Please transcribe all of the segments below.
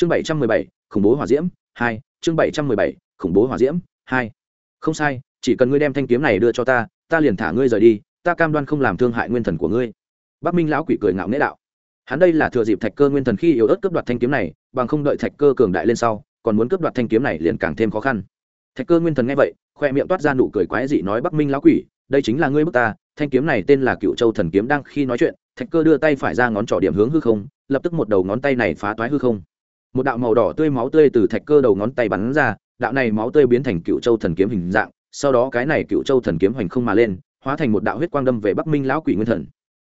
chương bảy trăm mười bảy, khủng bố hỏa diễm, hai, chương bảy trăm mười bảy, khủng bố hỏa diễm, hai. Không sai, chỉ cần ngươi đem thanh kiếm này đưa cho ta ta liền thả ngươi rời đi, ta cam đoan không làm thương hại nguyên thần của ngươi. Bắc minh lão quỷ cười ngạo nghễ đạo. Hắn đây là thừa dịp thạch cơ nguyên thần khi yếu ớt cướp đoạt thanh kiếm này, bằng không đợi thạch cơ cường đại lên sau, còn muốn cướp đoạt thanh kiếm này liền càng thêm khó khăn. Thạch cơ nguyên thần nghe vậy, khoe miệng toát ra nụ cười quái dị nói, bắc minh lão quỷ, đây chính là ngươi bức ta, thanh kiếm này tên là cựu châu thần kiếm đang khi nói chuyện, thạch cơ đưa tay phải ra ngón trỏ điểm hướng hư không, lập tức một đầu ngón tay này phá toái hư không một đạo màu đỏ tươi máu tươi từ thạch cơ đầu ngón tay bắn ra, đạo này máu tươi biến thành cựu châu thần kiếm hình dạng, sau đó cái này cựu châu thần kiếm hoành không mà lên, hóa thành một đạo huyết quang đâm về bắc minh lão quỷ nguyên thần.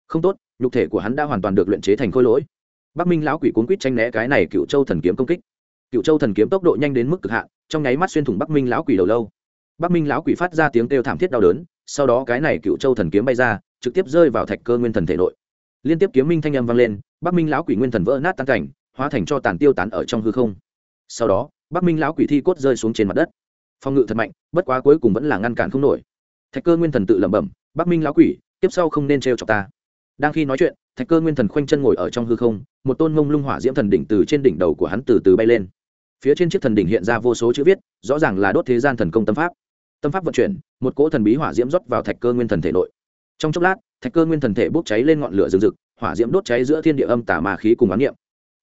Không tốt, nhục thể của hắn đã hoàn toàn được luyện chế thành khôi lỗi. Bắc minh lão quỷ cuốn quýt tranh né cái này cựu châu thần kiếm công kích. Cựu châu thần kiếm tốc độ nhanh đến mức cực hạn, trong nháy mắt xuyên thủng bắc minh lão quỷ đầu lâu. Bắc minh lão quỷ phát ra tiếng kêu thảm thiết đau đớn, sau đó cái này cựu châu thần kiếm bay ra, trực tiếp rơi vào thạch cơ nguyên thần thể nội. Liên tiếp kiếm minh thanh âm vang lên, bắc minh lão quỷ nguyên thần vỡ nát tan cảnh hóa thành cho tàn tiêu tán ở trong hư không. Sau đó, bắc minh lão quỷ thi cốt rơi xuống trên mặt đất. Phòng ngự thật mạnh, bất quá cuối cùng vẫn là ngăn cản không nổi. Thạch cơ nguyên thần tự lẩm bẩm, bắc minh lão quỷ, tiếp sau không nên trêu chọc ta. Đang khi nói chuyện, thạch cơ nguyên thần khoanh chân ngồi ở trong hư không, một tôn ngông lung hỏa diễm thần đỉnh từ trên đỉnh đầu của hắn từ từ bay lên. Phía trên chiếc thần đỉnh hiện ra vô số chữ viết, rõ ràng là đốt thế gian thần công tâm pháp. Tâm pháp vận chuyển, một cỗ thần bí hỏa diễm rót vào thạch cơ nguyên thần thể nội. Trong chốc lát, thạch cơ nguyên thần thể bốc cháy lên ngọn lửa rừng rực, hỏa diễm đốt cháy giữa thiên địa âm tà ma khí cùng oán niệm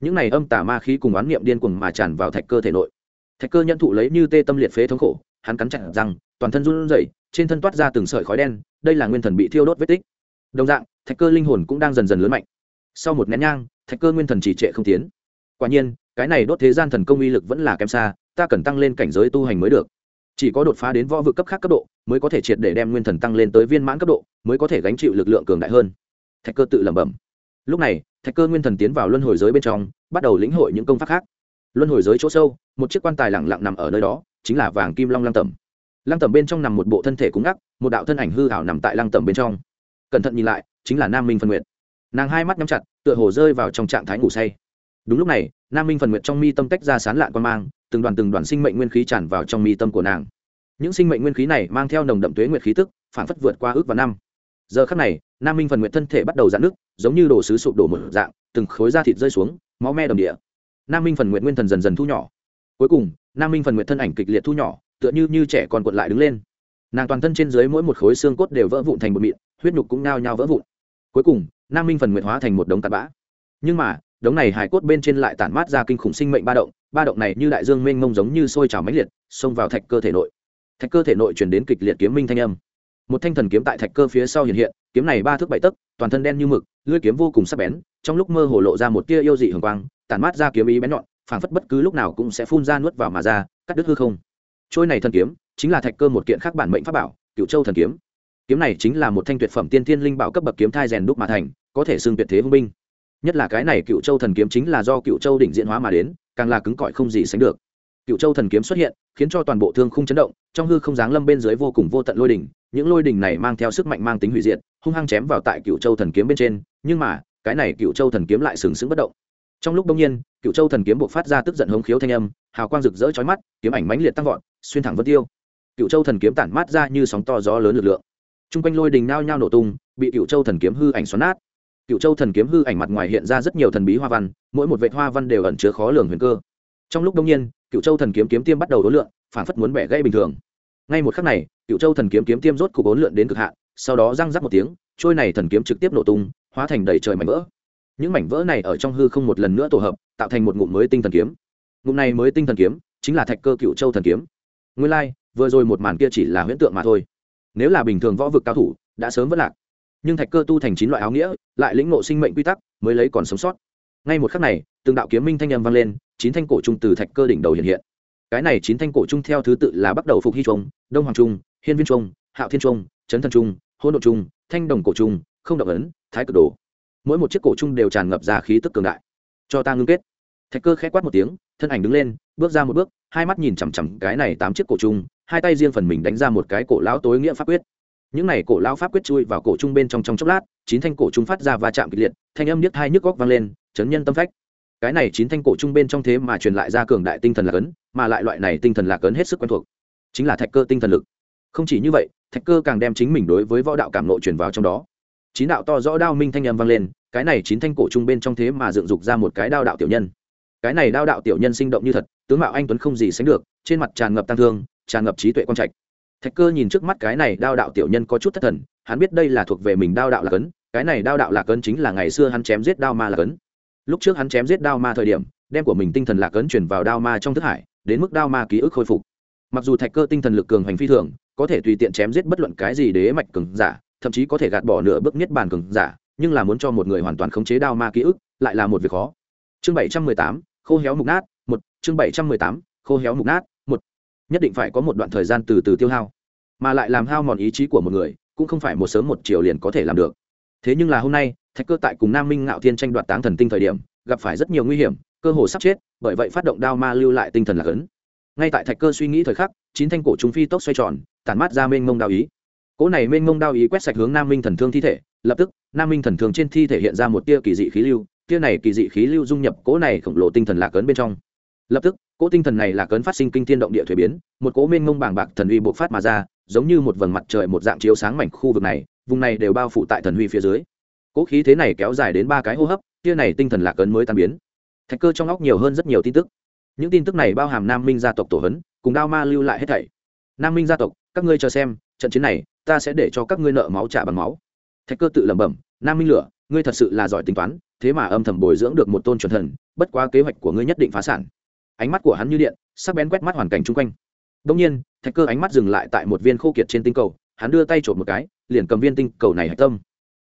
những này âm tà ma khí cùng oán niệm điên cuồng mà tràn vào thạch cơ thể nội. Thạch cơ nhận thụ lấy như tê tâm liệt phế thống khổ, hắn cắn chặt rằng toàn thân run rẩy, trên thân toát ra từng sợi khói đen, đây là nguyên thần bị thiêu đốt vết tích. Đồng dạng, thạch cơ linh hồn cũng đang dần dần lớn mạnh. Sau một nén nhang, thạch cơ nguyên thần chỉ trệ không tiến. Quả nhiên, cái này đốt thế gian thần công uy lực vẫn là kém xa, ta cần tăng lên cảnh giới tu hành mới được. Chỉ có đột phá đến võ vực cấp khác cấp độ, mới có thể triệt để đem nguyên thần tăng lên tới viên mãn cấp độ, mới có thể gánh chịu lực lượng cường đại hơn. Thạch cơ tự lẩm bẩm. Lúc này thạch cơ nguyên thần tiến vào luân hồi giới bên trong, bắt đầu lĩnh hội những công pháp khác. Luân hồi giới chỗ sâu, một chiếc quan tài lẳng lặng nằm ở nơi đó, chính là vàng kim long lăng tẩm. Lăng tẩm bên trong nằm một bộ thân thể cúng ngắc, một đạo thân ảnh hư hảo nằm tại lăng tẩm bên trong. Cẩn thận nhìn lại, chính là nam minh phân Nguyệt. nàng hai mắt nhắm chặt, tựa hồ rơi vào trong trạng thái ngủ say. Đúng lúc này, nam minh phần Nguyệt trong mi tâm tách ra sán lạn quan mang, từng đoàn từng đoàn sinh mệnh nguyên khí tràn vào trong mi tâm của nàng. Những sinh mệnh nguyên khí này mang theo nồng đậm tuế nguyệt khí tức, phản phất vượt qua ước và năm giờ khắc này, nam minh phần nguyện thân thể bắt đầu giãn nước giống như đồ sứ sụp đổ một dạng, từng khối da thịt rơi xuống, máu me đầm địa. Nam minh phần nguyện nguyên thần dần dần thu nhỏ. Cuối cùng, nam minh phần nguyện thân ảnh kịch liệt thu nhỏ, tựa như như trẻ còn cuộn lại đứng lên. Nàng toàn thân trên dưới mỗi một khối xương cốt đều vỡ vụn thành một mịn, huyết nhục cũng nao nhao vỡ vụn. Cuối cùng, nam minh phần nguyện hóa thành một đống tạt bã. Nhưng mà, đống này hải cốt bên trên lại tản mát ra kinh khủng sinh mệnh ba động ba động này như đại dương mênh mông giống như sôi trào mãnh liệt, xông vào thạch cơ thể nội. Thạch cơ thể nội chuyển đến kịch liệt kiếm minh thanh âm một thanh thần kiếm tại thạch cơ phía sau hiện hiện, kiếm này ba thước bảy tấc, toàn thân đen như mực, lưỡi kiếm vô cùng sắc bén, trong lúc mơ hồ lộ ra một tia yêu dị hường quang, tản mát ra kiếm ý bén nhọn, phảng phất bất cứ lúc nào cũng sẽ phun ra nuốt vào mà ra, cắt đứt hư không. Trôi này thần kiếm, chính là thạch cơ một kiện khác bản mệnh pháp bảo cựu châu thần kiếm. Kiếm này chính là một thanh tuyệt phẩm tiên thiên linh bảo cấp bậc kiếm thai rèn đúc mà thành, có thể xưng tuyệt thế hung binh. Nhất là cái này cựu châu thần kiếm chính là do cựu châu đỉnh diễn hóa mà đến, càng là cứng cỏi không gì sánh được. Cựu châu thần kiếm xuất hiện, khiến cho toàn bộ thương khung chấn động, trong hư không giáng lâm bên dưới vô cùng vô tận lôi đỉnh những lôi đình này mang theo sức mạnh mang tính hủy diệt, hung hăng chém vào tại cựu châu thần kiếm bên trên, nhưng mà, cái này cựu châu thần kiếm lại sừng sững bất động. Trong lúc đông nhiên cựu châu thần kiếm buộc phát ra tức giận hống khiếu thanh âm, hào quang rực rỡ chói mắt, kiếm ảnh mãnh liệt tăng vọt, xuyên thẳng vân tiêu. Cựu châu thần kiếm tản mát ra như sóng to gió lớn lực lượng. T r u n g quanh lôi đình nao nhao nổ tung, bị cựu châu thần kiếm hư ảnh xoắn nát. Cựu châu thần kiếm hư ảnh mặt ngoài hiện ra rất nhiều thần bí hoa văn, mỗi một vệ hoa văn đều ẩn chứa khó lường huyền cơ. Trong lúc đông nhiên cựu châu thần kiếm kiếm tiêm bắt đầu đối lượng phản phất muốn bẻ gây bình thường ngay một khắc này cựu châu thần kiếm kiếm tiêm rốt cục bốn lượng đến cực hạn sau đó răng rắc một tiếng trôi này thần kiếm trực tiếp nổ tung hóa thành đầy trời mảnh vỡ. Những mảnh vỡ này ở trong hư không một lần nữa tổ hợp tạo thành một ngụm mới tinh thần kiếm. Ngụm này mới tinh thần kiếm chính là thạch cơ cựu châu thần kiếm. Nguyên lai、like, vừa rồi một màn kia chỉ là huyễn tượng mà thôi. Nếu là bình thường võ vực cao thủ đã sớm vất lạc. Nhưng thạch cơ tu thành chín loại áo nghĩa lại lĩnh ngộ sinh mệnh quy tắc mới lấy còn sống sót. Ngay một khắc này từng đạo kiếm minh thanh â m vang lên chín thanh cổ trung từ thạch cơ đỉnh đầu hiện hiện cái này chín thanh cổ trung theo thứ tự là bắt đầu phục hy trung, đông hoàng trung, hiên viên trung, hạo thiên trung trấn thần trung hôn đ ộ trung, thanh đồng cổ trung, không động ấn, thái cực đồ. Mỗi một chiếc cổ trung đều tràn ngập ra khí tức cường đại. Cho ta ngưng kết. Thạch cơ k h ẽ quát một tiếng, thân ảnh đứng lên, bước ra một bước, hai mắt nhìn chằm chằm cái này tám chiếc cổ trung hai tay riêng phần mình đánh ra một cái cổ lão tối nghĩa pháp quyết. Những này cổ lão pháp quyết chui vào cổ trung bên trong trong chốc lát, chín thanh cổ trung phát ra va chạm kịch liệt, thanh âm niết hai nhức góc vang lên, chấn nhân tâm phách cái này chín thanh cổ trung bên trong thế mà truyền lại ra cường đại tinh thần lạc ấn, mà lại loại này tinh thần lạc ấn hết sức quen thuộc. Chính là thạch cơ tinh thần lực. Không chỉ như vậy, thạch cơ càng đem chính mình đối với võ đạo cảm nộ truyền vào trong đó. Chín đạo to rõ đao minh thanh âm vang lên, cái này chín thanh cổ trung bên trong thế mà dựng dục ra một cái đao đạo tiểu nhân. Cái này đao đạo tiểu nhân sinh động như thật, tướng mạo anh tuấn không gì sánh được, trên mặt tràn ngập tăng thương, tràn ngập trí tuệ quan trạch. Thạch cơ nhìn trước mắt cái này đao đạo tiểu nhân có chút thất thần, hắn biết đây là thuộc về mình đao đạo lạc ấn, cái này đao đạo lạc ấn chính là ngày xưa hắn chém giết đao ma lạc ấn lúc trước hắn chém giết đao ma thời điểm, đem của mình tinh thần lạc ấn chuyển vào đao ma trong thức hải, đến mức đao ma ký ức khôi phục. Mặc dù thạch cơ tinh thần lực cường hành phi thường, có thể tùy tiện chém giết bất luận cái gì đế mạch cường giả, thậm chí có thể gạt bỏ nửa bước niết bàn cường giả, nhưng là muốn cho một người hoàn toàn khống chế đao ma ký ức, lại là một việc khó. Chương bảy trăm mười tám, khô héo mục nát, một. Chương bảy trăm mười tám, khô héo mục nát, một. Nhất định phải có một đoạn thời gian từ từ tiêu hao, mà lại làm hao mòn ý chí của một người, cũng không phải một sớm một chiều liền có thể làm được. Thế nhưng là hôm nay thạch cơ tại cùng nam minh ngạo thiên tranh đoạt táng thần tinh thời điểm, gặp phải rất nhiều nguy hiểm, cơ hồ sắp chết, bởi vậy phát động đao ma lưu lại tinh thần lạc ấn ngay tại thạch cơ suy nghĩ thời khắc, chín thanh cổ chúng phi tốc xoay tròn, tản mát ra mênh mông đao ý. Cỗ này mênh mông đao ý quét sạch hướng nam minh thần thương thi thể, lập tức, nam minh thần thương trên thi thể hiện ra một tia kỳ dị khí lưu, tia này kỳ dị khí lưu dung nhập cỗ này khổng lồ tinh thần lạc ấn bên trong. Lập tức, cỗ tinh thần này là cấn phát sinh kinh thiên động địa thuế biến, một cỗ mênh mông bàng bạc thần uy bộc phát mà ra, giống như một vầng mặt trời một dạng chiếu sáng mảnh khu vực này, vùng này đều bao phủ tại thần huy phía dưới cỗ khí thế này kéo dài đến ba cái hô hấp, tia này tinh thần lạc ấn mới tan biến. Thạch cơ trong óc nhiều hơn rất nhiều tin tức. Những tin tức này bao hàm nam minh gia tộc tổ hấn cùng đao ma lưu lại hết thảy. Nam minh gia tộc, các ngươi chờ xem, trận chiến này, ta sẽ để cho các ngươi nợ máu trả bằng máu. Thạch cơ tự lẩm bẩm, nam minh lửa, ngươi thật sự là giỏi tính toán, thế mà âm thầm bồi dưỡng được một tôn chuẩn thần, bất quá kế hoạch của ngươi nhất định phá sản. Ánh mắt của hắn như điện, sắc bén quét mắt hoàn cảnh chung quanh. Đông nhiên, thạch cơ ánh mắt dừng lại tại một viên khô kiệt trên tinh cầu, hắn đưa tay trộm một cái, liền cầm viên tinh cầu này hạch tâm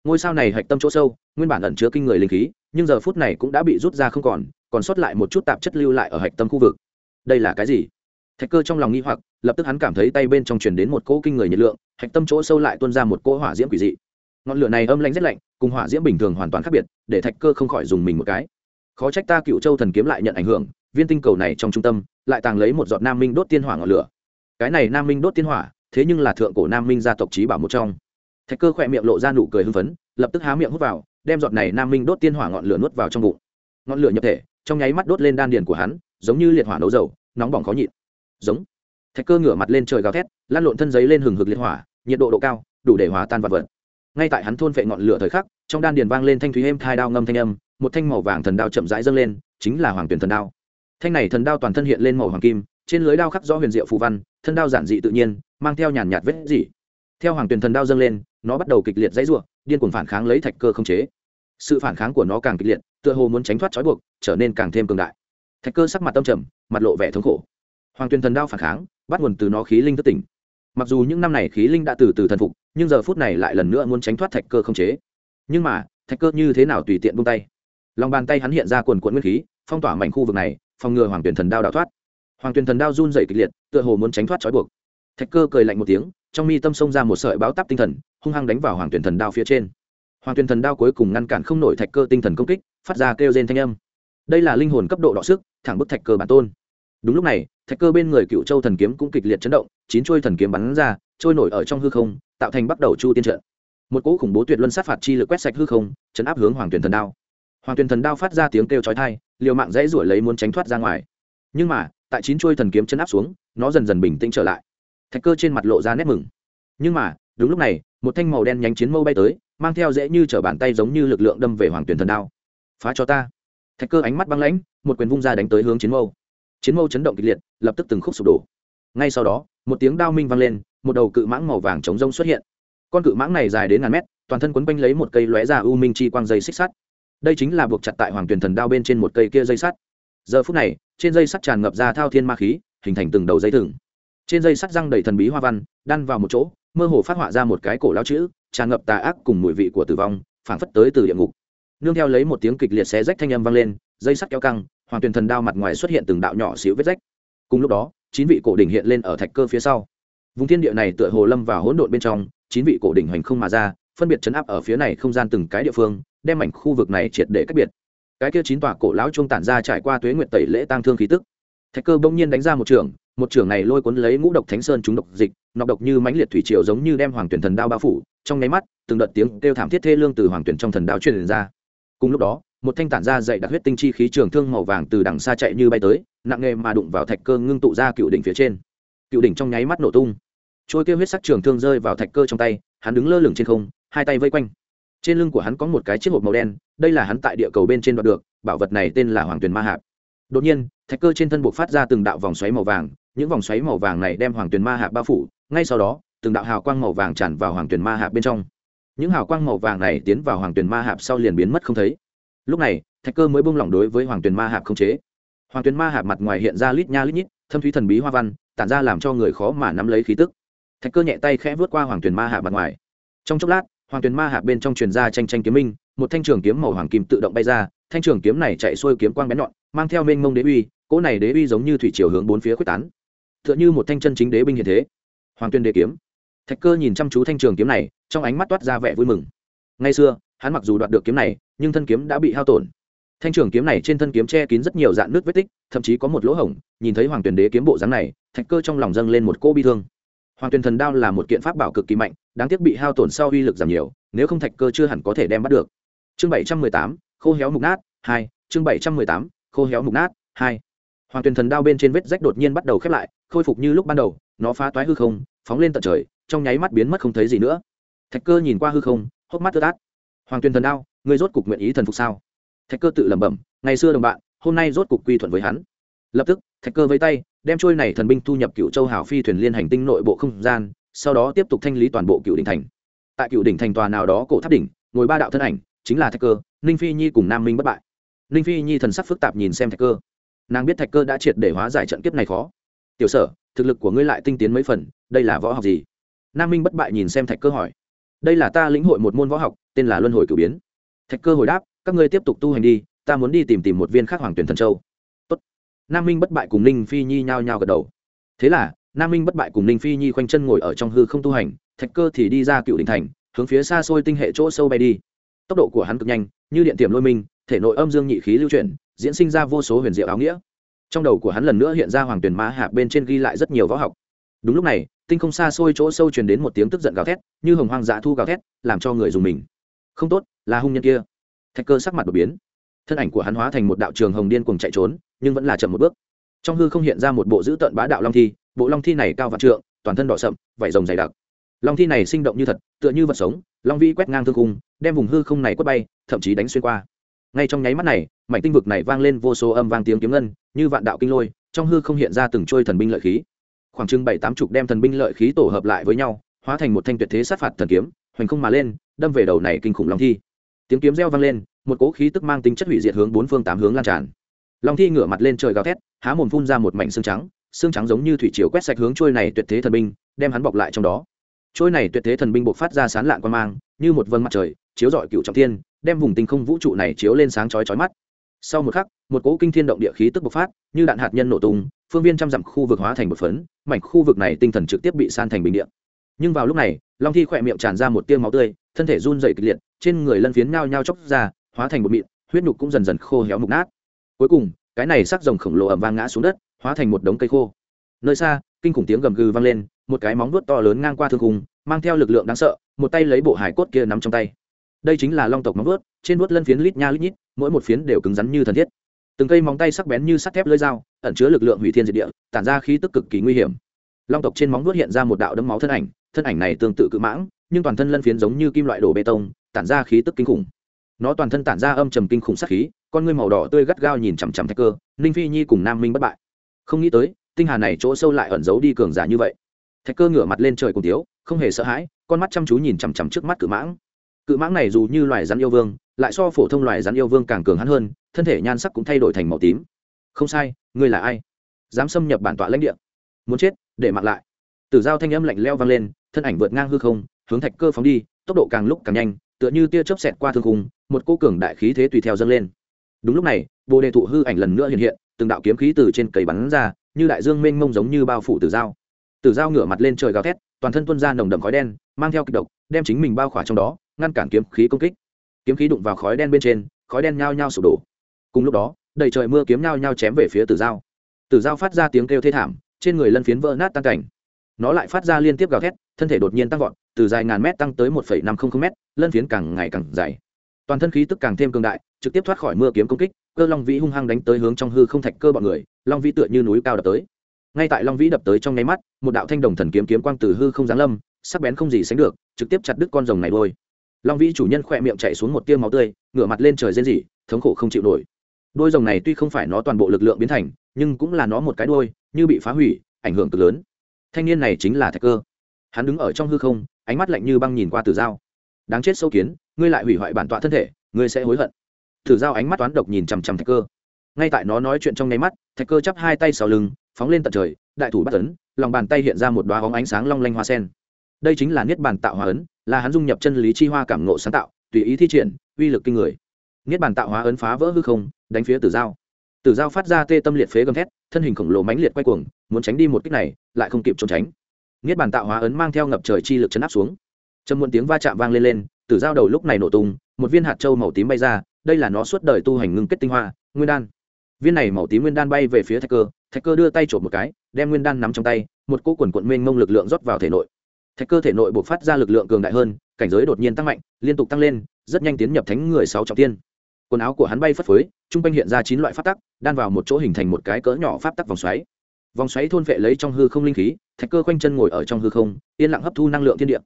ngôi sao này hạch tâm chỗ sâu, nguyên bản ẩn chứa kinh người linh khí, nhưng giờ phút này cũng đã bị rút ra không còn còn sót lại một chút tạp chất lưu lại ở hạch tâm khu vực. Đây là cái gì? Thạch cơ trong lòng nghi hoặc, lập tức hắn cảm thấy tay bên trong truyền đến một cỗ kinh người nhiệt lượng, hạch tâm chỗ sâu lại tuôn ra một cỗ hỏa diễm quỷ dị. Ngọn lửa này âm lạnh rất lạnh, cùng hỏa diễm bình thường hoàn toàn khác biệt, để thạch cơ không khỏi dùng mình một cái. Khó trách ta cựu châu thần kiếm lại nhận ảnh hưởng, viên tinh cầu này trong trung tâm, lại tàng lấy một giọt nam minh đốt tiên hỏa ngọn lửa. Cái này nam minh đốt tiên hỏa, thế nhưng là thượng cổ nam minh gia tộc trí bảo một trong thạch cơ khỏe miệng lộ ra nụ cười hưng phấn, lập tức há miệng hút vào, đem giọt này nam minh đốt tiên hỏa ngọn lửa nuốt vào trong bụng. Ngọn lửa nhập thể, trong nháy mắt đốt lên đan điền của hắn, giống như liệt hỏa nấu dầu, nóng bỏng khó nhịn. Giống. Thạch cơ ngửa mặt lên trời gào thét lan lộn thân giấy lên hừng hực liệt hỏa, nhiệt độ độ cao, đủ để hòa tan vật vật. Ngay tại hắn thôn phệ ngọn lửa thời khắc, trong đan điền vang lên thanh thúy êm thai đao ngâm thanh âm, một thanh màu vàng thần đao chậm rãi dâng lên, chính là hoàng tuyển thần đao. Thanh này thần đao toàn thân hiện lên màu hoàng kim, trên lưới đao khắc rõ huyền diệu phù văn, thân đao giản dị tự nhiên, mang theo nhàn nhạt vết dị theo hoàng tuyển thần đao dâng lên, nó bắt đầu kịch liệt dãy r u ộ điên cuồng phản kháng lấy thạch cơ không chế. Sự phản kháng của nó càng kịch liệt, tựa hồ muốn tránh thoát trói buộc, trở nên càng thêm cường đại. Thạch cơ sắc mặt tâm trầm, mặt lộ vẻ thống khổ. Hoàng tuyển thần đao phản kháng, bắt nguồn từ nó khí linh thất tỉnh. Mặc dù những năm này khí linh đã từ từ thần phục, nhưng giờ phút này lại lần nữa muốn tránh thoát thạch cơ không chế. Nhưng mà, thạch cơ như thế nào tùy tiện buông tay? Lòng bàn tay hắn hiện ra quần quận nguyên khí, phong tỏa mảnh khu vực này, phòng ngừa hoàng tuyển thần đao đào thoát. Hoàng tuyển thần đao run dày kịch liệt, tựa hồ muốn tránh thoát trói buộc. Thạch cơ cười lạnh một tiếng trong mi tâm xông ra một sợi báo táp tinh thần, hung hăng đánh vào hoàng tuyển thần đao phía trên. Hoàng tuyển thần đao cuối cùng ngăn cản không nổi thạch cơ tinh thần công kích, phát ra kêu rên thanh âm. Đây là linh hồn cấp độ đọ sức, thẳng bức thạch cơ bản tôn. Đúng lúc này, thạch cơ bên người cựu châu thần kiếm cũng kịch liệt chấn động, chín trôi thần kiếm bắn ra, trôi nổi ở trong hư không, tạo thành bắt đầu chu tiên trận. Một cỗ khủng bố tuyệt luân sát phạt chi lực quét sạch hư không, chấn áp hướng hoàng tuyển thần đao. Hoàng tuyển thần đao phát ra tiếng kêu chói thai liều mạng dãy ruổi lấy muốn tránh thoát ra ngoài. Nhưng mà, tại chín chuôi thần kiếm chấn áp xuống, nó dần dần bình tĩnh trở lại thạch cơ trên mặt lộ ra nét mừng. Nhưng mà, đúng lúc này, một thanh màu đen nhánh chiến mâu bay tới, mang theo dễ như t bàn tay giống như lực lượng đâm về hoàng tuyển thần đao. Phá cho ta. Thạch cơ ánh mắt băng lãnh, một quyền vung ra đánh tới hướng chiến mâu. Chiến mâu chấn động kịch liệt, lập tức từng khúc sụp đổ. Ngay sau đó, một tiếng đao minh vang lên, một đầu cự mãng màu vàng chống rông xuất hiện. Con cự mãng này dài đến ngàn mét, toàn thân quấn quanh lấy một cây lóe ra u minh chi quang dây xích sắt. Đây chính là buộc chặt tại hoàng tuyển thần đao bên trên một cây kia dây sắt. Giờ phút này, trên dây sắt tràn ngập ra thao thiên ma khí, hình thành từng đầu dây thừng trên dây sắt răng đầy thần bí hoa văn, đan vào một chỗ, mơ hồ phát họa ra một cái cổ lao chữ, tràn ngập tà ác cùng mùi vị của tử vong, phảng phất tới từ địa ngục. Nương theo lấy một tiếng kịch liệt xé rách thanh âm vang lên, dây sắt kéo căng, hoàng tuyển thần đao mặt ngoài xuất hiện từng đạo nhỏ xíu vết rách. Cùng lúc đó, chín vị cổ đỉnh hiện lên ở thạch cơ phía sau. Vùng thiên địa này tựa hồ lâm vào hỗn độn bên trong, chín vị cổ đỉnh hoành không mà ra, phân biệt chấn áp ở phía này không gian từng cái địa phương, đem mảnh khu vực này triệt để cách biệt. Cái kia chín tòa cổ lão trung tản ra trải qua tuế nguyệt tẩy lễ tăng thương khí tức. Thạch cơ bỗng nhiên đánh ra một trường một trường này lôi cuốn lấy ngũ độc thánh sơn chúng độc dịch, nọc độc như mãnh liệt thủy triều giống như đem hoàng tuyển thần đao bao phủ, trong nháy mắt, từng đợt tiếng kêu thảm thiết thê lương từ hoàng tuyển trong thần đao truyền ra. Cùng lúc đó, một thanh tản ra dậy đặc huyết tinh chi khí trường thương màu vàng từ đằng xa chạy như bay tới, nặng nghề mà đụng vào thạch cơ ngưng tụ ra cựu đỉnh phía trên. Cựu đỉnh trong nháy mắt nổ tung. Trôi kêu huyết sắc trường thương rơi vào thạch cơ trong tay, hắn đứng lơ lửng trên không, hai tay vây quanh. Trên lưng của hắn có một cái chiếc hộp màu đen, đây là hắn tại địa cầu bên trên đoạt được, bảo vật này tên là hoàng tuyền ma hạp. Đột nhiên, thạch cơ trên thân buộc phát ra từng đạo vòng xoáy màu vàng những vòng xoáy màu vàng này đem hoàng tuyền ma hạp bao phủ, ngay sau đó, từng đạo hào quang màu vàng tràn vào hoàng tuyền ma hạp bên trong. Những hào quang màu vàng này tiến vào hoàng tuyền ma hạp sau liền biến mất không thấy. Lúc này, thạch cơ mới bung lỏng đối với hoàng tuyền ma hạp không chế. Hoàng tuyền ma hạp mặt ngoài hiện ra lít nha lít nhít, thâm thúy thần bí hoa văn, tản ra làm cho người khó mà nắm lấy khí tức. Thạch cơ nhẹ tay khẽ vớt qua hoàng tuyền ma hạp mặt ngoài. Trong chốc lát, hoàng tuyền ma hạp bên trong truyền ra tranh tranh kiếm minh, một thanh trường kiếm màu hoàng kim tự động bay ra, thanh trường kiếm này chạy xuôi kiếm quang bén nhọn, mang theo mênh mông đế uy, cỗ này đế uy giống như thủy chiều hướng bốn phía quyết tán tựa như một thanh chân chính đế binh hiện thế. Hoàng tuyên đế kiếm. Thạch cơ nhìn chăm chú thanh trường kiếm này, trong ánh mắt toát ra vẻ vui mừng. Ngay xưa, hắn mặc dù đoạt được kiếm này, nhưng thân kiếm đã bị hao tổn. Thanh trường kiếm này trên thân kiếm che kín rất nhiều dạn nước vết tích, thậm chí có một lỗ hổng, nhìn thấy hoàng tuyền đế kiếm bộ dáng này, thạch cơ trong lòng dâng lên một cô bi thương. Hoàng tuyền thần đao là một kiện pháp bảo cực kỳ mạnh, đáng tiếc bị hao tổn sau uy lực giảm nhiều, nếu không thạch cơ chưa hẳn có thể đem bắt được. Chương bảy trăm mười tám, khô héo mục nát, hai, chương bảy trăm mười tám, khô héo mục nát, hai hoàng tuyền thần đao bên trên vết rách đột nhiên bắt đầu khép lại, khôi phục như lúc ban đầu, nó phá toái hư không, phóng lên tận trời, trong nháy mắt biến mất không thấy gì nữa. Thạch cơ nhìn qua hư không, hốc mắt tơ tát. Hoàng tuyền thần đao, ngươi rốt cục nguyện ý thần phục sao? Thạch cơ tự lẩm bẩm, ngày xưa đồng bạn, hôm nay rốt cục quy thuận với hắn. Lập tức, thạch cơ vây tay, đem trôi này thần binh thu nhập cựu châu hảo phi thuyền liên hành tinh nội bộ không gian, sau đó tiếp tục thanh lý toàn bộ cựu đỉnh thành. Tại cựu đỉnh thành tòa nào đó cổ tháp đỉnh, ngồi ba đạo thân ảnh, chính là thạch cơ, ninh phi nhi cùng nam minh bất bại. Ninh phi nhi thần sắc phức tạp nhìn xem thạch cơ nàng biết thạch cơ đã triệt để hóa giải trận kiếp này khó. Tiểu sở, thực lực của ngươi lại tinh tiến mấy phần, đây là võ học gì? Nam minh bất bại nhìn xem thạch cơ hỏi. Đây là ta lĩnh hội một môn võ học, tên là luân hồi cử biến. Thạch cơ hồi đáp, các ngươi tiếp tục tu hành đi, ta muốn đi tìm tìm một viên khắc hoàng tuyển thần châu. Tốt. nam minh bất bại cùng ninh phi nhi nhao nhao gật đầu. Thế là, nam minh bất bại cùng ninh phi nhi khoanh chân ngồi ở trong hư không tu hành, thạch cơ thì đi ra cựu đình thành, hướng phía xa xôi tinh hệ chỗ sâu bay đi. Tốc độ của hắn cực nhanh, như điện tiềm lôi minh, thể nội âm dương nhị khí lưu chuyển diễn sinh ra vô số huyền diệu áo nghĩa. Trong đầu của hắn lần nữa hiện ra hoàng tuyền mã hạp bên trên ghi lại rất nhiều võ học. Đúng lúc này, tinh không xa xôi chỗ sâu truyền đến một tiếng tức giận gào thét, như hồng hoang dã thu gào thét, làm cho người dùng mình. Không tốt, là hung nhân kia. Thạch cơ sắc mặt đột biến. Thân ảnh của hắn hóa thành một đạo trường hồng điên cùng chạy trốn, nhưng vẫn là chậm một bước. Trong hư không hiện ra một bộ dữ tợn bá đạo long thi, bộ long thi này cao vạn trượng, toàn thân đỏ sậm, vảy rồng dày đặc. Long thi này sinh động như thật, tựa như vật sống, long vi quét ngang thương cung đem vùng hư không này quất bay, thậm chí đánh xuyên qua ngay trong nháy mắt này, mảnh tinh vực này vang lên vô số âm vang tiếng kiếm ngân, như vạn đạo kinh lôi, trong hư không hiện ra từng trôi thần binh lợi khí. Khoảng chừng bảy tám chục đem thần binh lợi khí tổ hợp lại với nhau, hóa thành một thanh tuyệt thế sát phạt thần kiếm, hoành không mà lên, đâm về đầu này kinh khủng long thi. Tiếng kiếm reo vang lên, một cỗ khí tức mang tính chất hủy diệt hướng bốn phương tám hướng lan tràn. Long thi ngửa mặt lên trời gào thét, há mồm phun ra một mảnh xương trắng xương trắng giống như thủy chiều quét sạch hướng trôi này tuyệt thế thần binh, đem hắn bọc lại trong đó. Trôi này tuyệt thế thần binh buộc phát ra sán lạng quan mang, như một vân mặt trời chiếu rọi cựu trọng thiên, đem vùng tinh không vũ trụ này chiếu lên sáng chói chói mắt. Sau một khắc, một cỗ kinh thiên động địa khí tức bộc phát, như đạn hạt nhân nổ tung, phương viên trăm dặm khu vực hóa thành một phấn, mảnh khu vực này tinh thần trực tiếp bị san thành bình điện nhưng vào lúc này, long thi khỏe miệng tràn ra một tiêu máu tươi, thân thể run dày kịch liệt, trên người lân phiến nhao nhao chóc ra, hóa thành một mịn, huyết nhục cũng dần dần khô héo mục nát. Cuối cùng, cái này sắc rồng khổng lồ ẩm vang ngã xuống đất, hóa thành một đống cây khô. Nơi xa, kinh khủng tiếng gầm gừ vang lên, một cái móng vuốt to lớn ngang qua thương khung, mang theo lực lượng đáng sợ, một tay lấy bộ hải cốt kia nắm trong tay đây chính là long tộc móng vuốt, trên vuốt lân phiến lít nha lít nhít, mỗi một phiến đều cứng rắn như thần thiết. Từng cây móng tay sắc bén như sắt thép lưỡi dao, ẩn chứa lực lượng hủy thiên diệt địa, tản ra khí tức cực kỳ nguy hiểm. Long tộc trên móng vuốt hiện ra một đạo đấm máu thân ảnh thân ảnh này tương tự cự mãng, nhưng toàn thân lân phiến giống như kim loại đổ bê tông, tản ra khí tức kinh khủng. Nó toàn thân tản ra âm trầm kinh khủng sát khí, con ngươi màu đỏ tươi gắt gao nhìn chằm chằm thạch cơ, ninh phi nhi cùng nam minh bất bại. Không nghĩ tới, tinh hà này chỗ sâu lại ẩn giấu đi cường giả như vậy. Thạch cơ ngửa mặt lên trời cùng tiếu không hề sợ hãi, con mắt chăm chú nhìn chằm chằm trước mắt cự mãng cự mãng này dù như loài rắn yêu vương, lại so phổ thông loài rắn yêu vương càng cường hắn hơn, thân thể nhan sắc cũng thay đổi thành màu tím. Không sai, ngươi là ai? Dám xâm nhập bản tọa lãnh địa. Muốn chết, để mặc lại. Tử giao thanh âm lạnh leo vang lên, thân ảnh vượt ngang hư không, hướng thạch cơ phóng đi, tốc độ càng lúc càng nhanh, tựa như tia chớp xẹt qua thương khung, một cô cường đại khí thế tùy theo dâng lên. Đúng lúc này, bồ đề thụ hư ảnh lần nữa hiện hiện, từng đạo kiếm khí từ trên cầy bắn ra, như đại dương mênh mông giống như bao phủ tử dao tử dao ngửa mặt lên trời gào thét, toàn thân tuôn ra nồng đậm khói đen, mang theo kịch độc, đem chính mình bao khỏa trong đó ngăn cản kiếm khí công kích. Kiếm khí đụng vào khói đen bên trên, khói đen nhao nhao sụp đổ. Cùng lúc đó, đầy trời mưa kiếm nhao nhao chém về phía tử dao tử dao phát ra tiếng kêu thê thảm, trên người lân phiến vỡ nát tan cảnh. Nó lại phát ra liên tiếp gào thét, thân thể đột nhiên tăng vọt, từ dài ngàn mét tăng tới một năm trăm linh m lân phiến càng ngày càng dày. Toàn thân khí tức càng thêm cường đại, trực tiếp thoát khỏi mưa kiếm công kích, cơ long vĩ hung hăng đánh tới hướng trong hư không thạch cơ bọn người, long vĩ tựa như núi cao đập tới. Ngay tại long vĩ đập tới trong nháy mắt, một đạo thanh đồng thần kiếm kiếm quang từ hư không giáng lâm, sắc bén không gì sánh được, trực tiếp chặt đứt con rồng này đôi long vĩ chủ nhân khỏe miệng chạy xuống một tiêu máu tươi, ngửa mặt lên trời rên rỉ, thống khổ không chịu nổi. Đôi rồng này tuy không phải nó toàn bộ lực lượng biến thành, nhưng cũng là nó một cái đôi, như bị phá hủy, ảnh hưởng cực lớn. Thanh niên này chính là thạch cơ. Hắn đứng ở trong hư không, ánh mắt lạnh như băng nhìn qua tử dao đáng chết sâu kiến, ngươi lại hủy hoại bản tọa thân thể, ngươi sẽ hối hận. Tử dao ánh mắt toán độc nhìn chằm chằm thạch cơ. Ngay tại nó nói chuyện trong nháy mắt, thạch cơ chắp hai tay sau lưng, phóng lên tận trời, đại thủ bắt tấn lòng bàn tay hiện ra một đoá hóng ánh sáng long lanh hoa sen. Đây chính là niết bàn tạo hóa ấn là hắn dung nhập chân lý chi hoa cảm ngộ sáng tạo, tùy ý thi triển, uy lực kinh người. Niết bàn tạo hóa ấn phá vỡ hư không, đánh phía tử dao tử dao phát ra tê tâm liệt phế gầm thét, thân hình khổng lồ mãnh liệt quay cuồng, muốn tránh đi một kích này, lại không kịp trốn tránh. Niết bàn tạo hóa ấn mang theo ngập trời chi lực chấn áp xuống. Trầm muộn tiếng va chạm vang lên lên, tử dao đầu lúc này nổ tung, một viên hạt châu màu tím bay ra, đây là nó suốt đời tu hành ngưng kết tinh hoa, nguyên đan. Viên này màu tím nguyên đan bay về phía thạch cơ thạch cơ đưa tay trộm một cái, đem nguyên đan nắm trong tay, một cỗ quần quận mênh mông lực lượng rót vào thể nội thạch cơ thể nội buộc phát ra lực lượng cường đại hơn, cảnh giới đột nhiên tăng mạnh, liên tục tăng lên, rất nhanh tiến nhập thánh người sáu trọng tiên. Quần áo của hắn bay phất phới t r u n g quanh hiện ra chín loại pháp tắc, đan vào một chỗ hình thành một cái cỡ nhỏ pháp tắc vòng xoáy. Vòng xoáy thôn vệ lấy trong hư không linh khí, thạch cơ khoanh chân ngồi ở trong hư không, yên lặng hấp thu năng lượng thiên địa.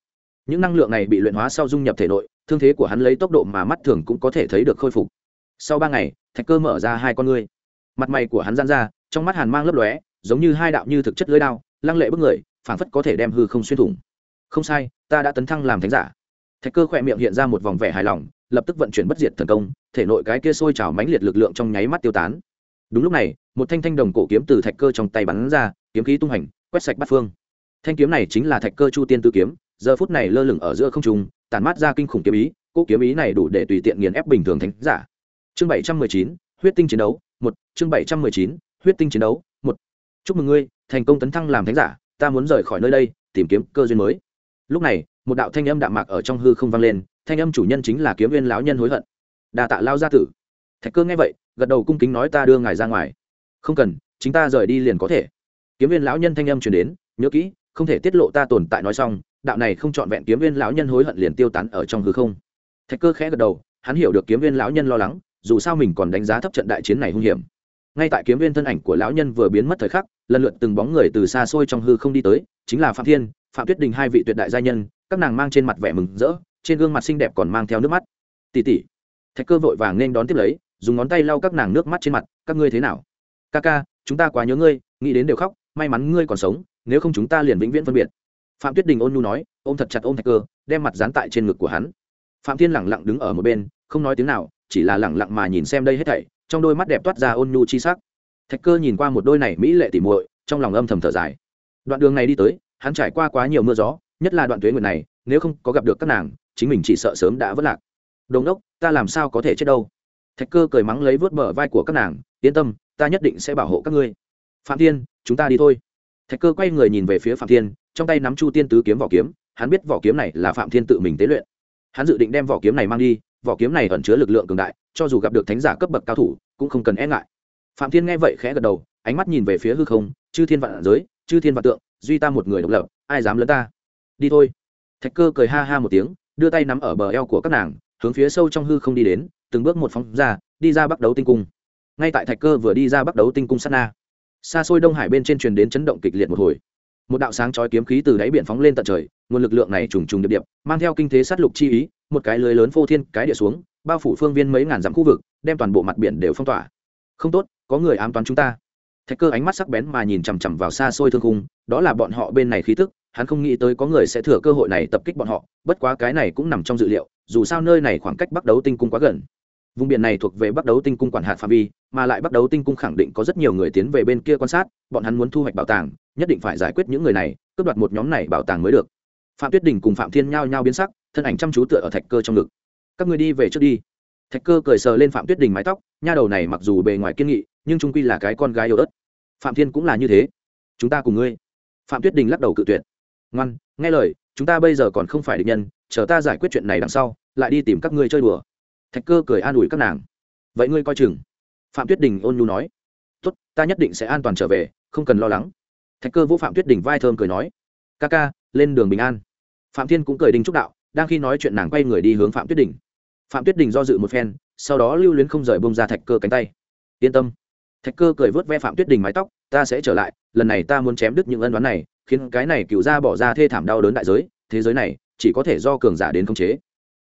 Những năng lượng này bị luyện hóa sau dung nhập thể nội, thương thế của hắn lấy tốc độ mà mắt thường cũng có thể thấy được khôi phục. Sau ba ngày, thạch cơ mở ra hai con ngươi. Mặt mày của hắn gian ra, trong mắt hàn mang lấp lóe, giống như hai đạo như thực chất lưới đao, lăng lệ bức người, phảng phất có thể đem hư không xuyên thủng không sai, ta đã tấn thăng làm thánh giả. Thạch cơ khỏe miệng hiện ra một vòng vẻ hài lòng, lập tức vận chuyển bất diệt thần công, thể nội cái kia sôi trào mãnh liệt lực lượng trong nháy mắt tiêu tán. Đúng lúc này, một thanh thanh đồng cổ kiếm từ thạch cơ trong tay bắn ra, kiếm khí tung hành, quét sạch bắt phương. Thanh kiếm này chính là thạch cơ chu tiên tư kiếm, giờ phút này lơ lửng ở giữa không trung, tản mát ra kinh khủng kiếm ý, cỗ kiếm ý này đủ để tùy tiện nghiền ép bình thường thánh giả. Chương bảy trăm mười chín, huyết tinh chiến đấu, một, chương bảy trăm mười chín, huyết tinh chiến đấu, một. Chúc mừng ngươi, thành công tấn thăng làm thánh giả, ta muốn rời khỏi nơi đây, tìm kiếm cơ duyên mới lúc này, một đạo thanh âm đạm mạc ở trong hư không vang lên, thanh âm chủ nhân chính là kiếm viên lão nhân hối hận. Đà tạ lao gia tử. Thạch cơ nghe vậy, gật đầu cung kính nói ta đưa ngài ra ngoài. Không cần, chính ta rời đi liền có thể. Kiếm viên lão nhân thanh âm truyền đến, nhớ kỹ, không thể tiết lộ ta tồn tại nói xong, đạo này không trọn vẹn kiếm viên lão nhân hối hận liền tiêu tán ở trong hư không. Thạch cơ khẽ gật đầu, hắn hiểu được kiếm viên lão nhân lo lắng, dù sao mình còn đánh giá thấp trận đại chiến này hung hiểm. Ngay tại kiếm viên thân ảnh của lão nhân vừa biến mất thời khắc, lần lượt từng bóng người từ xa xôi trong hư không đi tới, chính là phạm thiên phạm tuyết đình hai vị tuyệt đại gia nhân, các nàng mang trên mặt vẻ mừng rỡ, trên gương mặt xinh đẹp còn mang theo nước mắt. Tỉ tỉ thạch cơ vội vàng nên đón tiếp lấy, dùng ngón tay lau các nàng nước mắt trên mặt, các ngươi thế nào? Ca ca, chúng ta quá nhớ ngươi, nghĩ đến đều khóc, may mắn ngươi còn sống, nếu không chúng ta liền vĩnh viễn phân biệt. Phạm tuyết đình ôn nhu nói, ôm thật chặt ôm thạch cơ, đem mặt dán tại trên ngực của hắn. Phạm thiên lẳng lặng đứng ở một bên, không nói tiếng nào, chỉ là lẳng lặng mà nhìn xem đây hết thảy, trong đôi mắt đẹp toát ra ôn nhu chi sắc. Thạch cơ nhìn qua một đôi này mỹ lệ tỉ muội, trong lòng âm thầm thở dài. Đoạn đường này đi tới hắn trải qua quá nhiều mưa gió, nhất là đoạn tuyến nguyện này, nếu không có gặp được các nàng, chính mình chỉ sợ sớm đã vất lạc. Đồn đốc, ta làm sao có thể chết đâu? Thạch cơ cười mắng lấy vớt bờ vai của các nàng, yên tâm, ta nhất định sẽ bảo hộ các ngươi. Phạm thiên, chúng ta đi thôi. Thạch cơ quay người nhìn về phía phạm thiên, trong tay nắm chu tiên tứ kiếm vỏ kiếm, hắn biết vỏ kiếm này là phạm thiên tự mình tế luyện. Hắn dự định đem vỏ kiếm này mang đi, vỏ kiếm này ẩn chứa lực lượng cường đại, cho dù gặp được thánh giả cấp bậc cao thủ, cũng không cần e ngại. Phạm thiên nghe vậy khẽ gật đầu, ánh mắt nhìn về phía hư không, chư thiên vạn giới chư thiên vạn tượng, duy ta một người độc lập, ai dám lớn ta? Đi thôi. Thạch cơ cười ha ha một tiếng, đưa tay nắm ở bờ eo của các nàng, hướng phía sâu trong hư không đi đến, từng bước một phóng ra, đi ra bắt đấu tinh cung. Ngay tại thạch cơ vừa đi ra bắt đấu tinh cung sát na, xa xôi đông hải bên trên truyền đến chấn động kịch liệt một hồi. Một đạo sáng chói kiếm khí từ đáy biển phóng lên tận trời, nguồn lực lượng này trùng trùng điệp điệp, mang theo kinh thế sát lục chi ý, một cái lưới lớn phô thiên cái địa xuống, bao phủ phương viên mấy ngàn dặm khu vực, đem toàn bộ mặt biển đều phong tỏa. Không tốt, có người ám toán chúng ta thạch cơ ánh mắt sắc bén mà nhìn chằm chằm vào xa xôi thương khung, đó là bọn họ bên này khí tức, hắn không nghĩ tới có người sẽ thừa cơ hội này tập kích bọn họ, bất quá cái này cũng nằm trong dự liệu, dù sao nơi này khoảng cách bắc đấu tinh cung quá gần. Vùng biển này thuộc về bắc đấu tinh cung quản hạt phạm vi, mà lại bắc đấu tinh cung khẳng định có rất nhiều người tiến về bên kia quan sát, bọn hắn muốn thu hoạch bảo tàng, nhất định phải giải quyết những người này, cướp đoạt một nhóm này bảo tàng mới được. Phạm tuyết đình cùng phạm thiên nhao nhao biến sắc, thân ảnh chăm chú tựa ở thạch cơ trong ngực. Các người đi về trước đi. Thạch cơ cười sờ lên phạm tuyết đình mái tóc, nha đầu này mặc dù bề ngoài kiên nghị, nhưng trung quy là cái con gái yêu ớt phạm thiên cũng là như thế. Chúng ta cùng ngươi. Phạm tuyết đình lắc đầu cự tuyệt. Ngoan, nghe lời, chúng ta bây giờ còn không phải định nhân, chờ ta giải quyết chuyện này đằng sau, lại đi tìm các ngươi chơi đùa. Thạch cơ cười an ủi các nàng. Vậy ngươi coi chừng. Phạm tuyết đình ôn nhu nói. Tốt, ta nhất định sẽ an toàn trở về, không cần lo lắng. Thạch cơ vũ phạm tuyết đình vai thơm cười nói. Ca ca, lên đường bình an. Phạm thiên cũng cười đình trúc đạo, đang khi nói chuyện nàng quay người đi hướng phạm tuyết đình. Phạm tuyết đình do dự một phen, sau đó lưu luyến không rời bông ra thạch cơ cánh tay. Yên tâm thạch cơ cười vớt ve phạm tuyết đình mái tóc, ta sẽ trở lại, lần này ta muốn chém đứt những ân đoán này, khiến cái này cựu ra bỏ ra thê thảm đau đớn đại giới, thế giới này chỉ có thể do cường giả đến khống chế.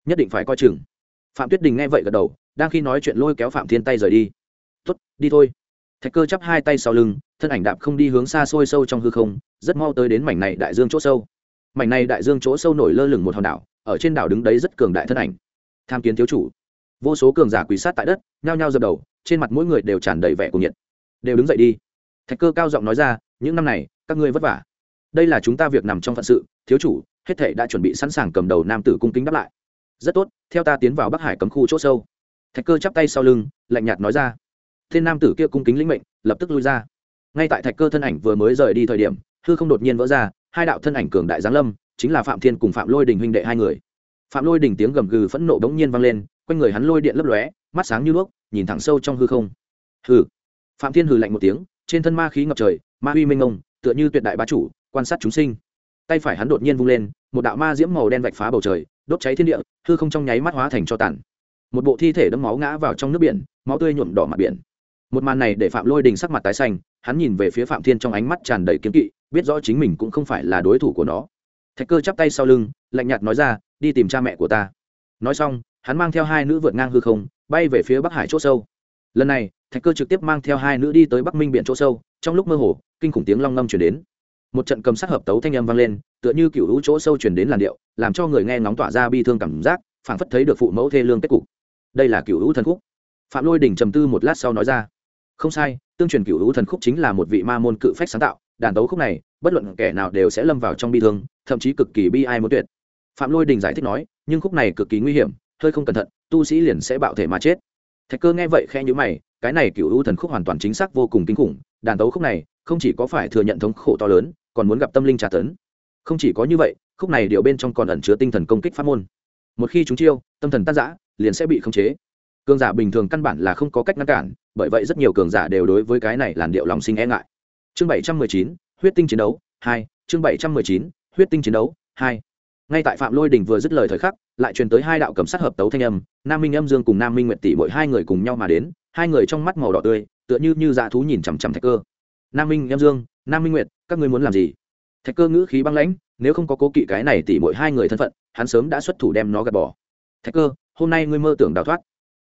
Nhất định phải coi chừng. Phạm tuyết đình nghe vậy gật đầu, đang khi nói chuyện lôi kéo phạm thiên tay rời đi. Tuất đi thôi. Thạch cơ chắp hai tay sau lưng, thân ảnh đạp không đi hướng xa xôi sâu trong hư không, rất mau tới đến mảnh này đại dương chỗ sâu. Mảnh này đại dương chỗ sâu nổi lơ lửng một hòn đảo, ở trên đảo đứng đấy rất cường đại thân ảnh. Tham kiến thiếu chủ. Vô số cường giả quỳ sát tại đất, nhao nhao dập đầu trên mặt mỗi người đều tràn đầy vẻ cuồng nhiệt. Đều đứng dậy đi. Thạch cơ cao giọng nói ra, những năm này, các ngươi vất vả. Đây là chúng ta việc nằm trong phận sự, thiếu chủ, hết thể đã chuẩn bị sẵn sàng cầm đầu nam tử cung kính đáp lại. Rất tốt, theo ta tiến vào bắc hải cấm khu chỗ sâu. Thạch cơ chắp tay sau lưng, lạnh nhạt nói ra. Thiên nam tử kia cung kính lĩnh mệnh, lập tức lui ra. Ngay tại thạch cơ thân ảnh vừa mới rời đi thời điểm, hư không đột nhiên vỡ ra, hai đạo thân ảnh cường đại giáng lâm, chính là phạm thiên cùng phạm lôi đình huynh đệ hai người. Phạm lôi đình tiếng gầm gừ phẫn nộ bỗng nhiên vang lên, quanh người hắn lôi điện lấp lóe mắt sáng như đuốc, nhìn thẳng sâu trong hư không. Hừ. Phạm thiên hừ lạnh một tiếng, trên thân ma khí ngập trời, ma uy minh ông tựa như tuyệt đại bá chủ, quan sát chúng sinh. Tay phải hắn đột nhiên vung lên, một đạo ma diễm màu đen vạch phá bầu trời, đốt cháy thiên địa, hư không trong nháy mắt hóa thành cho tàn. Một bộ thi thể đẫm máu ngã vào trong nước biển, máu tươi nhuộm đỏ mặt biển. Một màn này để phạm lôi đình sắc mặt tái xanh, hắn nhìn về phía phạm thiên trong ánh mắt tràn đầy kiếm kỵ, biết rõ chính mình cũng không phải là đối thủ của nó. Thạch cơ chắp tay sau lưng, lạnh nhạt nói ra, đi tìm cha mẹ của ta. Nói xong, hắn mang theo hai nữ vượt ngang hư không bay về phía bắc hải chỗ sâu. Lần này, thạch cơ trực tiếp mang theo hai nữ đi tới bắc minh biển chỗ sâu, trong lúc mơ hồ, kinh khủng tiếng long ngâm chuyển đến. Một trận cầm sát hợp tấu thanh âm vang lên, tựa như cựu hữu chỗ sâu chuyển đến làn điệu, làm cho người nghe ngóng tỏa ra bi thương cảm giác, phảng phất thấy được phụ mẫu thê lương kết cục. Đây là cựu hữu thần khúc. Phạm lôi đình trầm tư một lát sau nói ra. Không sai, tương truyền cựu hữu thần khúc chính là một vị ma môn cự phách sáng tạo, đàn tấu khúc này, bất luận kẻ nào đều sẽ lâm vào trong bi thương, thậm chí cực kỳ bi ai muốn tuyệt. Phạm lôi đình giải thích nói, nhưng khúc này cực kỳ nguy hiểm hơi không cẩn thận, tu sĩ liền sẽ bạo thể mà chết. Thạch cơ nghe vậy khe nhữ mày, cái này cựu u thần khúc hoàn toàn chính xác vô cùng kinh khủng, đàn tấu khúc này không chỉ có phải thừa nhận thống khổ to lớn, còn muốn gặp tâm linh trả tấn. Không chỉ có như vậy, khúc này điệu bên trong còn ẩn chứa tinh thần công kích pháp môn. Một khi chúng chiêu, tâm thần tan giã liền sẽ bị khống chế. Cường giả bình thường căn bản là không có cách ngăn cản, bởi vậy rất nhiều cường giả đều đối với cái này làn điệu lòng sinh e ngại. Chương bảy trăm mười chín, huyết tinh chiến đấu hai, chương bảy trăm mười chín, huyết tinh chiến đấu hai ngay tại phạm lôi đình vừa dứt lời thời khắc, lại truyền tới hai đạo cầm sát hợp tấu thanh âm, nam minh âm dương cùng nam minh nguyện tỷ mỗi hai người cùng nhau mà đến, hai người trong mắt màu đỏ tươi, tựa như như dạ thú nhìn chằm chằm thạch cơ. Nam minh âm dương, nam minh nguyệt, các ngươi muốn làm gì? Thạch cơ ngữ khí băng lãnh, nếu không có cố kỵ cái này tỷ mỗi hai người thân phận, hắn sớm đã xuất thủ đem nó gạt bỏ. Thạch cơ, hôm nay ngươi mơ tưởng đào thoát.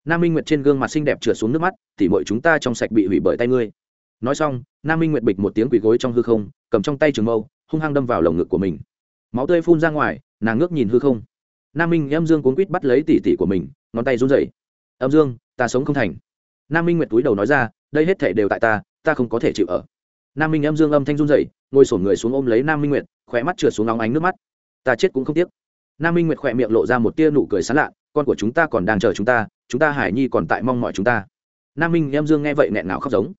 Nam minh nguyệt trên gương mặt xinh đẹp trượt xuống nước mắt, tỷ mỗi chúng ta trong sạch bị hủy bởi tay ngươi. Nói xong, nam minh nguyệt bịch một tiếng quỳ gối trong hư không, cầm trong tay trường mâu, hung hăng đâm vào lồng ngực của mình. Máu tươi phun ra ngoài nàng ngước nhìn hư không. Nam minh âm dương cuốn quýt bắt lấy tỷ tỷ của mình, ngón tay run rẩy. Âm dương, ta sống không thành. Nam minh nguyệt túi đầu nói ra, đây hết thể đều tại ta ta không có thể chịu ở. Nam minh âm dương âm thanh run rẩy, ngồi sổn người xuống ôm lấy nam minh nguyệt khỏe mắt trượt xuống nóng ánh nước mắt. Ta chết cũng không tiếc. Nam minh nguyệt khỏe miệng lộ ra một tia nụ cười sán lạ, con của chúng ta còn đang chờ chúng ta chúng ta hải nhi còn tại mong mọi chúng ta. Nam minh âm dương nghe vậy nghẹn nào khóc giống.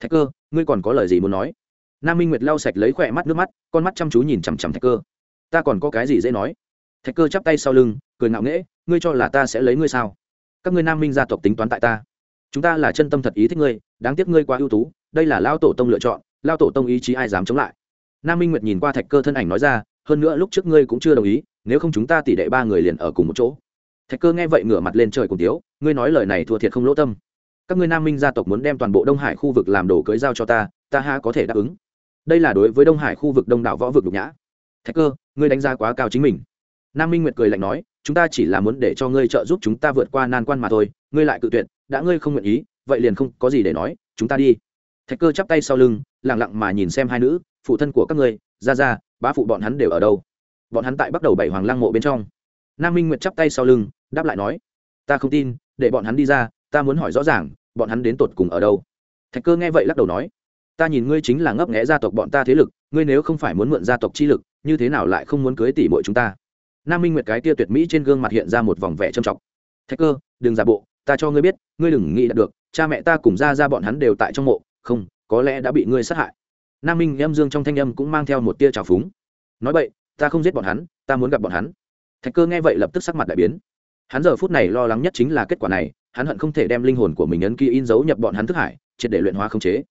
Thạch cơ, ngươi còn có lời gì muốn nói? Nam minh nguyệt lau sạch lấy khỏe mắt nước mắt, con mắt chăm chú nhìn chằm chằm thạch cơ ta còn có cái gì dễ nói? Thạch cơ chắp tay sau lưng, cười ngạo nghễ, ngươi cho là ta sẽ lấy ngươi sao? Các ngươi nam minh gia tộc tính toán tại ta. Chúng ta là chân tâm thật ý thích ngươi, đáng tiếc ngươi quá ưu tú, đây là lao tổ tông lựa chọn, lao tổ tông ý chí ai dám chống lại? Nam minh nguyệt nhìn qua thạch cơ thân ảnh nói ra, hơn nữa lúc trước ngươi cũng chưa đồng ý, nếu không chúng ta tỷ đệ ba người liền ở cùng một chỗ. Thạch cơ nghe vậy ngửa mặt lên trời cùng tiếu, ngươi nói lời này thua thiệt không lỗ tâm. Các ngươi nam minh gia tộc muốn đem toàn bộ đông hải khu vực làm đồ cưới giao cho ta ta ha có thể đáp ứng? Đây là đối với đông hải khu vực đông đảo võ vực đục nhã thạch cơ, ngươi đánh giá quá cao chính mình. Nam minh nguyệt cười lạnh nói, chúng ta chỉ là muốn để cho ngươi trợ giúp chúng ta vượt qua nan quan mà thôi, ngươi lại cự tuyệt, đã ngươi không nguyện ý, vậy liền không có gì để nói, chúng ta đi. Thạch cơ chắp tay sau lưng lẳng lặng mà nhìn xem hai nữ, phụ thân của các ngươi ra ra bá phụ bọn hắn đều ở đâu? Bọn hắn tại bắt đầu bảy hoàng lăng mộ bên trong. Nam minh nguyệt chắp tay sau lưng, đáp lại nói, ta không tin, để bọn hắn đi ra, ta muốn hỏi rõ ràng, bọn hắn đến tột cùng ở đâu? Thạch cơ nghe vậy lắc đầu nói, ta nhìn ngươi chính là ngấp nghẽ gia tộc bọn ta thế lực, ngươi nếu không phải muốn mượn gia tộc chi lực như thế nào lại không muốn cưới tỷ muội chúng ta? Nam minh nguyệt cái tia tuyệt mỹ trên gương mặt hiện ra một vòng vẻ trầm trọng. Thạch cơ, đừng giả bộ, ta cho ngươi biết, ngươi đừng nghĩ đạt được, cha mẹ ta cùng ra ra bọn hắn đều tại trong mộ, không, có lẽ đã bị ngươi sát hại. Nam minh âm dương trong thanh âm cũng mang theo một tia trào phúng. Nói vậy, ta không giết bọn hắn, ta muốn gặp bọn hắn. Thạch cơ nghe vậy lập tức sắc mặt đại biến. Hắn giờ phút này lo lắng nhất chính là kết quả này, hắn hận không thể đem linh hồn của mình ấn ký in dấu nhập bọn hắn thức hải, triệt để luyện hóa không chế.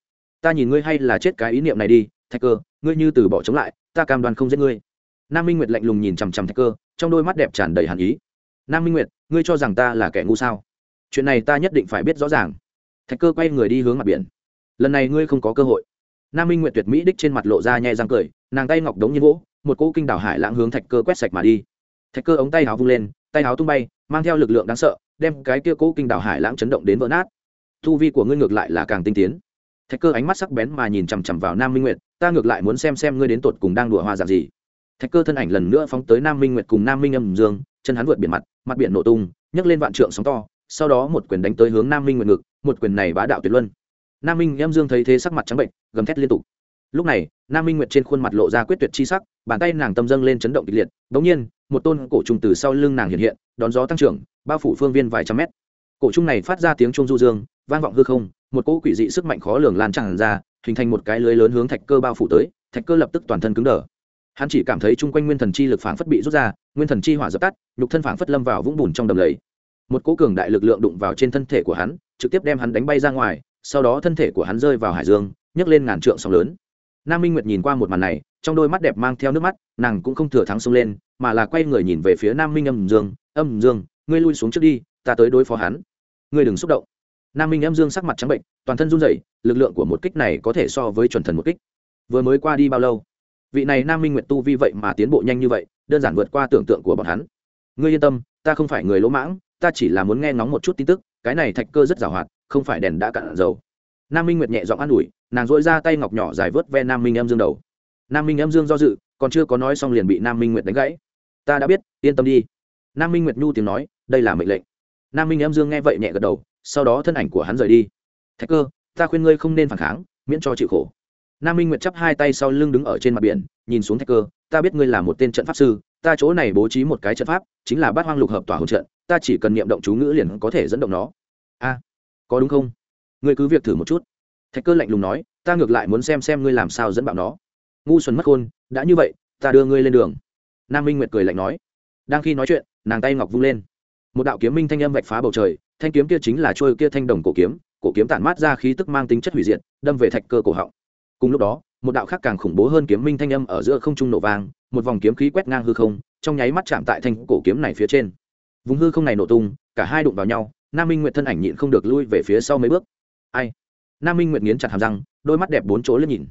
Ta nhìn ngươi hay là chết cái ý niệm này đi, thạch cơ, ngươi như từ bỏ chống lại ta cam đoan không giết ngươi. Nam minh nguyệt lạnh lùng nhìn chằm chằm thạch cơ, trong đôi mắt đẹp tràn đầy hàn ý. Nam minh nguyệt, ngươi cho rằng ta là kẻ ngu sao? Chuyện này ta nhất định phải biết rõ ràng. Thạch cơ quay người đi hướng mặt biển. Lần này ngươi không có cơ hội. Nam minh nguyệt tuyệt mỹ đích trên mặt lộ ra nhẹ răng cười, nàng tay ngọc đống như gỗ một cỗ kinh đảo hải lãng hướng thạch cơ quét sạch mà đi. Thạch cơ ống tay háo vung lên, tay háo tung bay, mang theo lực lượng đáng sợ, đem cái kia cỗ kinh đảo hải lãng chấn động đến vỡ nát. Thu vi của ngươi ngược lại là càng tinh tiến. Thạch cơ ánh mắt sắc bén mà nhìn chằm chằm vào nam minh nguyệt ta ngược lại muốn xem xem ngươi đến tột cùng đang đùa hoa dạng gì. Thạch cơ thân ảnh lần nữa phóng tới nam minh nguyệt cùng nam minh âm dương, chân hắn vượt biển mặt mặt biển nổ tung, nhấc lên vạn trượng sóng to, sau đó một quyền đánh tới hướng nam minh nguyệt ngực, một quyền này bá đạo tuyệt luân. Nam minh âm dương thấy thế sắc mặt trắng bệnh, gầm thét liên tục. Lúc này, nam minh nguyệt trên khuôn mặt lộ ra quyết tuyệt chi sắc, bàn tay nàng tâm dâng lên chấn động kịch liệt đ ỗ n g nhiên, một tôn cổ trùng từ sau lưng nàng hiện hiện, đón gió tăng trưởng, bao phủ phương viên vài trăm mét. Cổ trùng này phát ra tiếng trung du dương, vang vọng hư không một cỗ quỷ dị sức mạnh khó lường lan tràn ra, hình thành một cái lưới lớn hướng thạch cơ bao phủ tới, thạch cơ lập tức toàn thân cứng đờ. Hắn chỉ cảm thấy chung quanh nguyên thần chi lực phảng phất bị rút ra, nguyên thần chi hỏa dập tắt, nhục thân phảng phất lâm vào vũng bùn trong đầm lầy. Một cỗ cường đại lực lượng đụng vào trên thân thể của hắn, trực tiếp đem hắn đánh bay ra ngoài, sau đó thân thể của hắn rơi vào hải dương, nhấc lên ngàn trượng sóng lớn. Nam minh nguyệt nhìn qua một màn này, trong đôi mắt đẹp mang theo nước mắt, nàng cũng không thừa thắng xông lên, mà là quay người nhìn về phía nam minh âm dương âm dương, ngươi lui xuống trước đi, ta tới đối phó hắn. Ngươi đừng xúc động nam minh Em dương sắc mặt trắng bệnh, toàn thân run rẩy, lực lượng của một kích này có thể so với chuẩn thần một kích. Vừa mới qua đi bao lâu? Vị này nam minh nguyệt tu vi vậy mà tiến bộ nhanh như vậy, đơn giản vượt qua tưởng tượng của bọn hắn. Ngươi yên tâm, ta không phải người lỗ mãng, ta chỉ là muốn nghe ngóng một chút tin tức, cái này thạch cơ rất giàu hoạt không phải đèn đã cạn dầu. Nam minh nguyệt nhẹ giọng an ủi, nàng dội ra tay ngọc nhỏ dài vớt ve nam minh em dương đầu. Nam minh em dương do dự, còn chưa có nói xong liền bị nam minh nguyệt đánh gãy. Ta đã biết, yên tâm đi. Nam minh nguyệt nhu tiếng nói, đây là mệnh lệnh. Nam minh em dương nghe vậy nhẹ gật đầu sau đó thân ảnh của hắn rời đi. Thạch cơ, ta khuyên ngươi không nên phản kháng, miễn cho chịu khổ. Nam minh nguyệt chắp hai tay sau lưng đứng ở trên mặt biển, nhìn xuống thạch cơ, ta biết ngươi là một tên trận pháp sư, ta chỗ này bố trí một cái trận pháp, chính là bát hoang lục hợp tỏa hồn trận, ta chỉ cần niệm động chú ngữ liền có thể dẫn động nó. A, có đúng không? Ngươi cứ việc thử một chút. Thạch cơ lạnh lùng nói, ta ngược lại muốn xem xem ngươi làm sao dẫn bạo nó. Ngu xuẩn mất khôn, đã như vậy, ta đưa ngươi lên đường. Nam minh nguyệt cười lạnh nói. Đang khi nói chuyện, nàng tay ngọc vung lên. Một đạo kiếm minh thanh âm vạch phá bầu trời thanh kiếm kia chính là trôi kia thanh đồng cổ kiếm cổ kiếm tản mát ra khí tức mang tính chất hủy diệt, đâm về thạch cơ cổ họng. Cùng lúc đó, một đạo khác càng khủng bố hơn kiếm minh thanh âm ở giữa không trung nổ vang, một vòng kiếm khí quét ngang hư không, trong nháy mắt chạm tại thanh cổ kiếm này phía trên. Vùng hư không này nổ tung, cả hai đụng vào nhau, nam minh nguyệt thân ảnh nhịn không được lui về phía sau mấy bước. Ai? Nam minh nguyệt nghiến chặt hàm răng, đôi mắt đẹp bốn chỗ lên nhìn.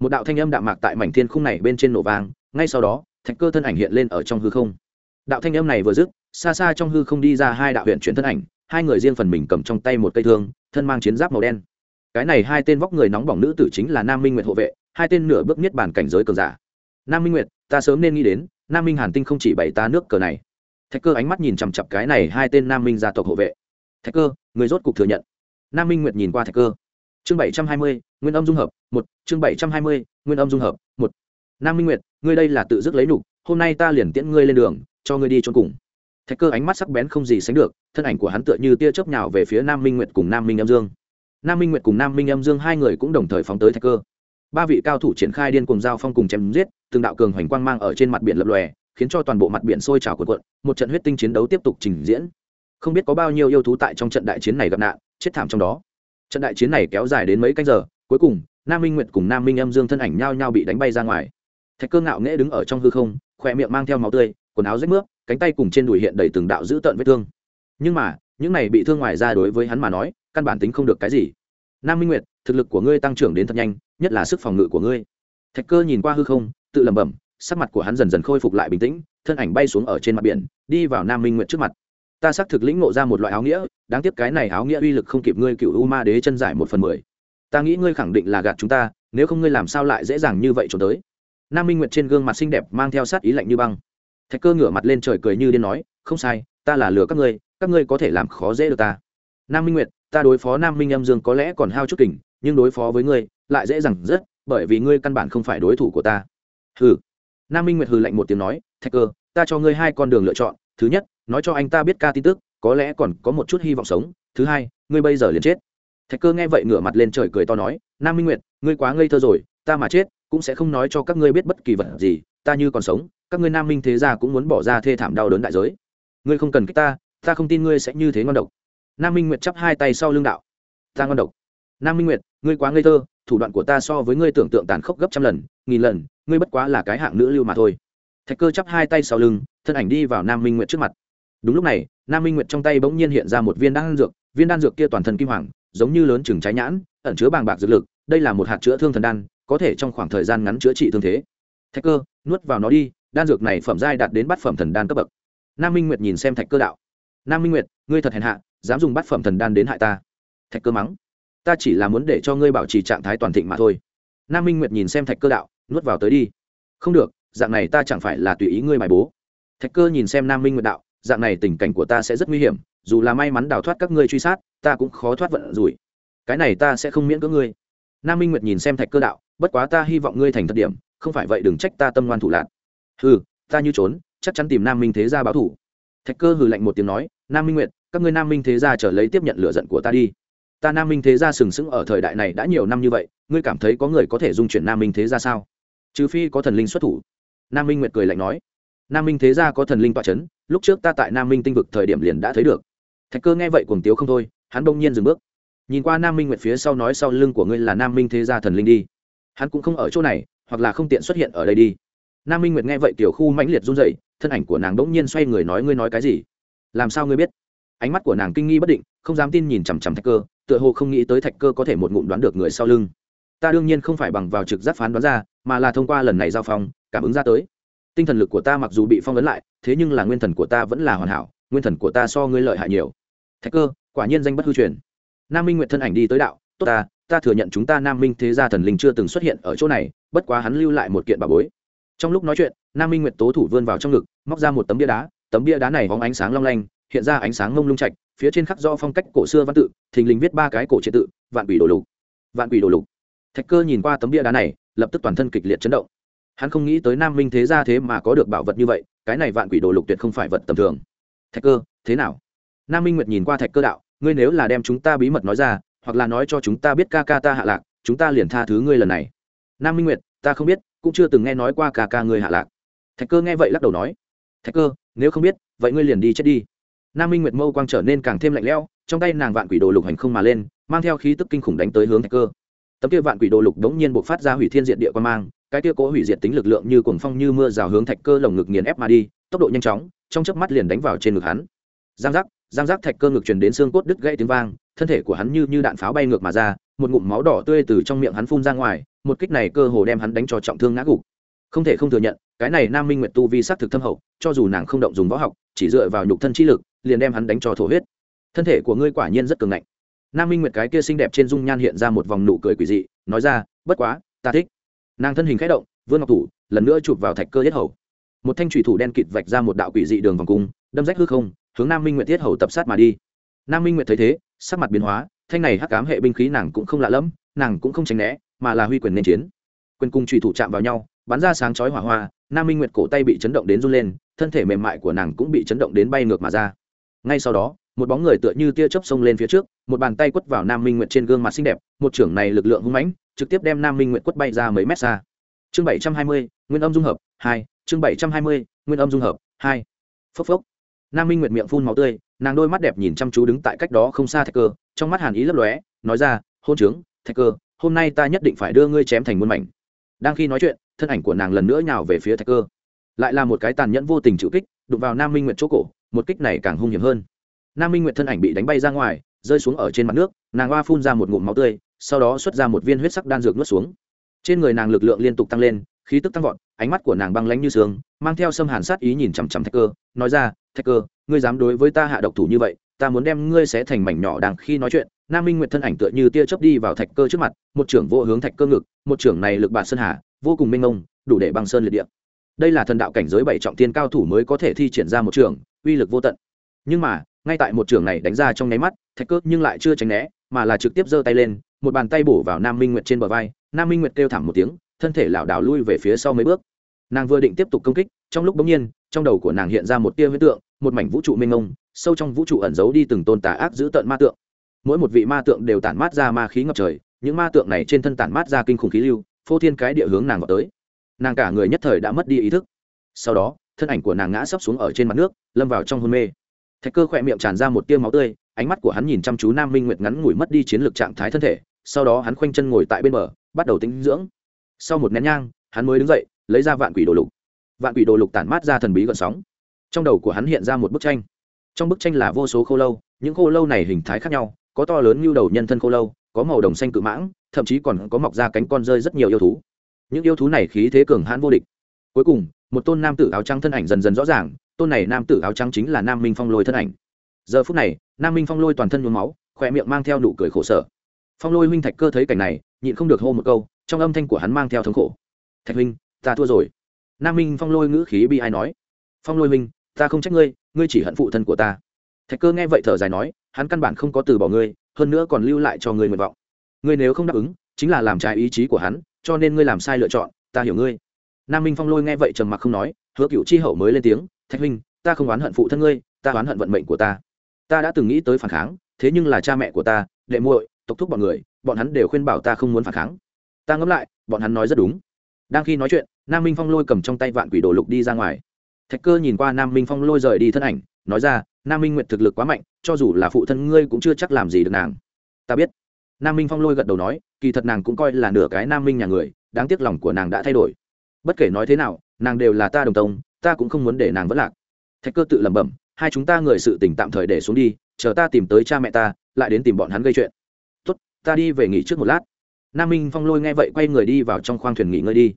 Một đạo thanh âm đạm mạc tại mảnh thiên khung này bên trên nổ vang, ngay sau đó, thạch cơ thân ảnh hiện lên ở trong hư không. Đạo thanh âm này vừa dứt, xa xa trong hư không đi ra hai đạo huyện chuyển thân ảnh hai người riêng phần mình cầm trong tay một cây thương, thân mang chiến giáp màu đen. Cái này hai tên vóc người nóng bỏng nữ tử chính là nam minh nguyệt hộ vệ, hai tên nửa bước niết bàn cảnh giới cường giả. Nam minh nguyệt, ta sớm nên nghĩ đến, nam minh hàn tinh không chỉ bày ta nước cờ này. Thạch cơ ánh mắt nhìn chằm chặp cái này hai tên nam minh gia tộc hộ vệ. Thạch cơ, người rốt cục thừa nhận. Nam minh nguyệt nhìn qua thạch cơ. Chương bảy trăm hai mươi, nguyên âm dung hợp, một. Chương bảy trăm hai mươi, nguyên âm dung hợp, một. Nam minh nguyệt, ngươi đây là tự dứt lấy nục, hôm nay ta liền tiễn ngươi lên đường, cho ngươi đi trốn cùng thạch cơ ánh mắt sắc bén không gì sánh được, thân ảnh của hắn tựa như tia chớp nhào về phía nam minh nguyệt cùng nam minh âm dương. Nam minh nguyệt cùng nam minh âm dương hai người cũng đồng thời phóng tới thạch cơ. Ba vị cao thủ triển khai điên cùng giao phong cùng chém giết, từng đạo cường hoành quang mang ở trên mặt biển lập lòe, khiến cho toàn bộ mặt biển sôi trào cuộn cuộn, một trận huyết tinh chiến đấu tiếp tục trình diễn. Không biết có bao nhiêu yêu thú tại trong trận đại chiến này gặp nạn, chết thảm trong đó. Trận đại chiến này kéo dài đến mấy canh giờ, cuối cùng, nam minh nguyệt cùng nam minh âm dương thân ảnh nhao nhao bị đánh bay ra ngoài. Thạch cơ ngạo nghễ đứng ở trong hư không, khỏe miệng mang theo máu tươi, quần áo rách nước cánh tay cùng trên đùi hiện đầy từng đạo dữ tợn vết thương. Nhưng mà, những này bị thương ngoài ra đối với hắn mà nói, căn bản tính không được cái gì. Nam minh nguyệt, thực lực của ngươi tăng trưởng đến thật nhanh, nhất là sức phòng ngự của ngươi. Thạch cơ nhìn qua hư không, tự lẩm bẩm, sắc mặt của hắn dần dần khôi phục lại bình tĩnh, thân ảnh bay xuống ở trên mặt biển, đi vào nam minh nguyệt trước mặt. Ta xác thực lĩnh ngộ ra một loại áo nghĩa, đáng tiếc cái này áo nghĩa uy lực không kịp ngươi cựu u ma đế chân giải một phần mười. Ta nghĩ ngươi khẳng định là gạt chúng ta, nếu không ngươi làm sao lại dễ dàng như vậy trốn tới? Nam minh nguyệt trên gương mặt xinh đẹp mang theo sát ý lạnh như băng thạch cơ ngửa mặt lên trời cười như điên nói, không sai, ta là lừa các ngươi các ngươi có thể làm khó dễ được ta. Nam minh nguyệt, ta đối phó nam minh âm dương có lẽ còn hao chút kỉnh nhưng đối phó với ngươi, lại dễ dàng rất, bởi vì ngươi căn bản không phải đối thủ của ta. Hừ. Nam minh nguyệt hừ lạnh một tiếng nói, thạch cơ, ta cho ngươi hai con đường lựa chọn, thứ nhất, nói cho anh ta biết ca tin tức, có lẽ còn có một chút hy vọng sống, thứ hai, ngươi bây giờ liền chết. Thạch cơ nghe vậy ngửa mặt lên trời cười to nói, nam minh nguyệt, ngươi quá ngây thơ rồi, ta mà chết, cũng sẽ không nói cho các ngươi biết bất kỳ vật gì, ta như còn sống các ngươi nam minh thế gia cũng muốn bỏ ra thê thảm đau đớn đại giới. Ngươi không cần kích ta ta không tin ngươi sẽ như thế ngon độc. Nam minh nguyệt chắp hai tay sau lưng đạo. Ta ngon độc. Nam minh nguyệt, ngươi quá ngây thơ, thủ đoạn của ta so với ngươi tưởng tượng tàn khốc gấp trăm lần, nghìn lần, ngươi bất quá là cái hạng nữ lưu mà thôi. Thạch cơ chắp hai tay sau lưng, thân ảnh đi vào nam minh nguyệt trước mặt. Đúng lúc này, nam minh nguyệt trong tay bỗng nhiên hiện ra một viên đan dược, viên đan dược kia toàn thân kim hoàng, giống như lớn chừng trái nhãn, ẩn chứa bàng bạc dược lực, đây là một hạt chữa thương thần đan, có thể trong khoảng thời gian ngắn chữa trị thương thế. Thạch cơ, nuốt vào nó đi đan dược này phẩm giai đạt đến bát phẩm thần đan cấp bậc. Nam minh nguyệt nhìn xem thạch cơ đạo. Nam minh nguyệt, ngươi thật hèn hạ, dám dùng bát phẩm thần đan đến hại ta. Thạch cơ mắng. Ta chỉ là muốn để cho ngươi bảo trì trạng thái toàn thịnh mà thôi. Nam minh nguyệt nhìn xem thạch cơ đạo, nuốt vào tới đi. Không được, dạng này ta chẳng phải là tùy ý ngươi bài bố. Thạch cơ nhìn xem nam minh nguyệt đạo, dạng này tình cảnh của ta sẽ rất nguy hiểm, dù là may mắn đào thoát các ngươi truy sát, ta cũng khó thoát vận rủi. Cái này ta sẽ không miễn cưỡng ngươi. Nam minh nguyệt nhìn xem thạch cơ đạo, bất quá ta hy vọng ngươi thành thật điểm, không phải vậy đừng trách ta tâm ngoan thủ lạc hừ ta như trốn chắc chắn tìm nam minh thế gia báo thủ thạch cơ hừ lạnh một tiếng nói nam minh nguyệt các ngươi nam minh thế gia trở lấy tiếp nhận lựa giận của ta đi ta nam minh thế gia sừng sững ở thời đại này đã nhiều năm như vậy ngươi cảm thấy có người có thể dung chuyển nam minh thế gia sao trừ phi có thần linh xuất thủ nam minh nguyệt cười lạnh nói nam minh thế gia có thần linh toa c h ấ n lúc trước ta tại nam minh tinh vực thời điểm liền đã thấy được thạch cơ nghe vậy cuồng tiếu không thôi hắn bỗng nhiên dừng bước nhìn qua nam minh nguyệt phía sau nói sau lưng của ngươi là nam minh thế gia thần linh đi hắn cũng không ở chỗ này hoặc là không tiện xuất hiện ở đây đi nam minh nguyệt nghe vậy tiểu khu mãnh liệt run rẩy, thân ảnh của nàng đỗng nhiên xoay người nói ngươi nói cái gì? Làm sao ngươi biết? Ánh mắt của nàng kinh nghi bất định không dám tin nhìn chằm chằm thạch cơ tựa hồ không nghĩ tới thạch cơ có thể một ngụm đoán được người sau lưng. Ta đương nhiên không phải bằng vào trực giác phán đoán ra mà là thông qua lần này giao phong cảm ứng ra tới. Tinh thần lực của ta mặc dù bị phong ấn lại thế nhưng là nguyên thần của ta vẫn là hoàn hảo nguyên thần của ta so ngươi lợi hại nhiều. Thạch cơ quả nhiên danh bất hư truyền. Nam minh nguyện thân ảnh đi tới đạo tốt ta ta thừa nhận chúng ta nam minh thế gia thần linh chưa từng xuất hiện ở chỗ này bất quá hắn lưu lại một kiện bà bối trong lúc nói chuyện, nam minh nguyệt tố thủ vươn vào trong ngực, móc ra một tấm bia đá. Tấm bia đá này hóng ánh sáng long lanh, hiện ra ánh sáng ngông lung trạch, phía trên khắc do phong cách cổ xưa văn tự, thình lình viết ba cái cổ triệt tự, vạn quỷ đổ lục. Vạn quỷ đổ lục. Thạch cơ nhìn qua tấm bia đá này, lập tức toàn thân kịch liệt chấn động. Hắn không nghĩ tới nam minh thế ra thế mà có được bảo vật như vậy, cái này vạn quỷ đồ lục tuyệt không phải vật tầm thường. Thạch cơ, thế nào? Nam minh nguyệt nhìn qua thạch cơ đạo, ngươi nếu là đem chúng ta bí mật nói ra, hoặc là nói cho chúng ta biết ca ca ta hạ lạc, chúng ta liền tha thứ ngươi lần này. Nam minh nguyệt, ta không biết cũng chưa từng nghe nói qua ca ca ngươi hạ lạc. Thạch cơ nghe vậy lắc đầu nói, thạch cơ, nếu không biết, vậy ngươi liền đi chết đi. Nam minh nguyệt mâu quang trở nên càng thêm lạnh lẽo, trong tay nàng vạn quỷ đồ lục hành không mà lên, mang theo khí tức kinh khủng đánh tới hướng thạch cơ. Tấm kia vạn quỷ đồ lục đống nhiên buộc phát ra hủy thiên diện địa quan mang, cái kia cố hủy diệt tính lực lượng như cuồng phong như mưa rào hướng thạch cơ lồng ngực nghiền ép mà đi, tốc độ nhanh chóng, trong chớp mắt liền đánh vào trên ngực hắn. Giang giác giang giác thạch cơ ngực truyền đến xương cốt đứt gãy tiếng vang, thân thể của hắn như như đạn pháo bay ngược mà ra một ngụm máu đỏ tươi từ trong miệng hắn phun ra ngoài, một kích này cơ hồ đem hắn đánh cho trọng thương ngã gục. Không thể không thừa nhận, cái này nam minh nguyệt tu vi s á c thực thâm hậu, cho dù nàng không động dùng võ học, chỉ dựa vào nhục thân chi lực, liền đem hắn đánh cho thổ huyết. Thân thể của ngươi quả nhiên rất cường ngạnh. Nam minh nguyệt cái kia xinh đẹp trên dung nhan hiện ra một vòng nụ cười quỷ dị, nói ra, bất quá, ta thích. Nàng thân hình k h ẽ động vương ngọc thủ, lần nữa chụp vào thạch cơ yết hầu. Một thanh thủy thủ đen kịt vạch ra một đạo quỷ dị đường vòng cung, đâm rách hư không, hướng nam minh nguyệt tiết hầu tập sát mà đi. Nam minh nguyệt thấy thế, sắc mặt biến hóa thanh này hắc cám hệ binh khí nàng cũng không lạ lẫm, nàng cũng không tránh né, mà là huy quyền nên chiến. Quyền cung trùy thủ chạm vào nhau, bắn ra sáng chói hỏa hoa, nam minh nguyệt cổ tay bị chấn động đến run lên, thân thể mềm mại của nàng cũng bị chấn động đến bay ngược mà ra. Ngay sau đó, một bóng người tựa như tia chớp xông lên phía trước, một bàn tay quất vào nam minh nguyệt trên gương mặt xinh đẹp, một trưởng này lực lượng hung mãnh, trực tiếp đem nam minh nguyệt quất bay ra mấy mét xa. Chương bảy trăm hai mươi, nguyên âm dung hợp, hai, chương bảy trăm hai mươi, nguyên âm dung hợp, hai. Phốc phốc. Nam minh nguyệt miệng phun máu tươi, nàng đôi mắt đẹp nhìn chăm chú đứng tại cách đó không xa thạch cơ trong mắt hàn ý lấp lóe, nói ra, hôn trướng, thạch cơ, hôm nay ta nhất định phải đưa ngươi chém thành muôn mảnh. Đang khi nói chuyện, thân ảnh của nàng lần nữa nhào về phía thạch cơ. Lại là một cái tàn nhẫn vô tình chịu kích, đụng vào nam minh nguyệt chỗ cổ, một kích này càng hung hiểm hơn. Nam minh nguyệt thân ảnh bị đánh bay ra ngoài, rơi xuống ở trên mặt nước, nàng hoa phun ra một ngụm máu tươi, sau đó xuất ra một viên huyết sắc đan dược nuốt xuống. Trên người nàng lực lượng liên tục tăng lên, khí tức tăng vọt, ánh mắt của nàng băng lánh như sương, mang theo xâm hàn sát ý nhìn chằm chằm thạch cơ, nói ra, thạch cơ, ngươi dám đối với ta hạ độc thủ như vậy ta muốn đem ngươi xé thành mảnh nhỏ đang khi nói chuyện. Nam minh nguyệt thân ảnh tựa như tia chớp đi vào thạch cơ trước mặt, một trưởng vô hướng thạch cơ ngực, một trưởng này lực bạt sơn hà, vô cùng minh ngông đủ để băng sơn liệt địa. Đây là thần đạo cảnh giới bảy trọng tiên cao thủ mới có thể thi triển ra một trưởng, uy lực vô tận. Nhưng mà, ngay tại một trưởng này đánh ra trong nháy mắt, thạch cơ nhưng lại chưa tránh né, mà là trực tiếp giơ tay lên, một bàn tay bổ vào nam minh nguyệt trên bờ vai. Nam minh nguyệt kêu thảm một tiếng, thân thể lảo đảo lui về phía sau mấy bước. Nàng vừa định tiếp tục công kích, trong lúc bỗng nhiên, trong đầu của nàng hiện ra một tia huyết tượng, một mảnh vũ trụ mênh mông sâu trong vũ trụ ẩn giấu đi từng tôn tà ác giữ tợn ma tượng. Mỗi một vị ma tượng đều tản mát ra ma khí ngập trời, những ma tượng này trên thân tản mát ra kinh khủng khí lưu, phô thiên cái địa hướng nàng vào tới. Nàng cả người nhất thời đã mất đi ý thức. Sau đó, thân ảnh của nàng ngã sấp xuống ở trên mặt nước, lâm vào trong hôn mê. Thạch cơ khỏe miệng tràn ra một tiêu máu tươi, ánh mắt của hắn nhìn chăm chú nam minh nguyệt ngắn ngủi mất đi chiến lược trạng thái thân thể, sau đó hắn khoanh chân ngồi tại bên bờ, bắt đầu tính dưỡng. Sau một nén nhang, hắn mới đứng dậy, lấy ra vạn quỷ đồ lục. Vạn quỷ đồ lục tản mát ra thần bí gợn sóng. Trong đầu của hắn hiện ra một bức tranh trong bức tranh là vô số khô lâu, những khô lâu này hình thái khác nhau, có to lớn như đầu nhân thân khô lâu, có màu đồng xanh cự mãng, thậm chí còn có mọc ra cánh con rơi rất nhiều yêu thú. Những yêu thú này khí thế cường hãn vô địch. Cuối cùng, một tôn nam tử áo trắng thân ảnh dần dần rõ ràng, tôn này nam tử áo trắng chính là nam minh phong lôi thân ảnh. Giờ phút này, nam minh phong lôi toàn thân nhuốm máu khỏe miệng mang theo nụ cười khổ sở. Phong lôi huynh thạch cơ thấy cảnh này, nhịn không được hô một câu, trong âm thanh của hắn mang theo thống khổ. Thạch huynh, ta thua rồi. Nam minh phong lôi ngữ khí bi ai nói. Phong lôi huynh ta không trách ngươi ngươi chỉ hận phụ thân của ta. Thạch cơ nghe vậy thở dài nói, hắn căn bản không có từ bỏ ngươi, hơn nữa còn lưu lại cho ngươi nguyện vọng. Ngươi nếu không đáp ứng, chính là làm trái ý chí của hắn, cho nên ngươi làm sai lựa chọn, ta hiểu ngươi. Nam minh phong lôi nghe vậy trầm mặc không nói, hứa cựu chi hậu mới lên tiếng, thạch huynh, ta không oán hận phụ thân ngươi, ta oán hận vận mệnh của ta. Ta đã từng nghĩ tới phản kháng, thế nhưng là cha mẹ của ta, đệ muội, tộc thúc bọn người, bọn hắn đều khuyên bảo ta không muốn phản kháng. Ta ngẫm lại, bọn hắn nói rất đúng. Đang khi nói chuyện, nam minh phong lôi cầm trong tay vạn quỷ đồ lục đi ra ngoài thạch cơ nhìn qua nam minh phong lôi rời đi thân ảnh, nói ra, nam minh Nguyệt thực lực quá mạnh, cho dù là phụ thân ngươi cũng chưa chắc làm gì được nàng. Ta biết. Nam minh phong lôi gật đầu nói, kỳ thật nàng cũng coi là nửa cái nam minh nhà người, đáng tiếc lòng của nàng đã thay đổi. Bất kể nói thế nào, nàng đều là ta đồng tông, ta cũng không muốn để nàng vất lạc. Thạch cơ tự lẩm bẩm, hai chúng ta người sự tỉnh tạm thời để xuống đi, chờ ta tìm tới cha mẹ ta, lại đến tìm bọn hắn gây chuyện. Tốt, ta đi về nghỉ trước một lát. Nam minh phong lôi nghe vậy quay người đi vào trong khoang thuyền nghỉ ngơi đi.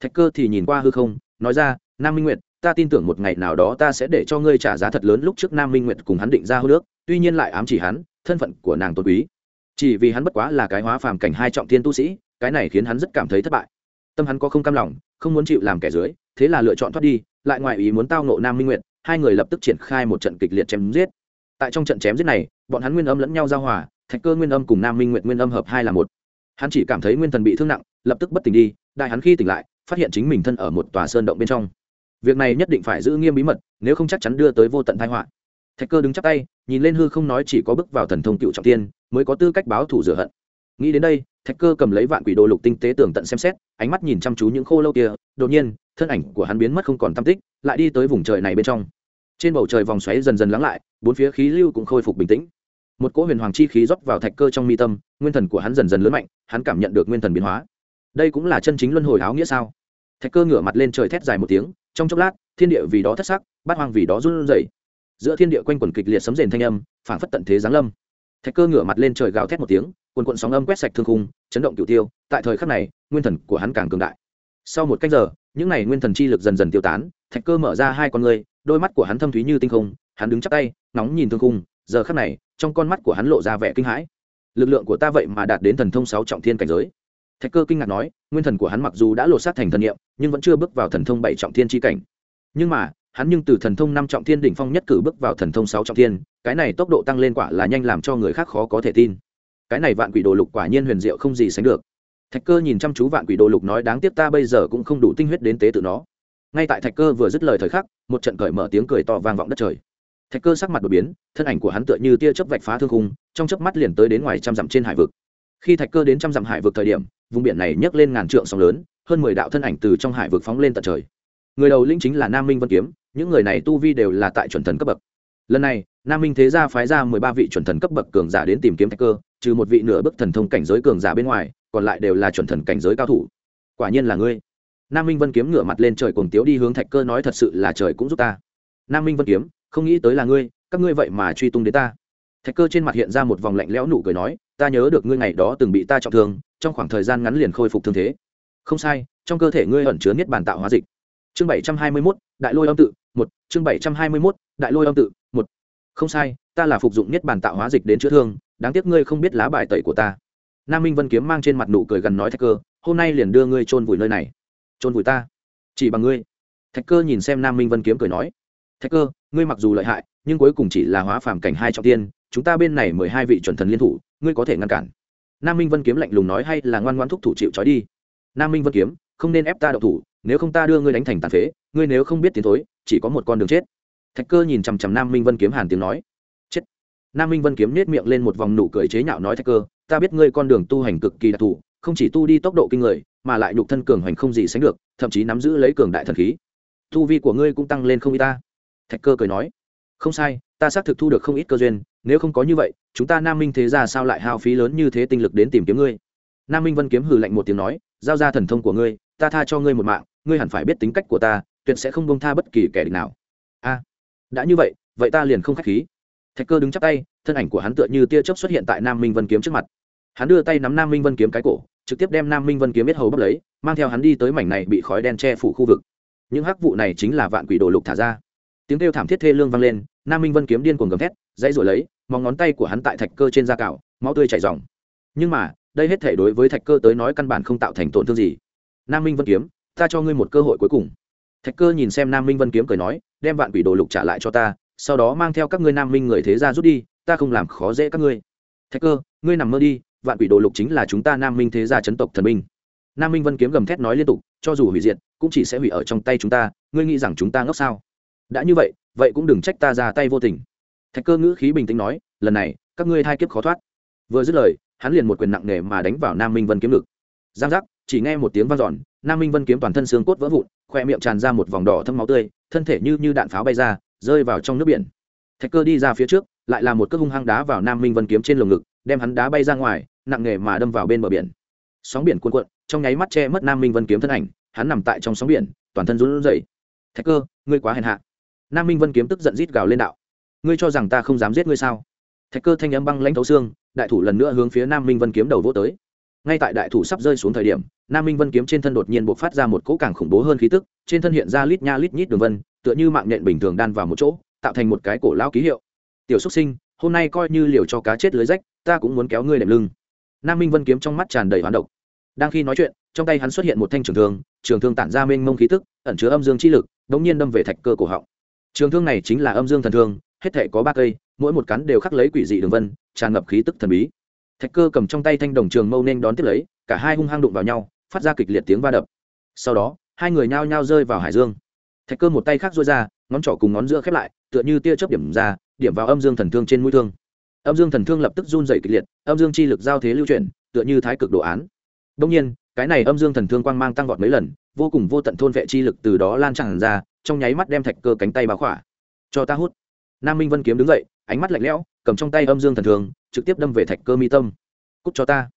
Thạch cơ thì nhìn qua hư không, nói ra, nam minh nguyệt ta tin tưởng một ngày nào đó ta sẽ để cho ngươi trả giá thật lớn lúc trước nam minh nguyệt cùng hắn định ra hô nước tuy nhiên lại ám chỉ hắn, thân phận của nàng tôn quý. Chỉ vì hắn bất quá là cái hóa phàm cảnh hai trọng thiên tu sĩ, cái này khiến hắn rất cảm thấy thất bại. Tâm hắn có không cam lòng, không muốn chịu làm kẻ dưới, thế là lựa chọn thoát đi, lại ngoại ý muốn tao nộ nam minh nguyệt, hai người lập tức triển khai một trận kịch liệt chém giết. Tại trong trận chém giết này, bọn hắn nguyên âm lẫn nhau giao hòa, thạch cơ nguyên âm cùng nam minh nguyệt nguyên âm hợp hai là một. Hắn chỉ cảm thấy nguyên thần bị thương nặng, lập tức bất tỉnh đi, đại hắn khi tỉnh lại, phát hiện chính mình thân ở một tòa sơn động bên trong việc này nhất định phải giữ nghiêm bí mật, nếu không chắc chắn đưa tới vô tận thái họa. Thạch cơ đứng chắp tay, nhìn lên hư không nói chỉ có bước vào thần thông cựu trọng tiên, mới có tư cách báo thủ rửa hận. Nghĩ đến đây, thạch cơ cầm lấy vạn quỷ đồ lục tinh tế tường tận xem xét, ánh mắt nhìn chăm chú những khô lâu kia, đột nhiên, thân ảnh của hắn biến mất không còn tam tích, lại đi tới vùng trời này bên trong. Trên bầu trời vòng xoáy dần dần lắng lại, bốn phía khí lưu cũng khôi phục bình tĩnh. Một cỗ huyền hoàng chi khí rót vào thạch cơ trong mi tâm, nguyên thần của hắn dần dần lớn mạnh, hắn cảm nhận được nguyên thần biến hóa. Đây cũng là chân chính luân hồi áo nghĩa sao? Thạch cơ ngửa mặt lên trời thét dài một tiếng trong chốc lát, thiên địa vì đó thất sắc, bát hoang vì đó run rẩy. Giữa thiên địa quanh quẩn kịch liệt sấm rền thanh âm, phảng phất tận thế giáng lâm. Thạch cơ ngửa mặt lên trời gào thét một tiếng, quần quận sóng âm quét sạch thương khung, chấn động cửu tiêu, tại thời khắc này, nguyên thần của hắn càng cường đại. Sau một cách giờ, những n à y nguyên thần chi lực dần dần tiêu tán, thạch cơ mở ra hai con người đôi mắt của hắn thâm thúy như tinh không, hắn đứng chắc tay, nóng nhìn thương khung, giờ khắc này, trong con mắt của hắn lộ ra vẻ kinh hãi. Lực lượng của ta vậy mà đạt đến thần thông sáu trọng thiên cảnh giới thạch cơ kinh ngạc nói, nguyên thần của hắn mặc dù đã lột xác thành thần nghiệm nhưng vẫn chưa bước vào thần thông bảy trọng thiên tri cảnh. Nhưng mà, hắn nhưng từ thần thông năm trọng thiên đỉnh phong nhất cử bước vào thần thông sáu trọng thiên, cái này tốc độ tăng lên quả là nhanh làm cho người khác khó có thể tin. Cái này vạn quỷ đồ lục quả nhiên huyền diệu không gì sánh được. Thạch cơ nhìn chăm chú vạn quỷ đồ lục nói, đáng tiếc ta bây giờ cũng không đủ tinh huyết đến tế tự nó. Ngay tại thạch cơ vừa dứt lời thời khắc, một trận cởi mở tiếng cười to vang vọng đất trời. Thạch cơ sắc mặt đột biến, thân ảnh của hắn tựa như tia chớp vạch phá thương khung, trong chớp mắt liền tới đến ngoài trăm dặm trên hải vực khi thạch cơ đến trăm dặm hải vực thời điểm, vùng biển này nhấc lên ngàn trượng sóng lớn, hơn mười đạo thân ảnh từ trong hải vực phóng lên tận trời. Người đầu linh chính là nam minh vân kiếm, những người này tu vi đều là tại chuẩn thần cấp bậc. Lần này, nam minh thế gia phái ra mười ba vị chuẩn thần cấp bậc cường giả đến tìm kiếm thạch cơ, trừ một vị nửa bức thần thông cảnh giới cường giả bên ngoài, còn lại đều là chuẩn thần cảnh giới cao thủ. Quả nhiên là ngươi. Nam minh vân kiếm ngửa mặt lên trời cùng tiếu đi hướng thạch cơ nói thật sự là trời cũng giúp ta. Nam minh vân kiếm, không nghĩ tới là ngươi, các ngươi vậy mà truy tung đến ta. Thạch cơ trên mặt hiện ra một vòng lạnh lẽo nụ cười nói ta nhớ được ngươi ngày đó từng bị ta trọng thương, trong khoảng thời gian ngắn liền khôi phục thương thế. Không sai, trong cơ thể ngươi ẩn chứa niết bàn tạo hóa dịch. Chương bảy trăm hai mươi mốt, đại lôi âm tự, một. Chương bảy trăm hai mươi mốt, đại lôi âm tự, một. Không sai, ta là phục dụng niết bàn tạo hóa dịch đến chữa thương, đáng tiếc ngươi không biết lá bài tẩy của ta. Nam minh vân kiếm mang trên mặt nụ cười gần nói thạch cơ, hôm nay liền đưa ngươi chôn vùi nơi này. Chôn vùi ta? Chỉ bằng ngươi. Thạch cơ nhìn xem nam minh vân kiếm cười nói. Thạch cơ, ngươi mặc dù lợi hại, nhưng cuối cùng chỉ là hóa phàm cảnh hai trọng tiên, chúng ta bên này mười hai vị chuẩn thần liên thủ ngươi có thể ngăn cản. Nam minh vân kiếm lạnh lùng nói hay là ngoan ngoan thúc thủ chịu trói đi. Nam minh vân kiếm, không nên ép ta đậu thủ, nếu không ta đưa ngươi đánh thành tàn phế, ngươi nếu không biết tiến thối, chỉ có một con đường chết. Thạch cơ nhìn chằm chằm nam minh vân kiếm hàn tiếng nói. Chết. Nam minh vân kiếm nết miệng lên một vòng nụ cười chế nhạo nói thạch cơ, ta biết ngươi con đường tu hành cực kỳ đặc thù, không chỉ tu đi tốc độ kinh người, mà lại nhục thân cường hoành không gì sánh được, thậm chí nắm giữ lấy cường đại thần khí. Tu vi của ngươi cũng tăng lên không ít ta. Thạch cơ cười nói. Không sai, ta xác thực thu được không ít cơ duyên nếu không có như vậy, chúng ta nam minh thế ra sao lại hao phí lớn như thế tinh lực đến tìm kiếm ngươi? Nam minh vân kiếm hừ lạnh một tiếng nói, giao ra thần thông của ngươi, ta tha cho ngươi một mạng, ngươi hẳn phải biết tính cách của ta, tuyệt sẽ không bông tha bất kỳ kẻ địch nào. A, đã như vậy vậy ta liền không k h á c h khí. Thạch cơ đứng chắp tay, thân ảnh của hắn tựa như tia chớp xuất hiện tại nam minh vân kiếm trước mặt. Hắn đưa tay nắm nam minh vân kiếm cái cổ, trực tiếp đem nam minh vân kiếm biết hầu bốc lấy, mang theo hắn đi tới mảnh này bị khói đen che phủ khu vực. Những hắc vụ này chính là vạn quỷ đồ lục thả ra. Tiếng kêu thảm thiết thê lương vang lên nam minh vân kiếm điên cuồng gầm thét, dãy rồi lấy, móng ngón tay của hắn tại thạch cơ trên da cạo máu tươi chảy dòng nhưng mà, đây hết thể đối với thạch cơ tới nói căn bản không tạo thành tổn thương gì. Nam minh vân kiếm, ta cho ngươi một cơ hội cuối cùng. Thạch cơ nhìn xem nam minh vân kiếm cười nói, đem vạn quỷ đồ lục trả lại cho ta, sau đó mang theo các ngươi nam minh người thế ra rút đi, ta không làm khó dễ các ngươi. Thạch cơ, ngươi nằm mơ đi, vạn quỷ đồ lục chính là chúng ta nam minh thế gia chấn tộc thần minh nam minh vân kiếm gầm thét nói liên tục, cho dù hủy diệt, cũng chỉ sẽ hủy ở trong tay chúng ta, ngươi nghĩ rằng chúng ta ngốc sao? Đã như vậy vậy cũng đừng trách ta ra tay vô tình. Thạch cơ ngữ khí bình tĩnh nói, lần này, các ngươi hai kiếp khó thoát. Vừa dứt lời, hắn liền một quyền nặng nề mà đánh vào nam minh vân kiếm ngực. Giang giác, chỉ nghe một tiếng vang dọn, nam minh vân kiếm toàn thân xương cốt vỡ vụn, khoe miệng tràn ra một vòng đỏ thâm máu tươi, thân thể như như đạn pháo bay ra, rơi vào trong nước biển. Thạch cơ đi ra phía trước, lại là một cước hung hăng đá vào nam minh vân kiếm trên lồng ngực, đem hắn đá bay ra ngoài, nặng nề mà đâm vào bên bờ biển. Sóng biển cuộn cuộn, trong nháy mắt che mất nam minh vân kiếm thân ảnh, hắn nằm tại trong sóng biển, toàn thân run rẩy. Thạch cơ, ngươi quá hèn hạ nam minh vân kiếm tức giận rít gào lên đạo ngươi cho rằng ta không dám giết ngươi sao thạch cơ thanh âm băng lãnh thấu xương đại thủ lần nữa hướng phía nam minh vân kiếm đầu vô tới ngay tại đại thủ sắp rơi xuống thời điểm nam minh vân kiếm trên thân đột nhiên buộc phát ra một cỗ càng khủng bố hơn khí tức trên thân hiện ra lít nha lít nhít đường vân tựa như mạng nhện bình thường đan vào một chỗ tạo thành một cái cổ lao ký hiệu tiểu xúc sinh hôm nay coi như liều cho cá chết lưới rách ta cũng muốn kéo ngươi đệm lưng nam minh vân kiếm trong mắt tràn đầy hoán độc đang khi nói chuyện trong tay hắn xuất hiện một thanh trường thương trường thương tản ra mênh mông khí tức ẩn chứa âm dương chi lực đ ỗ n g nhiên đâm về thạch cơ cổ họng trường thương này chính là âm dương thần thương, hết thể có ba cây, mỗi một cắn đều khắc lấy quỷ dị đường vân, tràn ngập khí tức thần bí. Thạch cơ cầm trong tay thanh đồng trường mâu nên đón tiếp lấy, cả hai hung hăng đụng vào nhau, phát ra kịch liệt tiếng va đập. Sau đó, hai người nhao nhao rơi vào hải dương. Thạch cơ một tay khác rối ra, ngón trỏ cùng ngón giữa khép lại, tựa như tia chớp điểm ra, điểm vào âm dương thần thương trên mũi thương. Âm dương thần thương lập tức run dày kịch liệt, âm dương chi lực giao thế lưu chuyển, tựa như thái cực đồ án. Đông nhiên, cái này âm dương thần thương quang mang tăng vọt mấy lần, vô cùng vô tận thôn vệ chi lực từ đó lan tràn ra trong nháy mắt đem thạch cơ cánh tay báo khỏa. Cho ta hút. Nam minh vân kiếm đứng dậy, ánh mắt lạnh lẽo, cầm trong tay âm dương thần thương trực tiếp đâm về thạch cơ mi tâm. Cút cho ta.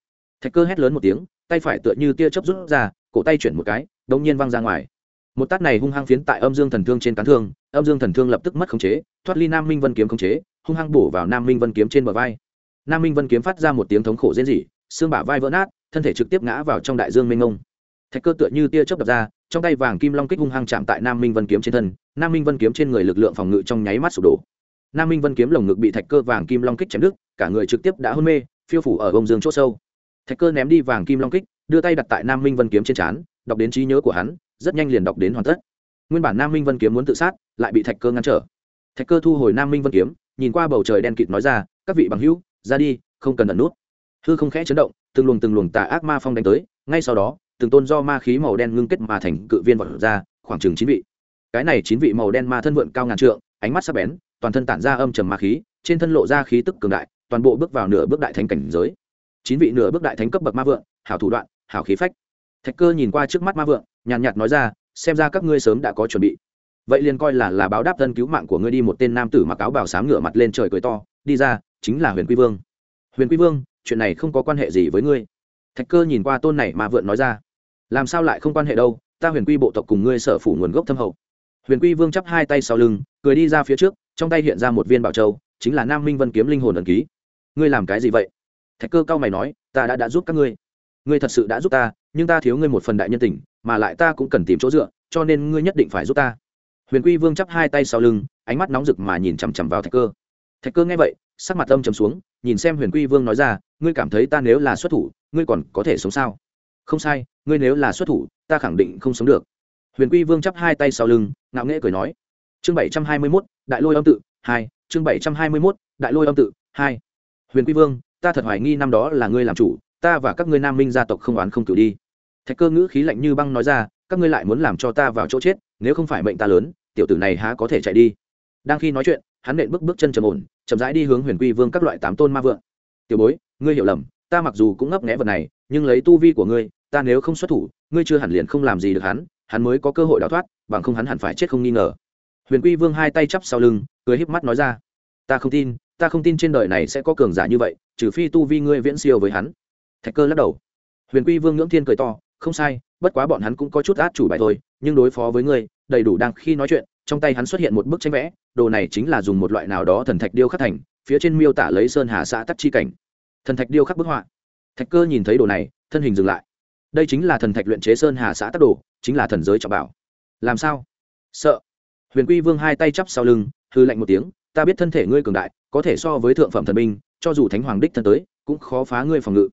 Thạch cơ hét lớn một tiếng, tay phải tựa như tia chớp rút ra, cổ tay chuyển một cái, đống nhiên văng ra ngoài. Một tát này hung hăng phiến tại âm dương thần thương trên cán thương, âm dương thần thương lập tức mất khống chế, thoát ly nam minh vân kiếm khống chế, hung hăng bổ vào nam minh vân kiếm trên bờ vai. Nam minh vân kiếm phát ra một tiếng thống khổ rên rỉ, xương bả vai vỡ nát, thân thể trực tiếp ngã vào trong đại dương mênh ngông thạch cơ tựa như tia chớp đập ra trong tay vàng kim long kích hung hăng chạm tại nam minh vân kiếm trên thân, nam minh vân kiếm trên người lực lượng phòng ngự trong nháy mắt sụp đổ. Nam minh vân kiếm lồng ngực bị thạch cơ vàng kim long kích chém đứt, cả người trực tiếp đã hôn mê, phiêu phủ ở bông dương c h ỗ sâu. Thạch cơ ném đi vàng kim long kích, đưa tay đặt tại nam minh vân kiếm trên trán, đọc đến trí nhớ của hắn, rất nhanh liền đọc đến hoàn tất. Nguyên bản nam minh vân kiếm muốn tự sát, lại bị thạch cơ ngăn trở. Thạch cơ thu hồi nam minh vân kiếm, nhìn qua bầu trời đen kịt nói ra, các vị bằng hữu, ra đi, không cần ẩn nút. Hư không khẽ chấn động, từng luồng từng luồng tà ác ma phong đánh tới, ngay sau đó từng tôn do ma khí màu đen ngưng kết mà thành cự viên vọt ra, khoảng chừng chín vị. Cái này chín vị màu đen ma thân vượn cao ngàn trượng, ánh mắt sắc bén, toàn thân tản ra âm trầm ma khí, trên thân lộ ra khí tức cường đại, toàn bộ bước vào nửa bước đại thánh cảnh giới. Chín vị nửa bước đại thánh cấp bậc ma vượng hảo thủ đoạn, hảo khí phách. Thạch cơ nhìn qua trước mắt ma vượng nhàn nhạt nói ra, xem ra các ngươi sớm đã có chuẩn bị. Vậy liền coi là là báo đáp thân cứu mạng của ngươi đi một tên nam tử mặc áo bào sám ngửa mặt lên trời cười to, đi ra, chính là huyền quy vương. Huyền quy vương, chuyện này không có quan hệ gì với ngươi. Thạch cơ nhìn qua tôn này mà vượn nói ra làm sao lại không quan hệ đâu, ta huyền quy bộ tộc cùng ngươi sở phủ nguồn gốc thâm hậu. Huyền quy vương chắp hai tay sau lưng, cười đi ra phía trước, trong tay hiện ra một viên bảo châu, chính là nam minh vân kiếm linh hồn ẩn ký. Ngươi làm cái gì vậy? Thạch cơ cao mày nói, ta đã đã giúp các ngươi. Ngươi thật sự đã giúp ta, nhưng ta thiếu ngươi một phần đại nhân tình, mà lại ta cũng cần tìm chỗ dựa, cho nên ngươi nhất định phải giúp ta. Huyền quy vương chắp hai tay sau lưng, ánh mắt nóng rực mà nhìn chằm chằm vào thạch cơ. Thạch cơ nghe vậy, sắc mặt âm trầm xuống, nhìn xem huyền quy vương nói ra, ngươi cảm thấy ta nếu là xuất thủ, ngươi còn có thể sống sao? Không sai, ngươi nếu là xuất thủ, ta khẳng định không sống được. Huyền quy vương chắp hai tay sau lưng, ngạo nghễ cười nói. Chương bảy trăm hai mươi mốt, đại lôi âm tự, hai, chương bảy trăm hai mươi mốt, đại lôi âm tự, hai. Huyền quy vương, ta thật hoài nghi năm đó là ngươi làm chủ, ta và các ngươi nam minh gia tộc không oán không cử đi. Thạch cơ ngữ khí lạnh như băng nói ra, các ngươi lại muốn làm cho ta vào chỗ chết, nếu không phải mệnh ta lớn, tiểu tử này há có thể chạy đi. Đang khi nói chuyện, hắn nện bước bước chân trầm ổn, chậm rãi đi hướng huyền quy vương các loại tám tôn ma vượng. Tiểu bối, ngươi hiểu lầm ta mặc dù cũng ngấp nghẽ vật này, nhưng lấy tu vi của ngươi, ta nếu không xuất thủ, ngươi chưa hẳn liền không làm gì được hắn hắn mới có cơ hội đào thoát, bằng không hắn hẳn phải chết không nghi ngờ. Huyền quy vương hai tay chắp sau lưng, cười híp mắt nói ra, ta không tin, ta không tin trên đời này sẽ có cường giả như vậy, trừ phi tu vi ngươi viễn siêu với hắn. Thạch cơ lắc đầu. Huyền quy vương ngưỡng thiên cười to, không sai, bất quá bọn hắn cũng có chút át chủ bài thôi, nhưng đối phó với ngươi, đầy đủ đang khi nói chuyện, trong tay hắn xuất hiện một bức tranh vẽ, đồ này chính là dùng một loại nào đó thần thạch điêu khắc thành, phía trên miêu tả lấy sơn hà xã tắc chi cảnh thần thạch điêu khắc bức họa. Thạch cơ nhìn thấy đồ này, thân hình dừng lại. Đây chính là thần thạch luyện chế sơn hà xã tắc đồ, chính là thần giới trọng bảo. Làm sao? Sợ. Huyền quy vương hai tay chắp sau lưng, hư lạnh một tiếng, ta biết thân thể ngươi cường đại, có thể so với thượng phẩm thần binh, cho dù thánh hoàng đích thân tới, cũng khó phá ngươi phòng ngự.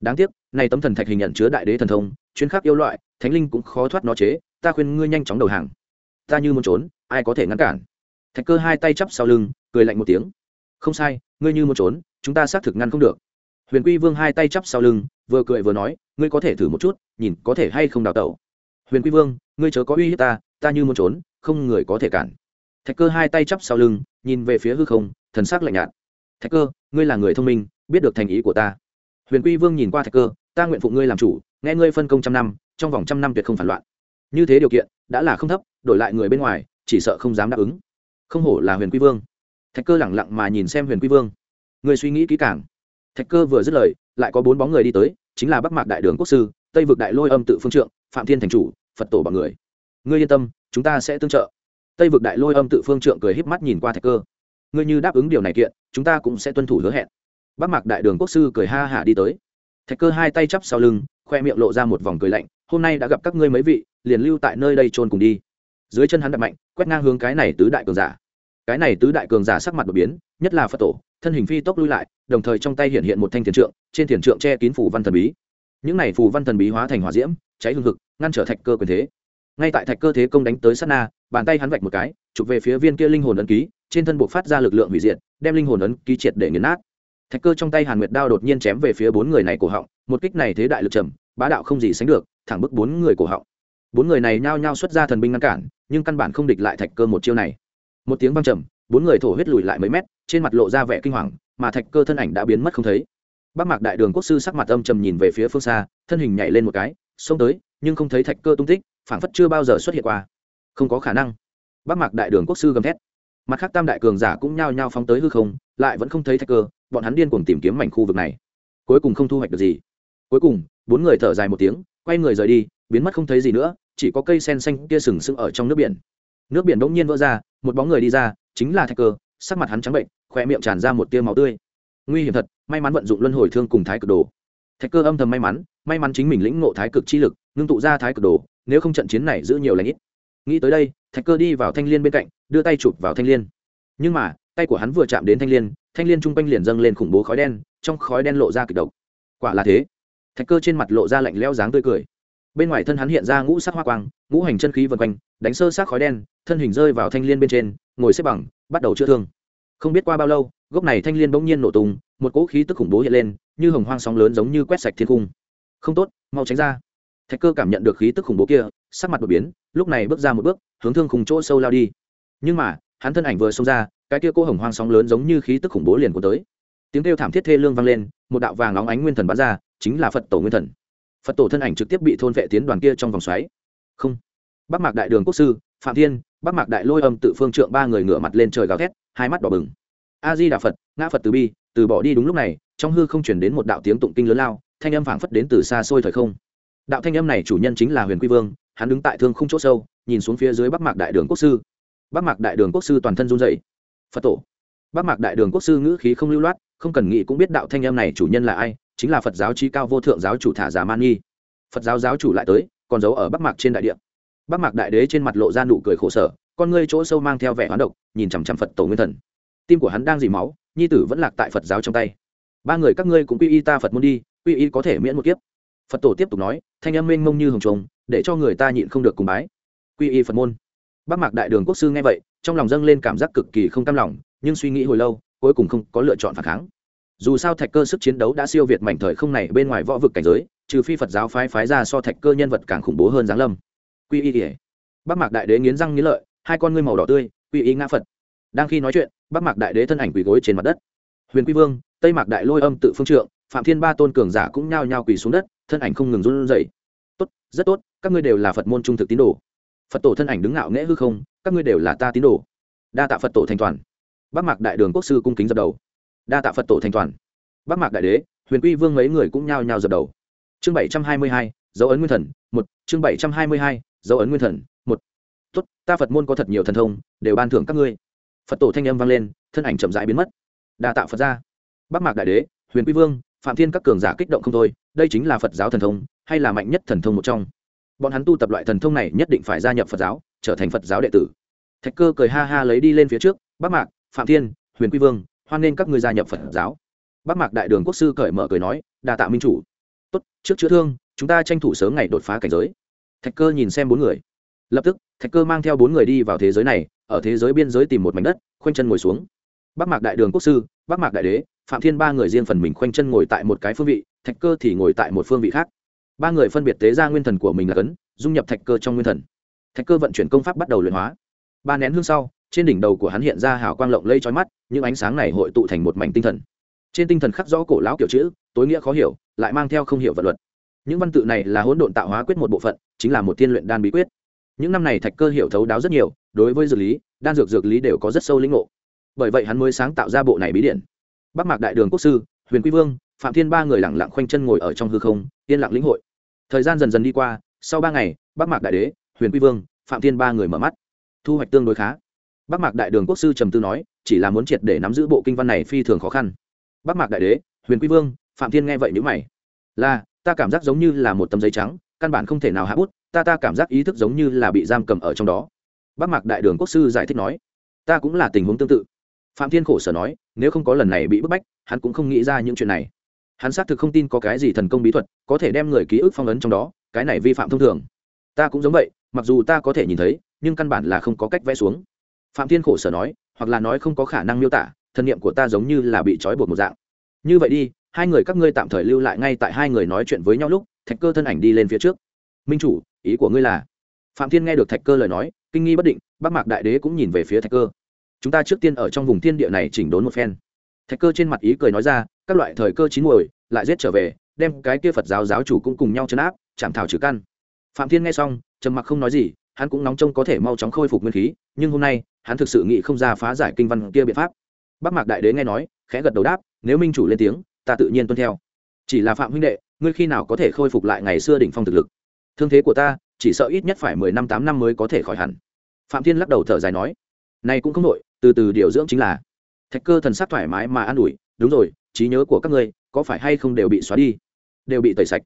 Đáng tiếc, này tấm thần thạch hình nhận chứa đại đế thần thông, chuyên khắc yêu loại, thánh linh cũng khó thoát nó chế, ta khuyên ngươi nhanh chóng đầu hàng. Ta như muốn trốn, ai có thể ngăn cản? Thạch cơ hai tay chắp sau lưng, cười lạnh một tiếng. Không sai, ngươi như muốn trốn, chúng ta xác thực ngăn không được huyền quy vương hai tay chắp sau lưng, vừa cười vừa nói, ngươi có thể thử một chút, nhìn có thể hay không đào tẩu. Huyền quy vương, ngươi chớ có uy hiếp ta ta như muốn trốn, không người có thể cản. Thạch cơ hai tay chắp sau lưng, nhìn về phía hư không, thần sắc lạnh nhạt. Thạch cơ, ngươi là người thông minh, biết được thành ý của ta. Huyền quy vương nhìn qua thạch cơ, ta nguyện phụ ngươi làm chủ, nghe ngươi phân công trăm năm, trong vòng trăm năm tuyệt không phản loạn. Như thế điều kiện, đã là không thấp, đổi lại người bên ngoài, chỉ sợ không dám đáp ứng. Không hổ là huyền quy vương. Thạch cơ lẳng lặng mà nhìn xem huyền quy vương. Người suy nghĩ kỹ càng thạch cơ vừa dứt lời, lại có bốn bóng người đi tới, chính là bắc mạc đại đường quốc sư, tây vực đại lôi âm tự phương trượng, phạm thiên thành chủ, phật tổ bọn người. Ngươi yên tâm, chúng ta sẽ tương trợ. Tây vực đại lôi âm tự phương trượng cười híp mắt nhìn qua thạch cơ. Ngươi như đáp ứng điều này kiện, chúng ta cũng sẽ tuân thủ hứa hẹn. Bắc mạc đại đường quốc sư cười ha hả đi tới. Thạch cơ hai tay chắp sau lưng, khoe miệng lộ ra một vòng cười lạnh, hôm nay đã gặp các ngươi mấy vị, liền lưu tại nơi đây trôn cùng đi. Dưới chân hắn đập mạnh, quét ngang hướng cái này tứ đại cường giả. Cái này tứ đại cường giả sắc mặt đột biến nhất là phật tổ, thân hình phi tốc lui lại, đồng thời trong tay hiện hiện một thanh thiền trượng, trên thiền trượng che kín phủ văn thần bí. Những này phù văn thần bí hóa thành hỏa diễm, cháy hương thực ngăn trở thạch cơ quyền thế. Ngay tại thạch cơ thế công đánh tới sát na, bàn tay hắn vạch một cái, chụp về phía viên kia linh hồn ấn ký, trên thân buộc phát ra lực lượng hủy diệt, đem linh hồn ấn ký triệt để nghiền nát. Thạch cơ trong tay hàn nguyệt đao đột nhiên chém về phía bốn người này cổ họng, một kích này thế đại lực trầm, bá đạo không gì sánh được, thẳng bức bốn người cổ họng. Bốn người này nhao nhao xuất ra thần binh ngăn cản, nhưng căn bản không địch lại thạch cơ một chiêu này. Một tiếng vang trầm bốn người thổ huyết lùi lại mấy mét, trên mặt lộ ra vẻ kinh hoàng, mà thạch cơ thân ảnh đã biến mất không thấy. Bác mạc đại đường quốc sư sắc mặt âm trầm nhìn về phía phương xa, thân hình nhảy lên một cái, xông tới, nhưng không thấy thạch cơ tung tích, phảng phất chưa bao giờ xuất hiện qua. Không có khả năng. Bác mạc đại đường quốc sư gầm thét. Mặt khác tam đại cường giả cũng nhao nhao phóng tới hư không, lại vẫn không thấy thạch cơ, bọn hắn điên cuồng tìm kiếm mảnh khu vực này. Cuối cùng không thu hoạch được gì. Cuối cùng, bốn người thở dài một tiếng, quay người rời đi, biến mất không thấy gì nữa, chỉ có cây sen xanh kia sừng sững ở trong nước biển. Nước biển bỗng nhiên vỡ ra, một bóng người đi ra chính là thạch cơ, sắc mặt hắn trắng bệnh khoe miệng tràn ra một tia máu tươi. Nguy hiểm thật, may mắn vận dụng luân hồi thương cùng thái cực đồ. Thạch cơ âm thầm may mắn may mắn chính mình lĩnh ngộ thái cực chi lực, ngưng tụ ra thái cực đồ, nếu không trận chiến này giữ nhiều lãnh ít. Nghĩ tới đây, thạch cơ đi vào thanh l i ê n bên cạnh, đưa tay chụp vào thanh l i ê n nhưng mà, tay của hắn vừa chạm đến thanh l i ê n thanh l i ê n chung quanh liền dâng lên khủng bố khói đen, trong khói đen lộ ra kịch độc. Quả là thế. Thạch cơ trên mặt lộ ra lạnh leo dáng tươi cười. Bên ngoài thân hắn hiện ra ngũ sắc hoa quang ngũ hành chân khí vần quanh, đánh sơ sát khói đen, thân hình rơi vào thanh l i ê n bên trên, ngồi xếp bằng, bắt đầu chữa thương. Không biết qua bao lâu, gốc này thanh l i ê n bỗng nhiên nổ tung, một cỗ khí tức khủng bố hiện lên, như hồng hoang sóng lớn giống như quét sạch thiên cung. Không tốt, mau tránh ra. Thạch cơ cảm nhận được khí tức khủng bố kia, sắc mặt đột biến, lúc này bước ra một bước, hướng thương khùng chỗ sâu lao đi. Nhưng mà, hắn thân ảnh vừa xông ra, cái kia cô hồng hoang sóng lớn giống như khí tức khủng bố liền của tới. Tiếng kêu thảm thiết thê lương vang lên, một đạo vàng óng ánh nguyên thần bắn ra, chính là phật tổ nguyên thần. Phật tổ thân ảnh trực tiếp bị thôn vệ tiến đoàn kia trong vòng xoáy. Không bắc mạc đại đường quốc sư, phạm thiên, bắc mạc đại lôi âm tự phương trượng ba người ngửa mặt lên trời gào thét, hai mắt đỏ bừng. A di đà phật, ngã phật từ bi, từ bỏ đi đúng lúc này, trong hư không chuyển đến một đạo tiếng tụng kinh lớn lao, thanh âm phảng phất đến từ xa xôi thời không. Đạo thanh âm này chủ nhân chính là huyền quy vương, hắn đứng tại thương không chỗ sâu, nhìn xuống phía dưới bắc mạc đại đường quốc sư. Bắc mạc đại đường quốc sư toàn thân run dậy phật tổ. Bắc mạc đại đường quốc sư ngữ khí không lưu loát, không cần nghĩ cũng biết đạo thanh âm này chủ nhân là ai, chính là phật giáo trí cao vô thượng giáo chủ thả giả man nhi. Phật giáo giáo chủ lại tới, còn giấu ở bắc mạc trên đại địa bắc mạc đại đế trên mặt lộ ra nụ cười khổ sở, con ngươi chỗ sâu mang theo vẻ hoán độc, nhìn chằm chằm phật tổ nguyên thần. Tim của hắn đang dì máu, nhi tử vẫn lạc tại phật giáo trong tay. Ba người các ngươi cũng quy y ta phật môn đi, quy y có thể miễn một kiếp. Phật tổ tiếp tục nói, thanh âm mênh mông như hồng trùng, để cho người ta nhịn không được cùng bái. Quy y phật môn. Bác mạc đại đường quốc sư nghe vậy, trong lòng dâng lên cảm giác cực kỳ không cam lòng, nhưng suy nghĩ hồi lâu, cuối cùng không có lựa chọn phản kháng. Dù sao thạch cơ sức chiến đấu đã siêu việt mảnh thời không này bên ngoài võ vực cảnh giới, trừ phi phật giáo phái phái ra so thạch cơ nhân vật càng khủng bố hơn giáng lâm quy y ỉa bác mạc đại đế nghiến răng nghiến lợi, hai con ngươi màu đỏ tươi, quy y ngã phật. Đang khi nói chuyện, bác mạc đại đế thân ảnh quỳ gối trên mặt đất. Huyền quy vương, tây mạc đại lôi âm tự phương trượng, phạm thiên ba tôn cường giả cũng nhao nhao quỳ xuống đất, thân ảnh không ngừng run rẩy. Tốt, rất tốt, các ngươi đều là phật môn trung thực tín đồ. Phật tổ thân ảnh đứng ngạo nghễ hư không, các ngươi đều là ta tín đồ. Đa tạ phật tổ thành toàn. Bác mạc đại đường quốc sư cung kính dập đầu. Đa tạ phật tổ thành toàn. Bác mạc đại đế, huyền quy vương mấy người cũng nhao nhao dập đầu. Chương bảy trăm hai mươi hai, dấu ấn nguyên thần, một, chương bảy trăm hai mươi hai dấu ấn nguyên thần, một, tốt, ta phật môn có thật nhiều thần thông, đều ban thưởng các ngươi. Phật tổ thanh âm vang lên, thân ảnh chậm rãi biến mất. Đa tạo phật ra bắc mạc đại đế, huyền quy vương, phạm thiên các cường giả kích động không thôi, đây chính là phật giáo thần thông, hay là mạnh nhất thần thông một trong? Bọn hắn tu tập loại thần thông này nhất định phải gia nhập phật giáo, trở thành phật giáo đệ tử. Thạch cơ cười ha ha lấy đi lên phía trước, bắc mạc, phạm thiên, huyền quy vương, hoan nghênh các ngươi gia nhập phật giáo. Bắc mạc đại đường quốc sư cởi mở cười nói, đa tạ minh chủ. Tốt, trước chữa thương, chúng ta tranh thủ sớm ngày đột phá cảnh giới thạch cơ nhìn xem bốn người. Lập tức, thạch cơ mang theo bốn người đi vào thế giới này, ở thế giới biên giới tìm một mảnh đất, khoanh chân ngồi xuống. Bắc mạc đại đường quốc sư, bắc mạc đại đế, phạm thiên ba người riêng phần mình khoanh chân ngồi tại một cái phương vị, thạch cơ thì ngồi tại một phương vị khác. Ba người phân biệt tế ra nguyên thần của mình là cấn, dung nhập thạch cơ trong nguyên thần. Thạch cơ vận chuyển công pháp bắt đầu luyện hóa. Ba nén hương sau, trên đỉnh đầu của hắn hiện ra hào quang lộng lây trói mắt, những ánh sáng này hội tụ thành một mảnh tinh thần. Trên tinh thần khắc rõ cổ lão kiểu chữ, tối nghĩa khó hiểu, lại mang theo không hiểu vật luật những văn tự này là hỗn độn tạo hóa quyết một bộ phận, chính là một tiên luyện đan bí quyết. Những năm này thạch cơ hiểu thấu đáo rất nhiều, đối với dược lý, đan dược dược lý đều có rất sâu lĩnh ngộ. Bởi vậy hắn mới sáng tạo ra bộ này bí điển bắc mạc đại đường quốc sư, huyền quy vương, phạm thiên ba người lẳng lặng khoanh chân ngồi ở trong hư không, yên lặng lĩnh hội. Thời gian dần dần đi qua, sau ba ngày, bắc mạc đại đế, huyền quy vương, phạm thiên ba người mở mắt. Thu hoạch tương đối khá. Bắc mạc đại đường quốc sư trầm tư nói, chỉ là muốn triệt để nắm giữ bộ kinh văn này phi thường khó khăn. Bắc mạc đại đế, huyền quy vương, phạm thiên nghe vậy nhữ mày. Là ta cảm giác giống như là một tấm giấy trắng, căn bản không thể nào hạ bút, ta ta cảm giác ý thức giống như là bị giam cầm ở trong đó. Bắc mạc đại đường quốc sư giải thích nói, ta cũng là tình huống tương tự. Phạm thiên khổ sở nói, nếu không có lần này bị bức bách, hắn cũng không nghĩ ra những chuyện này. Hắn xác thực không tin có cái gì thần công bí thuật, có thể đem người ký ức phong ấn trong đó, cái này vi phạm thông thường. Ta cũng giống vậy, mặc dù ta có thể nhìn thấy, nhưng căn bản là không có cách vẽ xuống. Phạm thiên khổ sở nói, hoặc là nói không có khả năng miêu tả, thân nhiệm của ta giống như là bị trói buộc một dạng. Như vậy đi hai người các ngươi tạm thời lưu lại ngay tại hai người nói chuyện với nhau lúc, thạch cơ thân ảnh đi lên phía trước. Minh chủ, ý của ngươi là? Phạm thiên nghe được thạch cơ lời nói, kinh nghi bất định bác mạc đại đế cũng nhìn về phía thạch cơ. Chúng ta trước tiên ở trong vùng thiên địa này chỉnh đốn một phen. Thạch cơ trên mặt ý cười nói ra, các loại thời cơ chín muồi, lại giết trở về, đem cái kia phật giáo giáo chủ cũng cùng nhau chấn áp, chạm thảo trừ căn. Phạm thiên nghe xong, trầm mặc không nói gì, hắn cũng nóng trông có thể mau chóng khôi phục nguyên khí, nhưng hôm nay, hắn thực sự nghĩ không ra phá giải kinh văn kia biện pháp. Bác mạc đại đế nghe nói, khẽ gật đầu đáp, nếu minh chủ lên tiếng ta tự nhiên tuân theo. Chỉ là phạm huynh đệ, ngươi khi nào có thể khôi phục lại ngày xưa đỉnh phong thực lực? Thương thế của ta, chỉ sợ ít nhất phải mười năm tám năm mới có thể khỏi hẳn. Phạm thiên lắc đầu thở dài nói. Nay cũng không nội từ từ điều dưỡng chính là. Thạch cơ thần sắc thoải mái mà an ủi. Đúng rồi, trí nhớ của các ngươi, có phải hay không đều bị xóa đi? Đều bị tẩy sạch.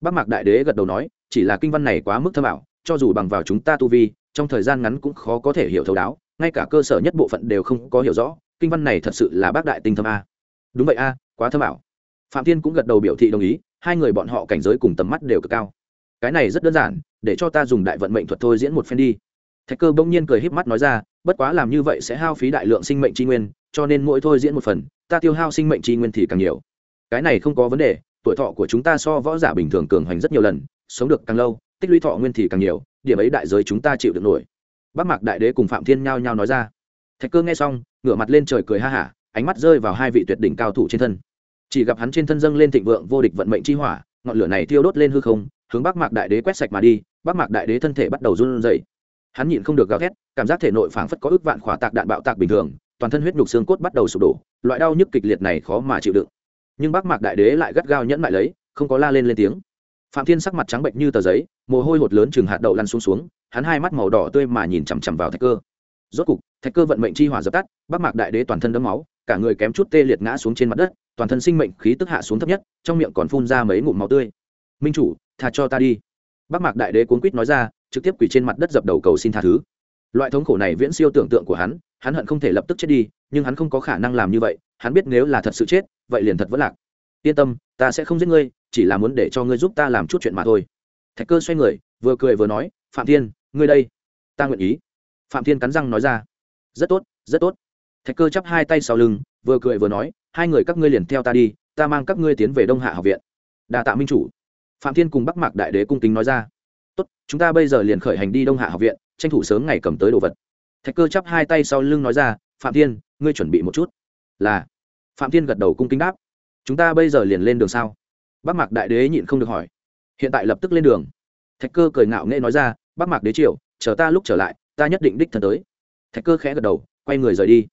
Bác mạc đại đế gật đầu nói. Chỉ là kinh văn này quá mức thâm ảo, cho dù bằng vào chúng ta tu vi, trong thời gian ngắn cũng khó có thể hiểu thấu đáo, ngay cả cơ sở nhất bộ phận đều không có hiểu rõ, kinh văn này thật sự là bác đại tinh thâm a. Đúng vậy a quá thâm ảo phạm thiên cũng gật đầu biểu thị đồng ý, hai người bọn họ cảnh giới cùng tầm mắt đều cực cao. Cái này rất đơn giản, để cho ta dùng đại vận mệnh thuật thôi diễn một phen đi. Thạch cơ bỗng nhiên cười híp mắt nói ra, bất quá làm như vậy sẽ hao phí đại lượng sinh mệnh tri nguyên, cho nên mỗi thôi diễn một phần, ta tiêu hao sinh mệnh tri nguyên thì càng nhiều. Cái này không có vấn đề, tuổi thọ của chúng ta so võ giả bình thường cường hành rất nhiều lần, sống được càng lâu, tích lũy thọ nguyên thì càng nhiều, điểm ấy đại giới chúng ta chịu được nổi. Bác mạc đại đế cùng phạm thiên nhao nhao nói ra. Thạch cơ nghe xong, ngửa mặt lên trời cười ha hả, ánh mắt rơi vào hai vị tuyệt đỉnh cao thủ trên thân chỉ gặp hắn trên thân dâng lên thịnh vượng vô địch vận mệnh chi hỏa, ngọn lửa này thiêu đốt lên hư không, hướng bắc mạc đại đế quét sạch mà đi, bắc mạc đại đế thân thể bắt đầu run rẩy. Hắn nhịn không được gào thét, cảm giác thể nội phảng phất có ước vạn khỏa tạc đạn bạo tạc bình thường, toàn thân huyết nhục xương cốt bắt đầu sụp đổ, loại đau nhức kịch liệt này khó mà chịu đựng. Nhưng bắc mạc đại đế lại gắt gao nhẫn lại lấy, không có la lên lên tiếng. Phạm thiên sắc mặt trắng bệnh như tờ giấy, mồ hôi hột lớn chừng hạt đậu lăn xuống xuống, hắn hai mắt màu đỏ tươi mà nhìn chằm chằm vào thạch cơ. Rốt cục, thạch cơ vận mệnh chi hỏa dập tắt, bắc mạc đại đế toàn thân đấm máu, cả người kém chút tê liệt ngã xuống trên mặt đất toàn thân sinh mệnh khí tức hạ xuống thấp nhất, trong miệng còn phun ra mấy ngụm máu tươi. Minh chủ, tha cho ta đi. Bắc mạc đại đế cuốn quýt nói ra, trực tiếp quỳ trên mặt đất dập đầu cầu xin tha thứ. Loại thống khổ này viễn siêu tưởng tượng của hắn hắn hận không thể lập tức chết đi, nhưng hắn không có khả năng làm như vậy, hắn biết nếu là thật sự chết, vậy liền thật vẫn lạc. Yên tâm, ta sẽ không giết ngươi, chỉ là muốn để cho ngươi giúp ta làm chút chuyện mà thôi. Thạch cơ xoay người, vừa cười vừa nói, phạm thiên, ngươi đây. Ta nguyện ý. Phạm thiên cắn răng nói ra, rất tốt rất tốt. Thạch cơ chắp hai tay sau lưng, vừa cười vừa nói hai người các ngươi liền theo ta đi, ta mang các ngươi tiến về đông hạ học viện. Đà tạ minh chủ. Phạm thiên cùng bắc mạc đại đế cung kính nói ra. Tốt, chúng ta bây giờ liền khởi hành đi đông hạ học viện, tranh thủ sớm ngày cầm tới đồ vật. Thạch cơ chắp hai tay sau lưng nói ra, phạm thiên, ngươi chuẩn bị một chút. Là. Phạm thiên gật đầu cung kính đáp. Chúng ta bây giờ liền lên đường sao? Bắc mạc đại đế nhịn không được hỏi. Hiện tại lập tức lên đường. Thạch cơ cười ngạo nghễ nói ra, bắc mạc đế triều, chờ ta lúc trở lại, ta nhất định đích thân tới. Thạch cơ khẽ gật đầu, quay người rời đi.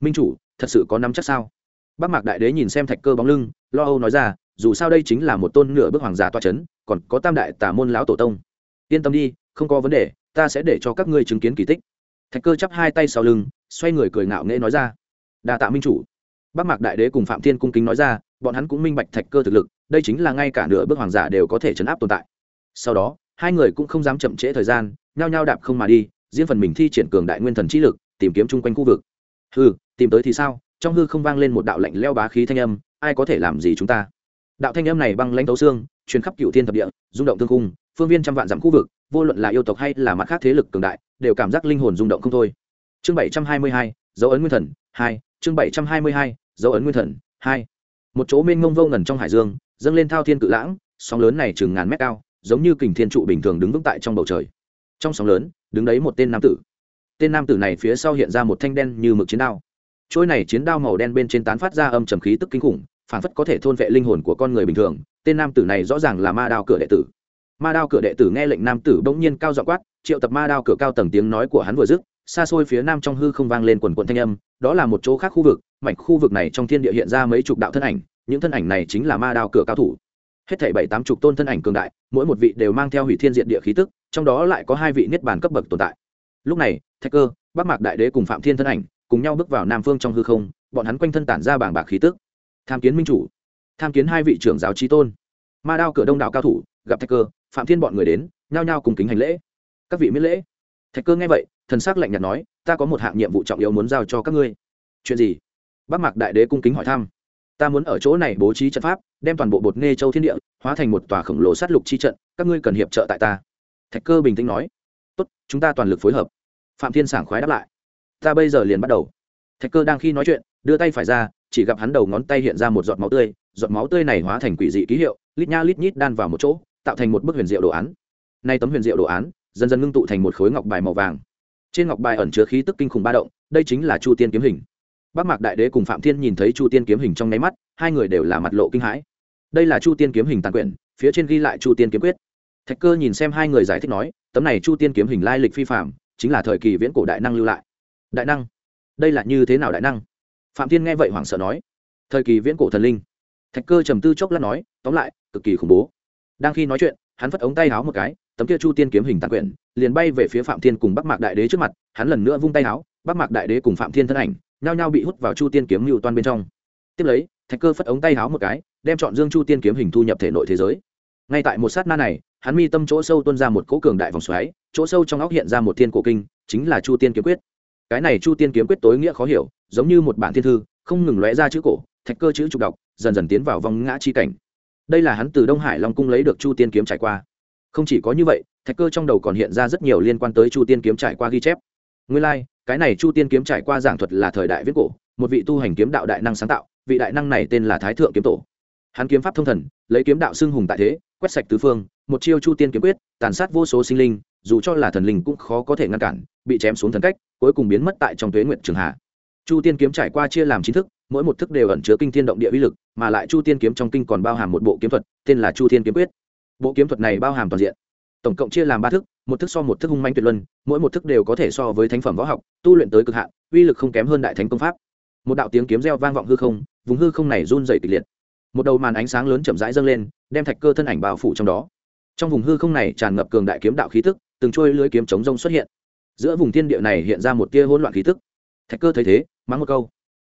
Minh chủ, thật sự có nắm chắc sao? Bắc mạc đại đế nhìn xem thạch cơ bóng lưng, lo âu nói ra, dù sao đây chính là một tôn nửa bước hoàng giả toa c h ấ n còn có tam đại tả môn lão tổ tông. Yên tâm đi, không có vấn đề, ta sẽ để cho các ngươi chứng kiến kỳ tích. Thạch cơ chắp hai tay sau lưng, xoay người cười ngạo nghễ nói ra, đa tạ minh chủ. Bắc mạc đại đế cùng phạm thiên cung kính nói ra, bọn hắn cũng minh bạch thạch cơ thực lực, đây chính là ngay cả nửa bước hoàng giả đều có thể chấn áp tồn tại. Sau đó, hai người cũng không dám chậm trễ thời gian, nhao nhao đạp không mà đi, riêng phần mình thi triển cường đại nguyên thần trí lực, tìm kiếm chung quanh khu vực. Ừ tìm tới thì sao? Trong hư không vang lên một đạo lạnh leo bá khí thanh âm, ai có thể làm gì chúng ta? Đạo thanh âm này băng lãnh tấu xương, truyền khắp cựu thiên thập địa, rung động thương cung phương viên trăm vạn dặm khu vực, vô luận là yêu tộc hay là mặt khác thế lực cường đại, đều cảm giác linh hồn rung động không thôi. Chương bảy trăm hai mươi hai, dấu ấn nguyên thần, hai, chương bảy trăm hai mươi hai, dấu ấn nguyên thần, hai. Một chỗ mênh mông vô ngần trong hải dương, dâng lên thao thiên cự lãng, sóng lớn này chừng ngàn mét cao, giống như kình thiên trụ bình thường đứng vững tại trong bầu trời. Trong sóng lớn, đứng đấy một tên nam tử. Tên nam tử này phía sau hiện ra một thanh đen như mực chiến đao trôi này chiến đao màu đen bên trên tán phát ra âm trầm khí tức kinh khủng, phản phất có thể thôn vệ linh hồn của con người bình thường. Tên nam tử này rõ ràng là ma đao cửa đệ tử. Ma đao cửa đệ tử nghe lệnh nam tử bỗng nhiên cao dọ quát, triệu tập ma đao cửa cao tầng tiếng nói của hắn vừa dứt, xa xôi phía nam trong hư không vang lên quần quần thanh âm, đó là một chỗ khác khu vực, mảnh khu vực này trong thiên địa hiện ra mấy chục đạo thân ảnh, những thân ảnh này chính là ma đao cửa cao thủ. Hết thảy bảy tám chục tôn thân ảnh cường đại, mỗi một vị đều mang theo hủy thiên diện địa khí tức, trong đó lại có hai vị niết bàn cấp bậc tồn tại. Lúc này, thạch cơ bắc mạc đại đế cùng phạm thiên thân ảnh cùng nhau bước vào nam phương trong hư không, bọn hắn quanh thân tản ra bảng bạc khí tức. Tham kiến minh chủ, tham kiến hai vị trưởng giáo trí tôn. Ma đao cửa đông đảo cao thủ, gặp thạch cơ, phạm thiên bọn người đến, nhao nhao cùng kính hành lễ. Các vị miễn lễ. Thạch cơ nghe vậy, thần s ắ c lạnh nhạt nói, ta có một hạng nhiệm vụ trọng yếu muốn giao cho các ngươi. Chuyện gì? Bác mạc đại đế cung kính hỏi thăm. Ta muốn ở chỗ này bố trí trận pháp, đem toàn bộ bột nghe châu thiên địa, hóa thành một tòa khổng lồ sát lục chi trận, các ngươi cần hiệp trợ tại ta. Thạch cơ bình tĩnh nói. Tốt, chúng ta toàn lực phối hợp. Phạm thiên sảng khoái đáp lại ta bây giờ liền bắt đầu. Thạch cơ đang khi nói chuyện, đưa tay phải ra, chỉ gặp hắn đầu ngón tay hiện ra một giọt máu tươi, giọt máu tươi này hóa thành quỷ dị ký hiệu, lít nha lít nhít đan vào một chỗ, tạo thành một bức huyền diệu đồ án. Nay tấm huyền diệu đồ án, dần dần ngưng tụ thành một khối ngọc bài màu vàng. Trên ngọc bài ẩn chứa khí tức kinh khủng ba động, đây chính là chu tiên kiếm hình. Bác mạc đại đế cùng phạm thiên nhìn thấy chu tiên kiếm hình trong nháy mắt, hai người đều là mặt lộ kinh hãi. Đây là chu tiên kiếm hình tàn quyển, phía trên ghi lại chu tiên kiếm quyết. Thạch cơ nhìn xem hai người giải thích nói, tấm này chu tiên kiếm hình lai lịch phi phạm chính là thời kỳ viễn cổ đại năng lưu lại đại năng. Đây là như thế nào đại năng? Phạm thiên nghe vậy hoảng sợ nói. Thời kỳ viễn cổ thần linh. Thạch cơ trầm tư chốc lát nói, tóm lại, cực kỳ khủng bố. Đang khi nói chuyện, hắn phất ống tay háo một cái, tấm kia chu tiên kiếm hình tàn quyển, liền bay về phía phạm thiên cùng bắc mạc đại đế trước mặt, hắn lần nữa vung tay háo, bắc mạc đại đế cùng phạm thiên thân ảnh, nhao nhao bị hút vào chu tiên kiếm mưu toan bên trong. Tiếp lấy, thạch cơ phất ống tay háo một cái, đem chọn dương chu tiên kiếm hình thu nhập thể nội thế giới. Ngay tại một sát na này, hắn mi tâm chỗ sâu tuôn ra một cỗ cường đại vòng xoáy, chỗ sâu trong óc hiện ra một thiên cổ kinh, chính là chu tiên kiếm quyết cái này chu tiên kiếm quyết tối nghĩa khó hiểu giống như một bản thiên thư không ngừng lóe ra chữ cổ thạch cơ chữ trục đọc dần dần tiến vào vòng ngã chi cảnh. Đây là hắn từ đông hải long cung lấy được chu tiên kiếm trải qua. Không chỉ có như vậy thạch cơ trong đầu còn hiện ra rất nhiều liên quan tới chu tiên kiếm trải qua ghi chép. Nguyên lai、like, cái này chu tiên kiếm trải qua giảng thuật là thời đại viết cổ một vị tu hành kiếm đạo đại năng sáng tạo vị đại năng này tên là thái thượng kiếm tổ. Hắn kiếm pháp thông thần lấy kiếm đạo xưng hùng tại thế quét sạch tứ phương một chiêu chu tiên kiếm quyết tàn sát vô số sinh linh dù cho là thần linh cũng khó có thể ngăn cản, bị chém xuống thần cách, cuối cùng biến mất tại trong tuế nguyện trường hạ. Chu tiên kiếm trải qua chia làm chín thức, mỗi một thức đều ẩn chứa kinh thiên động địa uy lực, mà lại chu tiên kiếm trong kinh còn bao hàm một bộ kiếm thuật, tên là chu thiên kiếm quyết. Bộ kiếm thuật này bao hàm toàn diện. Tổng cộng chia làm ba thức, một thức so một thức hung manh tuyệt luân, mỗi một thức đều có thể so với thánh phẩm võ học, tu luyện tới cực hạn, uy lực không kém hơn đại thánh công pháp. Một đạo tiếng kiếm reo vang vọng hư không, vùng hư không này run dày kịch liệt. Một đầu màn ánh sáng lớn chậm rãi dâng lên, đem thạch cơ thân ảnh bao phủ trong đó. Trong vùng hư không này tràn ngập cường đại kiếm đạo khí tức từng trôi lưới kiếm chống rông xuất hiện. Giữa vùng thiên địa này hiện ra một tia hỗn loạn khí tức. Thạch cơ thấy thế, mắng một câu.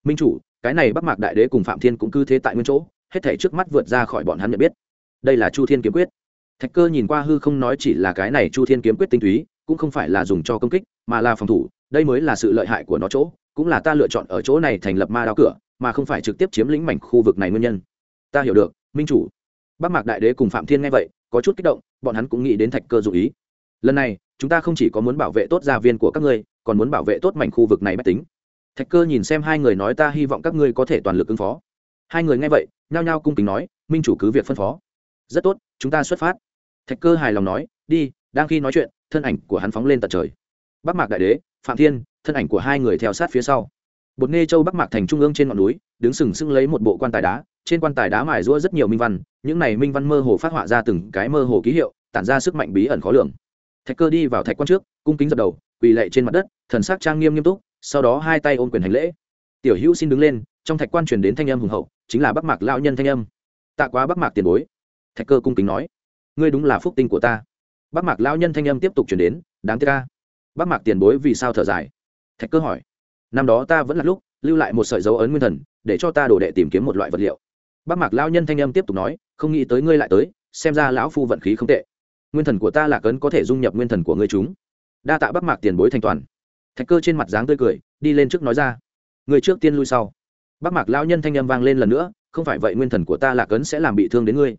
Minh chủ, cái này bắc mạc đại đế cùng phạm thiên cũng cứ thế tại nguyên chỗ, hết thể trước mắt vượt ra khỏi bọn hắn nhận biết. Đây là chu thiên kiếm quyết. Thạch cơ nhìn qua hư không nói chỉ là cái này chu thiên kiếm quyết tinh túy, cũng không phải là dùng cho công kích, mà là phòng thủ, đây mới là sự lợi hại của nó chỗ, cũng là ta lựa chọn ở chỗ này thành lập ma đao cửa, mà không phải trực tiếp chiếm lĩnh mảnh khu vực này nguyên nhân. Ta hiểu được, minh chủ. Bắc mạc đại đế cùng phạm thiên nghe vậy, có chút kích động, bọn hắn cũng nghĩ đến thạch cơ dụ ý lần này, chúng ta không chỉ có muốn bảo vệ tốt gia viên của các ngươi, còn muốn bảo vệ tốt mảnh khu vực này mách tính. Thạch cơ nhìn xem hai người nói ta hy vọng các ngươi có thể toàn lực ứng phó. Hai người nghe vậy, nhao nhao cung kính nói, minh chủ cứ việc phân phó. Rất tốt, chúng ta xuất phát. Thạch cơ hài lòng nói, đi, đang khi nói chuyện, thân ảnh của hắn phóng lên tận trời. Bắc mạc đại đế, phạm thiên, thân ảnh của hai người theo sát phía sau. Bột nghê châu bắc mạc thành trung ương trên ngọn núi, đứng sừng sững lấy một bộ quan tài đá, trên quan tài đá mài rũa rất nhiều minh văn, những này minh văn mơ hồ phát họa ra từng cái mơ hồ ký hiệu, tản ra sức mạnh bí ẩn khó lường thạch cơ đi vào thạch quan trước, cung kính dập đầu, quỳ lệ trên mặt đất, thần sắc trang nghiêm nghiêm túc, sau đó hai tay ôm quyền hành lễ. Tiểu hữu xin đứng lên, trong thạch quan truyền đến thanh âm hùng hậu, chính là bắc mạc lao nhân thanh âm. Tạ quá bắc mạc tiền bối. Thạch cơ cung kính nói, ngươi đúng là phúc tinh của ta. Bắc mạc lao nhân thanh âm tiếp tục truyền đến, đáng tiếc ca bắc mạc tiền bối vì sao thở dài? Thạch cơ hỏi, năm đó ta vẫn là lúc, lưu lại một sợi dấu ấn nguyên thần, để cho ta đổ đệ tìm kiếm một loại vật liệu. Bắc mạc lao nhân thanh âm tiếp tục nói, không nghĩ tới ngươi lại tới, xem ra lão phu vận khí không tệ nguyên thần của ta là cấn có thể dung nhập nguyên thần của ngươi chúng. Đa tạ bắc mạc tiền bối thanh toàn. Thạch cơ trên mặt dáng tươi cười, đi lên trước nói ra. Người trước tiên lui sau. Bắc mạc lão nhân thanh â m vang lên lần nữa, không phải vậy nguyên thần của ta là cấn sẽ làm bị thương đến ngươi.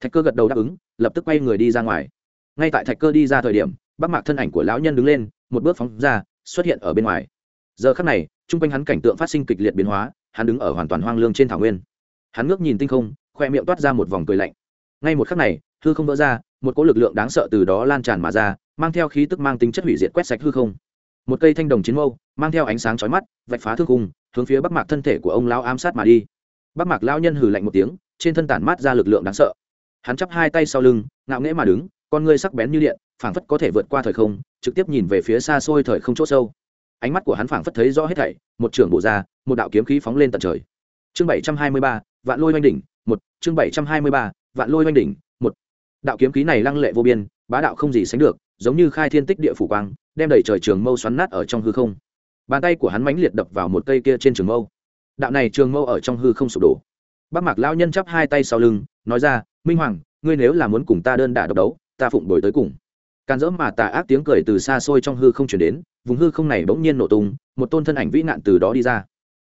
Thạch cơ gật đầu đáp ứng, lập tức quay người đi ra ngoài. Ngay tại thạch cơ đi ra thời điểm, Bắc mạc thân ảnh của lão nhân đứng lên, một bước phóng ra, xuất hiện ở bên ngoài. Giờ khắc này, chung quanh hắn cảnh tượng phát sinh kịch liệt biến hóa, hắn đứng ở hoàn toàn hoang lương trên thảo nguyên. Hắn ngước nhìn tinh không, khoe miệng toát ra một vòng cười lạnh. Ngay một khắc này, hư không vỡ ra một cỗ lực lượng đáng sợ từ đó lan tràn mà ra, mang theo khí tức mang tính chất hủy diệt quét sạch hư không. Một cây thanh đồng chiến mâu, mang theo ánh sáng chói mắt, vạch phá thương khung, hướng phía bắc mạc thân thể của ông lão ám sát mà đi. Bắc mạc lão nhân hừ lạnh một tiếng, trên thân tản mát ra lực lượng đáng sợ. Hắn chắp hai tay sau lưng, ngạo nghễ mà đứng, con ngươi sắc bén như điện, phảng phất có thể vượt qua thời không, trực tiếp nhìn về phía xa xôi thời không chỗ sâu. Ánh mắt của hắn phảng phất thấy rõ hết thảy, một trưởng bộ ra, một đạo kiếm khí phóng lên tận trời. Chương bảy trăm hai mươi ba, vạn lôi oanh đỉnh, một, chương bảy trăm hai mươi ba, vạn lôi oanh đỉnh đạo kiếm khí này lăng lệ vô biên, bá đạo không gì sánh được, giống như khai thiên tích địa phủ quang, đem đầy trời trường mâu xoắn nát ở trong hư không. Bàn tay của hắn mãnh liệt đập vào một cây kia trên trường mâu. Đạo này trường mâu ở trong hư không sụp đổ. Bác mạc lao nhân chắp hai tay sau lưng, nói ra, minh hoàng, ngươi nếu là muốn cùng ta đơn đả độc đấu, ta phụng đổi tới cùng. Can dỡ mà tà ác tiếng cười từ xa xôi trong hư không chuyển đến, vùng hư không này bỗng nhiên nổ tung, một tôn thân ảnh vĩ nạn từ đó đi ra.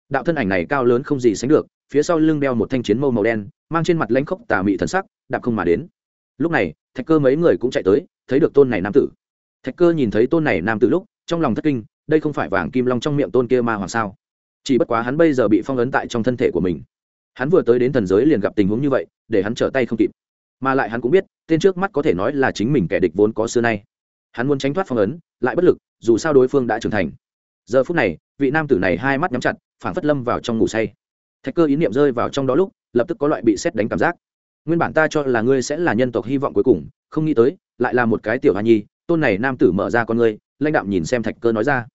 Đạo thân ảnh này cao lớn không gì sánh được, phía sau lưng đeo một thanh chiến mâu màu đen, mang trên mặt lãnh khốc tà mị thần sắc, đạp không mà đến lúc này, thạch cơ mấy người cũng chạy tới, thấy được tôn này nam tử. Thạch cơ nhìn thấy tôn này nam tử lúc, trong lòng thất kinh, đây không phải vàng kim long trong miệng tôn kia ma hoàng sao? Chỉ bất quá hắn bây giờ bị phong ấn tại trong thân thể của mình. Hắn vừa tới đến thần giới liền gặp tình huống như vậy, để hắn trở tay không kịp. Mà lại hắn cũng biết, tên trước mắt có thể nói là chính mình kẻ địch vốn có xưa nay. Hắn muốn tránh thoát phong ấn, lại bất lực, dù sao đối phương đã trưởng thành. Giờ phút này, vị nam tử này hai mắt nhắm chặt, phảng phất lâm vào trong ngủ say. Thạch cơ ý niệm rơi vào trong đó lúc, lập tức có loại bị xét đánh cảm giác nguyên bản ta cho là ngươi sẽ là nhân tộc hy vọng cuối cùng, không nghĩ tới, lại là một cái tiểu hoa nhi, tôn này nam tử mở ra con ngươi, lãnh đạm nhìn xem thạch cơ nói ra.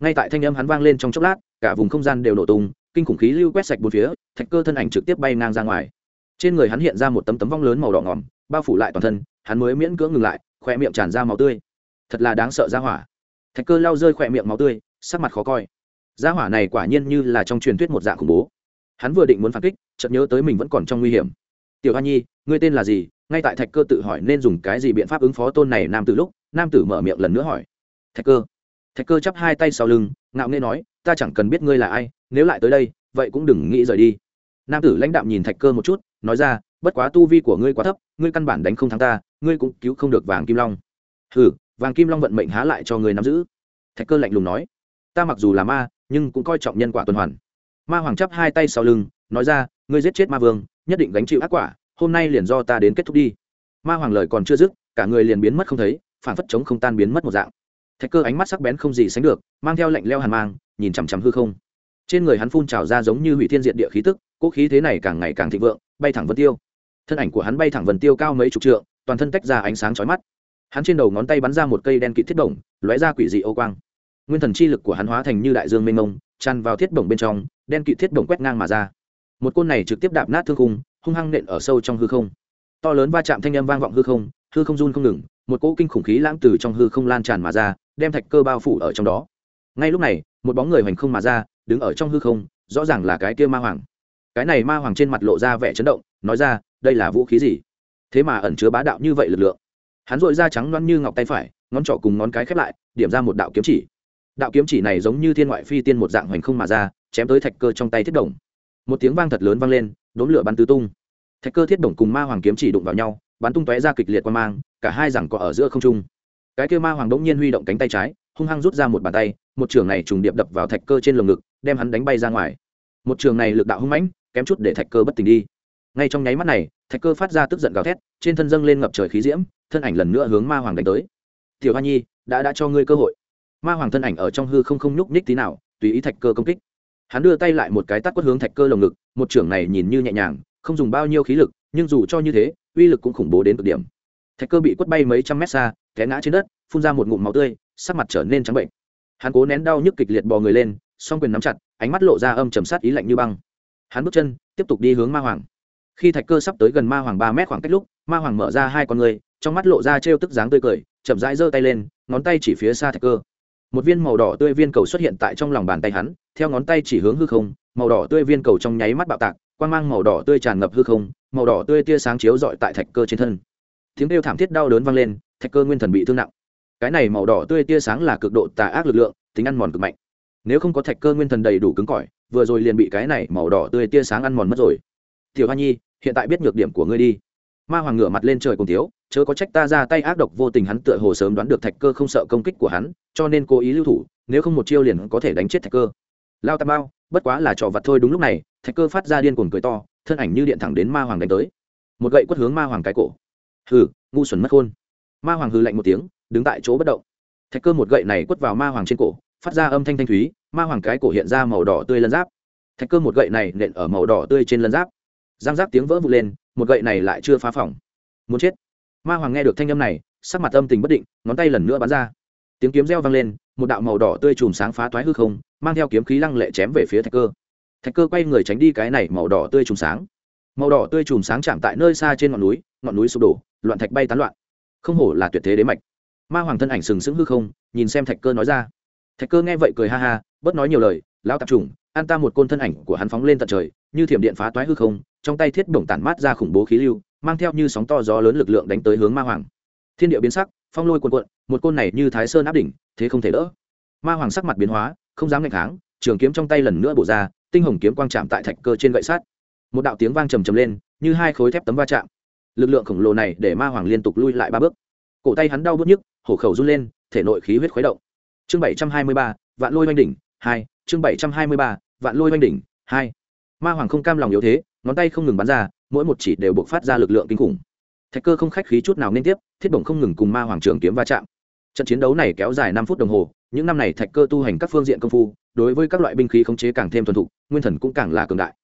Ngay tại thanh âm hắn vang lên trong chốc lát, cả vùng không gian đều nổ tung, kinh khủng khí lưu quét sạch bốn phía, thạch cơ thân ảnh trực tiếp bay ngang ra ngoài. Trên người hắn hiện ra một tấm tấm vong lớn màu đỏ ngòm bao phủ lại toàn thân, hắn mới miễn cưỡng ngừng lại khoe miệng tràn ra máu tươi. Thật là đáng sợ ra hỏa. Thạch cơ lao rơi khoe miệng máu tươi, sắc mặt khó coi. Gia hỏa này quả nhiên như là trong truyền thuyết một dạng khủng bố. Hắn vừa định muốn phản kích, chợt nhớ tới mình vẫn còn trong nguy hiểm tiểu hoa nhi, ngươi tên là gì? Ngay tại thạch cơ tự hỏi nên dùng cái gì biện pháp ứng phó tôn này nam tử lúc, nam tử mở miệng lần nữa hỏi. Thạch cơ. Thạch cơ chắp hai tay sau lưng, ngạo nghê nói, ta chẳng cần biết ngươi là ai, nếu lại tới đây, vậy cũng đừng nghĩ rời đi. Nam tử lãnh đạm nhìn thạch cơ một chút, nói ra, bất quá tu vi của ngươi quá thấp, ngươi căn bản đánh không thắng ta, ngươi cũng cứu không được vàng kim long. Hừ, vàng kim long vận mệnh há lại cho ngươi nắm giữ. Thạch cơ lạnh lùng nói, ta mặc dù là ma, nhưng cũng coi trọng nhân quả tuần hoàn. Ma hoàng chắp hai tay sau lưng, nói ra ngươi giết chết ma vương, nhất định gánh chịu ác quả, hôm nay liền do ta đến kết thúc đi. Ma hoàng lời còn chưa dứt, cả người liền biến mất không thấy, phản phất chống không tan biến mất một dạng. Thạch cơ ánh mắt sắc bén không gì sánh được, mang theo lệnh leo hàn mang, nhìn chằm chằm hư không. Trên người hắn phun trào ra giống như hủy thiên diện địa khí tức, cỗ khí thế này càng ngày càng thịnh vượng, bay thẳng vân tiêu. Thân ảnh của hắn bay thẳng vân tiêu cao mấy chục trượng, toàn thân tách ra ánh sáng chói mắt. Hắn trên đầu ngón tay bắn ra một cây đen kịt thiết bổng, lóe ra quỷ dị ô quang. Nguyên thần chi lực của hắn hóa thành như đại dương mênh mông, tràn vào thiết bổng bên trong, đen kịt thiết bổng quét ngang mà ra một côn này trực tiếp đạp nát thương khung, hung hăng nện ở sâu trong hư không. To lớn va chạm thanh âm vang vọng hư không hư không run không ngừng, một cỗ kinh khủng khí lãng từ trong hư không lan tràn mà ra, đem thạch cơ bao phủ ở trong đó. Ngay lúc này, một bóng người hoành không mà ra, đứng ở trong hư không, rõ ràng là cái kia ma hoàng. Cái này ma hoàng trên mặt lộ ra vẻ chấn động, nói ra, đây là vũ khí gì? Thế mà ẩn chứa bá đạo như vậy lực lượng. Hắn dội da trắng loăn như ngọc tay phải, ngón trỏ cùng ngón cái khép lại, điểm ra một đạo kiếm chỉ. Đạo kiếm chỉ này giống như thiên ngoại phi tiên một dạng hoành không mà ra, chém tới thạch cơ trong tay thiết đồng một tiếng vang thật lớn vang lên đốn lửa bắn tứ tung. Thạch cơ thiết đồng cùng ma hoàng kiếm chỉ đụng vào nhau, bắn tung tóe ra kịch liệt quan mang, cả hai rằng có ở giữa không trung. Cái kia ma hoàng đống nhiên huy động cánh tay trái, hung hăng rút ra một bàn tay, một trường này trùng điệp đập vào thạch cơ trên lồng ngực, đem hắn đánh bay ra ngoài. Một trường này lực đạo hung mãnh, kém chút để thạch cơ bất tỉnh đi. Ngay trong nháy mắt này, thạch cơ phát ra tức giận gào thét, trên thân dâng lên ngập trời khí diễm, thân ảnh lần nữa hướng ma hoàng đánh tới. Tiểu hoa nhi, đã đã cho ngươi cơ hội. Ma hoàng thân ảnh ở trong hư không không nhúc nhích tí nào, tùy ý thạch cơ công kích hắn đưa tay lại một cái tắt quất hướng thạch cơ lồng ngực, một trưởng này nhìn như nhẹ nhàng, không dùng bao nhiêu khí lực, nhưng dù cho như thế, uy lực cũng khủng bố đến cực điểm. Thạch cơ bị quất bay mấy trăm mét xa, té ngã trên đất, phun ra một ngụm máu tươi, sắc mặt trở nên trắng bệnh. Hắn cố nén đau nhức kịch liệt bò người lên, song quyền nắm chặt, ánh mắt lộ ra âm trầm sát ý lạnh như băng. Hắn bước chân, tiếp tục đi hướng ma hoàng. Khi thạch cơ sắp tới gần ma hoàng ba mét khoảng cách lúc, ma hoàng mở ra hai con người, trong mắt lộ ra trêu tức dáng tươi cười, chậm rãi giơ tay lên, ngón tay chỉ phía xa thạch cơ một viên màu đỏ tươi viên cầu xuất hiện tại trong lòng bàn tay hắn, theo ngón tay chỉ hướng hư không, màu đỏ tươi viên cầu trong nháy mắt bạo tạc quan g mang màu đỏ tươi tràn ngập hư không, màu đỏ tươi tia sáng chiếu dọi tại thạch cơ trên thân. Tiếng kêu thảm thiết đau đớn vang lên, thạch cơ nguyên thần bị thương nặng. Cái này màu đỏ tươi tia sáng là cực độ tà ác lực lượng, tính ăn mòn cực mạnh. Nếu không có thạch cơ nguyên thần đầy đủ cứng cỏi, vừa rồi liền bị cái này màu đỏ tươi tia sáng ăn mòn mất rồi. Tiểu hoa nhi, hiện tại biết nhược điểm của ngươi đi ma hoàng ngửa mặt lên trời cùng tiếu, chớ có trách ta ra tay ác độc vô tình hắn tựa hồ sớm đoán được thạch cơ không sợ công kích của hắn, cho nên cố ý lưu thủ, nếu không một chiêu liền có thể đánh chết thạch cơ. Lao tam bao bất quá là trò vặt thôi đúng lúc này, thạch cơ phát ra điên cuồng cười to, thân ảnh như điện thẳng đến ma hoàng đánh tới. Một gậy quất hướng ma hoàng cái cổ. Hừ, ngu xuẩn mất khôn ma hoàng hừ lạnh một tiếng, đứng tại chỗ bất động. Thạch cơ một gậy này quất vào ma hoàng trên cổ, phát ra âm thanh thanh thúy, ma hoàng cái cổ hiện ra màu đỏ tươi lân giáp. Thạch cơ một gậy này nện ở màu đỏ tươi trên lân giáp. Giang giáp tiếng vỡ vụt lên một gậy này lại chưa phá phòng. Muốn chết. Ma hoàng nghe được thanh âm này, sắc mặt âm tình bất định, ngón tay lần nữa bắn ra. Tiếng kiếm reo vang lên, một đạo màu đỏ tươi chùm sáng phá toái hư không, mang theo kiếm khí lăng lệ chém về phía thạch cơ. Thạch cơ quay người tránh đi cái này màu đỏ tươi chùm sáng. Màu đỏ tươi chùm sáng chạm tại nơi xa trên ngọn núi ngọn núi sụp đổ, loạn thạch bay tán loạn. Không hổ là tuyệt thế đế mạch. Ma hoàng thân ảnh sừng sững hư không, nhìn xem thạch cơ nói ra. Thạch cơ nghe vậy cười ha ha, bớt nói nhiều lời lao tạp trùng an ta một côn thân ảnh của hắn phóng lên tận trời, như thiểm điện phá toái hư không, trong tay thiết bổng tản mát ra khủng bố khí lưu, mang theo như sóng to gió lớn lực lượng đánh tới hướng ma hoàng. Thiên địa biến sắc, phong lôi cuồn cuộn, một côn này như thái sơn áp đỉnh, thế không thể đỡ. Ma hoàng sắc mặt biến hóa, không dám ngạch kháng, trường kiếm trong tay lần nữa bổ ra, tinh hồng kiếm quang chạm tại thạch cơ trên gậy sắt. Một đạo tiếng vang trầm trầm lên, như hai khối thép tấm va chạm. Lực lượng khổng lồ này để ma hoàng liên tục lui lại ba bước. Cổ tay hắn đau bứt nhức, hổ khẩu run lên, thể nội khí huyết khuấy động. Chương bảy trăm hai mươi ba, vạn lôi oanh đỉnh hai, chương bảy trăm hai mươi ba, vạn lôi oanh đỉnh, hai. Ma hoàng không cam lòng yếu thế, ngón tay không ngừng bắn ra, mỗi một chỉ đều buộc phát ra lực lượng kinh khủng. Thạch cơ không khách khí chút nào nên tiếp, thiết bổng không ngừng cùng ma hoàng trường kiếm va chạm. Trận chiến đấu này kéo dài năm phút đồng hồ, những năm này thạch cơ tu hành các phương diện công phu, đối với các loại binh khí khống chế càng thêm thuần thục, nguyên thần cũng càng là cường đại.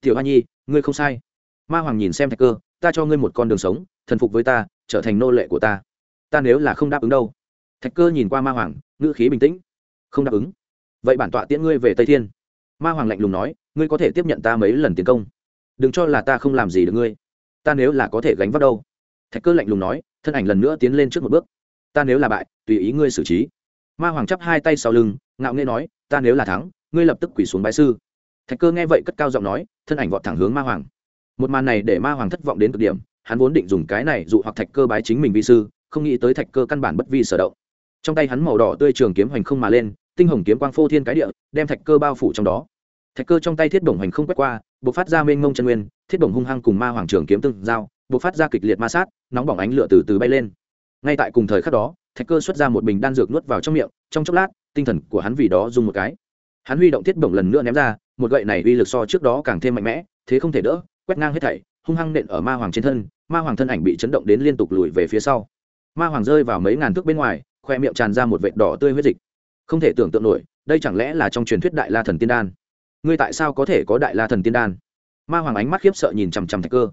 Tiểu hoa nhi, ngươi không sai. Ma hoàng nhìn xem thạch cơ, ta cho ngươi một con đường sống, thần phục với ta, trở thành nô lệ của ta. Ta nếu là không đáp ứng đâu. Thạch cơ nhìn qua ma hoàng, ngữ khí bình tĩnh. Không đáp ứng vậy bản tọa tiễn ngươi về tây thiên. Ma hoàng lạnh lùng nói, ngươi có thể tiếp nhận ta mấy lần tiến công. Đừng cho là ta không làm gì được ngươi. Ta nếu là có thể gánh vác đâu? Thạch cơ lạnh lùng nói, thân ảnh lần nữa tiến lên trước một bước. Ta nếu là bại, tùy ý ngươi xử trí. Ma hoàng chắp hai tay sau lưng, ngạo nghê nói, ta nếu là thắng, ngươi lập tức quỳ xuống bái sư. Thạch cơ nghe vậy cất cao giọng nói, thân ảnh vọt thẳng hướng ma hoàng. Một màn này để ma hoàng thất vọng đến cực điểm, hắn vốn định dùng cái này dụ hoặc thạch cơ bái chính mình vi sư, không nghĩ tới thạch cơ căn bản bất vi sở động. Trong tay hắn màu đỏ tươi trường kiếm hoành không mà lên tinh hồng kiếm quang phô thiên cái địa, đem thạch cơ bao phủ trong đó. Thạch cơ trong tay thiết bổng hành không quét qua b ộ c phát ra mênh mông chân nguyên, thiết bổng hung hăng cùng ma hoàng trường kiếm tương giao b ộ c phát ra kịch liệt ma sát, nóng bỏng ánh lửa từ từ bay lên. Ngay tại cùng thời khắc đó, thạch cơ xuất ra một bình đan dược nuốt vào trong miệng, trong chốc lát, tinh thần của hắn vì đó dùng một cái. Hắn huy động thiết bổng lần nữa ném ra, một gậy này uy lực so trước đó càng thêm mạnh mẽ, thế không thể đỡ, quét ngang hết thảy, hung hăng nện ở ma hoàng trên thân, ma hoàng thân ảnh bị chấn động đến liên tục lùi về phía sau. Ma hoàng rơi vào mấy ngàn thước bên ngoài, khoe miệng tràn ra một vệt đỏ tươi huyết dịch không thể tưởng tượng nổi, đây chẳng lẽ là trong truyền thuyết đại la thần tiên đan? Ngươi tại sao có thể có đại la thần tiên đan? Ma hoàng ánh mắt khiếp sợ nhìn chằm chằm thạch cơ.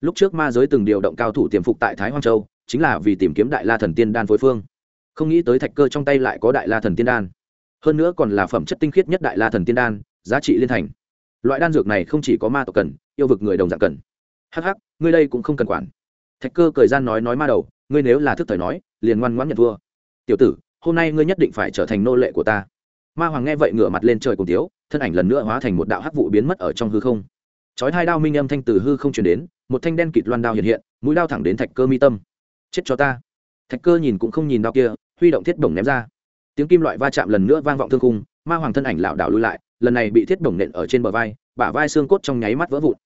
Lúc trước ma giới từng điều động cao thủ tiềm phục tại thái hoang châu, chính là vì tìm kiếm đại la thần tiên đan phối phương. Không nghĩ tới thạch cơ trong tay lại có đại la thần tiên đan. Hơn nữa còn là phẩm chất tinh khiết nhất đại la thần tiên đan, giá trị liên thành. Loại đan dược này không chỉ có ma tộc cần, yêu vực người đồng dạng cần. Hắc hắc, ngươi đây cũng không cần quản. Thạch cơ cười gian nói nói ma đầu, ngươi nếu là thức thời nói, liền ngoan ngoãn nhận thua. Tiểu tử hôm nay ngươi nhất định phải trở thành nô lệ của ta. Ma hoàng nghe vậy ngửa mặt lên trời cùng tiếu, thân ảnh lần nữa hóa thành một đạo hắc vụ biến mất ở trong hư không. Chói hai đao minh âm thanh từ hư không chuyển đến, một thanh đen kịt loan đao hiện hiện, mũi đao thẳng đến thạch cơ mi tâm. Chết cho ta. Thạch cơ nhìn cũng không nhìn đao kia, huy động thiết bổng ném ra. Tiếng kim loại va chạm lần nữa vang vọng thương khung, ma hoàng thân ảnh lảo đảo lui lại, lần này bị thiết bổng nện ở trên bờ vai, bả vai xương cốt trong nháy mắt vỡ vụn.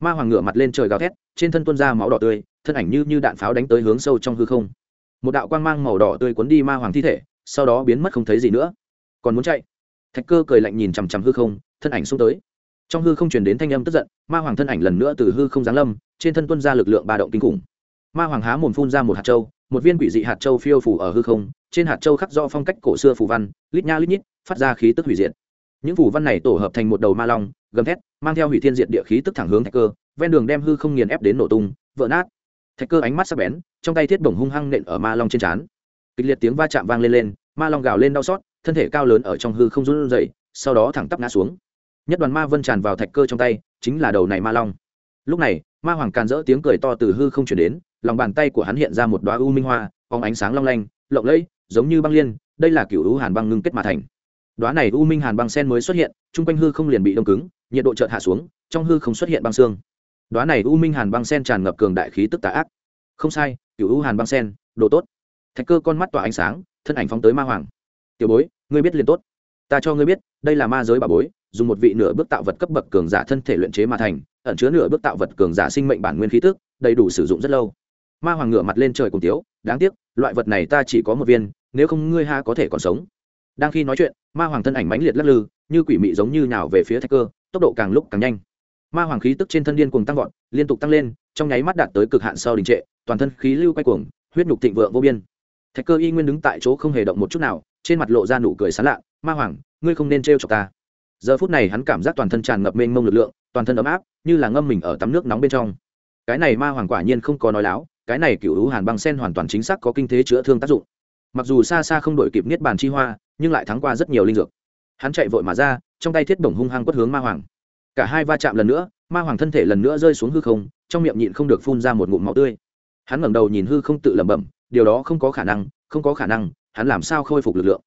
Ma hoàng ngửa mặt lên trời gào thét, trên thân tuôn ra máu đỏ tươi, thân ảnh như như đạn pháo đánh tới hướng sâu trong hư không một đạo quang mang màu đỏ tươi cuốn đi ma hoàng thi thể, sau đó biến mất không thấy gì nữa. Còn muốn chạy? Thạch cơ cười lạnh nhìn chằm chằm hư không, thân ảnh xông tới. Trong hư không truyền đến thanh âm tức giận, ma hoàng thân ảnh lần nữa từ hư không giáng lâm, trên thân tuân ra lực lượng ba động kinh khủng. Ma hoàng há mồm phun ra một hạt châu, một viên quỷ dị hạt châu phiêu phủ ở hư không, trên hạt châu khắc do phong cách cổ xưa phù văn, lít nha lít nhít, phát ra khí tức hủy diệt. Những phù văn này tổ hợp thành một đầu ma long, gầm thét, mang theo hủy thiên diệt địa khí tức thẳng hướng thạch cơ, ven đường đem hư không nghiền ép đến nổ tung, vỡ nát thạch cơ ánh mắt sắc bén, trong tay thiết bổng hung hăng nện ở ma long trên trán. Kịch liệt tiếng va chạm vang lên lên, ma long gào lên đau xót, thân thể cao lớn ở trong hư không run dậy sau đó thẳng tắp ngã xuống. Nhất đoàn ma vân tràn vào thạch cơ trong tay, chính là đầu này ma long. Lúc này, ma hoàng càn rỡ tiếng cười to từ hư không chuyển đến, lòng bàn tay của hắn hiện ra một đoá u minh hoa, phóng ánh sáng long lanh, lộng lẫy, giống như băng liên, đây là cựu u hàn băng ngưng kết mà thành. Đoá này u minh hàn băng sen mới xuất hiện, chung quanh hư không liền bị đông cứng, nhiệt độ chợt hạ xuống, trong hư không xuất hiện băng xương đoá này u minh hàn băng sen tràn ngập cường đại khí tức tà ác. Không sai, cựu u hàn băng sen, đồ tốt. Thạch cơ con mắt tỏa ánh sáng, thân ảnh phóng tới ma hoàng. Tiểu bối, ngươi biết liền tốt. Ta cho ngươi biết, đây là ma giới bà bối, dùng một vị nửa bước tạo vật cấp bậc cường giả thân thể luyện chế mà thành, ẩn chứa nửa bước tạo vật cường giả sinh mệnh bản nguyên khí tức, đầy đủ sử dụng rất lâu. Ma hoàng ngửa mặt lên trời cùng tiếu, đáng tiếc, loại vật này ta chỉ có một viên, nếu không ngươi ha có thể còn sống. Đang khi nói chuyện, ma hoàng thân ảnh mãnh liệt lắc lư, như quỷ mị giống như nào về phía thạch cơ, tốc độ càng lúc càng nhanh ma hoàng khí tức trên thân điên cuồng tăng vọt, liên tục tăng lên, trong nháy mắt đạt tới cực hạn sau đình trệ, toàn thân khí lưu quay cuồng, huyết nhục thịnh vượng vô biên. Thạch cơ y nguyên đứng tại chỗ không hề động một chút nào, trên mặt lộ ra nụ cười sán lạ, ma hoàng, ngươi không nên trêu chọc ta. Giờ phút này hắn cảm giác toàn thân tràn ngập mênh mông lực lượng, toàn thân ấm áp, như là ngâm mình ở tắm nước nóng bên trong. Cái này ma hoàng quả nhiên không có nói láo, cái này cựu hữu hàn băng sen hoàn toàn chính xác có kinh thế chữa thương tác dụng. Mặc dù xa xa không đổi kịp niết bàn chi hoa, nhưng lại thắng qua rất nhiều linh dược. Hắn chạy vội mà ra, trong tay thiết bổng hung hăng quất hướng ma hoàng cả hai va chạm lần nữa, ma hoàng thân thể lần nữa rơi xuống hư không, trong miệng nhịn không được phun ra một ngụm máu tươi. Hắn ngẩng đầu nhìn hư không tự lẩm bẩm, điều đó không có khả năng, không có khả năng, hắn làm sao khôi phục lực lượng?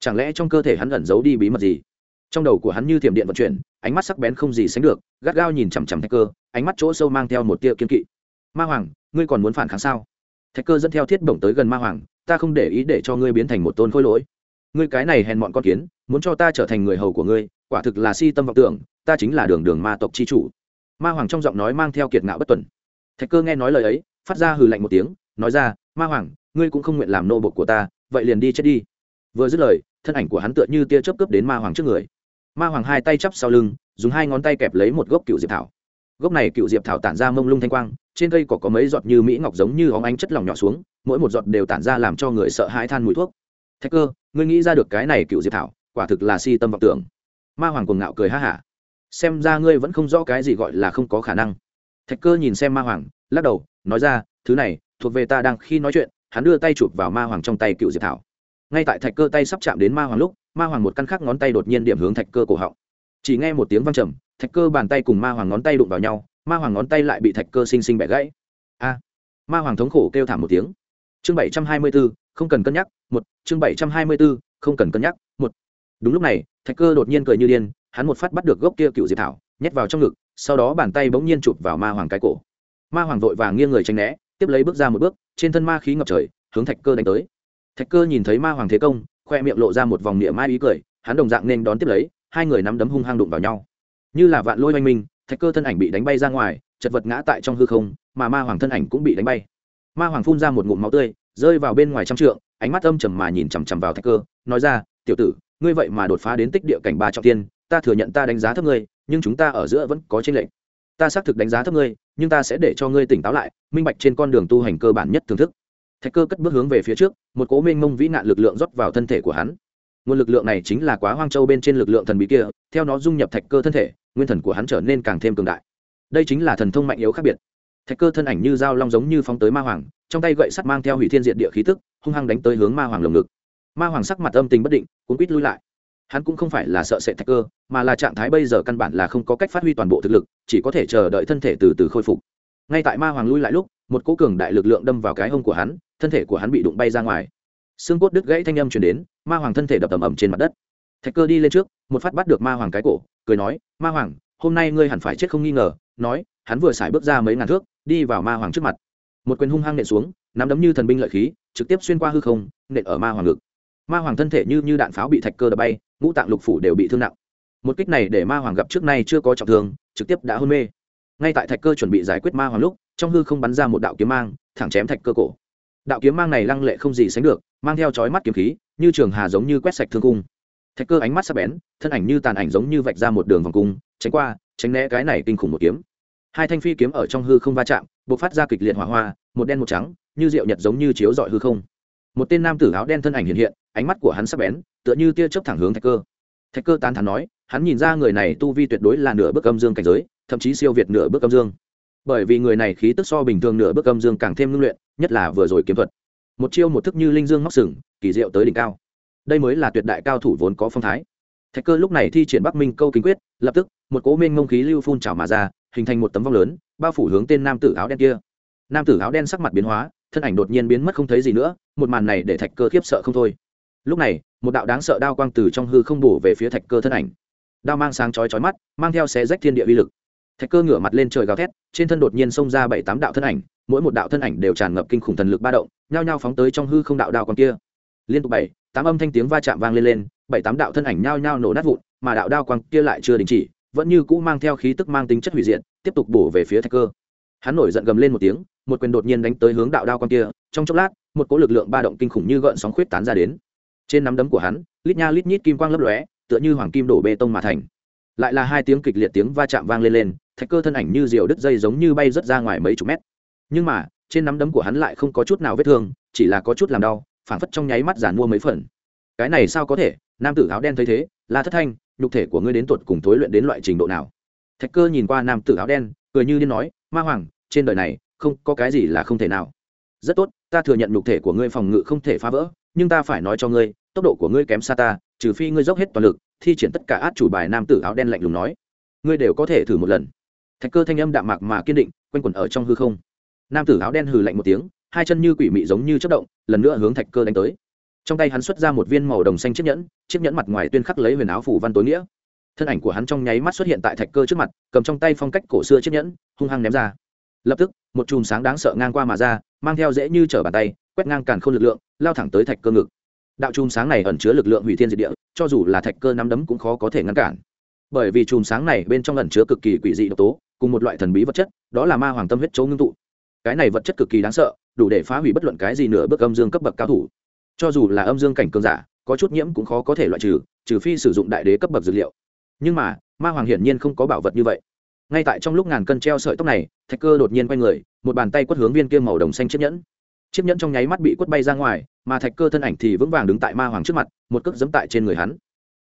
Chẳng lẽ trong cơ thể hắn ẩn giấu đi bí mật gì? Trong đầu của hắn như thiểm điện vận chuyển, ánh mắt sắc bén không gì sánh được, gắt gao nhìn chằm chằm thạch cơ, ánh mắt chỗ sâu mang theo một tia kiên kỵ. Ma hoàng, ngươi còn muốn phản kháng sao? Thạch cơ dẫn theo thiết bổng tới gần ma hoàng, ta không để ý để cho ngươi biến thành một tôn khôi lỗi. Ngươi cái này hèn mọn con kiến, muốn cho ta trở thành người hầu của ngươi, quả thực là si tâm vọng tưởng ta chính là đường đường ma tộc chi chủ. Ma hoàng trong giọng nói mang theo kiệt ngạo bất tuần. Thạch cơ nghe nói lời ấy, phát ra hừ lạnh một tiếng, nói ra, ma hoàng, ngươi cũng không nguyện làm nô bộc của ta, vậy liền đi chết đi. Vừa dứt lời, thân ảnh của hắn tựa như tia chớp cướp đến ma hoàng trước người. Ma hoàng hai tay chắp sau lưng, dùng hai ngón tay kẹp lấy một gốc cựu diệp thảo. Gốc này cựu diệp thảo tản ra mông lung thanh quang, trên cây có có mấy giọt như mỹ ngọc giống như óng ánh chất lỏng nhỏ xuống, mỗi một giọt đều tản ra làm cho người sợ hãi than mùi thuốc. Thạch cơ, ngươi nghĩ ra được cái này cựu diệp thảo, quả thực là si tâm vọng tưởng. Ma hoàng cuồng ngạo cười ha hả xem ra ngươi vẫn không rõ cái gì gọi là không có khả năng. Thạch cơ nhìn xem ma hoàng, lắc đầu, nói ra, thứ này, thuộc về ta đang khi nói chuyện. Hắn đưa tay chụp vào ma hoàng trong tay cựu diệp thảo. Ngay tại thạch cơ tay sắp chạm đến ma hoàng lúc, ma hoàng một căn khắc ngón tay đột nhiên điểm hướng thạch cơ cổ họng. Chỉ nghe một tiếng văng trầm, thạch cơ bàn tay cùng ma hoàng ngón tay đụng vào nhau, ma hoàng ngón tay lại bị thạch cơ xinh xinh bẻ gãy. A! Ma hoàng thống khổ kêu thảm một tiếng. Chương bảy trăm hai mươi b ố không cần cân nhắc, một, chương bảy trăm hai mươi b ố không cần cân nhắc, một. Đúng lúc này, thạch cơ đột nhiên cười như điên hắn một phát bắt được gốc kia cựu diệp thảo, nhét vào trong ngực, sau đó bàn tay bỗng nhiên chụp vào ma hoàng cái cổ. Ma hoàng vội vàng nghiêng người tranh né, tiếp lấy bước ra một bước, trên thân ma khí ngập trời, hướng thạch cơ đánh tới. Thạch cơ nhìn thấy ma hoàng thế công, khoe miệng lộ ra một vòng niệm mai ý cười, hắn đồng dạng nên đón tiếp lấy, hai người nắm đấm hung hăng đụng vào nhau. Như là vạn lôi oanh minh, thạch cơ thân ảnh bị đánh bay ra ngoài, chật vật ngã tại trong hư không, mà ma hoàng thân ảnh cũng bị đánh bay. Ma hoàng phun ra một ngụm máu tươi, rơi vào bên ngoài trăm trượng, ánh mắt âm trầm mà nhìn chằm chằm vào thạch cơ, nói ra, tiểu tử, ngươi vậy mà đột phá đến tích địa cảnh ba trọng tiên ta thừa nhận ta đánh giá thấp ngươi, nhưng chúng ta ở giữa vẫn có tranh lệch. Ta xác thực đánh giá thấp ngươi, nhưng ta sẽ để cho ngươi tỉnh táo lại, minh bạch trên con đường tu hành cơ bản nhất thưởng thức. Thạch cơ cất bước hướng về phía trước, một cố mênh mông vĩ nạn lực lượng rót vào thân thể của hắn. Nguồn lực lượng này chính là quá hoang châu bên trên lực lượng thần bí kia, theo nó dung nhập thạch cơ thân thể, nguyên thần của hắn trở nên càng thêm cường đại. Đây chính là thần thông mạnh yếu khác biệt. Thạch cơ thân ảnh như dao long giống như phóng tới ma hoàng, trong tay gậy sắt mang theo hủy thiên diện địa khí tức, hung hăng đánh tới hướng ma hoàng lồng ngực. Ma hoàng sắc mặt âm tình bất định, cuốn quýt lui lại hắn cũng không phải là sợ sệt thạch cơ mà là trạng thái bây giờ căn bản là không có cách phát huy toàn bộ thực lực, chỉ có thể chờ đợi thân thể từ từ khôi phục. Ngay tại ma hoàng lui lại lúc, một cỗ cường đại lực lượng đâm vào cái hông của hắn, thân thể của hắn bị đụng bay ra ngoài. Xương cốt đứt gãy thanh âm chuyển đến, ma hoàng thân thể đập tầm ầm trên mặt đất. Thạch cơ đi lên trước, một phát bắt được ma hoàng cái cổ, cười nói, ma hoàng, hôm nay ngươi hẳn phải chết không nghi ngờ. Nói, hắn vừa xài bước ra mấy ngàn thước, đi vào ma hoàng trước mặt. Một quyền hung hăng nện xuống, nắm đấm như thần binh lợi khí, trực tiếp xuyên qua hư không, nện ở ma hoàng ngực. Ma hoàng thân thể như như đạn pháo bị thạch cơ đập bay ngũ tạng lục phủ đều bị thương nặng. Một kích này để ma hoàng gặp trước nay chưa có trọng thương, trực tiếp đã hôn mê. Ngay tại thạch cơ chuẩn bị giải quyết ma hoàng lúc, trong hư không bắn ra một đạo kiếm mang, thẳng chém thạch cơ cổ. Đạo kiếm mang này lăng lệ không gì sánh được, mang theo chói mắt kiếm khí, như trường hà giống như quét sạch thương cung. Thạch cơ ánh mắt sắp bén, thân ảnh như tàn ảnh giống như vạch ra một đường vòng cung, tránh qua, tránh né cái này kinh khủng một kiếm. Hai thanh phi kiếm ở trong hư không va chạm b ộ c phát ra kịch liệt hỏa hoa, một đen một trắng, như rượu nhật giống như chiếu dọi hư không. Một tên nam tử áo đen thân ảnh hiện hiện, ánh mắt của hắn sắp bén tựa như tia chớp thẳng hướng thạch cơ. Thạch cơ tán thán nói, hắn nhìn ra người này tu vi tuyệt đối là nửa bước âm dương cảnh giới, thậm chí siêu việt nửa bước âm dương. Bởi vì người này khí tức so bình thường nửa bước âm dương càng thêm ngưng luyện, nhất là vừa rồi kiếm thuật. Một chiêu một thức như linh dương móc sừng, kỳ diệu tới đỉnh cao. Đây mới là tuyệt đại cao thủ vốn có phong thái. Thạch cơ lúc này thi triển bắc minh câu kính quyết, lập tức, một cố minh ngông khí lưu phun trào mà ra, hình thành một tấm vong lớn, bao phủ hướng tên nam tử áo đen kia. Nam tử áo đen sắc mặt biến hóa, thân ảnh đột nhiên biến mất không thấy gì nữa, một màn này để thạch cơ khiếp sợ không thôi lúc này, một đạo đáng sợ đao quang từ trong hư không bổ về phía thạch cơ thân ảnh. Đao mang sáng chói chói mắt, mang theo xé rách thiên địa uy lực. Thạch cơ ngửa mặt lên trời gào thét, trên thân đột nhiên xông ra bảy tám đạo thân ảnh, mỗi một đạo thân ảnh đều tràn ngập kinh khủng thần lực ba động, nhao nhao phóng tới trong hư không đạo đao quang kia. Liên tục bảy, tám âm thanh tiếng va chạm vang lên lên, bảy tám đạo thân ảnh nhao nhao nổ nát vụn, mà đạo đao quang kia lại chưa đình chỉ, vẫn như cũ mang theo khí tức mang tính chất hủy diệt, tiếp tục bổ về phía thạch cơ. Hắn nổi giận gầm lên một tiếng, một quyền đột nhiên đánh tới hướng đạo đao quang kia, trong chốc lát, một cỗ lực lượng ba động kinh khủng như gợn sóng khuyết tán ra đến trên nắm đấm của hắn, lít nha lít nhít kim quang lấp lóe, tựa như hoàng kim đổ bê tông mà thành. Lại là hai tiếng kịch liệt tiếng va chạm vang lên lên, thạch cơ thân ảnh như diều đứt dây giống như bay rớt ra ngoài mấy chục mét. Nhưng mà, trên nắm đấm của hắn lại không có chút nào vết thương, chỉ là có chút làm đau, phảng phất trong nháy mắt giàn mua mấy phần. Cái này sao có thể? Nam tử áo đen thấy thế, la thất thanh, nhục thể của ngươi đến tuột cùng thối luyện đến loại trình độ nào? Thạch cơ nhìn qua nam tử áo đen, cười như điên nói, ma hoàng, trên đời này, không có cái gì là không thể nào. Rất tốt, ta thừa nhận nhục thể của ngươi phòng ngự không thể phá vỡ nhưng ta phải nói cho ngươi, tốc độ của ngươi kém xa ta, trừ phi ngươi dốc hết toàn lực, thi triển tất cả át chủ bài nam tử áo đen lạnh lùng nói. Ngươi đều có thể thử một lần. Thạch cơ thanh âm đạm mạc mà kiên định, quanh quẩn ở trong hư không. Nam tử áo đen hừ lạnh một tiếng, hai chân như quỷ mị giống như chất động, lần nữa hướng thạch cơ đánh tới. Trong tay hắn xuất ra một viên màu đồng xanh chiếc nhẫn chiếc nhẫn mặt ngoài tuyên khắc lấy huyền áo phủ văn tối nghĩa. Thân ảnh của hắn trong nháy mắt xuất hiện tại thạch cơ trước mặt, cầm trong tay phong cách cổ xưa chiếc nhẫn, hung hăng ném ra. Lập tức, một chùm sáng đáng sợ ngang qua mà ra, mang theo dễ như trở bàn tay quét ngang càn khôn lực lượng, lao thẳng tới thạch cơ ngực. Đạo chùm sáng này ẩn chứa lực lượng hủy thiên diệt địa, cho dù là thạch cơ nắm đấm cũng khó có thể ngăn cản. Bởi vì chùm sáng này bên trong ẩn chứa cực kỳ quỷ dị độc tố, cùng một loại thần bí vật chất, đó là ma hoàng tâm huyết chấu ngưng tụ. Cái này vật chất cực kỳ đáng sợ, đủ để phá hủy bất luận cái gì nửa bước âm dương cấp bậc cao thủ. Cho dù là âm dương cảnh cường giả, có chút nhiễm cũng khó có thể loại trừ trừ phi sử dụng đại đế cấp bậc dược liệu. Nhưng mà, ma hoàng hiển nhiên không có bảo vật như vậy. Ngay tại trong lúc ngàn cân treo sợi tóc này, thạch cơ đột nhiên quay người, một bàn tay quất hướng viên kia màu đồng xanh chiếc nhẫn chiếc nhẫn trong nháy mắt bị quất bay ra ngoài, mà thạch cơ thân ảnh thì vững vàng đứng tại ma hoàng trước mặt, một cước dẫm tại trên người hắn.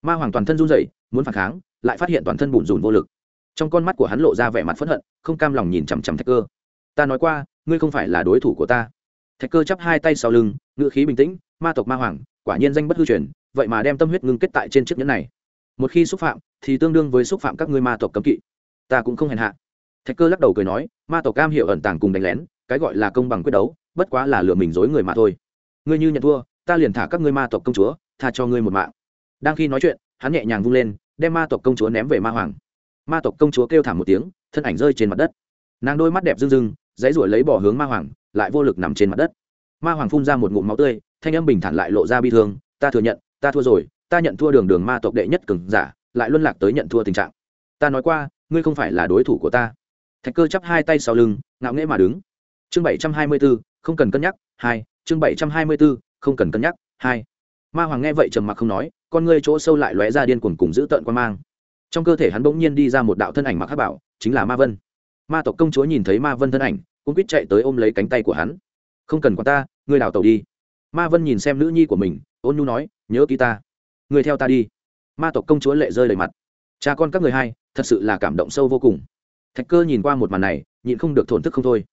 Ma hoàng toàn thân run rẩy, muốn phản kháng, lại phát hiện toàn thân bùn rùn vô lực. Trong con mắt của hắn lộ ra vẻ mặt phẫn hận, không cam lòng nhìn chằm chằm thạch cơ. Ta nói qua, ngươi không phải là đối thủ của ta. Thạch cơ chắp hai tay sau lưng ngự khí bình tĩnh, ma tộc ma hoàng, quả nhiên danh bất hư truyền, vậy mà đem tâm huyết ngưng kết tại trên chiếc nhẫn này. Một khi xúc phạm, thì tương đương với xúc phạm các ngươi ma tộc cấm kỵ. Ta cũng không hèn hạ. Thạch cơ lắc đầu cười nói, ma tộc cam hiểu ẩn tàng cùng đánh lén, cái gọi là công bằng quyết đấu bất quá là lừa mình dối người mà thôi. Ngươi như nhận thua, ta liền thả các ngươi ma tộc công chúa, tha cho ngươi một mạng. Đang khi nói chuyện, hắn nhẹ nhàng vung lên, đem ma tộc công chúa ném về ma hoàng. Ma tộc công chúa kêu thảm một tiếng, thân ảnh rơi trên mặt đất. Nàng đôi mắt đẹp rưng rưng, dãy ruổi lấy bỏ hướng ma hoàng, lại vô lực nằm trên mặt đất. Ma hoàng phun ra một ngụm máu tươi, thanh âm bình thản lại lộ ra bi thương, ta thừa nhận, ta thua rồi, ta nhận thua đường đường ma tộc đệ nhất cường giả, lại luân lạc tới nhận thua tình trạng. Ta nói qua, ngươi không phải là đối thủ của ta. Thạch cơ chắp hai tay sau lưng, ngạo nghễ mà đứng. Chương bảy trăm hai mươi bốn không cần cân nhắc, hai, chương bảy trăm hai mươi bốn không cần cân nhắc, hai. Ma hoàng nghe vậy trầm mặc không nói, con ngươi chỗ sâu lại lóe ra điên cuồng cùng giữ tợn quan mang. Trong cơ thể hắn bỗng nhiên đi ra một đạo thân ảnh mặc hát bảo, chính là ma vân. Ma tộc công chúa nhìn thấy ma vân thân ảnh cũng quýt chạy tới ôm lấy cánh tay của hắn. Không cần quan ta, ngươi đào tàu đi. Ma vân nhìn xem nữ nhi của mình, ôn nhu nói, nhớ ký ta. Người theo ta đi. Ma tộc công chúa lệ rơi đầy mặt. Cha con các người hai, thật sự là cảm động sâu vô cùng. Thạch cơ nhìn qua một màn này, nhịn không được thổn thức không thôi.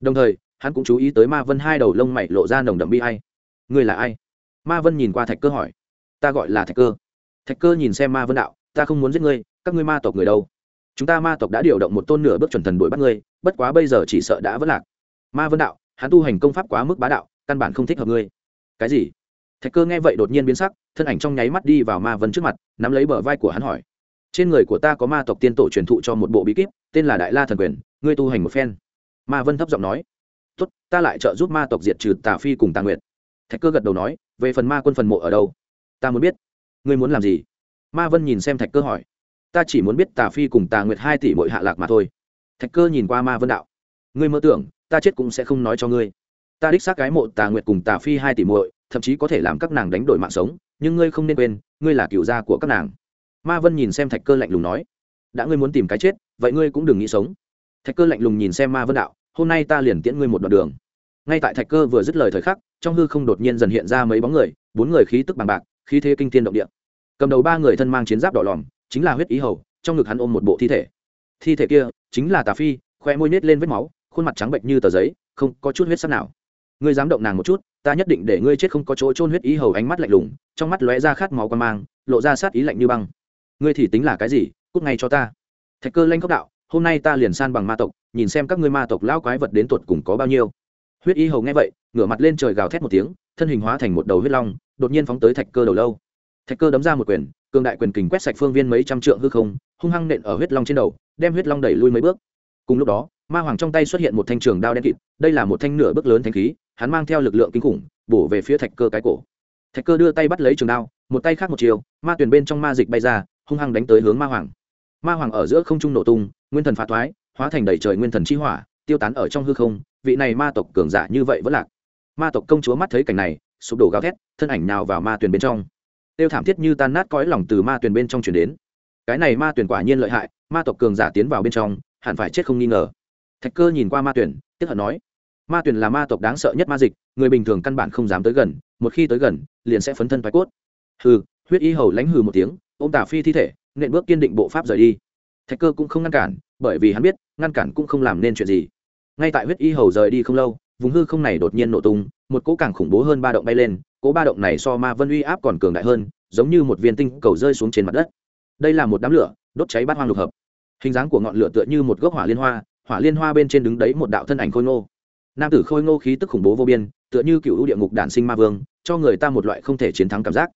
Đồng thời hắn cũng chú ý tới ma vân hai đầu lông mày lộ ra nồng đậm bi hay người là ai? Ma vân nhìn qua thạch cơ hỏi. Ta gọi là thạch cơ. Thạch cơ nhìn xem ma vân đạo, ta không muốn giết ngươi, các ngươi ma tộc người đâu? Chúng ta ma tộc đã điều động một tôn nửa bước chuẩn thần đuổi bắt ngươi, bất quá bây giờ chỉ sợ đã vất lạc. Ma vân đạo, hắn tu hành công pháp quá mức bá đạo, căn bản không thích hợp ngươi. Cái gì? Thạch cơ nghe vậy đột nhiên biến sắc, thân ảnh trong nháy mắt đi vào ma vân trước mặt, nắm lấy bờ vai của hắn hỏi. Trên người của ta có ma tộc tiên tổ truyền thụ cho một bộ bí kíp, tên là đại la thần quyền, ngươi tu hành một phen. Ma vân thấp giọng nói tốt, ta lại trợ giúp ma tộc diệt trừ tà phi cùng tà nguyệt. Thạch cơ gật đầu nói, về phần ma quân phần mộ ở đâu? Ta muốn biết. Ngươi muốn làm gì? Ma vân nhìn xem thạch cơ hỏi. Ta chỉ muốn biết tà phi cùng tà nguyệt hai tỷ mỗi hạ lạc mà thôi. Thạch cơ nhìn qua ma vân đạo. Ngươi mơ tưởng, ta chết cũng sẽ không nói cho ngươi. Ta đích xác cái mộ tà nguyệt cùng tà phi hai tỷ muội, thậm chí có thể làm các nàng đánh đổi mạng sống, nhưng ngươi không nên quên, ngươi là cựu gia của các nàng. Ma vân nhìn xem thạch cơ lạnh lùng nói. Đã ngươi muốn tìm cái chết, vậy ngươi cũng đừng nghĩ sống. Thạch cơ lạnh lùng nhìn xem ma vân đạo hôm nay ta liền tiễn ngươi một đoạn đường. Ngay tại thạch cơ vừa dứt lời thời khắc, trong hư không đột nhiên dần hiện ra mấy bóng người, bốn người khí tức bằng bạc, khí thế kinh tiên động địa. Cầm đầu ba người thân mang chiến giáp đỏ lòm, chính là huyết ý hầu, trong ngực hắn ôm một bộ thi thể. Thi thể kia chính là tà phi, khoe môi nết lên vết máu, khuôn mặt trắng bệnh như tờ giấy, không có chút huyết sắc nào. Ngươi dám động nàng một chút, ta nhất định để ngươi chết không có chỗ trôn huyết ý hầu ánh mắt lạnh lùng, trong mắt lóe ra khát máu quan mang, lộ ra sát ý lạnh như băng. Ngươi thì tính là cái gì? Cút ngay cho ta. Thạch cơ lanh khốc đạo hôm nay ta liền san bằng ma tộc, nhìn xem các ngươi ma tộc lão quái vật đến tuột cùng có bao nhiêu. Huyết y hầu nghe vậy, ngửa mặt lên trời gào thét một tiếng, thân hình hóa thành một đầu huyết long, đột nhiên phóng tới thạch cơ đầu lâu. Thạch cơ đấm ra một quyền, cường đại quyền kình quét sạch phương viên mấy trăm trượng hư không, hung hăng nện ở huyết long trên đầu, đem huyết long đẩy lui mấy bước. Cùng lúc đó, ma hoàng trong tay xuất hiện một thanh trường đao đen kịt, đây là một thanh nửa bước lớn thanh khí, hắn mang theo lực lượng kinh khủng, bổ về phía thạch cơ cái cổ. Thạch cơ đưa tay bắt lấy trường đao, một tay khác một chiều, ma tuyển bên trong ma dịch bay ra, hung hăng đánh tới hướng ma hoàng. Ma hoàng ở giữa không trung nổ tung nguyên thần phá thoái, hóa thành đầy trời nguyên thần chi hỏa, tiêu tán ở trong hư không, vị này ma tộc cường giả như vậy vẫn lạc. Ma tộc công chúa mắt thấy cảnh này, sụp đổ gào thét, thân ảnh nào vào ma tuyền bên trong. Tiêu thảm thiết như tan nát cõi lòng từ ma tuyền bên trong chuyển đến. Cái này ma tuyền quả nhiên lợi hại, ma tộc cường giả tiến vào bên trong, hẳn phải chết không nghi ngờ. Thạch cơ nhìn qua ma tuyền tiếp hận nói, ma tuyền là ma tộc đáng sợ nhất ma dịch, người bình thường căn bản không dám tới gần, một khi tới gần, liền sẽ phấn thân thoái cốt. Hừ, huyết y hầu lánh hừ một tiếng ô m tả phi thi thể, nện bước kiên định bộ pháp rời đi. Thạch cơ cũng không ngăn cản bởi vì hắn biết, ngăn cản cũng không làm nên chuyện gì. Ngay tại huyết y hầu rời đi không lâu, vùng hư không này đột nhiên nổ tung, một cỗ càng khủng bố hơn ba động bay lên, cỗ ba động này so ma vân uy áp còn cường đại hơn, giống như một viên tinh cầu rơi xuống trên mặt đất. Đây là một đám lửa, đốt cháy bát hoang lục hợp. Hình dáng của ngọn lửa tựa như một gốc hỏa liên hoa, hỏa liên hoa bên trên đứng đấy một đạo thân ảnh khôi ngô. Nam tử khôi ngô khí tức khủng bố vô biên, tựa như cựu ưu địa ngục đản sinh ma vương, cho người ta một loại không thể chiến thắng cảm giác.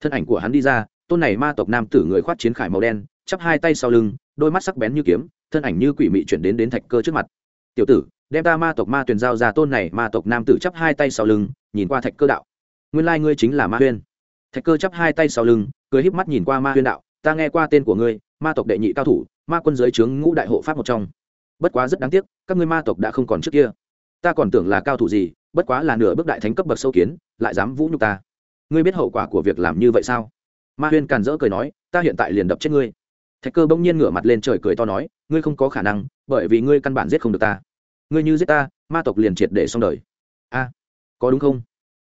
Thân ảnh của hắn đi ra, tôn này ma tộc nam tử người khoát chiến khải màu đen, chắp hai tay sau lưng, đôi mắt sắc bén như kiếm thân ảnh như quỷ mị chuyển đến đến thạch cơ trước mặt. Tiểu tử, đem ta ma tộc ma tuyền giao ra tôn này, ma tộc nam tử chắp hai tay sau lưng, nhìn qua thạch cơ đạo. Nguyên lai ngươi chính là ma huyên. Thạch cơ chắp hai tay sau lưng, cười híp mắt nhìn qua ma huyên đạo, ta nghe qua tên của ngươi, ma tộc đệ nhị cao thủ, ma quân giới trướng ngũ đại hộ pháp một trong. Bất quá rất đáng tiếc, các ngươi ma tộc đã không còn trước kia. Ta còn tưởng là cao thủ gì, bất quá là nửa bước đại thánh cấp bậc sâu kiến, lại dám vũ nhục ta. Ngươi biết hậu quả của việc làm như vậy sao? Ma huyên càn rỡ cười nói, ta hiện tại liền đập chết ngươi thạch cơ bỗng nhiên ngửa mặt lên trời cười to nói, ngươi không có khả năng, bởi vì ngươi căn bản giết không được ta. Ngươi như giết ta, ma tộc liền triệt để xong đời. A, có đúng không?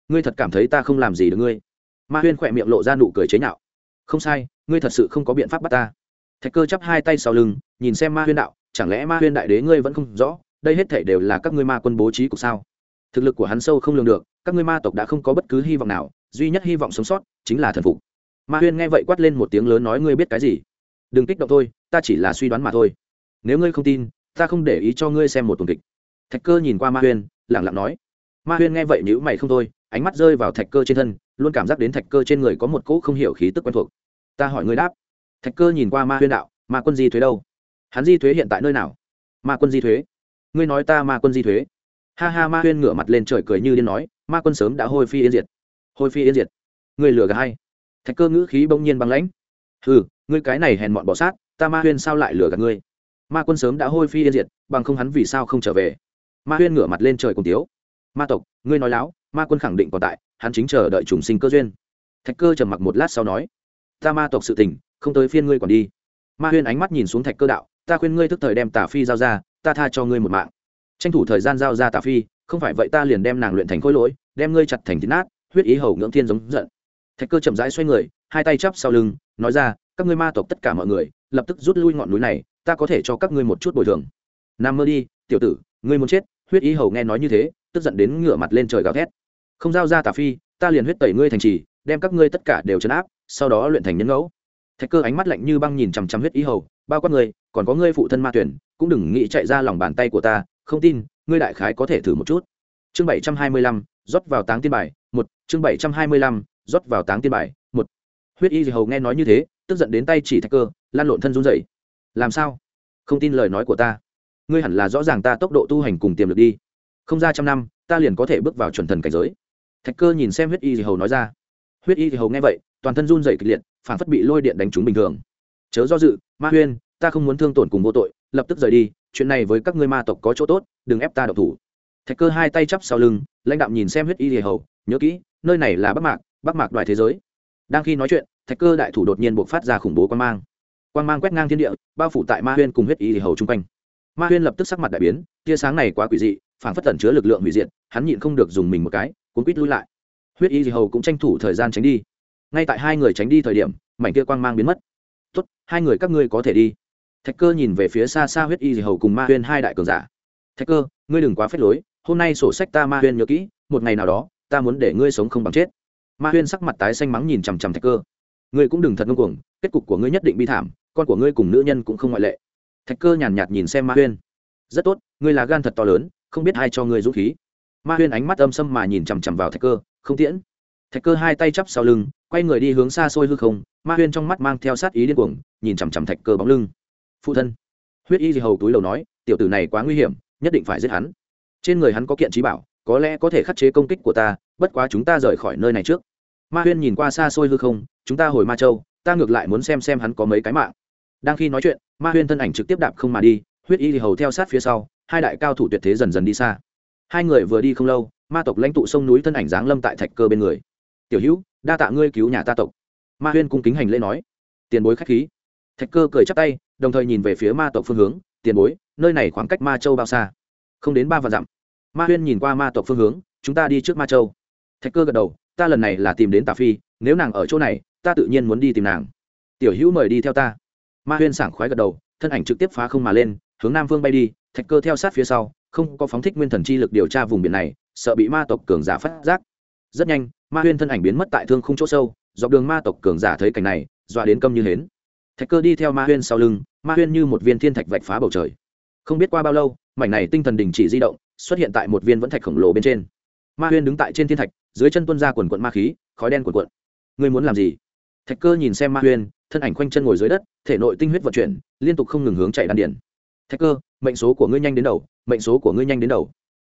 Ngươi thật cảm thấy ta không làm gì được ngươi? Ma huyên khỏe miệng lộ ra nụ cười chế nhạo. Không sai, ngươi thật sự không có biện pháp bắt ta. Thạch cơ chắp hai tay sau lưng, nhìn xem ma huyên đạo, chẳng lẽ ma huyên đại đế ngươi vẫn không rõ, đây hết thể đều là các ngươi ma quân bố trí của sao? Thực lực của hắn sâu không lường được, các ngươi ma tộc đã không có bất cứ hy vọng nào, duy nhất hy vọng sống sót chính là thần phục. Ma huyên nghe vậy quát lên một tiếng lớn nói, ngươi biết cái gì? Đừng kích động thôi, ta chỉ là suy đoán mà thôi. Nếu ngươi không tin, ta không để ý cho ngươi xem một tuần kịch. Thạch cơ nhìn qua ma huyên lẳng lặng nói. Ma huyên nghe vậy nhữ mày không thôi, ánh mắt rơi vào thạch cơ trên thân, luôn cảm giác đến thạch cơ trên người có một cỗ không hiểu khí tức quen thuộc. Ta hỏi ngươi đáp. Thạch cơ nhìn qua ma huyên đạo, ma quân di thuế đâu? Hắn di thuế hiện tại nơi nào? Ma quân di thuế. Ngươi nói ta ma quân di thuế? Ha ha, ma huyên ngửa mặt lên trời cười như điên nói, ma quân sớm đã hôi phi yên diệt. Hôi phi yên diệt? Ngươi lừa gà hay? Thạch cơ ngữ khí bỗng nhiên băng lãnh ừ ngươi cái này hèn mọn bỏ sát, ta ma huyên sao lại lừa gạt ngươi? Ma quân sớm đã hôi phi yên diệt, bằng không hắn vì sao không trở về? Ma huyên ngửa mặt lên trời cùng tiếu. Ma tộc, ngươi nói láo, ma quân khẳng định còn tại, hắn chính chờ đợi trùng sinh cơ duyên. Thạch cơ trầm mặc một lát sau nói, ta ma tộc sự tình, không tới phiên ngươi còn đi. Ma huyên ánh mắt nhìn xuống thạch cơ đạo, ta khuyên ngươi thức thời đem tả phi giao ra, ta tha cho ngươi một mạng. Tranh thủ thời gian giao ra tả phi, không phải vậy ta liền đem nàng luyện thành khối lỗi, đem ngươi chặt thành thịt nát, huyết ý hầu ngưỡng thiên giống giận. Thạch cơ chậm rãi xoay người, hai tay chắp sau lưng nói ra, các ngươi ma tộc tất cả mọi người, lập tức rút lui ngọn núi này, ta có thể cho các ngươi một chút bồi thường. Nam mơ đi, tiểu tử, ngươi muốn chết, huyết ý hầu nghe nói như thế, tức giận đến ngửa mặt lên trời gào thét. Không giao ra tà phi, ta liền huyết tẩy ngươi thành trì, đem các ngươi tất cả đều chấn áp, sau đó luyện thành nhân ngẫu. Thạch cơ ánh mắt lạnh như băng nhìn chằm chằm huyết ý hầu, bao quát ngươi, còn có ngươi phụ thân ma tuyển, cũng đừng nghĩ chạy ra lòng bàn tay của ta, không tin, ngươi đại khái có thể thử một chút. Chương bảy trăm hai mươi lăm, rót vào táng tiên bài, một, chương bảy trăm hai mươi lăm, rót vào táng tiên bài huyết y hầu nghe nói như thế, tức giận đến tay chỉ thạch cơ, lan lộn thân run dậy làm sao? Không tin lời nói của ta. Ngươi hẳn là rõ ràng ta tốc độ tu hành cùng tiềm lực đi. Không ra trăm năm, ta liền có thể bước vào chuẩn thần cảnh giới. Thạch cơ nhìn xem huyết y thì hầu nói ra. Huyết y thì hầu nghe vậy, toàn thân run dậy kịch liệt, phản phất bị lôi điện đánh trúng bình thường. Chớ do dự, ma huyên, ta không muốn thương tổn cùng vô tội, lập tức rời đi, chuyện này với các ngươi ma tộc có chỗ tốt, đừng ép ta độc thủ. Thạch cơ hai tay chắp sau lưng, lãnh đạo nhìn xem huyết y thì hầu, nhớ kỹ, nơi này là bắc mạc bắc mạc đoài thế giới. Đang khi nói chuyện thạch cơ đại thủ đột nhiên buộc phát ra khủng bố quan mang. Quan mang quét ngang thiên địa, bao phủ tại ma huyên cùng huyết y Dị hầu chung quanh. Ma huyên lập tức sắc mặt đại biến, tia sáng này quá quỷ dị phản phất tẩn chứa lực lượng hủy diệt, hắn nhịn không được dùng mình một cái, cuốn quýt lui lại. Huyết y Dị hầu cũng tranh thủ thời gian tránh đi. Ngay tại hai người tránh đi thời điểm, mảnh kia quang mang biến mất. Tốt, hai người các ngươi có thể đi. Thạch cơ nhìn về phía xa xa huyết y Dị hầu cùng ma huyên hai đại cường giả. Thạch cơ, ngươi đừng quá phết lối, hôm nay sổ sách ta ma huyên nhớ kỹ, một ngày nào đó, ta muốn để ngươi sống không bằng chết. Ma huyên sắc mặt tái xanh mắng nhìn chằm chằm thạch cơ ngươi cũng đừng thật ngông cuồng kết cục của ngươi nhất định bi thảm con của ngươi cùng nữ nhân cũng không ngoại lệ. Thạch cơ nhàn nhạt, nhìn xem ma huyên. Rất tốt ngươi là gan thật to lớn không biết ai cho ngươi dũng khí. Ma huyên ánh mắt âm sâm mà nhìn chằm chằm vào thạch cơ không tiễn. Thạch cơ hai tay chắp sau lưng quay người đi hướng xa xôi hư không ma huyên trong mắt mang theo sát ý điên cuồng nhìn chằm chằm thạch cơ bóng lưng. Phụ thân. Huyết y gì hầu túi đầu nói tiểu tử này quá nguy hiểm nhất định phải giết hắn. Trên người hắn có kiện trí bảo có lẽ có thể khắc chế công kích của ta bất quá chúng ta rời khỏi nơi này trước. Ma huyên nhìn qua xa xôi hư không chúng ta hồi ma châu, ta ngược lại muốn xem xem hắn có mấy cái mạng. Đang khi nói chuyện, ma huyên thân ảnh trực tiếp đạp không mà đi, huyết y thì hầu theo sát phía sau, hai đại cao thủ tuyệt thế dần dần đi xa. Hai người vừa đi không lâu, ma tộc lãnh tụ sông núi thân ảnh giáng lâm tại thạch cơ bên người. Tiểu hữu, đa tạ ngươi cứu nhà ta tộc. Ma huyên cung kính hành lễ nói. Tiền bối khách khí. Thạch cơ cười chắp tay, đồng thời nhìn về phía ma tộc phương hướng. Tiền bối, nơi này khoảng cách ma châu bao xa? Không đến ba vạn dặm. Ma huyên nhìn qua ma tộc phương hướng. Chúng ta đi trước ma châu. Thạch cơ gật đầu. Ta lần này là tìm đến tà phi, nếu nàng ở chỗ này ta tự nhiên muốn đi tìm nàng. Tiểu hữu mời đi theo ta. Ma huyên sảng khoái gật đầu, thân ảnh trực tiếp phá không mà lên, hướng nam phương bay đi, thạch cơ theo sát phía sau, không có phóng thích nguyên thần chi lực điều tra vùng biển này, sợ bị ma tộc cường giả phát giác. Rất nhanh, ma huyên thân ảnh biến mất tại thương không chỗ sâu, dọc đường ma tộc cường giả thấy cảnh này, dọa đến câm như hến. Thạch cơ đi theo ma huyên sau lưng, ma huyên như một viên thiên thạch vạch phá bầu trời. Không biết qua bao lâu, mảnh này tinh thần đình chỉ di động, xuất hiện tại một viên vẫn thạch khổng lồ bên trên. Ma huyên đứng tại trên thiên thạch, dưới chân tuân ra quần quận ma khí, khói đen quần quận ngươi muốn làm gì? Thạch cơ nhìn xem ma huyên, thân ảnh khoanh chân ngồi dưới đất, thể nội tinh huyết vận chuyển, liên tục không ngừng hướng chạy đan điển thạch cơ, mệnh số của ngươi nhanh đến đầu, mệnh số của ngươi nhanh đến đầu.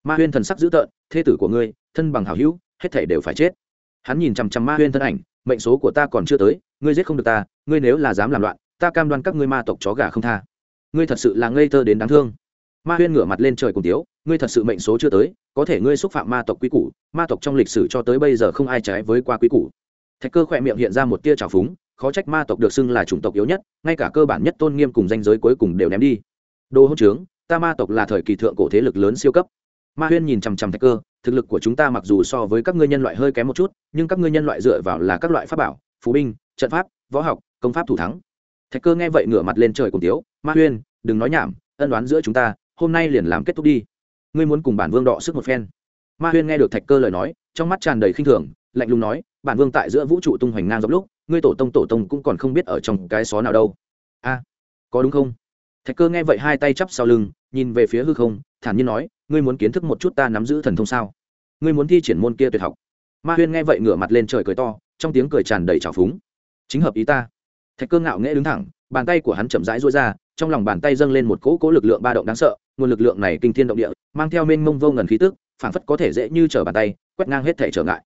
Ma huyên thần sắc dữ tợn thê tử của ngươi, thân bằng hảo hữu, hết thể đều phải chết. Hắn nhìn chằm chằm ma huyên thân ảnh, mệnh số của ta còn chưa tới, ngươi giết không được ta, ngươi nếu là dám làm loạn, ta cam đoan các ngươi ma tộc chó gà không tha. Ngươi thật sự là ngây thơ đến đáng thương. Ma huyên ngửa mặt lên trời cùng tiếu, ngươi thật sự mệnh số chưa tới, có thể ngươi xúc phạm ma tộc quý củ, ma tộc trong lịch sử cho tới bây giờ không ai trái với qua quý củ thạch cơ khỏe miệng hiện ra một tia trào phúng, khó trách ma tộc được xưng là chủng tộc yếu nhất, ngay cả cơ bản nhất tôn nghiêm cùng danh giới cuối cùng đều ném đi. Đồ hỗn trướng, ta ma tộc là thời kỳ thượng cổ thế lực lớn siêu cấp. Ma huyên nhìn chằm chằm thạch cơ, thực lực của chúng ta mặc dù so với các ngươi nhân loại hơi kém một chút, nhưng các ngươi nhân loại dựa vào là các loại pháp bảo phú binh, trận pháp, võ học, công pháp thủ thắng. Thạch cơ nghe vậy ngửa mặt lên trời cùng tiếu, ma huyên, đừng nói nhảm, ân đoán giữa chúng ta, hôm nay liền làm kết thúc đi. Ngươi muốn cùng bản vương đọ sức một phen. Ma huyên nghe được thạch cơ lời nói, trong mắt tràn đầy khinh thường lạnh lùng nói, bản vương tại giữa vũ trụ tung hoành ngang dọc lúc, ngươi tổ tông tổ tông cũng còn không biết ở trong cái xó nào đâu. A, có đúng không? Thạch cơ nghe vậy hai tay chắp sau lưng, nhìn về phía hư không, thản nhiên nói, ngươi muốn kiến thức một chút ta nắm giữ thần thông sao? Ngươi muốn thi triển môn kia tuyệt học? Ma huyên nghe vậy ngửa mặt lên trời cười to, trong tiếng cười tràn đầy trào phúng. Chính hợp ý ta. Thạch cơ ngạo nghễ đứng thẳng, bàn tay của hắn chậm rãi rối ra, trong lòng bàn tay dâng lên một cỗ cỗ lực lượng ba động đáng sợ, nguồn lực lượng này kinh thiên động địa, mang theo mênh mông vô ngần khí tức, phảng phất có thể dễ như trở bàn tay, quét ngang hết thể trở ngại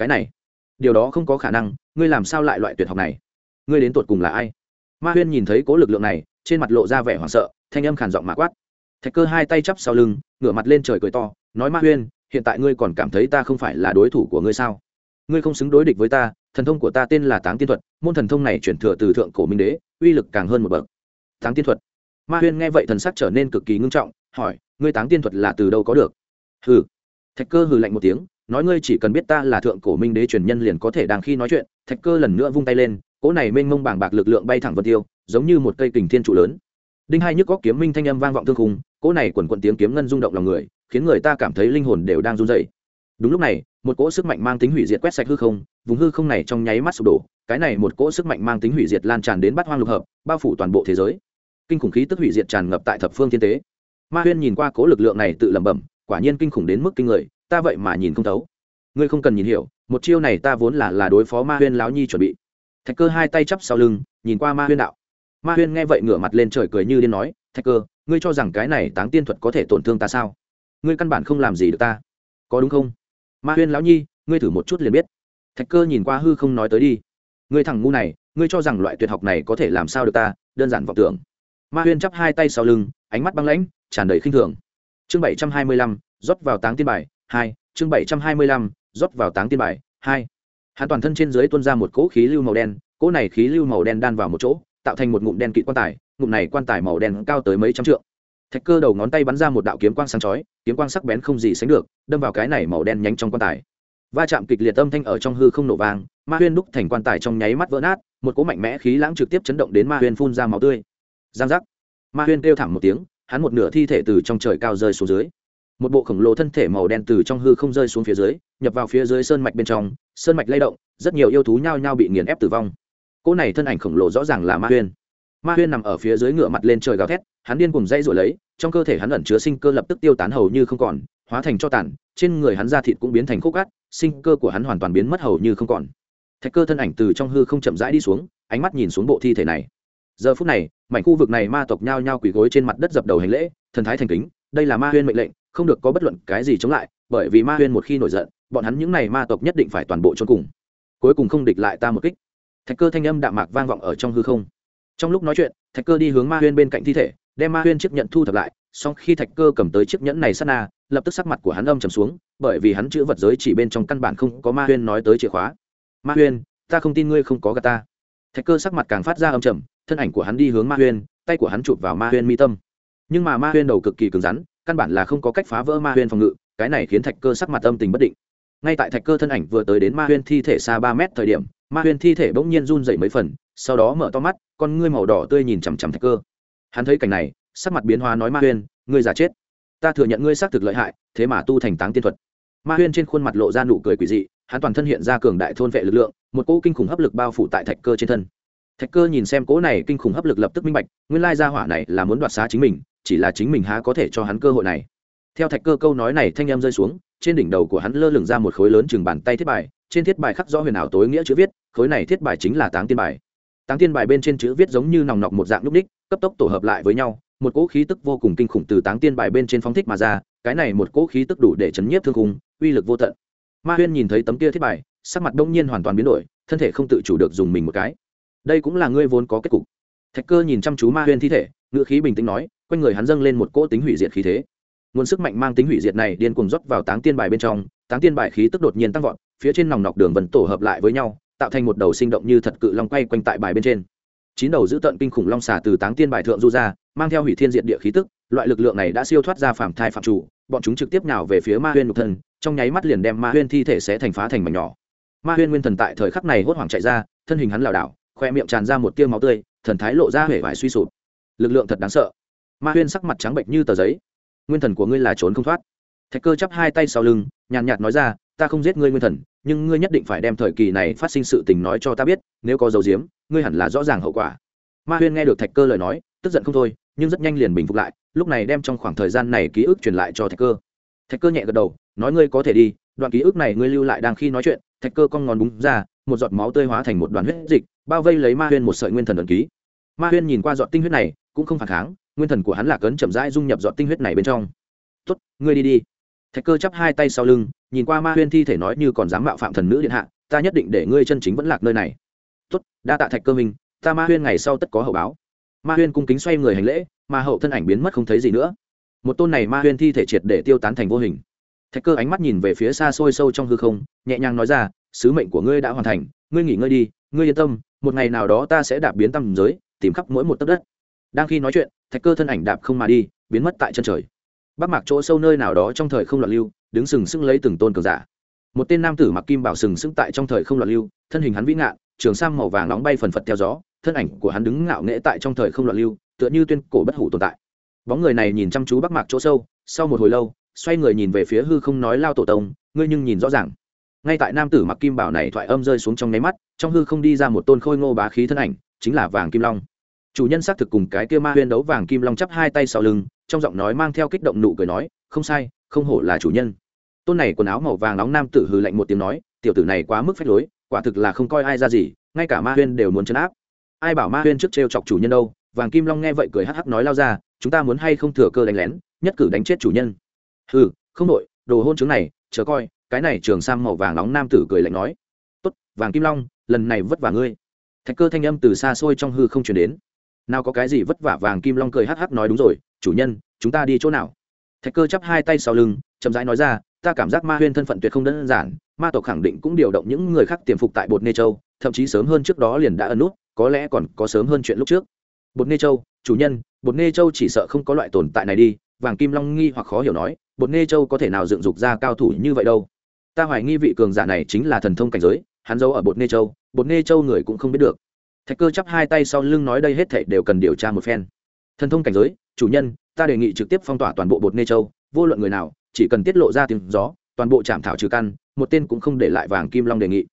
cái này. Điều đó không có khả năng, ngươi làm sao lại loại tuyệt học này? Ngươi đến tột cùng là ai? Ma huyên nhìn thấy cố lực lượng này, trên mặt lộ ra vẻ hoảng sợ, thanh âm khàn giọng mạ quát. Thạch cơ hai tay chắp sau lưng, ngửa mặt lên trời cười to, nói ma huyên, hiện tại ngươi còn cảm thấy ta không phải là đối thủ của ngươi sao? Ngươi không xứng đối địch với ta, thần thông của ta tên là táng tiên thuật, môn thần thông này chuyển thừa từ thượng cổ minh đế, uy lực càng hơn một bậc. Táng tiên thuật. Ma huyên nghe vậy thần sắc trở nên cực kỳ ngưng trọng, hỏi, ngươi táng tiên thuật là từ đâu có được? Hừ. Thạch cơ hừ lạnh một tiếng nói ngươi chỉ cần biết ta là thượng cổ minh đế truyền nhân liền có thể đang khi nói chuyện, thạch cơ lần nữa vung tay lên, cỗ này mênh mông bàng bạc lực lượng bay thẳng vân tiêu, giống như một cây kình thiên trụ lớn. Đinh hai nhức góc kiếm minh thanh âm vang vọng thương khung, cỗ này quần quận tiếng kiếm ngân rung động lòng người, khiến người ta cảm thấy linh hồn đều đang run dày đúng lúc này, một cỗ sức mạnh mang tính hủy diệt quét sạch hư không, vùng hư không này trong nháy mắt sụp đổ, cái này một cỗ sức mạnh mang tính hủy diệt lan tràn đến bát hoang lục hợp, bao phủ toàn bộ thế giới. Kinh khủng khí tức hủy diệt tràn ngập tại thập phương thiên tế. Ma huyên nhìn qua cỗ lực lượng này tự lẩm bẩm, quả nhiên kinh khủng đến mức kinh người ta vậy mà nhìn không thấu. Ngươi không cần nhìn hiểu, một chiêu này ta vốn là là đối phó ma huyên lão nhi chuẩn bị. Thạch cơ hai tay chắp sau lưng, nhìn qua ma huyên đạo. Ma huyên nghe vậy ngửa mặt lên trời cười như điên nói, thạch cơ, ngươi cho rằng cái này táng tiên thuật có thể tổn thương ta sao? Ngươi căn bản không làm gì được ta. Có đúng không? Ma huyên lão nhi, ngươi thử một chút liền biết. Thạch cơ nhìn qua hư không nói tới đi. Ngươi thằng ngu này, ngươi cho rằng loại tuyệt học này có thể làm sao được ta, đơn giản vọng tưởng. Ma huyên chắp hai tay sau lưng, ánh mắt băng lãnh, tràn đầy khinh thường. Chương bảy trăm hai mươi lăm, rót vào táng tiên bài hai, chương bảy trăm hai mươi lăm, rót vào táng tiên bài, hai. Hắn toàn thân trên dưới tuôn ra một cỗ khí lưu màu đen, cỗ này khí lưu màu đen đan vào một chỗ, tạo thành một ngụm đen kịt quan tài, ngụm này quan tài màu đen cao tới mấy trăm trượng. Thạch cơ đầu ngón tay bắn ra một đạo kiếm quang sáng chói, kiếm quang sắc bén không gì sánh được, đâm vào cái này màu đen nhánh trong quan tài. Va chạm kịch liệt âm thanh ở trong hư không nổ vang, ma huyên đúc thành quan tài trong nháy mắt vỡ nát, một cỗ mạnh mẽ khí lãng trực tiếp chấn động đến ma huyên phun ra máu tươi. Giang giác. Ma huyên kêu thảm một tiếng, hắn một nửa thi thể từ trong trời cao rơi xuống dưới một bộ khổng lồ thân thể màu đen từ trong hư không rơi xuống phía dưới, nhập vào phía dưới sơn mạch bên trong, sơn mạch lay động, rất nhiều yêu thú nhao nhao bị nghiền ép tử vong. Cỗ này thân ảnh khổng lồ rõ ràng là ma huyên. Ma huyên nằm ở phía dưới ngựa mặt lên trời gào thét, hắn điên cùng dây rồi lấy, trong cơ thể hắn ẩn chứa sinh cơ lập tức tiêu tán hầu như không còn, hóa thành cho tàn, trên người hắn da thịt cũng biến thành khúc cát sinh cơ của hắn hoàn toàn biến mất hầu như không còn. Thạch cơ thân ảnh từ trong hư không chậm rãi đi xuống, ánh mắt nhìn xuống bộ thi thể này. Giờ phút này, mảnh khu vực này ma tộc nhao nhao quỳ gối trên mặt đất dập đầu hành lễ, thần thái thành kính, đây là ma huyên mệnh lệnh không được có bất luận cái gì chống lại, bởi vì ma huyên một khi nổi giận, bọn hắn những n à y ma tộc nhất định phải toàn bộ trốn cùng. Cuối cùng không địch lại ta một kích. Thạch cơ thanh âm đạm mạc vang vọng ở trong hư không. Trong lúc nói chuyện, thạch cơ đi hướng ma huyên bên cạnh thi thể, đem ma huyên chiếc nhẫn thu thập lại, song khi thạch cơ cầm tới chiếc nhẫn này sát na, lập tức sắc mặt của hắn âm trầm xuống, bởi vì hắn chữ vật giới chỉ bên trong căn bản không có ma huyên nói tới chìa khóa. Ma huyên, ta không tin ngươi không có gà ta. Thạch cơ sắc mặt càng phát ra âm trầm, thân ảnh của hắn đi hướng ma huyên, tay của hắn chụp vào ma huyên mi tâm. Nhưng mà ma huyên đầu cực kỳ cứng rắn căn bản là không có cách phá vỡ ma huyên phòng ngự, cái này khiến thạch cơ sắc mặt âm tình bất định. Ngay tại thạch cơ thân ảnh vừa tới đến ma huyên thi thể xa ba mét thời điểm, ma huyên thi thể bỗng nhiên run dậy mấy phần, sau đó mở to mắt, con ngươi màu đỏ tươi nhìn chằm chằm thạch cơ. Hắn thấy cảnh này, sắc mặt biến hóa nói ma huyên, ngươi già chết. Ta thừa nhận ngươi xác thực lợi hại, thế mà tu thành táng tiên thuật. Ma huyên trên khuôn mặt lộ ra nụ cười quỷ dị, hắn toàn thân hiện ra cường đại thôn vệ lực lượng, một cỗ kinh khủng hấp lực bao phủ tại thạch cơ trên thân. Thạch cơ nhìn xem cỗ này kinh khủng hấp lực lập tức minh bạch, nguyên lai gia hỏa này là muốn đoạt xá chính mình chỉ là chính mình há có thể cho hắn cơ hội này. Theo thạch cơ câu nói này thanh em rơi xuống, trên đỉnh đầu của hắn lơ lửng ra một khối lớn chừng bàn tay thiết bài, trên thiết bài khắc rõ huyền ảo tối nghĩa chữ viết, khối này thiết bài chính là táng tiên bài. Táng tiên bài bên trên chữ viết giống như nòng nọc một dạng núp ních cấp tốc tổ hợp lại với nhau, một cỗ khí tức vô cùng kinh khủng từ táng tiên bài bên trên phóng thích mà ra, cái này một cỗ khí tức đủ để chấn nhiếp thương khung, uy lực vô tận. Ma huyên nhìn thấy tấm kia thiết bài, sắc mặt đông nhiên hoàn toàn biến đổi, thân thể không tự chủ được dùng mình một cái. Đây cũng là ngươi vốn có kết cục. Thạch cơ nhìn chăm chú ma huyên thi thể ngựa khí bình tĩnh nói, quanh người hắn dâng lên một cỗ tính hủy diệt khí thế. Nguồn sức mạnh mang tính hủy diệt này điên cuồng rót vào táng tiên bài bên trong, táng tiên bài khí tức đột nhiên tăng vọt, phía trên nòng nọc đường vần tổ hợp lại với nhau, tạo thành một đầu sinh động như thật cự long quay quanh tại bài bên trên. Chín đầu giữ tận kinh khủng long xà từ táng tiên bài thượng du ra, mang theo hủy thiên diệt địa khí tức, loại lực lượng này đã siêu thoát ra phạm thai phạm chủ, bọn chúng trực tiếp nào về phía ma huyên nhục thân trong nháy mắt liền đem ma huyên thi thể sẽ thành phá thành mảnh nhỏ. Ma huyên nguyên thần tại thời khắc này hốt hoảng chạy ra, thân hình hắn lảo đảo, khoe miệng tràn ra một tiêu máu tươi, thần thái lộ ra hể vải suy sụp lực lượng thật đáng sợ. Ma huyên sắc mặt trắng bệnh như tờ giấy. Nguyên thần của ngươi là trốn không thoát. Thạch cơ chắp hai tay sau lưng, nhàn nhạt nói ra, ta không giết ngươi nguyên thần, nhưng ngươi nhất định phải đem thời kỳ này phát sinh sự tình nói cho ta biết, nếu có dấu diếm, ngươi hẳn là rõ ràng hậu quả. Ma huyên nghe được thạch cơ lời nói, tức giận không thôi, nhưng rất nhanh liền bình phục lại, lúc này đem trong khoảng thời gian này ký ức truyền lại cho thạch cơ. Thạch cơ nhẹ gật đầu, nói, ngươi có thể đi, đoạn ký ức này ngươi lưu lại đang khi nói chuyện. Thạch cơ cong ngón búng ra, một giọt máu tươi hóa thành một đoàn huyết dịch, bao vây lấy ma huyên một sợi nguyên thần ẩn ký. Ma huyên nhìn qua giọt tinh huyết này cũng không phản kháng, nguyên thần của hắn là cấn chậm rãi dung nhập dọn tinh huyết này bên trong. Tốt, ngươi đi đi. Thạch cơ chắp hai tay sau lưng, nhìn qua ma huyên thi thể nói như còn dám mạo phạm thần nữ điện hạ, ta nhất định để ngươi chân chính vẫn lạc nơi này. Tốt, đa tạ thạch cơ minh ta ma huyên ngày sau tất có hậu báo. Ma huyên cung kính xoay người hành lễ, mà hậu thân ảnh biến mất không thấy gì nữa. Một tôn này ma huyên thi thể triệt để tiêu tán thành vô hình. Thạch cơ ánh mắt nhìn về phía xa xôi sâu trong hư không, nhẹ nhàng nói ra, sứ mệnh của ngươi đã hoàn thành, ngươi nghỉ ngơi đi, ngươi yên tâm, một ngày nào đó ta sẽ đạp biến tâm giới, tìm khắp mỗi một tấc đất đang khi nói chuyện, thạch cơ thân ảnh đạp không mà đi, biến mất tại chân trời. Bắc mạc chỗ sâu nơi nào đó trong thời không loạn lưu, đứng sừng sững lấy từng tôn cường giả. Một tên nam tử mặc kim bảo sừng sững tại trong thời không loạn lưu, thân hình hắn vĩ ngạn, trường sang màu vàng nóng bay phần phật theo gió, thân ảnh của hắn đứng ngạo nghễ tại trong thời không loạn lưu, tựa như tuyên cổ bất hủ tồn tại. Bóng người này nhìn chăm chú bắc mạc chỗ sâu, sau một hồi lâu, xoay người nhìn về phía hư không nói lao tổ tông, ngươi nhưng nhìn rõ ràng. Ngay tại nam tử mặc kim bảo này thoại âm rơi xuống trong nháy mắt, trong hư không đi ra một tôn khôi ngô bá khí thân ảnh, chính là vàng kim long chủ nhân xác thực cùng cái kia ma huyên đấu vàng kim long chắp hai tay sau lưng, trong giọng nói mang theo kích động nụ cười nói, không sai, không hổ là chủ nhân. Tôn này quần áo màu vàng nóng nam tử hừ lạnh một tiếng nói, tiểu tử này quá mức phách lối, quả thực là không coi ai ra gì, ngay cả ma huyên đều muốn chấn áp. Ai bảo ma huyên trước t chọc chủ nhân đâu? Vàng kim long nghe vậy cười hắc hắc nói lao ra, chúng ta muốn hay không thừa cơ đánh lén, nhất cử đánh chết chủ nhân. Ừ không đội, đồ hôn chứng này, chờ coi. Cái này trường sang màu vàng nóng nam tử cười lạnh nói, tốt, vàng kim long, lần này vất vả ngươi. Thạch cơ thanh âm từ xa xôi trong hư không chuyển đến nào có cái gì vất vả vàng kim long cười hắc hắc nói đúng rồi, chủ nhân, chúng ta đi chỗ nào? Thạch cơ chắp hai tay sau lưng, chậm rãi nói ra, ta cảm giác ma huyên thân phận tuyệt không đơn giản, ma tộc khẳng định cũng điều động những người khác tiềm phục tại bột nê châu, thậm chí sớm hơn trước đó liền đã ẩn nút, có lẽ còn có sớm hơn chuyện lúc trước. Bột nê châu, chủ nhân, bột nê châu chỉ sợ không có loại tồn tại này đi, vàng kim long nghi hoặc khó hiểu nói, bột nê châu có thể nào dựng dục ra cao thủ như vậy đâu? Ta hoài nghi vị cường giả này chính là thần thông cảnh giới, hắn giấu ở bột nê châu, bột nê châu người cũng không biết được thạch cơ chắp hai tay sau lưng nói đây hết thảy đều cần điều tra một phen. Thần thông cảnh giới, chủ nhân, ta đề nghị trực tiếp phong tỏa toàn bộ bột nê châu, vô luận người nào, chỉ cần tiết lộ ra tiếng gió, toàn bộ chạm thảo trừ căn, một tên cũng không để lại vàng kim long đề nghị.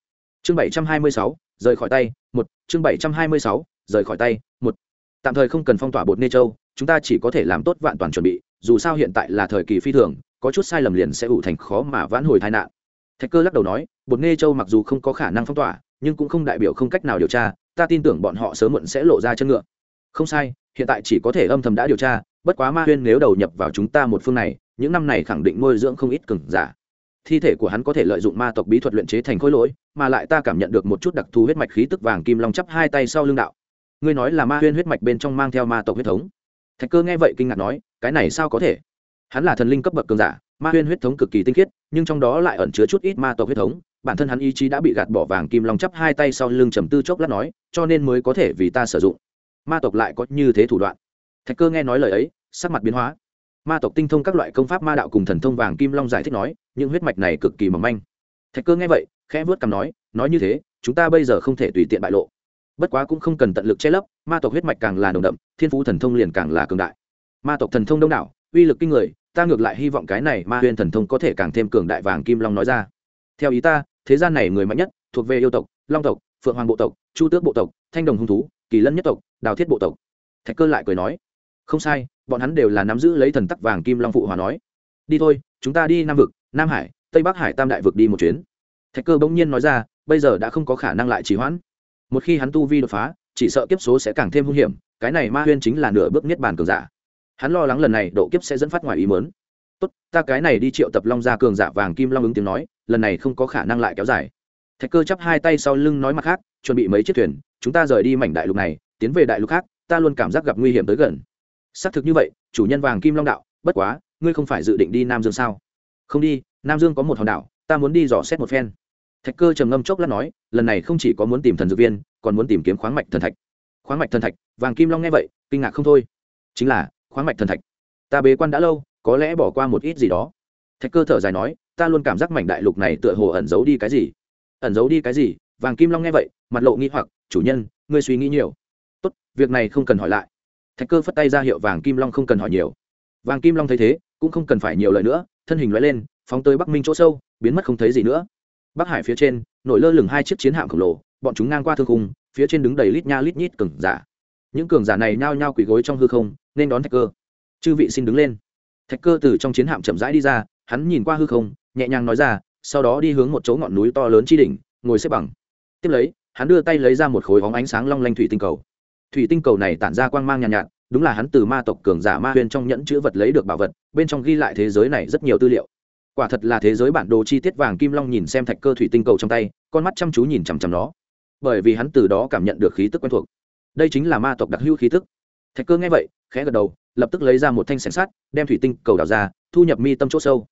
Chương bảy trăm hai mươi sáu, rời khỏi tay, một. Chương bảy trăm hai mươi sáu, rời khỏi tay, một. Tạm thời không cần phong tỏa bột nê châu, chúng ta chỉ có thể làm tốt vạn toàn chuẩn bị, dù sao hiện tại là thời kỳ phi thường, có chút sai lầm liền sẽ ủ thành khó mà vãn hồi tai nạn. Thạch cơ lắc đầu nói, bột nê châu mặc dù không có khả năng phong tỏa, nhưng cũng không đại biểu không cách nào điều tra ta tin tưởng bọn họ sớm muộn sẽ lộ ra chân ngựa. Không sai, hiện tại chỉ có thể âm thầm đã điều tra, bất quá ma huyên nếu đầu nhập vào chúng ta một phương này, những năm này khẳng định nuôi dưỡng không ít cừng giả. Thi thể của hắn có thể lợi dụng ma tộc bí thuật luyện chế thành khối lỗi, mà lại ta cảm nhận được một chút đặc thù huyết mạch khí tức vàng kim long chắp hai tay sau lưng đạo. Ngươi nói là ma huyên huyết mạch bên trong mang theo ma tộc huyết thống. Thạch cơ nghe vậy kinh ngạc nói, cái này sao có thể? Hắn là thần linh cấp bậc cường giả, ma huyên huyết thống cực kỳ tinh khiết, nhưng trong đó lại ẩn chứa chút ít ma tộc huyết thống bản thân hắn ý chí đã bị gạt bỏ vàng kim long chắp hai tay sau lưng trầm tư chốc lát nói, cho nên mới có thể vì ta sử dụng. Ma tộc lại có như thế thủ đoạn. Thạch cơ nghe nói lời ấy, sắc mặt biến hóa. Ma tộc tinh thông các loại công pháp ma đạo cùng thần thông vàng kim long giải thích nói, những huyết mạch này cực kỳ mỏng manh. Thạch cơ nghe vậy, khẽ vớt cằm nói nói như thế, chúng ta bây giờ không thể tùy tiện bại lộ. Bất quá cũng không cần tận lực che lấp, ma tộc huyết mạch càng là nồng đậm, thiên phú thần thông liền càng là cường đại. Ma tộc thần thông đông đảo, uy lực kinh người, ta ngược lại hy vọng cái này ma huyên thần thông có thể càng thêm cường đại vàng kim long nói ra theo ý ta, thế gian này người mạnh nhất thuộc về yêu tộc, long tộc, phượng hoàng bộ tộc, chu tước bộ tộc, thanh đồng hung thú, kỳ lân nhất tộc, đào thiết bộ tộc. Thạch cơ lại cười nói, không sai, bọn hắn đều là nắm giữ lấy thần tắc vàng kim long phụ hòa nói. Đi thôi, chúng ta đi nam vực, nam hải, tây bắc hải tam đại vực đi một chuyến. Thạch cơ bỗng nhiên nói ra, bây giờ đã không có khả năng lại trì hoãn. Một khi hắn tu vi đột phá, chỉ sợ kiếp số sẽ càng thêm hung hiểm, cái này ma huyên chính là nửa bước niết bàn cường giả. Hắn lo lắng lần này độ kiếp sẽ dẫn phát ngoài ý mớn tốt, ta cái này đi triệu tập long ra cường giả vàng kim long ứng tiếng nói lần này không có khả năng lại kéo dài. Thạch cơ chắp hai tay sau lưng nói mặt khác, chuẩn bị mấy chiếc thuyền, chúng ta rời đi mảnh đại lục này, tiến về đại lục khác, ta luôn cảm giác gặp nguy hiểm tới gần. Xác thực như vậy, chủ nhân vàng kim long đạo, bất quá, ngươi không phải dự định đi nam dương sao? Không đi, nam dương có một hòn đảo, ta muốn đi dò xét một phen. Thạch cơ trầm ngâm chốc lát nói, lần này không chỉ có muốn tìm thần dược viên, còn muốn tìm kiếm khoáng mạch thần thạch. Khoáng mạch thần thạch, vàng kim long nghe vậy, kinh ngạc không thôi. Chính là, khoáng mạch thần thạch. Ta bế quan đã lâu, có lẽ bỏ qua một ít gì đó. Thạch cơ thở dài nói ta luôn cảm giác mảnh đại lục này tựa hồ ẩn giấu đi cái gì. Ẩn giấu đi cái gì? Vàng kim long nghe vậy, mặt lộ nghi hoặc, chủ nhân, ngươi suy nghĩ nhiều. Tốt, việc này không cần hỏi lại. Thạch cơ phất tay ra hiệu vàng kim long không cần hỏi nhiều. Vàng kim long thấy thế, cũng không cần phải nhiều lời nữa, thân hình loại lên, phóng tới bắc minh chỗ sâu, biến mất không thấy gì nữa. Bắc hải phía trên, nổi lơ lửng hai chiếc chiến hạm khổng lồ, bọn chúng ngang qua thương khung, phía trên đứng đầy lít nha lít nhít cường giả. Những cường giả này nhao nhao quỳ gối trong hư không, nên đón thạch cơ. Chư vị xin đứng lên. Thạch cơ từ trong chiến hạm chậm rãi đi ra, hắn nhìn qua hư không nhẹ nhàng nói ra sau đó đi hướng một chỗ ngọn núi to lớn chi đỉnh ngồi xếp bằng. Tiếp lấy hắn đưa tay lấy ra một khối hóng ánh sáng long lanh thủy tinh cầu. Thủy tinh cầu này tản ra quang mang nhàn nhạt, nhạt đúng là hắn từ ma tộc cường giả ma huyền trong nhẫn chữ vật lấy được bảo vật bên trong ghi lại thế giới này rất nhiều tư liệu. Quả thật là thế giới bản đồ chi tiết vàng kim long nhìn xem thạch cơ thủy tinh cầu trong tay con mắt chăm chú nhìn chằm chằm nó. Bởi vì hắn từ đó cảm nhận được khí tức quen thuộc. Đây chính là ma tộc đặc hữu khí tức. Thạch cơ nghe vậy khẽ gật đầu lập tức lấy ra một thanh sẻng sắt đem thủy tinh cầu đào ra thu nhập mi tâm chỗ sâu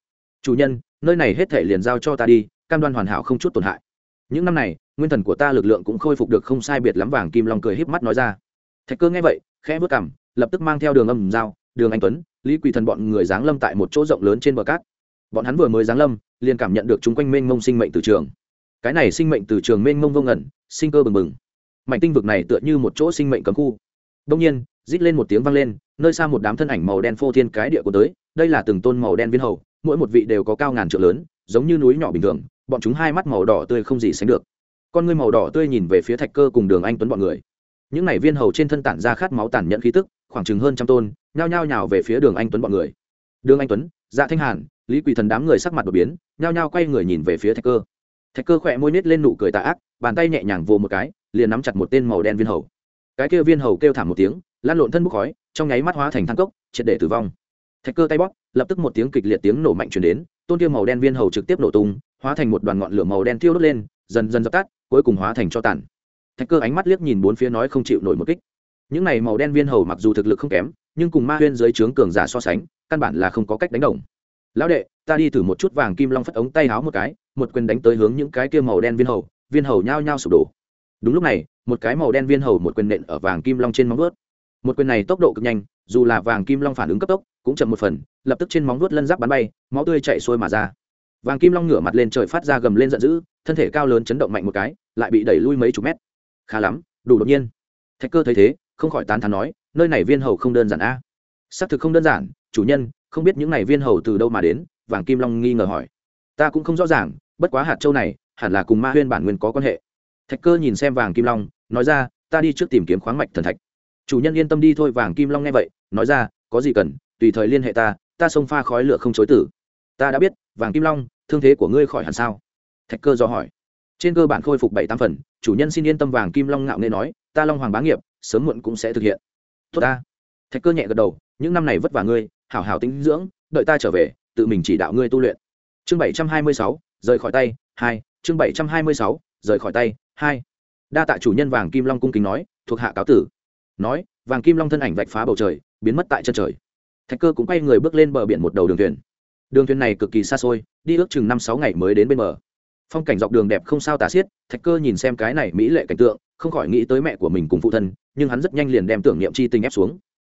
chủ nhân, nơi này hết thể liền giao cho ta đi, cam đoan hoàn hảo không chút tổn hại. Những năm này, nguyên thần của ta lực lượng cũng khôi phục được không sai biệt lắm, vàng kim long cười híp mắt nói ra. Thạch cơ nghe vậy, khẽ vớt cảm lập tức mang theo đường âm dao đường anh tuấn, lý quỳ thần bọn người giáng lâm tại một chỗ rộng lớn trên bờ cát. Bọn hắn vừa mới giáng lâm, liền cảm nhận được chúng quanh mênh mông sinh mệnh từ trường. Cái này sinh mệnh từ trường mênh mông vô ngẩn sinh cơ bừng bừng. Mảnh tinh vực này tựa như một chỗ sinh mệnh cấm khu. Đông nhiên, rít lên một tiếng vang lên, nơi xa một đám thân ảnh màu đen phô thiên cái địa của tới, đây là từng tôn màu đen viên hầu mỗi một vị đều có cao ngàn trượng lớn, giống như núi nhỏ bình thường, bọn chúng hai mắt màu đỏ tươi không gì sánh được. Con ngươi màu đỏ tươi nhìn về phía thạch cơ cùng đường anh tuấn bọn người. Những này viên hầu trên thân tản ra khát máu tàn nhẫn khí tức, khoảng chừng hơn trăm tôn, nhao nhao nhào về phía đường anh tuấn bọn người. Đường anh tuấn dạ thanh hàn, lý quỳ thần đám người sắc mặt đột biến, nhao nhao quay người nhìn về phía thạch cơ. Thạch cơ khỏe môi nết lên nụ cười tà ác, bàn tay nhẹ nhàng vồ một cái, liền nắm chặt một tên màu đen viên hầu. Cái kia viên hầu kêu thảm một tiếng lan lộn thân bốc khói, trong nháy mắt hóa thành thang cốc, triệt để tử vong. Thạch cơ tay bóp lập tức một tiếng kịch liệt tiếng nổ mạnh chuyển đến, tôn tiêu màu đen viên hầu trực tiếp nổ tung, hóa thành một đoàn ngọn lửa màu đen thiêu đốt lên, dần dần dập tắt, cuối cùng hóa thành cho tàn. Thạch cơ ánh mắt liếc nhìn bốn phía nói không chịu nổi một kích. Những này màu đen viên hầu mặc dù thực lực không kém, nhưng cùng ma huyên dưới trướng cường giả so sánh, căn bản là không có cách đánh đồng. Lão đệ, ta đi thử một chút vàng kim long phất ống tay háo một cái, một quyền đánh tới hướng những cái kia màu đen viên hầu viên hầu nhao nhao sụp đổ. Đúng lúc này, một cái màu đen viên hầu một quyền nện ở vàng kim long trên móng vuốt. Một quyền này tốc độ cực nhanh dù là vàng kim long phản ứng cấp tốc, cũng chậm một phần, lập tức trên móng vuốt lân giáp bắn bay, máu tươi chạy xuôi mà ra. Vàng kim long ngửa mặt lên trời phát ra gầm lên giận dữ, thân thể cao lớn chấn động mạnh một cái, lại bị đẩy lui mấy chục mét. Khá lắm, đủ đột nhiên. Thạch cơ thấy thế, không khỏi tán thán nói, nơi này viên hầu không đơn giản a. Xác thực không đơn giản, chủ nhân, không biết những này viên hầu từ đâu mà đến, vàng kim long nghi ngờ hỏi. Ta cũng không rõ ràng, bất quá hạt châu này, hẳn là cùng ma huyên bản nguyên có quan hệ. Thạch cơ nhìn xem vàng kim long, nói ra, ta đi trước tìm kiếm khoáng mạch thần thạch chủ nhân yên tâm đi thôi, vàng kim long nghe vậy, nói ra, có gì cần, tùy thời liên hệ ta ta xông pha khói lửa không chối tử. Ta đã biết, vàng kim long, thương thế của ngươi khỏi hẳn sao? Thạch cơ do hỏi. Trên cơ bản khôi phục bảy tam phần, chủ nhân xin yên tâm, vàng kim long ngạo nghê nói, ta long hoàng bá nghiệp, sớm muộn cũng sẽ thực hiện. Tốt ta. Thạch cơ nhẹ gật đầu, những năm này vất vả ngươi, hảo hảo tính dưỡng, đợi ta trở về, tự mình chỉ đạo ngươi tu luyện. Chương bảy trăm hai mươi sáu, rời khỏi tay, hai, chương bảy trăm hai mươi sáu, rời khỏi tay, hai. Đa tạ chủ nhân, vàng kim long cung kính nói, thuộc hạ cáo tử nói, vàng kim long thân ảnh vạch phá bầu trời, biến mất tại chân trời. Thạch cơ cũng quay người bước lên bờ biển một đầu đường thuyền. Đường thuyền này cực kỳ xa xôi, đi ước chừng năm sáu ngày mới đến bên bờ. Phong cảnh dọc đường đẹp không sao tả xiết, thạch cơ nhìn xem cái này mỹ lệ cảnh tượng, không khỏi nghĩ tới mẹ của mình cùng phụ thân, nhưng hắn rất nhanh liền đem tưởng niệm chi tình ép xuống.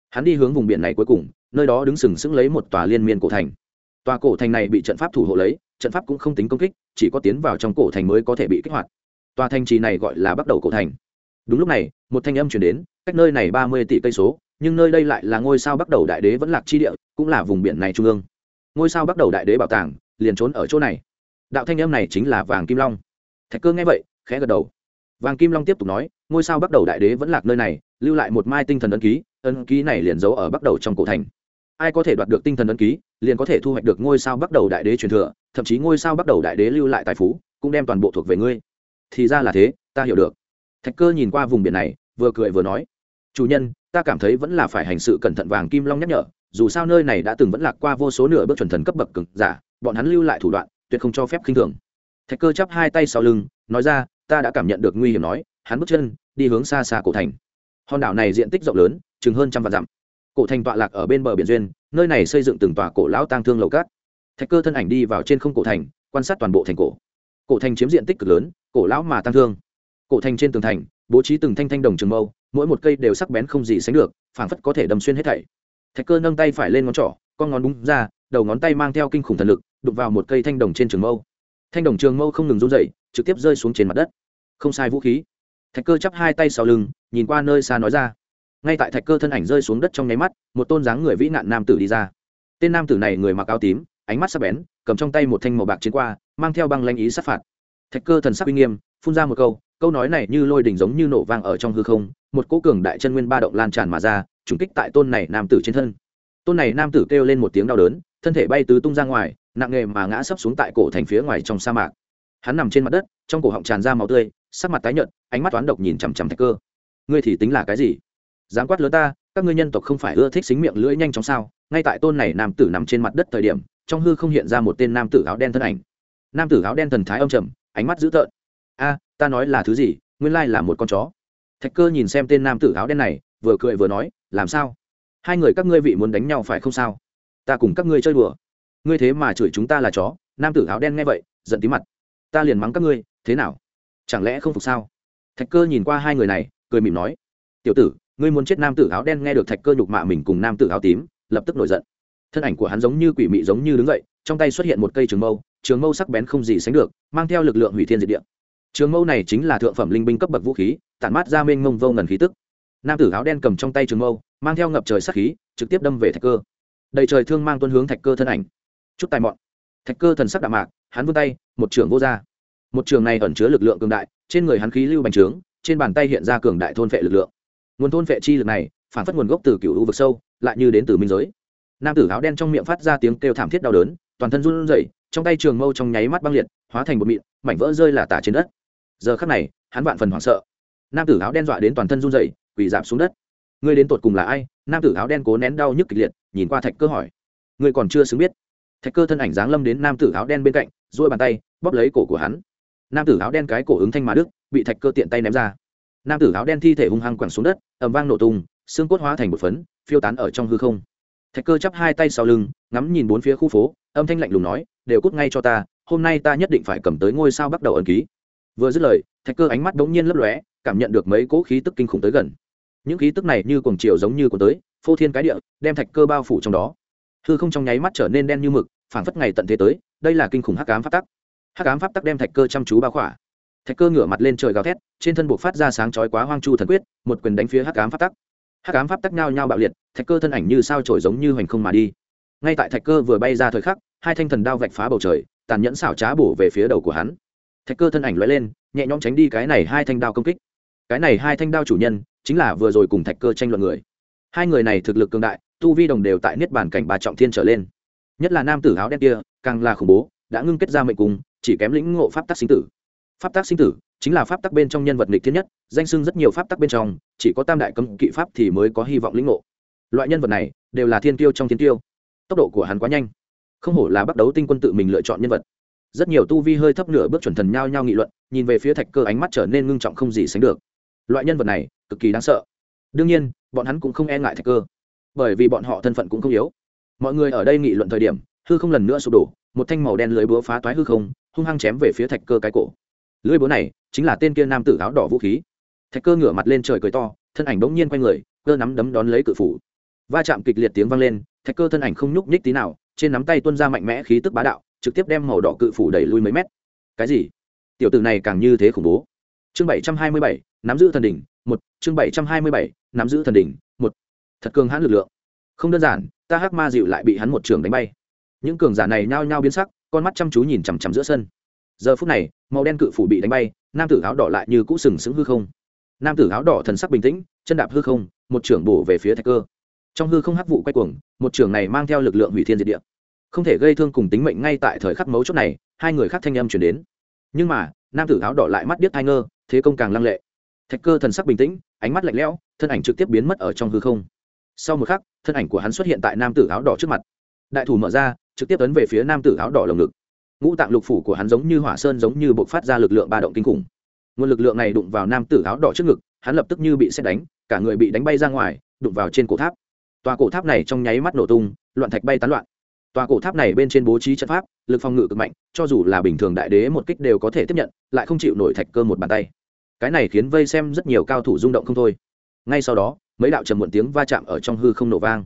Hắn đi hướng vùng biển này cuối cùng, nơi đó đứng sừng sững lấy một tòa liên miên cổ thành. Tòa cổ thành này bị trận pháp thủ hộ lấy, trận pháp cũng không tính công kích, chỉ có tiến vào trong cổ thành mới có thể bị kích hoạt. Tòa thành trì này gọi là bắt đầu cổ thành đúng lúc này, một thanh âm chuyển đến, cách nơi này ba mươi tỷ cây số, nhưng nơi đây lại là ngôi sao bắt đầu đại đế vẫn lạc chi địa, cũng là vùng biển này trung ương. Ngôi sao bắt đầu đại đế bảo tàng, liền trốn ở chỗ này. Đạo thanh âm này chính là vàng kim long. Thạch cơ nghe vậy, khẽ gật đầu. Vàng kim long tiếp tục nói, ngôi sao bắt đầu đại đế vẫn lạc nơi này, lưu lại một mai tinh thần ấn ký ấn ký này liền giấu ở bắt đầu trong cổ thành. Ai có thể đoạt được tinh thần ấn ký, liền có thể thu hoạch được ngôi sao bắt đầu đại đế truyền thừa, thậm chí ngôi sao bắt đầu đại đế lưu lại tài phú, cũng đem toàn bộ thuộc về ngươi. Thì ra là thế, ta hiểu được thạch cơ nhìn qua vùng biển này, vừa cười vừa nói, chủ nhân, ta cảm thấy vẫn là phải hành sự cẩn thận vàng kim long nhắc nhở, dù sao nơi này đã từng vẫn lạc qua vô số nửa bước chuẩn thần cấp bậc cực giả, bọn hắn lưu lại thủ đoạn, tuyệt không cho phép khinh thường. Thạch cơ chắp hai tay sau lưng, nói ra, ta đã cảm nhận được nguy hiểm nói, hắn bước chân, đi hướng xa xa cổ thành. Hòn đảo này diện tích rộng lớn, chừng hơn trăm vạn dặm. Cổ thành tọa lạc ở bên bờ biển duyên, nơi này xây dựng từng tòa cổ lão tang thương lầu cát. Thạch cơ thân ảnh đi vào trên không cổ thành, quan sát toàn bộ thành cổ. Cổ thành chiếm diện tích cực lớn, cổ lão mà tăng thương cổ thành trên tường thành, bố trí từng thanh thanh đồng trường mâu, mỗi một cây đều sắc bén không gì sánh được, phảng phất có thể đâm xuyên hết thảy. Thạch cơ nâng tay phải lên ngón trỏ, con ngón búng ra, đầu ngón tay mang theo kinh khủng thần lực đục vào một cây thanh đồng trên trường mâu. Thanh đồng trường mâu không ngừng run dậy trực tiếp rơi xuống trên mặt đất. Không sai vũ khí. Thạch cơ chắp hai tay sau lưng, nhìn qua nơi xa nói ra. Ngay tại thạch cơ thân ảnh rơi xuống đất trong nháy mắt, một tôn dáng người vĩ nạn nam tử đi ra. Tên nam tử này người mặc áo tím, ánh mắt sắc bén, cầm trong tay một thanh màu bạc chiến qua, mang theo băng lanh ý sát phạt. Thạch cơ thần sắc uy nghiêm, phun ra một câu câu nói này như lôi đình giống như nổ vang ở trong hư không, một cỗ cường đại chân nguyên ba động lan tràn mà ra, trùng kích tại tôn này nam tử trên thân. Tôn này nam tử kêu lên một tiếng đau đớn, thân thể bay tứ tung ra ngoài, nặng nghề mà ngã sấp xuống tại cổ thành phía ngoài trong sa mạc. Hắn nằm trên mặt đất, trong cổ họng tràn ra máu tươi, sắc mặt tái nhợt, ánh mắt toán độc nhìn chằm chằm thạch cơ. Ngươi thì tính là cái gì? Dám quát lớn ta, các ngươi nhân tộc không phải ưa thích xính miệng lưỡi nhanh chóng sao? Ngay tại tôn này nam tử nằm trên mặt đất thời điểm, trong hư không hiện ra một tên nam tử áo đen thân ảnh. Nam tử áo đen thần thái âm trầm, ánh mắt dữ tợn. A ta nói là thứ gì, nguyên lai là một con chó. Thạch cơ nhìn xem tên nam tử áo đen này, vừa cười vừa nói, làm sao? Hai người các ngươi vị muốn đánh nhau phải không sao? Ta cùng các ngươi chơi đùa. Ngươi thế mà chửi chúng ta là chó. Nam tử áo đen nghe vậy, giận tí mặt. Ta liền mắng các ngươi, thế nào? Chẳng lẽ không phục sao? Thạch cơ nhìn qua hai người này, cười mỉm nói, tiểu tử, ngươi muốn chết nam tử áo đen nghe được thạch cơ nhục mạ mình cùng nam tử áo tím, lập tức nổi giận. Thân ảnh của hắn giống như quỷ mị giống như đứng dậy, trong tay xuất hiện một cây trường mâu trường mâu sắc bén không gì sánh được, mang theo lực lượng hủy thiên diệt địa trường mâu này chính là thượng phẩm linh binh cấp bậc vũ khí, tản mát ra mênh mông vô ngần khí tức. Nam tử áo đen cầm trong tay trường mâu, mang theo ngập trời sắc khí, trực tiếp đâm về thạch cơ. Đầy trời thương mang tuân hướng thạch cơ thân ảnh. Chút tài mọn. Thạch cơ thần sắc đạm mạc, hắn vươn tay, một trường vô ra. Một trường này ẩn chứa lực lượng cường đại, trên người hắn khí lưu bành trướng, trên bàn tay hiện ra cường đại thôn vệ lực lượng. Nguồn thôn vệ chi lực này, phản phất nguồn gốc từ cựu u vực sâu, lại như đến từ minh giới. Nam tử áo đen trong miệng phát ra tiếng kêu thảm thiết đau đớn, toàn thân run rẩy, trong tay trường mâu trong nháy mắt băng liệt, hóa thành một mịn, mảnh vỡ rơi là tả trên đất giờ khắc này, hắn vạn phần hoảng sợ. Nam tử áo đen dọa đến toàn thân run rẩy, quỳ giảm xuống đất. Ngươi đến tột cùng là ai? Nam tử áo đen cố nén đau nhức kịch liệt, nhìn qua thạch cơ hỏi. Ngươi còn chưa xứng biết. Thạch cơ thân ảnh dáng lâm đến nam tử áo đen bên cạnh, duỗi bàn tay, bóp lấy cổ của hắn. Nam tử áo đen cái cổ ứng thanh mà đức, bị thạch cơ tiện tay ném ra. Nam tử áo đen thi thể hung hăng quẳng xuống đất, ầm vang nổ tung, xương cốt hóa thành một phấn, phiêu tán ở trong hư không. Thạch cơ chắp hai tay sau lưng, ngắm nhìn bốn phía khu phố, âm thanh lạnh lùng nói, đều cút ngay cho ta, hôm nay ta nhất định phải cầm tới ngôi sao bắt đầu ẩn ký vừa dứt lời, thạch cơ ánh mắt bỗng nhiên lấp lóe, cảm nhận được mấy cỗ khí tức kinh khủng tới gần. Những khí tức này như cuồng chiều giống như cuồng tới, phô thiên cái địa, đem thạch cơ bao phủ trong đó. Hư không trong nháy mắt trở nên đen như mực, phảng phất ngày tận thế tới, đây là kinh khủng hắc ám pháp tắc. Hắc ám pháp tắc đem thạch cơ chăm chú bao khỏa. Thạch cơ ngửa mặt lên trời gào thét, trên thân buộc phát ra sáng chói quá hoang chu thần quyết, một quyền đánh phía hắc ám pháp tắc. Hắc ám pháp tắc nhao nhao bạo liệt, thạch cơ thân ảnh như sao trổi giống như hoành không mà đi. Ngay tại thạch cơ vừa bay ra thời khắc, hai thanh thần đao vạch phá bầu trời, tàn nhẫn xảo trá bổ về phía đầu của hắn thạch cơ thân ảnh lóe lên, nhẹ nhõm tránh đi cái này hai thanh đao công kích. Cái này hai thanh đao chủ nhân, chính là vừa rồi cùng thạch cơ tranh luận người. Hai người này thực lực cường đại, tu vi đồng đều tại niết bàn cảnh bà trọng thiên trở lên. Nhất là nam tử áo đen kia, càng là khủng bố, đã ngưng kết ra mệnh cùng, chỉ kém lĩnh ngộ pháp tắc sinh tử. Pháp tắc sinh tử chính là pháp tắc bên trong nhân vật nghịch thiên nhất, danh sưng rất nhiều pháp tắc bên trong, chỉ có tam đại cấm kỵ pháp thì mới có hy vọng lĩnh ngộ. Loại nhân vật này, đều là thiên tiêu trong thiên tiêu tốc độ của hắn quá nhanh. Không hổ là bắt đấu tinh quân tự mình lựa chọn nhân vật rất nhiều tu vi hơi thấp nửa bước chuẩn thần nhao nhao nghị luận, nhìn về phía thạch cơ ánh mắt trở nên ngưng trọng không gì sánh được. Loại nhân vật này, cực kỳ đáng sợ. Đương nhiên, bọn hắn cũng không e ngại thạch cơ, bởi vì bọn họ thân phận cũng không yếu. Mọi người ở đây nghị luận thời điểm, hư không lần nữa sụp đổ, một thanh màu đen lưới búa phá toái hư không, hung hăng chém về phía thạch cơ cái cổ. Lưới búa này chính là tên kia nam tử áo đỏ vũ khí. Thạch cơ ngửa mặt lên trời cười to, thân ảnh bỗng nhiên quay người, cơ nắm đấm đón lấy cự phủ. Va chạm kịch liệt tiếng vang lên, thạch cơ thân ảnh không nhúc nhích tí nào, trên nắm tay tuôn ra mạnh mẽ khí tức bá đạo trực tiếp đem màu đỏ cự phủ đẩy lui mấy mét. Cái gì? Tiểu tử này càng như thế khủng bố. Chương bảy trăm hai mươi bảy, nắm giữ thần đỉnh, một. Chương bảy trăm hai mươi bảy, nắm giữ thần đỉnh, một. Thật cường hãn lực lượng. Không đơn giản, ta hắc ma dịu lại bị hắn một trường đánh bay. Những cường giả này nhao nhao biến sắc, con mắt chăm chú nhìn chằm chằm giữa sân. Giờ phút này, màu đen cự phủ bị đánh bay, nam tử áo đỏ lại như cũ sừng sững hư không. Nam tử áo đỏ thần sắc bình tĩnh, chân đạp hư không, một trưởng bổ về phía thạch cơ. Trong hư không hắc vụ quay cuồng, một trưởng này mang theo lực lượng hủy thiên diệt địa không thể gây thương cùng tính mệnh ngay tại thời khắc mấu chốt này, hai người khác thanh âm chuyển đến. Nhưng mà, nam tử áo đỏ lại mắt điếc hai ngơ, thế công càng lăng lệ. Thạch cơ thần sắc bình tĩnh, ánh mắt lạnh lẽo, thân ảnh trực tiếp biến mất ở trong hư không. Sau một khắc, thân ảnh của hắn xuất hiện tại nam tử áo đỏ trước mặt. Đại thủ mở ra, trực tiếp ấn về phía nam tử áo đỏ lồng ngực. Ngũ tạng lục phủ của hắn giống như hỏa sơn giống như bộc phát ra lực lượng ba động kinh khủng. Nguồn lực lượng này đụng vào nam tử áo đỏ trước ngực, hắn lập tức như bị xét đánh, cả người bị đánh bay ra ngoài, đụng vào trên cổ tháp. Tòa cổ tháp này trong nháy mắt nổ tung, loạn thạch bay tán loạn tòa cổ tháp này bên trên bố trí trận pháp, lực phòng ngự cực mạnh, cho dù là bình thường đại đế một kích đều có thể tiếp nhận, lại không chịu nổi thạch cơ một bàn tay. Cái này khiến vây xem rất nhiều cao thủ rung động không thôi. Ngay sau đó, mấy đạo trầm muộn tiếng va chạm ở trong hư không nổ vang.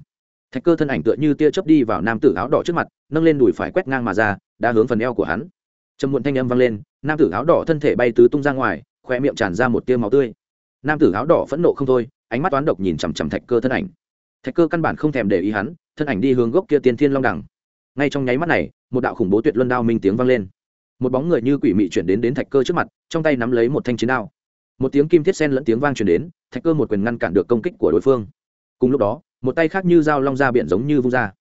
Thạch cơ thân ảnh tựa như tia chớp đi vào nam tử áo đỏ trước mặt, nâng lên đùi phải quét ngang mà ra, đã hướng phần eo của hắn. Trầm muộn thanh âm vang lên, nam tử áo đỏ thân thể bay tứ tung ra ngoài khoe miệng tràn ra một tia máu tươi. Nam tử áo đỏ phẫn nộ không thôi, ánh mắt toán độc nhìn chằm chằm thạch cơ thân ảnh thạch cơ căn bản không thèm để ý hắn, thân ảnh đi hướng gốc kia tiên thiên long đẳng ngay trong nháy mắt này, một đạo khủng bố tuyệt luân đao minh tiếng vang lên. Một bóng người như quỷ mị chuyển đến đến thạch cơ trước mặt, trong tay nắm lấy một thanh chiến đao. Một tiếng kim thiết sen lẫn tiếng vang chuyển đến, thạch cơ một quyền ngăn cản được công kích của đối phương. Cùng lúc đó, một tay khác như dao long ra biển giống như vung ra.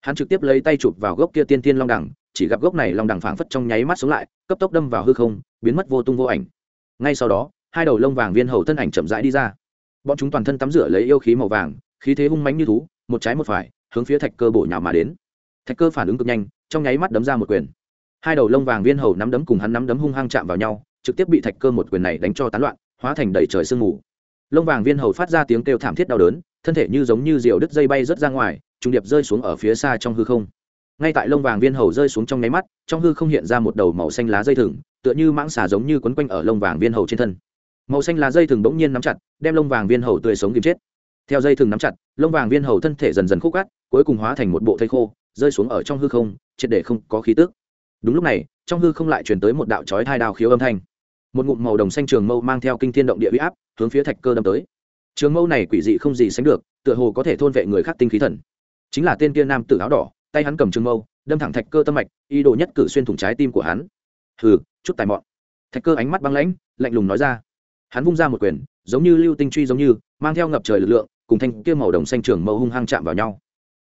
Hắn trực tiếp lấy tay chụp vào gốc kia tiên tiên long đẳng chỉ gặp gốc này long đẳng phảng phất trong nháy mắt xuống lại, cấp tốc đâm vào hư không, biến mất vô tung vô ảnh. Ngay sau đó, hai đầu lông vàng viên hầu thân ảnh chậm rãi đi ra. Bọn chúng toàn thân tắm rửa lấy yêu khí màu vàng khí thế hung mãnh như thú, một trái một phải, hướng phía thạch cơ bổ nhào mà đến. Thạch cơ phản ứng cực nhanh, trong nháy mắt đấm ra một quyền. Hai đầu lông vàng viên hầu nắm đấm cùng hắn nắm đấm hung hăng chạm vào nhau, trực tiếp bị thạch cơ một quyền này đánh cho tán loạn, hóa thành đầy trời sương mù. Lông vàng viên hầu phát ra tiếng kêu thảm thiết đau đớn, thân thể như giống như diều đứt dây bay rớt ra ngoài, trùng điệp rơi xuống ở phía xa trong hư không. Ngay tại lông vàng viên hầu rơi xuống trong nháy mắt, trong hư không hiện ra một đầu màu xanh lá dây thừng, tựa như mãng xà giống như quấn quanh ở lông vàng viên hầu trên thân. Màu xanh lá dây thừng bỗng nhiên nắm chặt, đem lông vàng viên hầu tươi sống kìm chết theo dây thừng nắm chặt, lông vàng viên hầu thân thể dần dần khúc gắt, cuối cùng hóa thành một bộ thây khô, rơi xuống ở trong hư không, triệt để không có khí tức. Đúng lúc này, trong hư không lại truyền tới một đạo chói thai đào khiếu âm thanh. Một ngụm màu đồng xanh trường mâu mang theo kinh thiên động địa huy áp, hướng phía thạch cơ đâm tới. Trường mâu này quỷ dị không gì sánh được, tựa hồ có thể thôn vệ người khác tinh khí thần. Chính là tên kia nam tử áo đỏ, tay hắn cầm trường mâu, đâm thẳng thạch cơ tâm mạch, ý đồ nhất cử xuyên thủng trái tim của hắn. Hừ, chút tài mọn. Thạch cơ ánh mắt băng lãnh, lạnh lùng nói ra hắn vung ra một quyền, giống như lưu tinh truy giống như, mang theo ngập trời lực lượng, cùng thanh kia màu đồng xanh trường mâu hung hăng chạm vào nhau.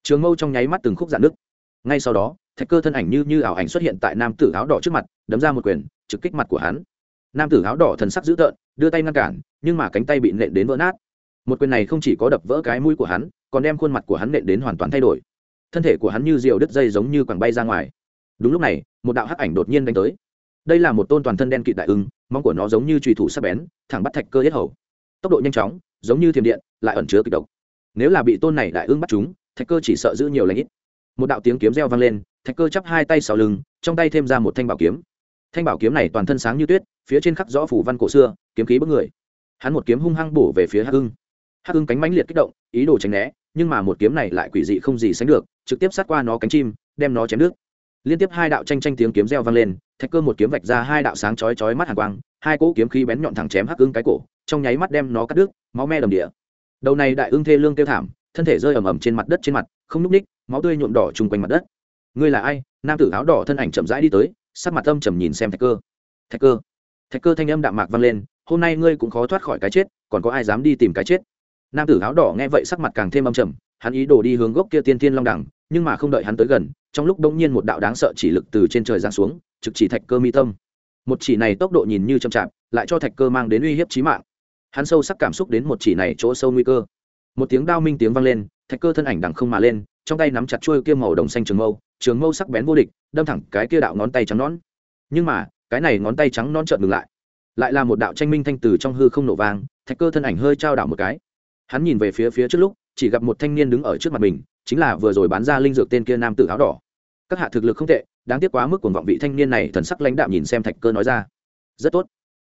Trường mâu trong nháy mắt từng khúc dạn nước ngay sau đó, thạch cơ thân ảnh như như ảo ảnh xuất hiện tại nam tử áo đỏ trước mặt, đấm ra một quyền, trực kích mặt của hắn. Nam tử áo đỏ thần sắc dữ tợn, đưa tay ngăn cản, nhưng mà cánh tay bị nện đến vỡ nát. Một quyền này không chỉ có đập vỡ cái mũi của hắn, còn đem khuôn mặt của hắn nện đến hoàn toàn thay đổi. Thân thể của hắn như diều đứt dây giống như quẳng bay ra ngoài. Đúng lúc này, một đạo hắc ảnh đột nhiên đánh tới đây là một tôn toàn thân đen kịt đại ưng, móng của nó giống như trùy thủ sắc bén, thẳng bắt thạch cơ yết hầu. Tốc độ nhanh chóng, giống như thiềm điện, lại ẩn chứa kịch độc. Nếu là bị tôn này đại ưng bắt chúng, thạch cơ chỉ sợ giữ nhiều lãnh ít. Một đạo tiếng kiếm reo vang lên, thạch cơ chắp hai tay sau lưng, trong tay thêm ra một thanh bảo kiếm. Thanh bảo kiếm này toàn thân sáng như tuyết, phía trên khắc rõ phủ văn cổ xưa, kiếm khí bức người. Hắn một kiếm hung hăng bổ về phía hắc hưng hắc hưng cánh mãnh liệt kích động, ý đồ tránh né, nhưng mà một kiếm này lại quỷ dị không gì sánh được, trực tiếp sát qua nó cánh chim, đem nó chém nước liên tiếp hai đạo tranh tranh tiếng kiếm reo vang lên, thạch cơ một kiếm vạch ra hai đạo sáng chói chói mắt hàn quang, hai cỗ kiếm khí bén nhọn thẳng chém hắc ưng cái cổ, trong nháy mắt đem nó cắt đứt, máu me đầm địa. Đầu này đại ưng thê lương kêu thảm, thân thể rơi ầm ầm trên mặt đất trên mặt, không núc ních máu tươi nhuộm đỏ chung quanh mặt đất. Ngươi là ai? Nam tử áo đỏ thân ảnh chậm rãi đi tới, sắc mặt âm trầm nhìn xem thạch cơ. Thạch cơ. Thạch cơ thanh âm đạm mạc vang lên, hôm nay ngươi cũng khó thoát khỏi cái chết, còn có ai dám đi tìm cái chết? Nam tử áo đỏ nghe vậy sắc mặt càng thêm âm trầm, hắn ý đổ đi hướng gốc kia tiên tiên long đẳng nhưng mà không đợi hắn tới gần, trong lúc đông nhiên một đạo đáng sợ chỉ lực từ trên trời giáng xuống, trực chỉ thạch cơ mi tâm. Một chỉ này tốc độ nhìn như chậm chạp, lại cho thạch cơ mang đến uy hiếp chí mạng. Hắn sâu sắc cảm xúc đến một chỉ này chỗ sâu nguy cơ. Một tiếng đao minh tiếng vang lên, thạch cơ thân ảnh đằng không mà lên, trong tay nắm chặt chuôi kia màu đồng xanh trường mâu trường mâu sắc bén vô địch, đâm thẳng cái kia đạo ngón tay trắng nón nhưng mà, cái này ngón tay trắng non trợn ngừng lại. Lại là một đạo tranh minh thanh từ trong hư không nổ vang, thạch cơ thân ảnh hơi trao đảo một cái. Hắn nhìn về phía phía trước lúc, chỉ gặp một thanh niên đứng ở trước mặt mình chính là vừa rồi bán ra linh dược tên kia nam tử áo đỏ. Các hạ thực lực không tệ, đáng tiếc quá mức cuồng vọng vị thanh niên này thần sắc lãnh đạm nhìn xem thạch cơ nói ra. Rất tốt.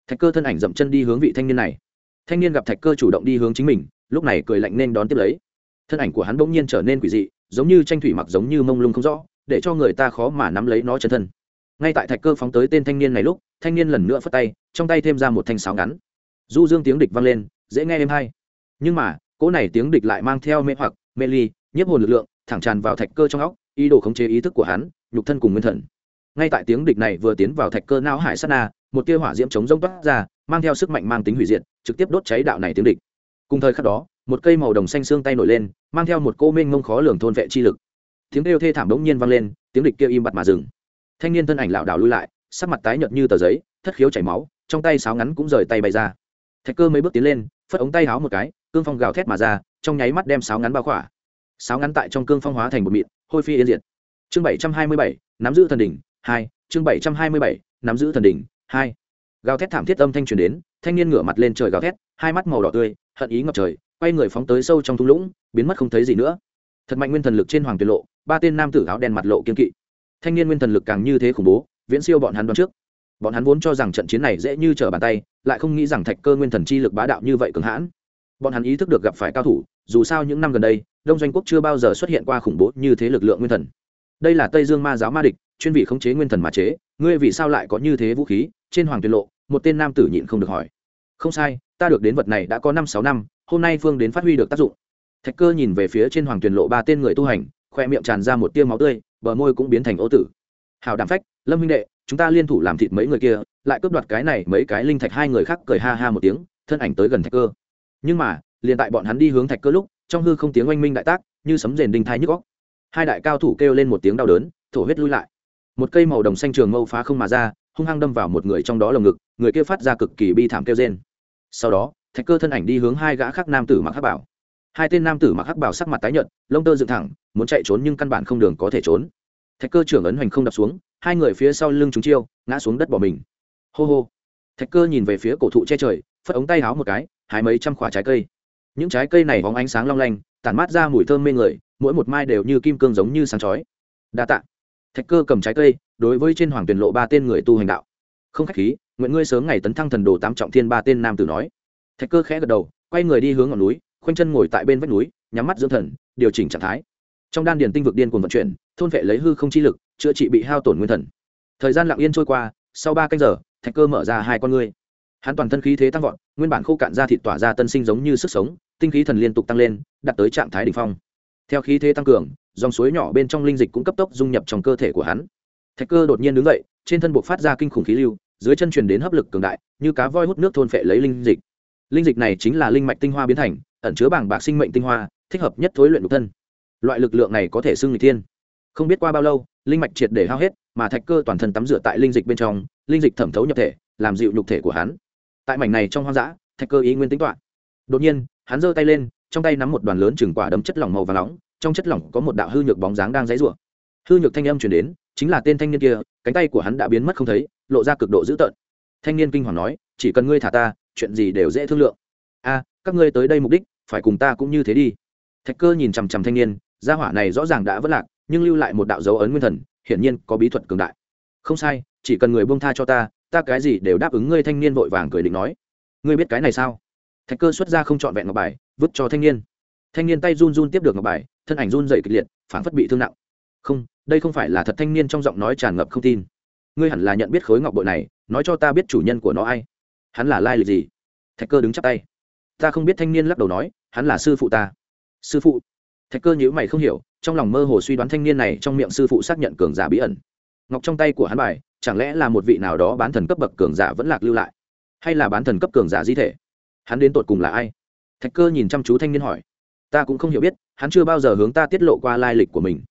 Thạch cơ thân ảnh dậm chân đi hướng vị thanh niên này. Thanh niên gặp thạch cơ chủ động đi hướng chính mình, lúc này cười lạnh nên đón tiếp lấy. Thân ảnh của hắn bỗng nhiên trở nên quỷ dị, giống như tranh thủy mặc giống như mông lung không rõ, để cho người ta khó mà nắm lấy nó chân thân. Ngay tại thạch cơ phóng tới tên thanh niên này lúc, thanh niên lần nữa phất tay, trong tay thêm ra một thanh sáo ngắn. Du dương tiếng địch vang lên, dễ nghe êm hay. Nhưng mà, cỗ này tiếng địch lại mang theo mê hoặc, mê ly nhiếp hồn lực lượng, thẳng tràn vào thạch cơ trong óc, ý đồ khống chế ý thức của hắn, nhục thân cùng nguyên thần. Ngay tại tiếng địch này vừa tiến vào thạch cơ não hải sát na, một tia hỏa diễm chống rông toát ra, mang theo sức mạnh mang tính hủy diệt, trực tiếp đốt cháy đạo này tiếng địch. Cùng thời khắc đó, một cây màu đồng xanh xương tay nổi lên, mang theo một cô mênh ngông khó lường thôn vệ chi lực. Tiếng kêu thê thảm đống nhiên vang lên, tiếng địch kia im bặt mà dừng. Thanh niên thân ảnh lảo đảo lui lại, sắc mặt tái nhợt như tờ giấy, thất khiếu chảy máu, trong tay sáo ngắn cũng rời tay bay ra. Thạch cơ mấy bước tiến lên, phất ống tay háo một cái, cương phong gào thét mà ra, trong nháy mắt đem sáo ngắn bao khỏa sáo ngắn tại trong cương phong hóa thành một mịn, hôi phi yên diệt. Chương bảy trăm hai mươi bảy, nắm giữ thần đỉnh, hai. Chương bảy trăm hai mươi bảy, nắm giữ thần đỉnh, hai. Gào thét thảm thiết âm thanh truyền đến, thanh niên ngửa mặt lên trời gào thét, hai mắt màu đỏ tươi, hận ý ngập trời, quay người phóng tới sâu trong thung lũng, biến mất không thấy gì nữa. Thật mạnh nguyên thần lực trên hoàng tuyệt lộ, ba tên nam tử áo đen mặt lộ kiên kỵ. Thanh niên nguyên thần lực càng như thế khủng bố, viễn siêu bọn hắn đoán trước. Bọn hắn vốn cho rằng trận chiến này dễ như trở bàn tay, lại không nghĩ rằng thạch cơ nguyên thần chi lực bá đạo như vậy cường hãn. Bọn hắn ý thức được gặp phải cao thủ, dù sao những năm gần đây đông doanh quốc chưa bao giờ xuất hiện qua khủng bố như thế lực lượng nguyên thần. Đây là tây dương ma giáo ma địch, chuyên vị khống chế nguyên thần mà chế. Ngươi vì sao lại có như thế vũ khí? Trên hoàng tuyệt lộ, một tên nam tử nhịn không được hỏi. Không sai, ta được đến vật này đã có năm sáu năm, hôm nay phương đến phát huy được tác dụng. Thạch cơ nhìn về phía trên hoàng tuyển lộ ba tên người tu hành, khoe miệng tràn ra một tiêu máu tươi, bờ môi cũng biến thành ô tử. Hào đàm phách, lâm huynh đệ, chúng ta liên thủ làm thịt mấy người kia, lại cướp đoạt cái này mấy cái linh thạch hai người khác cười ha ha một tiếng, thân ảnh tới gần thạch cơ. Nhưng mà, liền tại bọn hắn đi hướng thạch cơ lúc trong hư không tiếng oanh minh đại tác, như sấm rền đinh thai nhức góc hai đại cao thủ kêu lên một tiếng đau đớn, thổ huyết lui lại. Một cây màu đồng xanh trường mâu phá không mà ra, hung hăng đâm vào một người trong đó lồng ngực, người kia phát ra cực kỳ bi thảm kêu rên. Sau đó, thạch cơ thân ảnh đi hướng hai gã khác nam tử mặc hắc bảo. Hai tên nam tử mặc hắc bảo sắc mặt tái nhợt, lông tơ dựng thẳng, muốn chạy trốn nhưng căn bản không đường có thể trốn. Thạch cơ trưởng ấn hoành không đập xuống, hai người phía sau lưng chúng chiêu, ngã xuống đất bỏ mình. Hô hô. Thạch cơ nhìn về phía cổ thụ che trời, phất ống tay háo một cái, hái mấy trăm quả trái cây những trái cây này bóng ánh sáng long lanh, tản mát ra mùi thơm mê người, mỗi một mai đều như kim cương giống như sáng chói. Đa tạ. Thạch cơ cầm trái cây, đối với trên hoàng tuyển lộ ba tên người tu hành đạo. Không khách khí, nguyện ngươi sớm ngày tấn thăng thần đồ tám trọng thiên ba tên nam tử nói. Thạch cơ khẽ gật đầu, quay người đi hướng ngọn núi, khoanh chân ngồi tại bên vách núi, nhắm mắt dưỡng thần, điều chỉnh trạng thái. Trong đan điền tinh vực điên cuồng vận chuyển, thôn vệ lấy hư không chi lực, chữa trị bị hao tổn nguyên thần. Thời gian lặng yên trôi qua, sau ba canh giờ, thạch cơ mở ra hai con ngươi. Hắn toàn thân khí thế tăng vọt, nguyên bản khô cạn ra thịt tỏa ra tân sinh giống như sức sống tinh khí thần liên tục tăng lên, đạt tới trạng thái đ ỉ n h phong. Theo khí thế tăng cường, dòng suối nhỏ bên trong linh dịch cũng cấp tốc dung nhập trong cơ thể của hắn. Thạch cơ đột nhiên đứng dậy, trên thân buộc phát ra kinh khủng khí lưu, dưới chân truyền đến hấp lực cường đại, như cá voi hút nước thôn phệ lấy linh dịch. Linh dịch này chính là linh mạch tinh hoa biến thành, ẩn chứa bảng bạc sinh mệnh tinh hoa, thích hợp nhất thối luyện nhục thân. Loại lực lượng này có thể xưng người thiên. Không biết qua bao lâu, linh mạch triệt để hao hết, mà thạch cơ toàn thân tắm rửa tại linh dịch bên trong, linh dịch thẩm thấu nhập thể, làm dịu nhục thể của hắn. Tại mảnh này trong hoang dã, thạch cơ ý nguyên tính toán. Đột nhiên hắn giơ tay lên, trong tay nắm một đoàn lớn chừng quả đấm chất lỏng màu và nóng, trong chất lỏng có một đạo hư nhược bóng dáng đang dãy rủa. Hư nhược thanh âm chuyển đến, chính là tên thanh niên kia, cánh tay của hắn đã biến mất không thấy, lộ ra cực độ dữ tợn. Thanh niên kinh hoàng nói, chỉ cần ngươi thả ta, chuyện gì đều dễ thương lượng. A, các ngươi tới đây mục đích, phải cùng ta cũng như thế đi. Thạch cơ nhìn chằm chằm thanh niên, gia hỏa này rõ ràng đã vất lạc, nhưng lưu lại một đạo dấu ấn nguyên thần, hiển nhiên có bí thuật cường đại. Không sai, chỉ cần người buông tha cho ta ta cái gì đều đáp ứng ngươi thanh niên vội vàng cười định nói. Ngươi biết cái này sao? Thạch cơ xuất ra không trọn vẹn ngọc bài, vứt cho thanh niên. Thanh niên tay run run tiếp được ngọc bài, thân ảnh run dậy kịch liệt phản phất bị thương nặng. Không, đây không phải là thật thanh niên trong giọng nói tràn ngập không tin. Ngươi hẳn là nhận biết khối ngọc bội này, nói cho ta biết chủ nhân của nó ai. Hắn là lai lịch gì? Thạch cơ đứng chắp tay. Ta không biết thanh niên lắc đầu nói, hắn là sư phụ ta. Sư phụ? Thạch cơ nhữ mày không hiểu, trong lòng mơ hồ suy đoán thanh niên này trong miệng sư phụ xác nhận cường giả bí ẩn. Ngọc trong tay của hắn bài, chẳng lẽ là một vị nào đó bán thần cấp bậc cường giả vẫn lạc lưu lại? Hay là bán thần cấp cường giả di thể? Hắn đến tột cùng là ai? Thạch cơ nhìn chăm chú thanh niên hỏi. Ta cũng không hiểu biết, hắn chưa bao giờ hướng ta tiết lộ qua lai lịch của mình.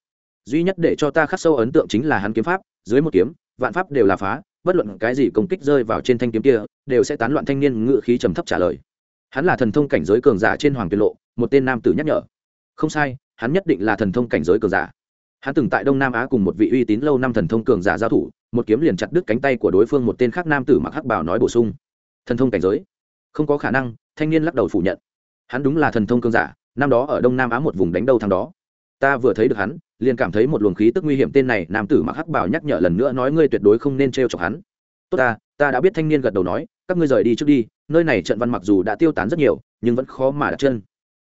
Duy nhất để cho ta khắc sâu ấn tượng chính là hắn kiếm pháp, dưới một kiếm, vạn pháp đều là phá, bất luận cái gì công kích rơi vào trên thanh kiếm kia, đều sẽ tán loạn thanh niên ngự khí trầm thấp trả lời. Hắn là thần thông cảnh giới cường giả trên hoàng tiên lộ, một tên nam tử nhắc nhở. Không sai, hắn nhất định là thần thông cảnh giới cường giả. Hắn từng tại đông nam á cùng một vị uy tín lâu năm thần thông cường giả giao thủ, một kiếm liền chặt đứt cánh tay của đối phương, một tên khác nam tử mặc hắc bảo nói bổ sung. Thần thông cảnh giới không có khả năng, thanh niên lắc đầu phủ nhận. Hắn đúng là thần thông cương giả, năm đó ở đông nam á một vùng đánh đâu thằng đó. Ta vừa thấy được hắn, liền cảm thấy một luồng khí tức nguy hiểm tên này, nam tử mặc hắc bảo nhắc nhở lần nữa nói ngươi tuyệt đối không nên t chọc hắn. Tốt ta ta đã biết thanh niên gật đầu nói, các ngươi rời đi trước đi, nơi này trận văn mặc dù đã tiêu tán rất nhiều, nhưng vẫn khó mà đặt chân.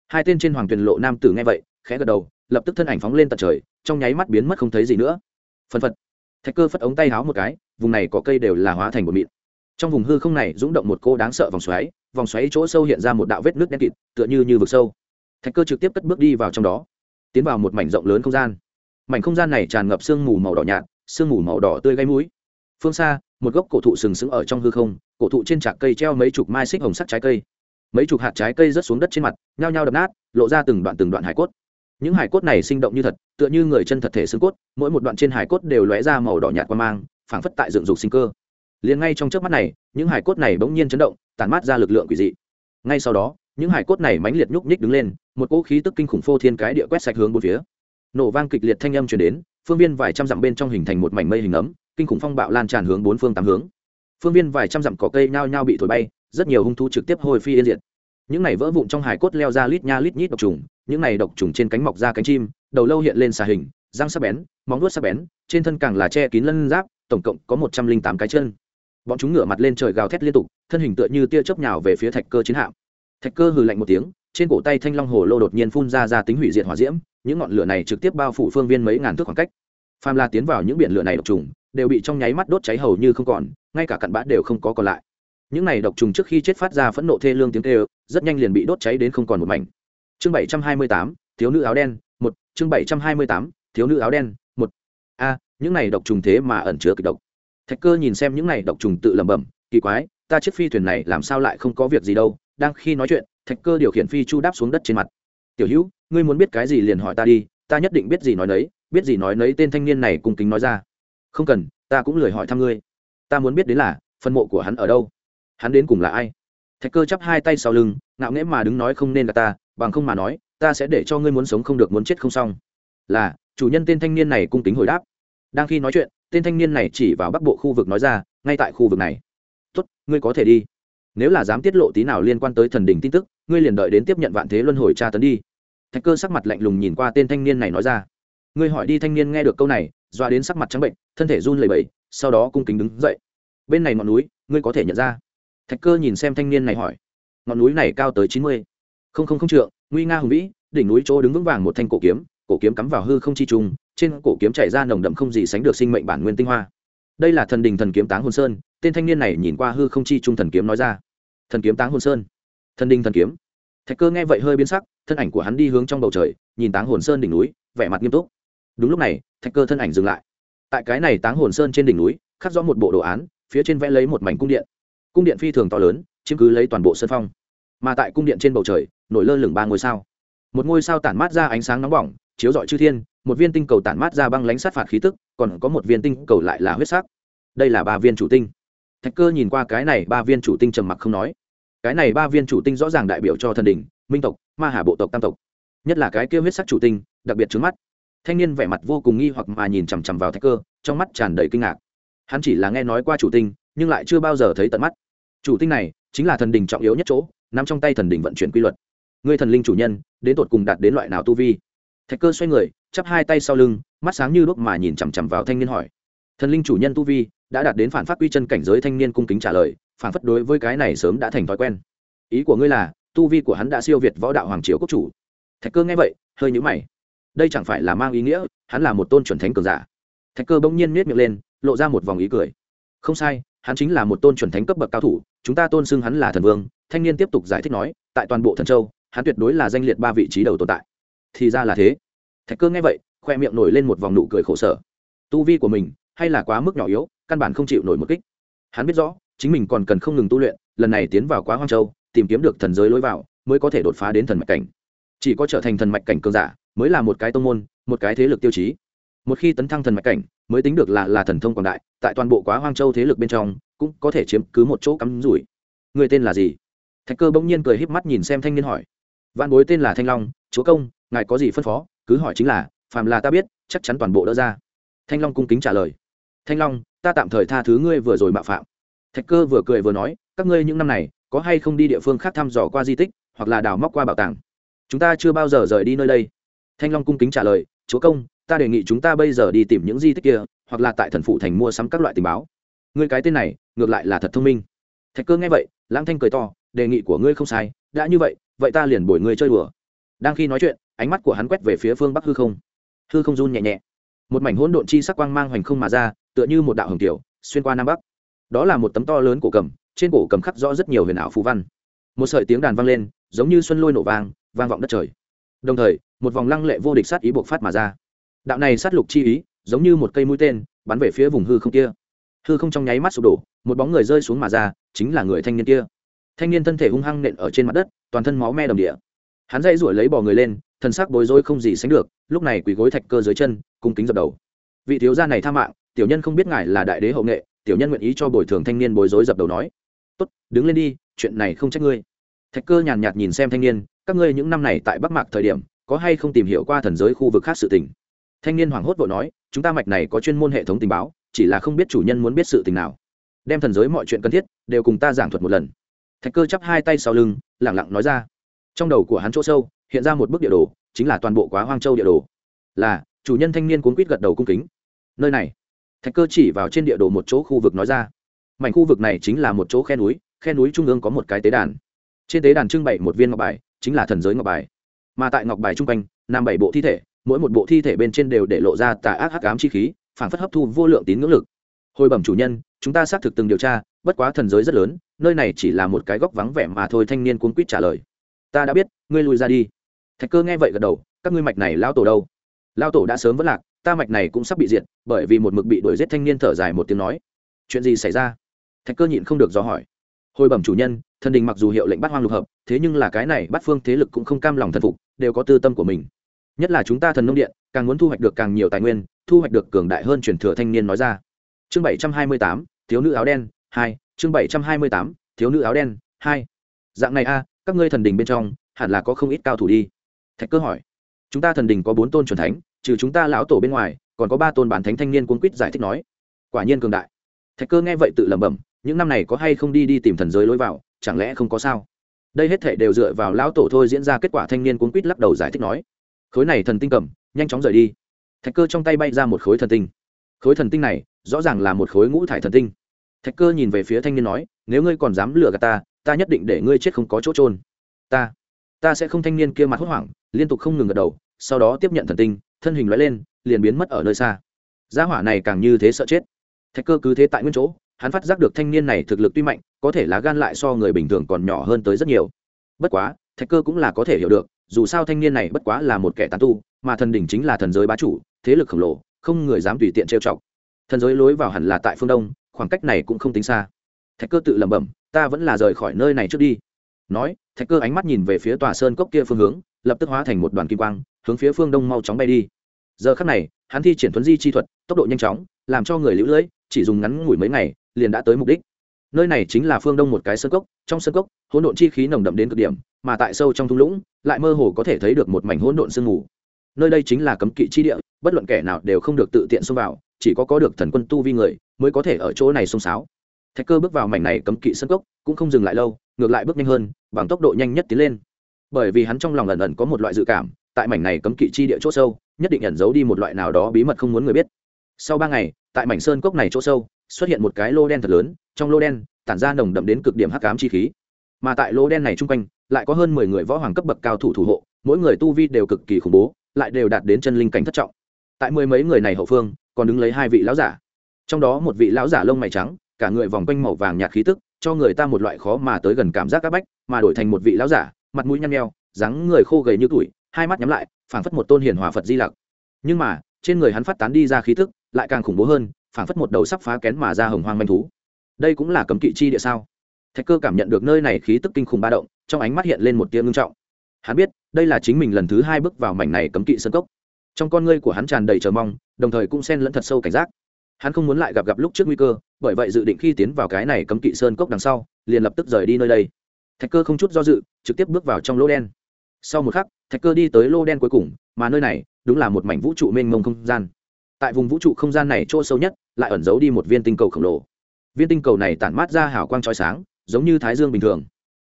Hai tên trên hoàng tuyền lộ nam tử nghe vậy, khẽ gật đầu, lập tức thân ảnh phóng lên tận trời, trong nháy mắt biến mất không thấy gì nữa. Phân phật. Thạch cơ phất ống tay háo một cái, vùng này có cây đều là hóa thành bột mịn. Trong vùng hư không này rúng động một cô đáng sợ vòng xoáy vòng xoáy chỗ sâu hiện ra một đạo vết nước đen kịt, tựa như như vực sâu. Thạch cơ trực tiếp cất bước đi vào trong đó, tiến vào một mảnh rộng lớn không gian. Mảnh không gian này tràn ngập sương mù màu đỏ nhạt, sương mù màu đỏ tươi gáy mũi. Phương xa, một gốc cổ thụ sừng sững ở trong hư không, cổ thụ trên trạc cây treo mấy chục mai xích hồng sắc trái cây. Mấy chục hạt trái cây rớt xuống đất trên mặt, nhao nhao đập nát, lộ ra từng đoạn từng đoạn hải cốt. Những hải cốt này sinh động như thật, tựa như người chân thật thể xương cốt, mỗi một đoạn trên hải cốt đều lóe ra màu đỏ nhạt qua mang, phảng phất tại dựng dục sinh cơ liền ngay trong trước mắt này, những hải cốt này bỗng nhiên chấn động, tản mát ra lực lượng quỷ dị. Ngay sau đó, những hải cốt này mãnh liệt nhúc nhích đứng lên, một cỗ khí tức kinh khủng phô thiên cái địa quét sạch hướng bốn phía. Nổ vang kịch liệt thanh âm truyền đến, phương viên vài trăm dặm bên trong hình thành một mảnh mây hình ấm, kinh khủng phong bạo lan tràn hướng bốn phương tám hướng. Phương viên vài trăm dặm cỏ cây nhao nhao bị thổi bay, rất nhiều hung thú trực tiếp hồi phi yên diệt. Những này vỡ vụn trong hải cốt leo ra lít nha lít nhít độc trùng, những này độc trùng trên cánh mọc ra cánh chim, đầu lâu hiện lên xà hình, răng sắc bén, móng vuốt sắc bén, trên thân càng là che kín lân giáp, tổng cộng có một trăm linh tám cái chân bọn chúng ngửa mặt lên trời gào thét liên tục, thân hình tựa như tia chớp nhào về phía thạch cơ chiến hạm. Thạch cơ hừ lạnh một tiếng, trên cổ tay thanh long hồ lô đột nhiên phun ra ra tính hủy diệt hỏa diễm, những ngọn lửa này trực tiếp bao phủ phương viên mấy ngàn thước khoảng cách. Phàm la tiến vào những biển lửa này độc trùng, đều bị trong nháy mắt đốt cháy hầu như không còn, ngay cả cặn bã đều không có còn lại. Những này độc trùng trước khi chết phát ra phẫn nộ thê lương tiếng kêu, rất nhanh liền bị đốt cháy đến không còn một mảnh. Chương bảy trăm hai mươi tám, thiếu nữ áo đen, một. Chương bảy trăm hai mươi tám, thiếu nữ áo đen, một. A, những này độc trùng thế mà ẩn chứa kịch độc thạch cơ nhìn xem những này độc trùng tự lẩm bẩm, kỳ quái, ta chiếc phi thuyền này làm sao lại không có việc gì đâu, đang khi nói chuyện, thạch cơ điều khiển phi chu đáp xuống đất trên mặt. Tiểu hữu, ngươi muốn biết cái gì liền hỏi ta đi, ta nhất định biết gì nói nấy, biết gì nói nấy tên thanh niên này cùng kính nói ra. Không cần, ta cũng lười hỏi thăm ngươi. Ta muốn biết đến là phân mộ của hắn ở đâu? Hắn đến cùng là ai? Thạch cơ chắp hai tay sau lưng, ngạo nghễ mà đứng nói không nên là ta, bằng không mà nói, ta sẽ để cho ngươi muốn sống không được muốn chết không xong. Là, chủ nhân tên thanh niên này cung kính hồi đáp. Đang khi nói chuyện tên thanh niên này chỉ vào bắc bộ khu vực nói ra, ngay tại khu vực này. Tốt, ngươi có thể đi. Nếu là dám tiết lộ tí nào liên quan tới thần đình tin tức, ngươi liền đợi đến tiếp nhận vạn thế luân hồi tra tấn đi. Thạch cơ sắc mặt lạnh lùng nhìn qua tên thanh niên này nói ra. Ngươi hỏi đi thanh niên nghe được câu này, doa đến sắc mặt trắng bệnh, thân thể run lẩy bẩy, sau đó cung kính đứng dậy. Bên này ngọn núi, ngươi có thể nhận ra. Thạch cơ nhìn xem thanh niên này hỏi. Ngọn núi này cao tới chín mươi, không không không trượng, nguy nga hùng vĩ, đỉnh núi chỗ đứng vững vàng một thanh cổ kiếm cổ kiếm cắm vào hư không chi trùng trên cổ kiếm chảy ra nồng đậm không gì sánh được sinh mệnh bản nguyên tinh hoa. Đây là thần đình thần kiếm táng hồn sơn, tên thanh niên này nhìn qua hư không chi trung thần kiếm nói ra. Thần kiếm táng hồn sơn. Thần đình thần kiếm. Thạch cơ nghe vậy hơi biến sắc, thân ảnh của hắn đi hướng trong bầu trời, nhìn táng hồn sơn đỉnh núi, vẻ mặt nghiêm túc. Đúng lúc này, thạch cơ thân ảnh dừng lại. Tại cái này táng hồn sơn trên đỉnh núi, khắc rõ một bộ đồ án, phía trên vẽ lấy một mảnh cung điện. Cung điện phi thường to lớn, chiếm cứ lấy toàn bộ sân phong. Mà tại cung điện trên bầu trời, nổi lơ lửng ba ngôi sao. Một ngôi sao tản mát ra ánh sáng nóng bỏng, chiếu rọi chư thiên một viên tinh cầu tản mát ra băng lánh sát phạt khí tức, còn có một viên tinh cầu lại là huyết sắc. Đây là ba viên chủ tinh. Thạch cơ nhìn qua cái này ba viên chủ tinh trầm mặc không nói. Cái này ba viên chủ tinh rõ ràng đại biểu cho thần đình minh tộc, ma hà bộ tộc tam tộc. Nhất là cái kia huyết sắc chủ tinh, đặc biệt trứng mắt. Thanh niên vẻ mặt vô cùng nghi hoặc mà nhìn chằm chằm vào thạch cơ, trong mắt tràn đầy kinh ngạc. Hắn chỉ là nghe nói qua chủ tinh, nhưng lại chưa bao giờ thấy tận mắt. Chủ tinh này chính là thần đình trọng yếu nhất chỗ, nằm trong tay thần đình vận chuyển quy luật. Người thần linh chủ nhân, đến tột cùng đạt đến loại nào tu vi? Thạch cơ xoay người, chắp hai tay sau lưng, mắt sáng như đuốc mà nhìn chằm chằm vào thanh niên hỏi. Thần linh chủ nhân tu vi đã đạt đến phản phát quy chân cảnh giới thanh niên cung kính trả lời, phản phất đối với cái này sớm đã thành thói quen. Ý của ngươi là, tu vi của hắn đã siêu việt võ đạo hoàng triều quốc chủ. Thạch cơ nghe vậy, hơi nhũ mày. Đây chẳng phải là mang ý nghĩa, hắn là một tôn chuẩn thánh cường giả. Thạch cơ bỗng nhiên miết miệng lên, lộ ra một vòng ý cười. Không sai, hắn chính là một tôn chuẩn thánh cấp bậc cao thủ, chúng ta tôn xưng hắn là thần vương, thanh niên tiếp tục giải thích nói, tại toàn bộ thần châu, hắn tuyệt đối là danh liệt ba vị trí đầu tồn tại thì ra là thế. Thạch cơ nghe vậy, khoe miệng nổi lên một vòng nụ cười khổ sở. Tu vi của mình, hay là quá mức nhỏ yếu, căn bản không chịu nổi một kích. Hắn biết rõ, chính mình còn cần không ngừng tu luyện, lần này tiến vào quá hoang châu, tìm kiếm được thần giới lối vào, mới có thể đột phá đến thần mạch cảnh. Chỉ có trở thành thần mạch cảnh cường giả, mới là một cái tông môn, một cái thế lực tiêu chí. Một khi tấn thăng thần mạch cảnh, mới tính được là là thần thông quảng đại, tại toàn bộ quá hoang châu thế lực bên trong, cũng có thể chiếm cứ một chỗ cắm rủi. Người tên là gì? Thạch cơ bỗng nhiên cười híp mắt nhìn xem thanh niên hỏi. Văn bối tên là thanh long, chúa công ngài có gì phân phó? Cứ hỏi chính là, phàm là ta biết, chắc chắn toàn bộ đỡ ra. Thanh long cung kính trả lời. Thanh long, ta tạm thời tha thứ ngươi vừa rồi mạo phạm. Thạch cơ vừa cười vừa nói, các ngươi những năm này, có hay không đi địa phương khác thăm dò qua di tích, hoặc là đào móc qua bảo tàng? Chúng ta chưa bao giờ rời đi nơi đây. Thanh long cung kính trả lời, chúa công, ta đề nghị chúng ta bây giờ đi tìm những di tích kia, hoặc là tại thần phụ thành mua sắm các loại tình báo. Ngươi cái tên này, ngược lại là thật thông minh. Thạch cơ nghe vậy, lãng thanh cười to, đề nghị của ngươi không sai, đã như vậy vậy ta liền bồi ngươi chơi đùa. Đang khi nói chuyện ánh mắt của hắn quét về phía phương bắc hư không. Hư không run nhẹ nhẹ. Một mảnh hỗn độn chi sắc quang mang hoành không mà ra, tựa như một đạo hồng tiểu xuyên qua nam bắc. Đó là một tấm to lớn cổ cầm, trên cổ cầm khắc rõ rất nhiều huyền ảo phù văn. Một sợi tiếng đàn vang lên, giống như xuân lôi nổ vang vang vọng đất trời. Đồng thời, một vòng lăng lệ vô địch sát ý buộc phát mà ra. Đạo này sát lục chi ý, giống như một cây mũi tên, bắn về phía vùng hư không kia. Hư không trong nháy mắt sụp đổ, một bóng người rơi xuống mà ra, chính là người thanh niên kia. Thanh niên thân thể hung hăng nện ở trên mặt đất, toàn thân máu me đầm địa hắn dây rủi lấy bò người lên thân xác bối rối không gì sánh được, lúc này quỳ gối thạch cơ dưới chân, cung kính dập đầu. Vị thiếu gia này tha mạng, tiểu nhân không biết ngài là đại đế hậu nghệ, tiểu nhân nguyện ý cho bồi thường thanh niên bối rối dập đầu nói. Tốt, đứng lên đi, chuyện này không trách ngươi. Thạch cơ nhàn nhạt nhìn xem thanh niên, các ngươi những năm này tại bắc mạc thời điểm, có hay không tìm hiểu qua thần giới khu vực khác sự tình? Thanh niên hoảng hốt vội nói, chúng ta mạch này có chuyên môn hệ thống tình báo, chỉ là không biết chủ nhân muốn biết sự tình nào. Đem thần giới mọi chuyện cần thiết, đều cùng ta giảng thuật một lần. Thạch cơ chắp hai tay sau lưng lẳng lặng nói ra trong đầu của hắn chỗ sâu, hiện ra một bức địa đồ, chính là toàn bộ quá hoang châu địa đồ. Là, chủ nhân thanh niên cuốn quýt gật đầu cung kính. Nơi này, thạch cơ chỉ vào trên địa đồ một chỗ khu vực nói ra. Mảnh khu vực này chính là một chỗ khe núi khe núi trung ương có một cái tế đàn. Trên tế đàn trưng bày một viên ngọc bài, chính là thần giới ngọc bài. Mà tại ngọc bài trung quanh nằm bảy bộ thi thể, mỗi một bộ thi thể bên trên đều để lộ ra tà ác hắc ám chi khí phản phất hấp thu vô lượng tín ngưỡng lực. Hồi bẩm chủ nhân, chúng ta xác thực từng điều tra, bất quá thần giới rất lớn, nơi này chỉ là một cái góc vắng vẻ mà thôi, thanh niên cuốn quýt trả lời ta đã biết, ngươi lùi ra đi. Thạch cơ nghe vậy gật đầu, các ngươi mạch này lao tổ đâu? Lao tổ đã sớm vất lạc, ta mạch này cũng sắp bị diệt, bởi vì một mực bị đuổi giết thanh niên thở dài một tiếng nói. Chuyện gì xảy ra? Thạch cơ nhịn không được do hỏi. Hồi bẩm chủ nhân, thần đình mặc dù hiệu lệnh bắt hoang lục hợp, thế nhưng là cái này bắt phương thế lực cũng không cam lòng thần phục, đều có tư tâm của mình. Nhất là chúng ta thần nông điện, càng muốn thu hoạch được càng nhiều tài nguyên, thu hoạch được cường đại hơn truyền thừa thanh niên nói ra. Chương bảy trăm hai mươi tám, thiếu nữ áo đen, hai, chương bảy trăm hai mươi tám, thiếu nữ áo đen, hai. Dạng này a các ngươi thần đình bên trong, hẳn là có không ít cao thủ đi. Thạch cơ hỏi. Chúng ta thần đình có bốn tôn c thánh, trừ chúng ta lão tổ bên ngoài, còn có ba tôn bản thánh thanh niên cuốn quýt giải thích nói. Quả nhiên cường đại. Thạch cơ nghe vậy tự lẩm bẩm, những năm này có hay không đi đi tìm thần giới lối vào, chẳng lẽ không có sao? Đây hết thể đều dựa vào lão tổ thôi diễn ra kết quả thanh niên cuốn quýt lắc đầu giải thích nói. Khối này thần tinh cầm, nhanh chóng rời đi. Thạch cơ trong tay bay ra một khối thần tinh. Khối thần tinh này, rõ ràng là một khối ngũ thải thần tinh. Thạch cơ nhìn về phía thanh niên nói, nếu ngươi còn dám lừa gạt ta ta nhất định để ngươi chết không có chỗ trôn ta ta sẽ không thanh niên kia mặt hốt hoảng, liên tục không ngừng gật đầu, sau đó tiếp nhận thần tinh, thân hình loại lên, liền biến mất ở nơi xa. Gia hỏa này càng như thế sợ chết. Thạch cơ cứ thế tại nguyên chỗ, hắn phát giác được thanh niên này thực lực tuy mạnh, có thể lá gan lại so người bình thường còn nhỏ hơn tới rất nhiều. Bất quá, thạch cơ cũng là có thể hiểu được, dù sao thanh niên này bất quá là một kẻ tán tu, mà thần đỉnh chính là thần giới bá chủ, thế lực khổng lồ, không người dám tùy tiện trêu chọc. Thần giới lối vào hẳn là tại phương đông, khoảng cách này cũng không tính xa thạch cơ tự lẩm bẩm, ta vẫn là rời khỏi nơi này trước đi. Nói, thạch cơ ánh mắt nhìn về phía tòa sơn cốc kia phương hướng, lập tức hóa thành một đoàn kim quang, hướng phía phương đông mau chóng bay đi. Giờ khắc này, hắn thi triển thuấn di chi thuật, tốc độ nhanh chóng, làm cho người lũ lưỡi chỉ dùng ngắn ngủi mấy ngày, liền đã tới mục đích. Nơi này chính là phương đông một cái sơn cốc, trong sơn cốc, hỗn độn chi khí nồng đậm đến cực điểm, mà tại sâu trong thung lũng, lại mơ hồ có thể thấy được một mảnh hỗn độn sương mù. Nơi đây chính là cấm kỵ chi địa, bất luận kẻ nào đều không được tự tiện xông vào, chỉ có có được thần quân tu vi người, mới có thể ở chỗ này xông xáo thạch cơ bước vào mảnh này cấm kỵ sân cốc, cũng không dừng lại lâu, ngược lại bước nhanh hơn, bằng tốc độ nhanh nhất tiến lên. Bởi vì hắn trong lòng ẩn ẩn có một loại dự cảm, tại mảnh này cấm kỵ chi địa chỗ sâu, nhất định ẩn giấu đi một loại nào đó bí mật không muốn người biết. Sau ba ngày, tại mảnh sơn cốc này chỗ sâu, xuất hiện một cái lô đen thật lớn, trong lô đen, tản ra nồng đậm đến cực điểm hắc ám chi khí. Mà tại lô đen này chung quanh, lại có hơn mười người võ hoàng cấp bậc cao thủ thủ hộ, mỗi người tu vi đều cực kỳ khủng bố, lại đều đạt đến chân linh cảnh thất trọng. Tại mười mấy người này hậu phương, còn đứng lấy hai vị lão giả. Trong đó một vị lão giả lông mày trắng cả người vòng quanh màu vàng nhạt khí tức, cho người ta một loại khó mà tới gần cảm giác áp bách, mà đổi thành một vị lão giả, mặt mũi nhăn nheo, dáng người khô gầy như tuổi, hai mắt nhắm lại, phảng phất một tôn hiền hòa phật di lặc. Nhưng mà, trên người hắn phát tán đi ra khí tức, lại càng khủng bố hơn, phảng phất một đầu sắp phá kén mà ra hồng hoang manh thú. Đây cũng là cấm kỵ chi địa sao? Thạch cơ cảm nhận được nơi này khí tức kinh khủng ba động, trong ánh mắt hiện lên một tia ngưng trọng. Hắn biết, đây là chính mình lần thứ hai bước vào mảnh này cấm kỵ sân cốc. Trong con ngươi của hắn tràn đầy chờ mong, đồng thời cũng xen lẫn thật sâu cảnh giác hắn không muốn lại gặp gặp lúc trước nguy cơ, bởi vậy dự định khi tiến vào cái này cấm kỵ sơn cốc đằng sau, liền lập tức rời đi nơi đây. Thạch cơ không chút do dự, trực tiếp bước vào trong lô đen. Sau một khắc, thạch cơ đi tới lô đen cuối cùng, mà nơi này đúng là một mảnh vũ trụ mênh mông không gian. Tại vùng vũ trụ không gian này chỗ sâu nhất, lại ẩn giấu đi một viên tinh cầu khổng lồ. Viên tinh cầu này tản mát ra hào quang trói sáng, giống như thái dương bình thường.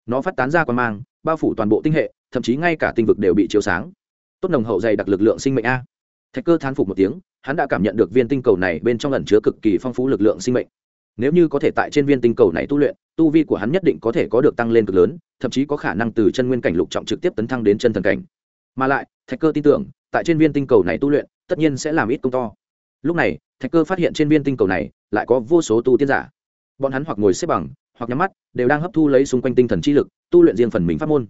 Nó phát tán ra quan mang, bao phủ toàn bộ tinh hệ, thậm chí ngay cả tinh vực đều bị chiếu sáng. Tốt nồng hậu dày đặc lực lượng sinh mệnh a thạch cơ thán phục một tiếng, hắn đã cảm nhận được viên tinh cầu này bên trong ẩn chứa cực kỳ phong phú lực lượng sinh mệnh. Nếu như có thể tại trên viên tinh cầu này tu luyện, tu vi của hắn nhất định có thể có được tăng lên cực lớn, thậm chí có khả năng từ chân nguyên cảnh lục trọng trực tiếp tấn thăng đến chân thần cảnh. Mà lại, thạch cơ tin tưởng, tại trên viên tinh cầu này tu luyện, tất nhiên sẽ làm ít công to. Lúc này, thạch cơ phát hiện trên viên tinh cầu này lại có vô số tu tiên giả. Bọn hắn hoặc ngồi xếp bằng, hoặc nhắm mắt, đều đang hấp thu lấy xung quanh tinh thần chi lực, tu luyện riêng phần mình pháp môn.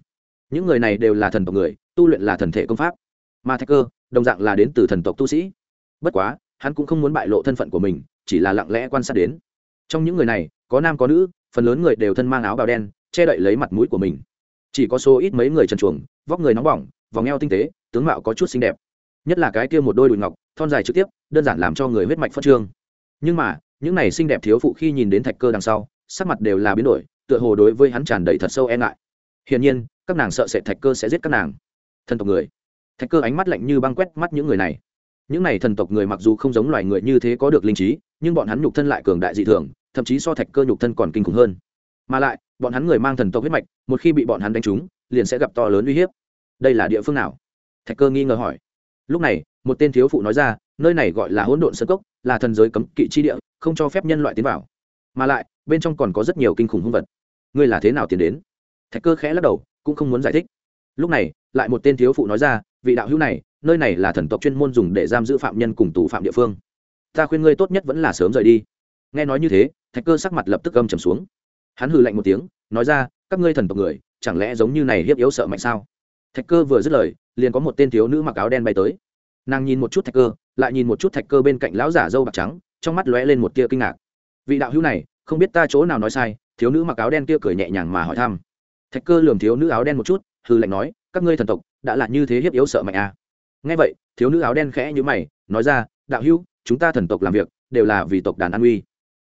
Những người này đều là thần tộc người, tu luyện là thần thể công pháp. Mà thạch cơ đồng dạng là đến từ thần tộc tu sĩ. Bất quá, hắn cũng không muốn bại lộ thân phận của mình, chỉ là lặng lẽ quan sát đến. Trong những người này, có nam có nữ, phần lớn người đều thân mang áo bào đen, che đậy lấy mặt mũi của mình. Chỉ có số ít mấy người trần chuồng, vóc người nóng bỏng, vòng eo tinh tế, tướng mạo có chút xinh đẹp. Nhất là cái kia một đôi đùi ngọc, thon dài trực tiếp, đơn giản làm cho người huyết mạch phất trương. Nhưng mà, những này xinh đẹp thiếu phụ khi nhìn đến thạch cơ đằng sau, sắc mặt đều là biến đổi, tựa hồ đối với hắn tràn đầy thật sâu e ngại. Hiển nhiên, các nàng sợ sệt thạch cơ sẽ giết các nàng. Thần tộc người thạch cơ ánh mắt lạnh như băng quét mắt những người này. Những này thần tộc người mặc dù không giống loài người như thế có được linh trí, nhưng bọn hắn nhục thân lại cường đại dị thường, thậm chí so thạch cơ nhục thân còn kinh khủng hơn. Mà lại, bọn hắn người mang thần tộc huyết mạch, một khi bị bọn hắn đánh trúng, liền sẽ gặp to lớn uy hiếp. Đây là địa phương nào? Thạch cơ nghi ngờ hỏi. Lúc này, một tên thiếu phụ nói ra, nơi này gọi là hỗn độn sơ cốc, là thần giới cấm kỵ chi địa, không cho phép nhân loại tiến vào. Mà lại, bên trong còn có rất nhiều kinh khủng hung vật. Ngươi là thế nào tiến đến? Thạch cơ khẽ lắc đầu, cũng không muốn giải thích. Lúc này, lại một tên thiếu phụ nói ra vị đạo hữu này, nơi này là thần tộc chuyên môn dùng để giam giữ phạm nhân cùng tù phạm địa phương. Ta khuyên ngươi tốt nhất vẫn là sớm rời đi. Nghe nói như thế, thạch cơ sắc mặt lập tức âm trầm xuống. Hắn hừ lạnh một tiếng, nói ra, các ngươi thần tộc người, chẳng lẽ giống như này hiếp yếu sợ mạnh sao? Thạch cơ vừa dứt lời, liền có một tên thiếu nữ mặc áo đen bay tới. Nàng nhìn một chút thạch cơ, lại nhìn một chút thạch cơ bên cạnh lão giả dâu bạc trắng, trong mắt lóe lên một tia kinh ngạc. Vị đạo hữu này, không biết ta chỗ nào nói sai? Thiếu nữ mặc áo đen kia cười nhẹ nhàng mà hỏi thăm. Thạch cơ lườm thiếu nữ áo đen một chút hư lệnh nói các ngươi thần tộc đã là như thế hiếp yếu sợ mạnh à. nghe vậy, thiếu nữ áo đen khẽ như mày, nói ra, đạo hữu, chúng ta thần tộc làm việc đều là vì tộc đàn an uy.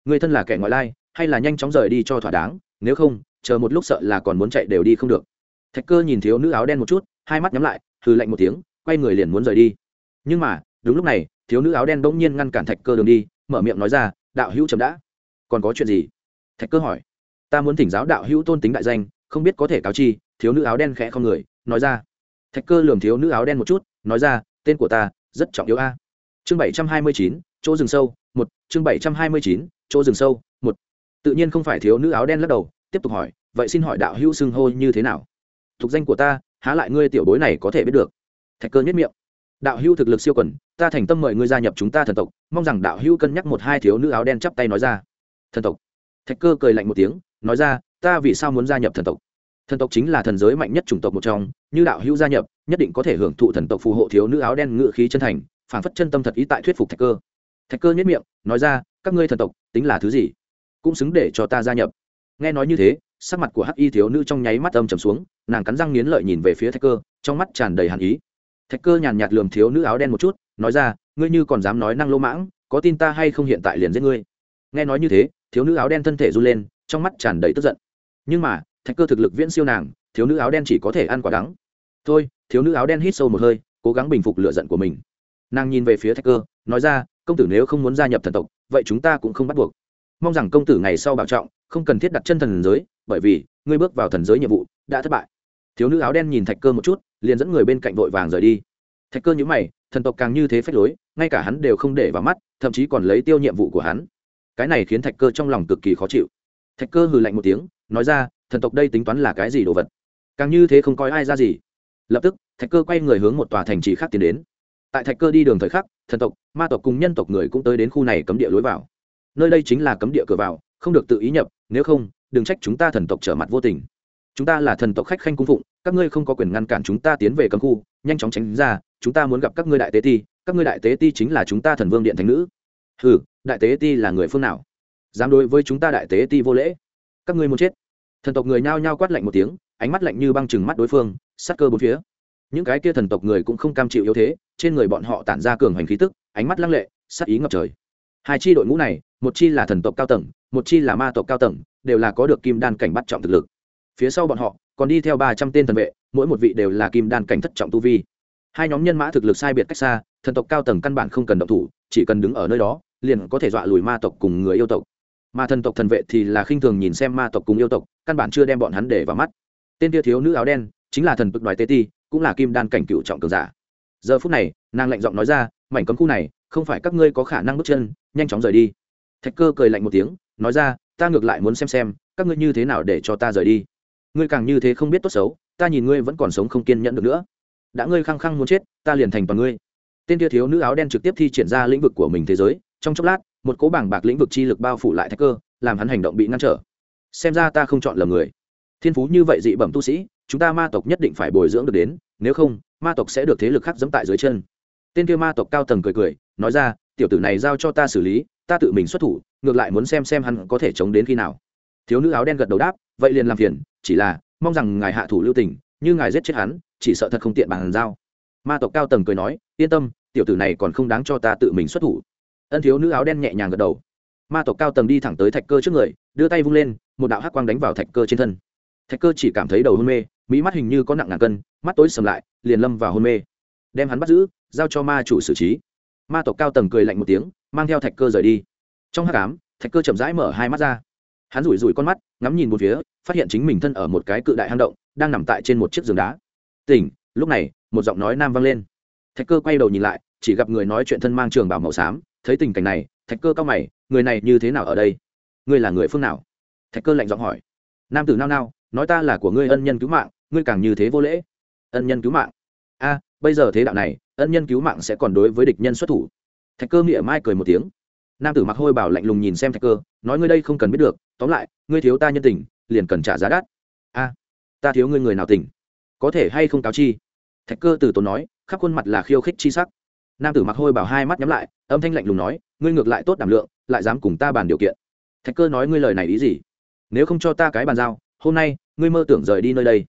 Người thân là kẻ ngoại lai, hay là nhanh chóng rời đi cho thỏa đáng, nếu không, chờ một lúc sợ là còn muốn chạy đều đi không được. Thạch cơ nhìn thiếu nữ áo đen một chút, hai mắt nhắm lại, hừ lạnh một tiếng, quay người liền muốn rời đi. Nhưng mà, đúng lúc này, thiếu nữ áo đen bỗng nhiên ngăn cản thạch cơ đường đi, mở miệng nói ra, đạo hữu chậm đã. Còn có chuyện gì? Thạch cơ hỏi. Ta muốn thỉnh giáo đạo hữu tôn tính đại danh, không biết có thể cáo chi. Thiếu nữ áo đen khẽ không người nói ra. Thạch cơ lườm thiếu nữ áo đen một chút, nói ra, tên của ta rất trọng yếu a. Chương bảy trăm hai mươi chín, chỗ rừng sâu, một. Chương bảy trăm hai mươi chín, chỗ rừng sâu, một. Tự nhiên không phải thiếu nữ áo đen lắc đầu, tiếp tục hỏi, vậy xin hỏi đạo hữu xưng hô như thế nào? Thuộc danh của ta, há lại ngươi tiểu bối này có thể biết được? Thạch cơ nhất miệng. Đạo hữu thực lực siêu quần, ta thành tâm mời ngươi gia nhập chúng ta thần tộc, mong rằng đạo hữu cân nhắc một hai thiếu nữ áo đen chắp tay nói ra. Thần tộc. Thạch cơ cười lạnh một tiếng, nói ra, ta vì sao muốn gia nhập thần tộc? Thần tộc chính là thần giới mạnh nhất chủng tộc một trong, như đạo hữu gia nhập, nhất định có thể hưởng thụ thần tộc phù hộ thiếu nữ áo đen ngự khí chân thành, phản phất chân tâm thật ý tại thuyết phục thạch cơ. Thạch cơ nhất miệng, nói ra, các ngươi thần tộc, tính là thứ gì? Cũng xứng để cho ta gia nhập. Nghe nói như thế, sắc mặt của hắc y thiếu nữ trong nháy mắt âm trầm xuống, nàng cắn răng nghiến lợi nhìn về phía thạch cơ, trong mắt tràn đầy hàn ý. Thạch cơ nhàn nhạt lườm thiếu nữ áo đen một chút, nói ra, ngươi như còn dám nói năng lỗ mãng, có tin ta hay không hiện tại liền giết ngươi? Nghe nói như thế, thiếu nữ áo đen thân thể run lên, trong mắt tràn đầy tức giận. Nhưng mà thạch cơ thực lực viễn siêu nàng, thiếu nữ áo đen chỉ có thể ăn quả đắng. Thôi, thiếu nữ áo đen hít sâu một hơi, cố gắng bình phục lựa giận của mình. Nàng nhìn về phía thạch cơ, nói ra, công tử nếu không muốn gia nhập thần tộc, vậy chúng ta cũng không bắt buộc. Mong rằng công tử ngày sau bảo trọng, không cần thiết đặt chân thần giới, bởi vì ngươi bước vào thần giới nhiệm vụ đã thất bại. Thiếu nữ áo đen nhìn thạch cơ một chút, liền dẫn người bên cạnh vội vàng rời đi. Thạch cơ nhữ mày, thần tộc càng như thế phách lối, ngay cả hắn đều không để vào mắt, thậm chí còn lấy tiêu nhiệm vụ của hắn. Cái này khiến thạch cơ trong lòng cực kỳ khó chịu. Thạch cơ hừ lạnh một tiếng, nói ra thần tộc đây tính toán là cái gì đồ vật? Càng như thế không coi ai ra gì. Lập tức, thạch cơ quay người hướng một tòa thành trì khác tiến đến. Tại thạch cơ đi đường thời khắc, thần tộc, ma tộc cùng nhân tộc người cũng tới đến khu này cấm địa lối vào. Nơi đây chính là cấm địa cửa vào, không được tự ý nhập, nếu không, đừng trách chúng ta thần tộc trở mặt vô tình. Chúng ta là thần tộc khách khanh cung phụng, các ngươi không có quyền ngăn cản chúng ta tiến về cấm khu, nhanh chóng tránh ra, chúng ta muốn gặp các ngươi đại tế ti, các ngươi đại tế ti chính là chúng ta thần vương điện thành nữ. Ừ đại tế ti là người phương nào? Dám đối với chúng ta đại tế ti vô lễ? Các ngươi muốn chết? Thần tộc người nhao nhao quát lạnh một tiếng, ánh mắt lạnh như băng chừng mắt đối phương sắc cơ bốn phía. Những cái kia thần tộc người cũng không cam chịu yếu thế, trên người bọn họ tản ra cường hành khí tức, ánh mắt lăng lệ sắc ý ngập trời. Hai chi đội ngũ này, một chi là thần tộc cao tầng, một chi là ma tộc cao tầng, đều là có được kim đan cảnh bắt trọng thực lực. Phía sau bọn họ, còn đi theo ba trăm tên thần vệ, mỗi một vị đều là kim đan cảnh thất trọng tu vi. Hai nhóm nhân mã thực lực sai biệt cách xa, thần tộc cao tầng căn bản không cần động thủ, chỉ cần đứng ở nơi đó, liền có thể dọa lùi ma tộc cùng người yêu tộc. Mà thần tộc thần vệ thì là khinh thường nhìn xem ma tộc cùng yêu tộc căn bản chưa đem bọn hắn để vào mắt. Tên tia thiếu nữ áo đen, chính là thần bực đoài tê ti, cũng là kim đan cảnh cựu trọng cường giả. Giờ phút này, nàng lạnh giọng nói ra, mảnh cấm khu này, không phải các ngươi có khả năng bước chân, nhanh chóng rời đi. Thạch cơ cười lạnh một tiếng, nói ra, ta ngược lại muốn xem xem, các ngươi như thế nào để cho ta rời đi? Ngươi càng như thế không biết tốt xấu, ta nhìn ngươi vẫn còn sống không kiên nhẫn được nữa. Đã ngươi khăng khăng muốn chết, ta liền thành toàn ngươi. Tên kia thiếu nữ áo đen trực tiếp thi triển ra lĩnh vực của mình thế giới, trong chốc lát, một cố bảng bạc lĩnh vực chi lực bao phủ lại thạch cơ, làm hắn hành động bị ngăn trở xem ra ta không chọn lầm người. Thiên phú như vậy dị bẩm tu sĩ, chúng ta ma tộc nhất định phải bồi dưỡng được đến, nếu không, ma tộc sẽ được thế lực khác dẫm tại dưới chân. Tên kia ma tộc cao tầng cười cười, nói ra, tiểu tử này giao cho ta xử lý, ta tự mình xuất thủ, ngược lại muốn xem xem hắn có thể chống đến khi nào. Thiếu nữ áo đen gật đầu đáp, vậy liền làm phiền, chỉ là, mong rằng ngài hạ thủ lưu tình, như ngài giết chết hắn, chỉ sợ thật không tiện bàn giao. Ma tộc cao tầng cười nói, yên tâm, tiểu tử này còn không đáng cho ta tự mình xuất thủ. Ân thiếu nữ áo đen nhẹ nhàng gật đầu. Ma tộc cao tầng đi thẳng tới thạch cơ trước người, đưa tay vung lên một đạo hắc quang đánh vào thạch cơ trên thân. Thạch cơ chỉ cảm thấy đầu hôn mê mỹ mắt hình như có nặng ngàn cân mắt tối sầm lại liền lâm vào hôn mê. Đem hắn bắt giữ giao cho ma chủ xử trí. Ma tộc cao tầng cười lạnh một tiếng mang theo thạch cơ rời đi. Trong hắc ám, thạch cơ chậm rãi mở hai mắt ra. Hắn rủi rủi con mắt ngắm nhìn một phía phát hiện chính mình thân ở một cái cự đại hang động đang nằm tại trên một chiếc giường đá. Tỉnh lúc này một giọng nói nam vang lên. Thạch cơ quay đầu nhìn lại chỉ gặp người nói chuyện thân mang trường bảo màu xám thấy tình cảnh này thạch cơ cao mày người này như thế nào ở đây? Ngươi là người phương nào? Thạch cơ lạnh giọng hỏi. Nam tử nao nao, nói ta là của ngươi ân nhân cứu mạng, ngươi càng như thế vô lễ. Ân nhân cứu mạng? A, bây giờ thế đạo này, ân nhân cứu mạng sẽ còn đối với địch nhân xuất thủ. Thạch cơ nghĩa mai cười một tiếng. Nam tử mặc hôi bảo lạnh lùng nhìn xem thạch cơ, nói ngươi đây không cần biết được, tóm lại, ngươi thiếu ta nhân tình, liền cần trả giá đắt. A, ta thiếu ngươi người nào tình? Có thể hay không cáo chi? Thạch cơ từ tốn nói, khắp khuôn mặt là khiêu khích chi sắc. Nam tử mặc hôi bảo hai mắt nhắm lại, âm thanh lạnh lùng nói, ngươi ngược lại tốt đảm lượng, lại dám cùng ta bàn điều kiện. Thạch cơ nói ngươi lời này ý gì? Nếu không cho ta cái bàn giao, hôm nay, ngươi mơ tưởng rời đi nơi đây.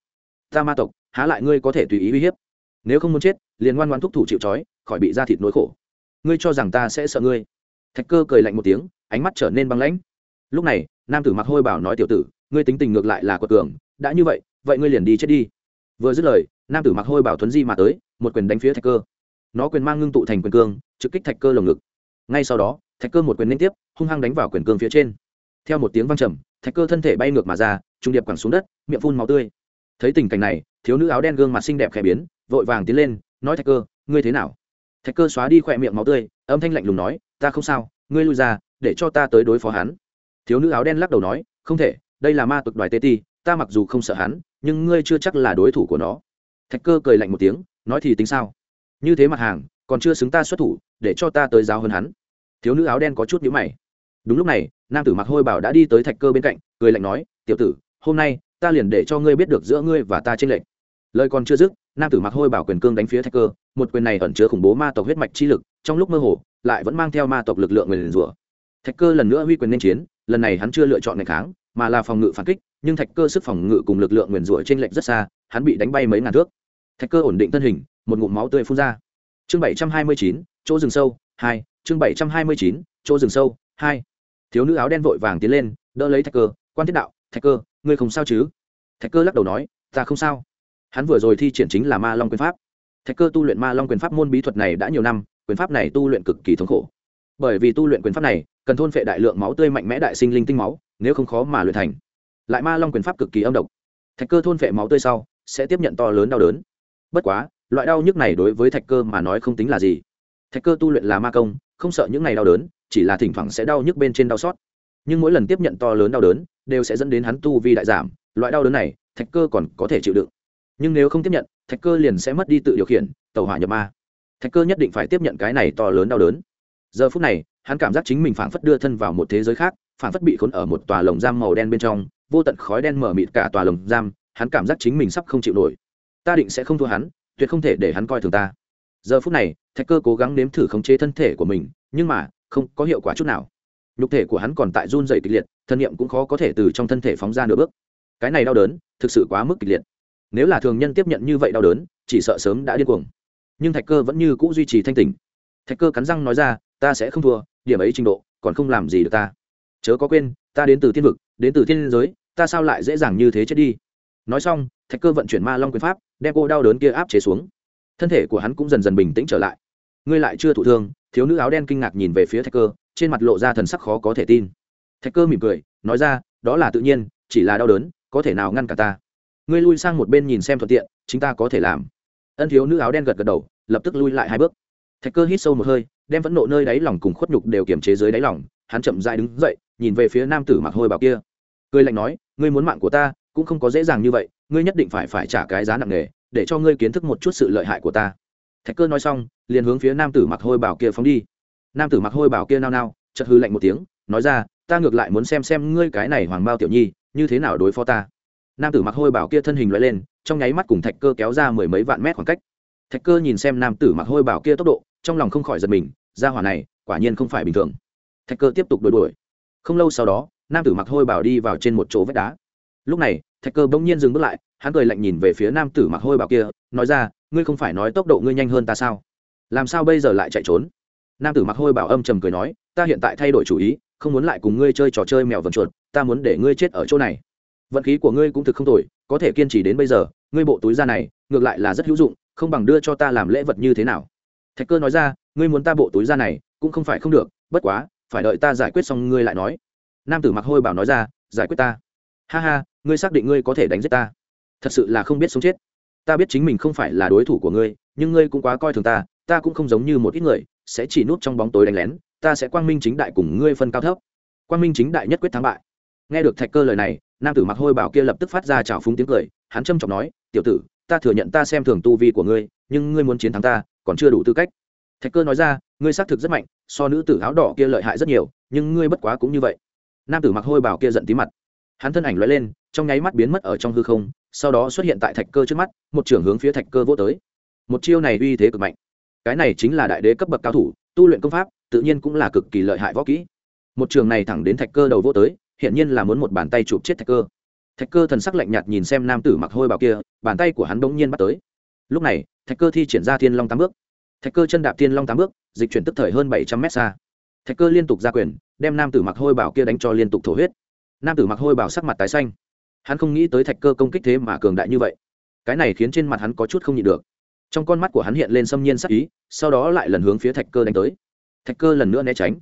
Ta ma tộc, há lại ngươi có thể tùy ý uy hiếp? Nếu không muốn chết, liền ngoan ngoan thúc thủ chịu trói, khỏi bị ra thịt nỗi khổ. Ngươi cho rằng ta sẽ sợ ngươi? Thạch cơ cười lạnh một tiếng, ánh mắt trở nên băng lãnh. Lúc này, nam tử mặc hôi bảo nói tiểu tử, ngươi tính tình ngược lại là quật cường, đã như vậy vậy ngươi liền đi chết đi. Vừa dứt lời, nam tử mặc hôi bảo thuấn di mà tới, một quyền đánh phía thạch cơ. Nó quyền mang ngưng tụ thành quyền cương, trực kích thạch cơ lồng ngực. Ngay sau đó, thạch cơ một quyền liên tiếp, hung hăng đánh vào quyền cương phía trên. Theo một tiếng văng trầm thạch cơ thân thể bay ngược mà ra, trung điệp quẳng xuống đất, miệng phun máu tươi. Thấy tình cảnh này, thiếu nữ áo đen gương mặt xinh đẹp khẽ biến, vội vàng tiến lên, nói thạch cơ, ngươi thế nào? Thạch cơ xóa đi khỏe miệng máu tươi, âm thanh lạnh lùng nói, ta không sao, ngươi lui ra, để cho ta tới đối phó hắn. Thiếu nữ áo đen lắc đầu nói, không thể, đây là ma tộc đoài tê ti, ta mặc dù không sợ hắn, nhưng ngươi chưa chắc là đối thủ của nó. Thạch cơ cười lạnh một tiếng, nói thì tính sao? Như thế mặt hàng, còn chưa xứng ta xuất thủ, để cho ta tới giáo hơn hắn. Thiếu nữ áo đen có chút nhíu mày đúng lúc này, nam tử mặc hôi bảo đã đi tới thạch cơ bên cạnh, cười lạnh nói, tiểu tử, hôm nay ta liền để cho ngươi biết được giữa ngươi và ta trên lệnh lời còn chưa dứt, nam tử mặc hôi bảo quyền cương đánh phía thạch cơ, một quyền này ẩn chứa khủng bố ma tộc huyết mạch chi lực, trong lúc mơ hồ, lại vẫn mang theo ma tộc lực lượng người liền rủa. Thạch cơ lần nữa huy quyền nên chiến, lần này hắn chưa lựa chọn ngày kháng, mà là phòng ngự phản kích, nhưng thạch cơ sức phòng ngự cùng lực lượng nguyền rủa trên lệnh rất xa, hắn bị đánh bay mấy ngàn thước. Thạch cơ ổn định thân hình, một ngụm máu tươi phun ra. Chương bảy trăm hai mươi chín, chỗ rừng sâu, hai, chương bảy trăm hai mươi chín, chỗ rừng sâu, hai thiếu nữ áo đen vội vàng tiến lên, đỡ lấy thạch cơ, quan thiết đạo, thạch cơ, ngươi không sao chứ? Thạch cơ lắc đầu nói, ta không sao. Hắn vừa rồi thi triển chính là ma long quyền pháp. Thạch cơ tu luyện ma long quyền pháp môn bí thuật này đã nhiều năm, quyền pháp này tu luyện cực kỳ thống khổ. Bởi vì tu luyện quyền pháp này, cần thôn phệ đại lượng máu tươi mạnh mẽ đại sinh linh tinh máu, nếu không khó mà luyện thành. Lại ma long quyền pháp cực kỳ âm độc. Thạch cơ thôn phệ máu tươi sau, sẽ tiếp nhận to lớn đau đớn. Bất quá, loại đau nhức này đối với thạch cơ mà nói không tính là gì. Thạch cơ tu luyện là ma công, không sợ những ngày đau đớn chỉ là thỉnh thoảng sẽ đau nhức bên trên đau xót. Nhưng mỗi lần tiếp nhận to lớn đau đớn, đều sẽ dẫn đến hắn tu vi đại giảm, loại đau đớn này, thạch cơ còn có thể chịu đựng. Nhưng nếu không tiếp nhận, thạch cơ liền sẽ mất đi tự điều khiển tàu hỏa nhập ma. Thạch cơ nhất định phải tiếp nhận cái này to lớn đau đớn. Giờ phút này, hắn cảm giác chính mình phảng phất đưa thân vào một thế giới khác, phảng phất bị khốn ở một tòa lồng giam màu đen bên trong, vô tận khói đen mở mịt cả tòa lồng giam, hắn cảm giác chính mình sắp không chịu nổi. Ta định sẽ không thua hắn, tuyệt không thể để hắn coi thường ta. Giờ phút này, thạch cơ cố gắng nếm thử khống chế thân thể của mình, nhưng mà không có hiệu quả chút nào. Nhục thể của hắn còn tại run dày kịch liệt, thân nhiệm cũng khó có thể từ trong thân thể phóng ra nửa bước. Cái này đau đớn, thực sự quá mức kịch liệt. Nếu là thường nhân tiếp nhận như vậy đau đớn, chỉ sợ sớm đã điên cuồng. Nhưng thạch cơ vẫn như c ũ duy trì thanh tình thạch cơ cắn răng nói ra, ta sẽ không thua, điểm ấy trình độ, còn không làm gì được ta. Chớ có quên, ta đến từ thiên vực, đến từ thiên giới, ta sao lại dễ dàng như thế chết đi? Nói xong, thạch cơ vận chuyển ma long quyền pháp, đem cô đau đớn kia áp chế xuống. Thân thể của hắn cũng dần dần bình tĩnh trở lại ngươi lại chưa thụ thương, thiếu nữ áo đen kinh ngạc nhìn về phía thạch cơ, trên mặt lộ ra thần sắc khó có thể tin. Thạch cơ mỉm cười, nói ra, đó là tự nhiên, chỉ là đau đớn, có thể nào ngăn cả ta? Ngươi lui sang một bên nhìn xem thuận tiện, chính ta có thể làm. Ân thiếu nữ áo đen gật gật đầu, lập tức lui lại hai bước. Thạch cơ hít sâu một hơi, đem vẫn nộ nơi đáy lòng cùng khuất nhục đều kiềm chế dưới đáy lòng, hắn chậm dại đứng dậy, nhìn về phía nam tử mặc hôi bảo kia. Cười lạnh nói, ngươi muốn mạng của ta, cũng không có dễ dàng như vậy, ngươi nhất định phải phải trả cái giá nặng nề, để cho ngươi kiến thức một chút sự lợi hại của ta thạch cơ nói xong, liền hướng phía nam tử mặc hôi bảo kia phóng đi. Nam tử mặc hôi bảo kia nao nao chật hư lạnh một tiếng, nói ra, ta ngược lại muốn xem xem ngươi cái này hoàng bao tiểu nhi, như thế nào đối phó ta. Nam tử mặc hôi bảo kia thân hình loại lên, trong nháy mắt cùng thạch cơ kéo ra mười mấy vạn mét khoảng cách. Thạch cơ nhìn xem nam tử mặc hôi bảo kia tốc độ, trong lòng không khỏi giật mình, ra hỏa này, quả nhiên không phải bình thường. Thạch cơ tiếp tục đuổi đuổi. Không lâu sau đó, nam tử mặc hôi bảo đi vào trên một chỗ vách đá. Lúc này, thạch cơ bỗng nhiên dừng bước lại hắn cười lạnh nhìn về phía nam tử mặc hôi bảo kia, nói ra, ngươi không phải nói tốc độ ngươi nhanh hơn ta sao? Làm sao bây giờ lại chạy trốn? Nam tử mặc hôi bảo âm trầm cười nói, ta hiện tại thay đổi chủ ý, không muốn lại cùng ngươi chơi trò chơi mèo vần chuột, ta muốn để ngươi chết ở chỗ này. Vận khí của ngươi cũng thực không tồi, có thể kiên trì đến bây giờ, ngươi bộ túi da này, ngược lại là rất hữu dụng, không bằng đưa cho ta làm lễ vật như thế nào? Thạch cơ nói ra, ngươi muốn ta bộ túi da này, cũng không phải không được, bất quá, phải đợi ta giải quyết xong ngươi lại nói. Nam tử mặc hôi bảo nói ra, giải quyết ta. Ha ha, ngươi xác định ngươi có thể đánh giết ta thật sự là không biết sống chết. Ta biết chính mình không phải là đối thủ của ngươi, nhưng ngươi cũng quá coi thường ta ta cũng không giống như một ít người, sẽ chỉ núp trong bóng tối đánh lén, ta sẽ quang minh chính đại cùng ngươi phân cao thấp. Quang minh chính đại nhất quyết thắng bại. Nghe được thạch cơ lời này, nam tử mặc hôi bảo kia lập tức phát ra trào phúng tiếng cười, hắn trâm trọng nói, tiểu tử, ta thừa nhận ta xem thường tu vi của ngươi, nhưng ngươi muốn chiến thắng ta, còn chưa đủ tư cách. Thạch cơ nói ra, ngươi xác thực rất mạnh, so nữ tử áo đỏ kia lợi hại rất nhiều, nhưng ngươi bất quá cũng như vậy. Nam tử mặc hôi bảo kia giận tí mặt. Hắn thân ảnh l lên, trong nháy mắt biến mất ở trong hư không sau đó xuất hiện tại thạch cơ trước mắt, một trưởng hướng phía thạch cơ vô tới. Một chiêu này uy thế cực mạnh. Cái này chính là đại đế cấp bậc cao thủ, tu luyện công pháp, tự nhiên cũng là cực kỳ lợi hại võ kỹ. Một trường này thẳng đến thạch cơ đầu vô tới hiện nhiên là muốn một bàn tay chụp chết thạch cơ. Thạch cơ thần sắc lạnh nhạt nhìn xem nam tử mặc hôi bảo kia, bàn tay của hắn bỗng nhiên bắt tới. Lúc này, thạch cơ thi triển ra thiên long tám bước. Thạch cơ chân đạp thiên long tám bước, dịch chuyển tức thời hơn bảy trăm mét xa. Thạch cơ liên tục ra quyền, đem nam tử mặc hôi bảo kia đánh cho liên tục thổ huyết. Nam tử mặc hôi bảo sắc mặt tái xanh hắn không nghĩ tới thạch cơ công kích thế mà cường đại như vậy. Cái này khiến trên mặt hắn có chút không nhịn được. Trong con mắt của hắn hiện lên xâm nhiên sắc ý, sau đó lại lần hướng phía thạch cơ đánh tới. Thạch cơ lần nữa né tránh.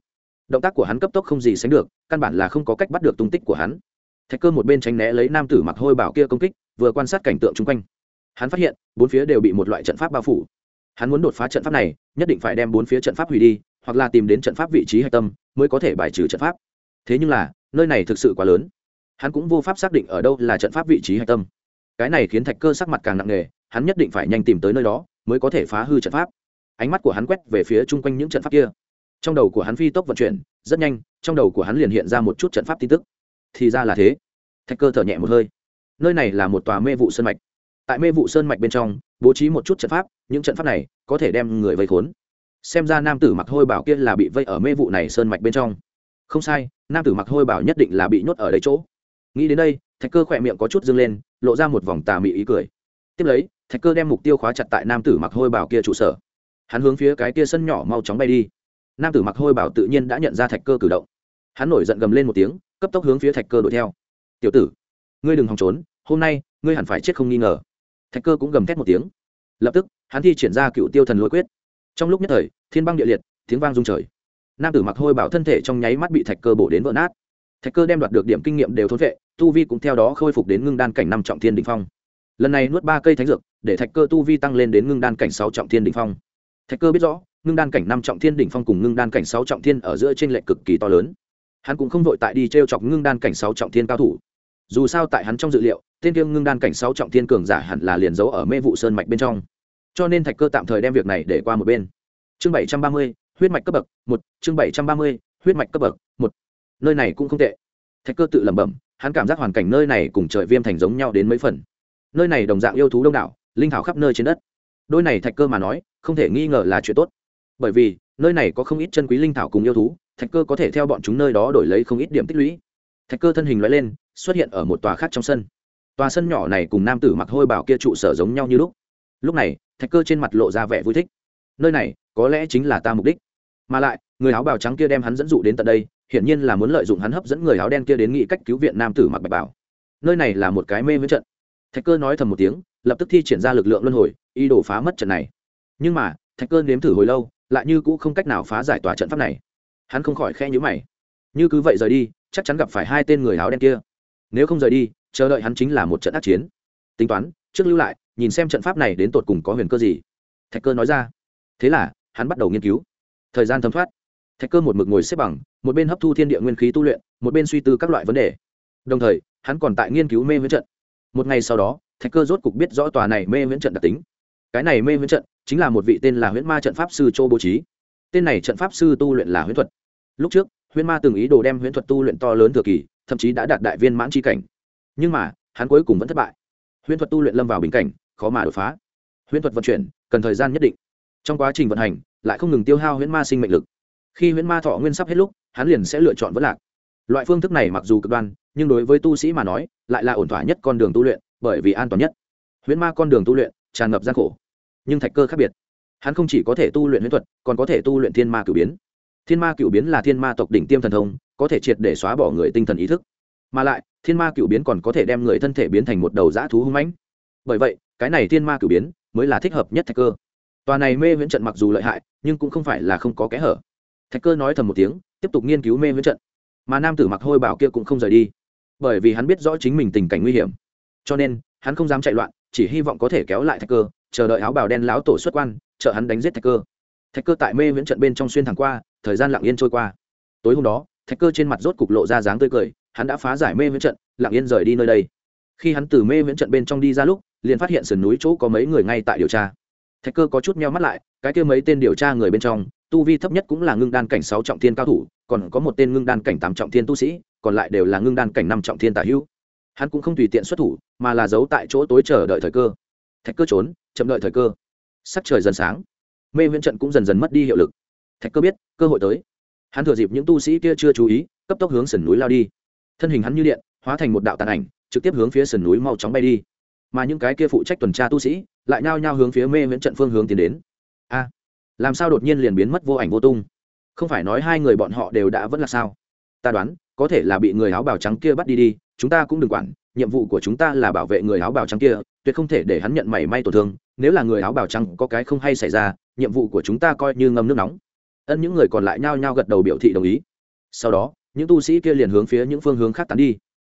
Động tác của hắn cấp tốc không gì sánh được, căn bản là không có cách bắt được tung tích của hắn. Thạch cơ một bên tránh né lấy nam tử mặc hôi bảo kia công kích, vừa quan sát cảnh tượng chung quanh. Hắn phát hiện, bốn phía đều bị một loại trận pháp bao phủ. Hắn muốn đột phá trận pháp này, nhất định phải đem bốn phía trận pháp hủy đi, hoặc là tìm đến trận pháp vị trí hạch tâm, mới có thể bài trừ trận pháp. Thế nhưng là, nơi này thực sự quá lớn hắn cũng vô pháp xác định ở đâu là trận pháp vị trí hạch tâm. Cái này khiến thạch cơ sắc mặt càng nặng nề, hắn nhất định phải nhanh tìm tới nơi đó mới có thể phá hư trận pháp. Ánh mắt của hắn quét về phía chung quanh những trận pháp kia. Trong đầu của hắn phi tốc vận chuyển, rất nhanh, trong đầu của hắn liền hiện ra một chút trận pháp tin tức. Thì ra là thế. Thạch cơ thở nhẹ một hơi. Nơi này là một tòa mê vụ sơn mạch. Tại mê vụ sơn mạch bên trong, bố trí một chút trận pháp, những trận pháp này có thể đem người vây khốn. Xem ra nam tử mặc hôi bảo kia là bị vây ở mê vụ này sơn mạch bên trong. Không sai, nam tử mặc hôi bảo nhất định là bị nhốt ở đấy chỗ nghĩ đến đây, thạch cơ khỏe miệng có chút dâng lên, lộ ra một vòng tà mị ý cười. Tiếp lấy, thạch cơ đem mục tiêu khóa chặt tại nam tử mặc hôi bảo kia trụ sở. Hắn hướng phía cái kia sân nhỏ mau chóng bay đi. Nam tử mặc hôi bảo tự nhiên đã nhận ra thạch cơ cử động. Hắn nổi giận gầm lên một tiếng, cấp tốc hướng phía thạch cơ đuổi theo. Tiểu tử, ngươi đừng hòng trốn, hôm nay, ngươi hẳn phải chết không nghi ngờ. Thạch cơ cũng gầm thét một tiếng. Lập tức, hắn thi triển ra cựu tiêu thần lôi quyết. Trong lúc nhất thời, thiên băng địa liệt, tiếng vang rung trời. Nam tử mặc hôi bảo thân thể trong nháy mắt bị thạch cơ bổ đến vỡ nát. Thạch cơ đem đoạt được điểm kinh nghiệm đều thốn vệ tu vi cũng theo đó khôi phục đến ngưng đan cảnh năm trọng thiên đình phong. Lần này nuốt ba cây thánh dược, để thạch cơ tu vi tăng lên đến ngưng đan cảnh sáu trọng thiên đình phong. Thạch cơ biết rõ, ngưng đan cảnh năm trọng thiên đỉnh phong cùng ngưng đan cảnh sáu trọng thiên ở giữa trên lệnh cực kỳ to lớn. Hắn cũng không vội tại đi t r e o chọc ngưng đan cảnh sáu trọng thiên cao thủ. Dù sao tại hắn trong dự liệu, tên kiêng ngưng đan cảnh sáu trọng thiên cường giả hẳn là liền giấu ở mê vụ sơn mạch bên trong. Cho nên thạch cơ tạm thời đem việc này để qua một bên. Chương bảy trăm ba mươi, huyết mạch cấp bậc một, chương bảy trăm ba mươi, huyết mạch cấp bậc một. Nơi này cũng không tệ. Thạch cơ tự lẩm bẩm hắn cảm giác hoàn cảnh nơi này cùng trời viêm thành giống nhau đến mấy phần. Nơi này đồng dạng yêu thú đông đảo, linh thảo khắp nơi trên đất. Đôi này thạch cơ mà nói, không thể nghi ngờ là chuyện tốt. Bởi vì, nơi này có không ít chân quý linh thảo cùng yêu thú, thạch cơ có thể theo bọn chúng nơi đó đổi lấy không ít điểm tích lũy. Thạch cơ thân hình loại lên, xuất hiện ở một tòa khác trong sân. Tòa sân nhỏ này cùng nam tử mặc hôi bảo kia trụ sở giống nhau như lúc. Lúc này, thạch cơ trên mặt lộ ra vẻ vui thích. Nơi này, có lẽ chính là ta mục đích. Mà lại, người áo bào trắng kia đem hắn dẫn dụ đến tận đây hiển nhiên là muốn lợi dụng hắn hấp dẫn người áo đen kia đến nghị cách cứu viện nam tử mặc bạch bảo. Nơi này là một cái mê với trận. Thạch cơ nói thầm một tiếng, lập tức thi triển ra lực lượng luân hồi, ý đồ phá mất trận này. Nhưng mà, thạch cơ nếm thử hồi lâu, lại như cũng không cách nào phá giải tòa trận pháp này. Hắn không khỏi khe nhữ mày. Như cứ vậy rời đi, chắc chắn gặp phải hai tên người áo đen kia. Nếu không rời đi, chờ đợi hắn chính là một trận ác chiến. Tính toán, trước lưu lại, nhìn xem trận pháp này đến tột cùng có huyền cơ gì. Thạch cơ nói ra. Thế là, hắn bắt đầu nghiên cứu. Thời gian thấm thoát thạch cơ một mực ngồi xếp bằng, một bên hấp thu thiên địa nguyên khí tu luyện, một bên suy tư các loại vấn đề. Đồng thời, hắn còn tại nghiên cứu mê viễn trận. Một ngày sau đó, thạch cơ rốt cục biết rõ tòa này mê viễn trận đặc tính. Cái này mê viễn trận chính là một vị tên là huyễn ma trận pháp sư châu bố trí. Tên này trận pháp sư tu luyện là huyễn thuật. Lúc trước, huyễn ma từng ý đồ đem huyễn thuật tu luyện to lớn thừa kỳ, thậm chí đã đạt đại viên mãn chi cảnh. Nhưng mà, hắn cuối cùng vẫn thất bại. Huyễn thuật tu luyện lâm vào bình cảnh, khó mà đột phá. Huyễn thuật vận chuyển, cần thời gian nhất định. Trong quá trình vận hành, lại không ngừng tiêu hao huyễn ma sinh mệnh lực khi huyễn ma thọ nguyên sắp hết lúc, hắn liền sẽ lựa chọn vẫn lạc. Loại phương thức này mặc dù cực đoan, nhưng đối với tu sĩ mà nói, lại là ổn thỏa nhất con đường tu luyện, bởi vì an toàn nhất. Huyễn ma con đường tu luyện, tràn ngập gian khổ, nhưng thạch cơ khác biệt. Hắn không chỉ có thể tu luyện huyễn thuật, còn có thể tu luyện thiên ma cửu biến. Thiên ma cửu biến là thiên ma tộc đỉnh tiêm thần thông, có thể triệt để xóa bỏ người tinh thần ý thức. Mà lại, thiên ma cửu biến còn có thể đem người thân thể biến thành một đầu dã thú hung mãnh. Bởi vậy, cái này thiên ma cửu biến mới là thích hợp nhất thạch cơ. Tòa này mê huyễn trận mặc dù lợi hại, nhưng cũng không phải là không có kẽ hở thạch cơ nói thầm một tiếng, tiếp tục nghiên cứu mê viễn trận. Mà nam tử mặc hôi bảo kia cũng không rời đi, bởi vì hắn biết rõ chính mình tình cảnh nguy hiểm. Cho nên, hắn không dám chạy loạn, chỉ hy vọng có thể kéo lại thạch cơ, chờ đợi áo bào đen láo tổ xuất quan chờ hắn đánh giết thạch cơ. Thạch cơ tại mê viễn trận bên trong xuyên thẳng qua, thời gian lặng yên trôi qua. Tối hôm đó, thạch cơ trên mặt rốt cục lộ ra dáng tươi cười, hắn đã phá giải mê viễn trận, lặng yên rời đi nơi đây. Khi hắn từ mê viễn trận bên trong đi ra lúc, liền phát hiện sườn núi chỗ có mấy người ngay tại điều tra. Thạch cơ có chút meo mắt lại, cái kia mấy tên điều tra người bên trong tu vi thấp nhất cũng là ngưng đan cảnh sáu trọng thiên cao thủ, còn có một tên ngưng đan cảnh tám trọng thiên tu sĩ, còn lại đều là ngưng đan cảnh năm trọng thiên tả hữu. Hắn cũng không tùy tiện xuất thủ, mà là giấu tại chỗ tối chờ đợi thời cơ. Thạch cơ trốn, chậm đợi thời cơ. Sắc trời dần sáng. Mê viễn trận cũng dần dần mất đi hiệu lực. Thạch cơ biết, cơ hội tới. Hắn thừa dịp những tu sĩ kia chưa chú ý, cấp tốc hướng sườn núi lao đi. Thân hình hắn như điện, hóa thành một đạo tàn ảnh, trực tiếp hướng phía sườn núi mau chóng bay đi. Mà những cái kia phụ trách tuần tra tu sĩ, lại nhao nhao hướng phía mê viễn trận phương hướng tiến đến. A! Làm sao đột nhiên liền biến mất vô ảnh vô tung? Không phải nói hai người bọn họ đều đã vẫn là sao? Ta đoán, có thể là bị người áo bào trắng kia bắt đi đi, chúng ta cũng đừng quản, nhiệm vụ của chúng ta là bảo vệ người áo bào trắng kia, tuyệt không thể để hắn nhận mảy may tổn thương, nếu là người áo bào trắng có cái không hay xảy ra, nhiệm vụ của chúng ta coi như ngâm nước nóng. Ân, những người còn lại nhao nhao gật đầu biểu thị đồng ý. Sau đó, những tu sĩ kia liền hướng phía những phương hướng khác tán đi.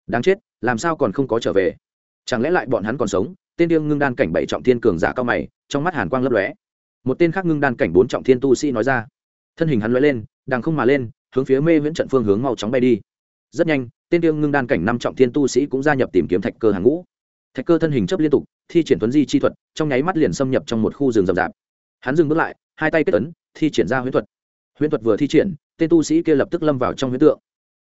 Đáng chết, làm sao còn không có trở về? Chẳng lẽ lại bọn hắn còn sống? Tên điêng ngưng đan cảnh bảy trọng thiên cường giả cao mày, trong mắt hàn quang lấp lóe một tên khác ngưng đan cảnh bốn trọng thiên tu sĩ nói ra. Thân hình hắn lóe lên, đằng không mà lên, hướng phía mê viễn trận phương hướng mau chóng bay đi. Rất nhanh, tên tiêu ngưng đan cảnh năm trọng thiên tu sĩ cũng gia nhập tìm kiếm thạch cơ hàng ngũ. Thạch cơ thân hình chấp liên tục, thi triển tuấn di chi thuật, trong nháy mắt liền xâm nhập trong một khu rừng rậm rạp. Hắn dừng bước lại, hai tay kết ấn, thi triển ra huyễn thuật. Huyễn thuật vừa thi triển, tên tu sĩ kia lập tức lâm vào trong huyễn tượng.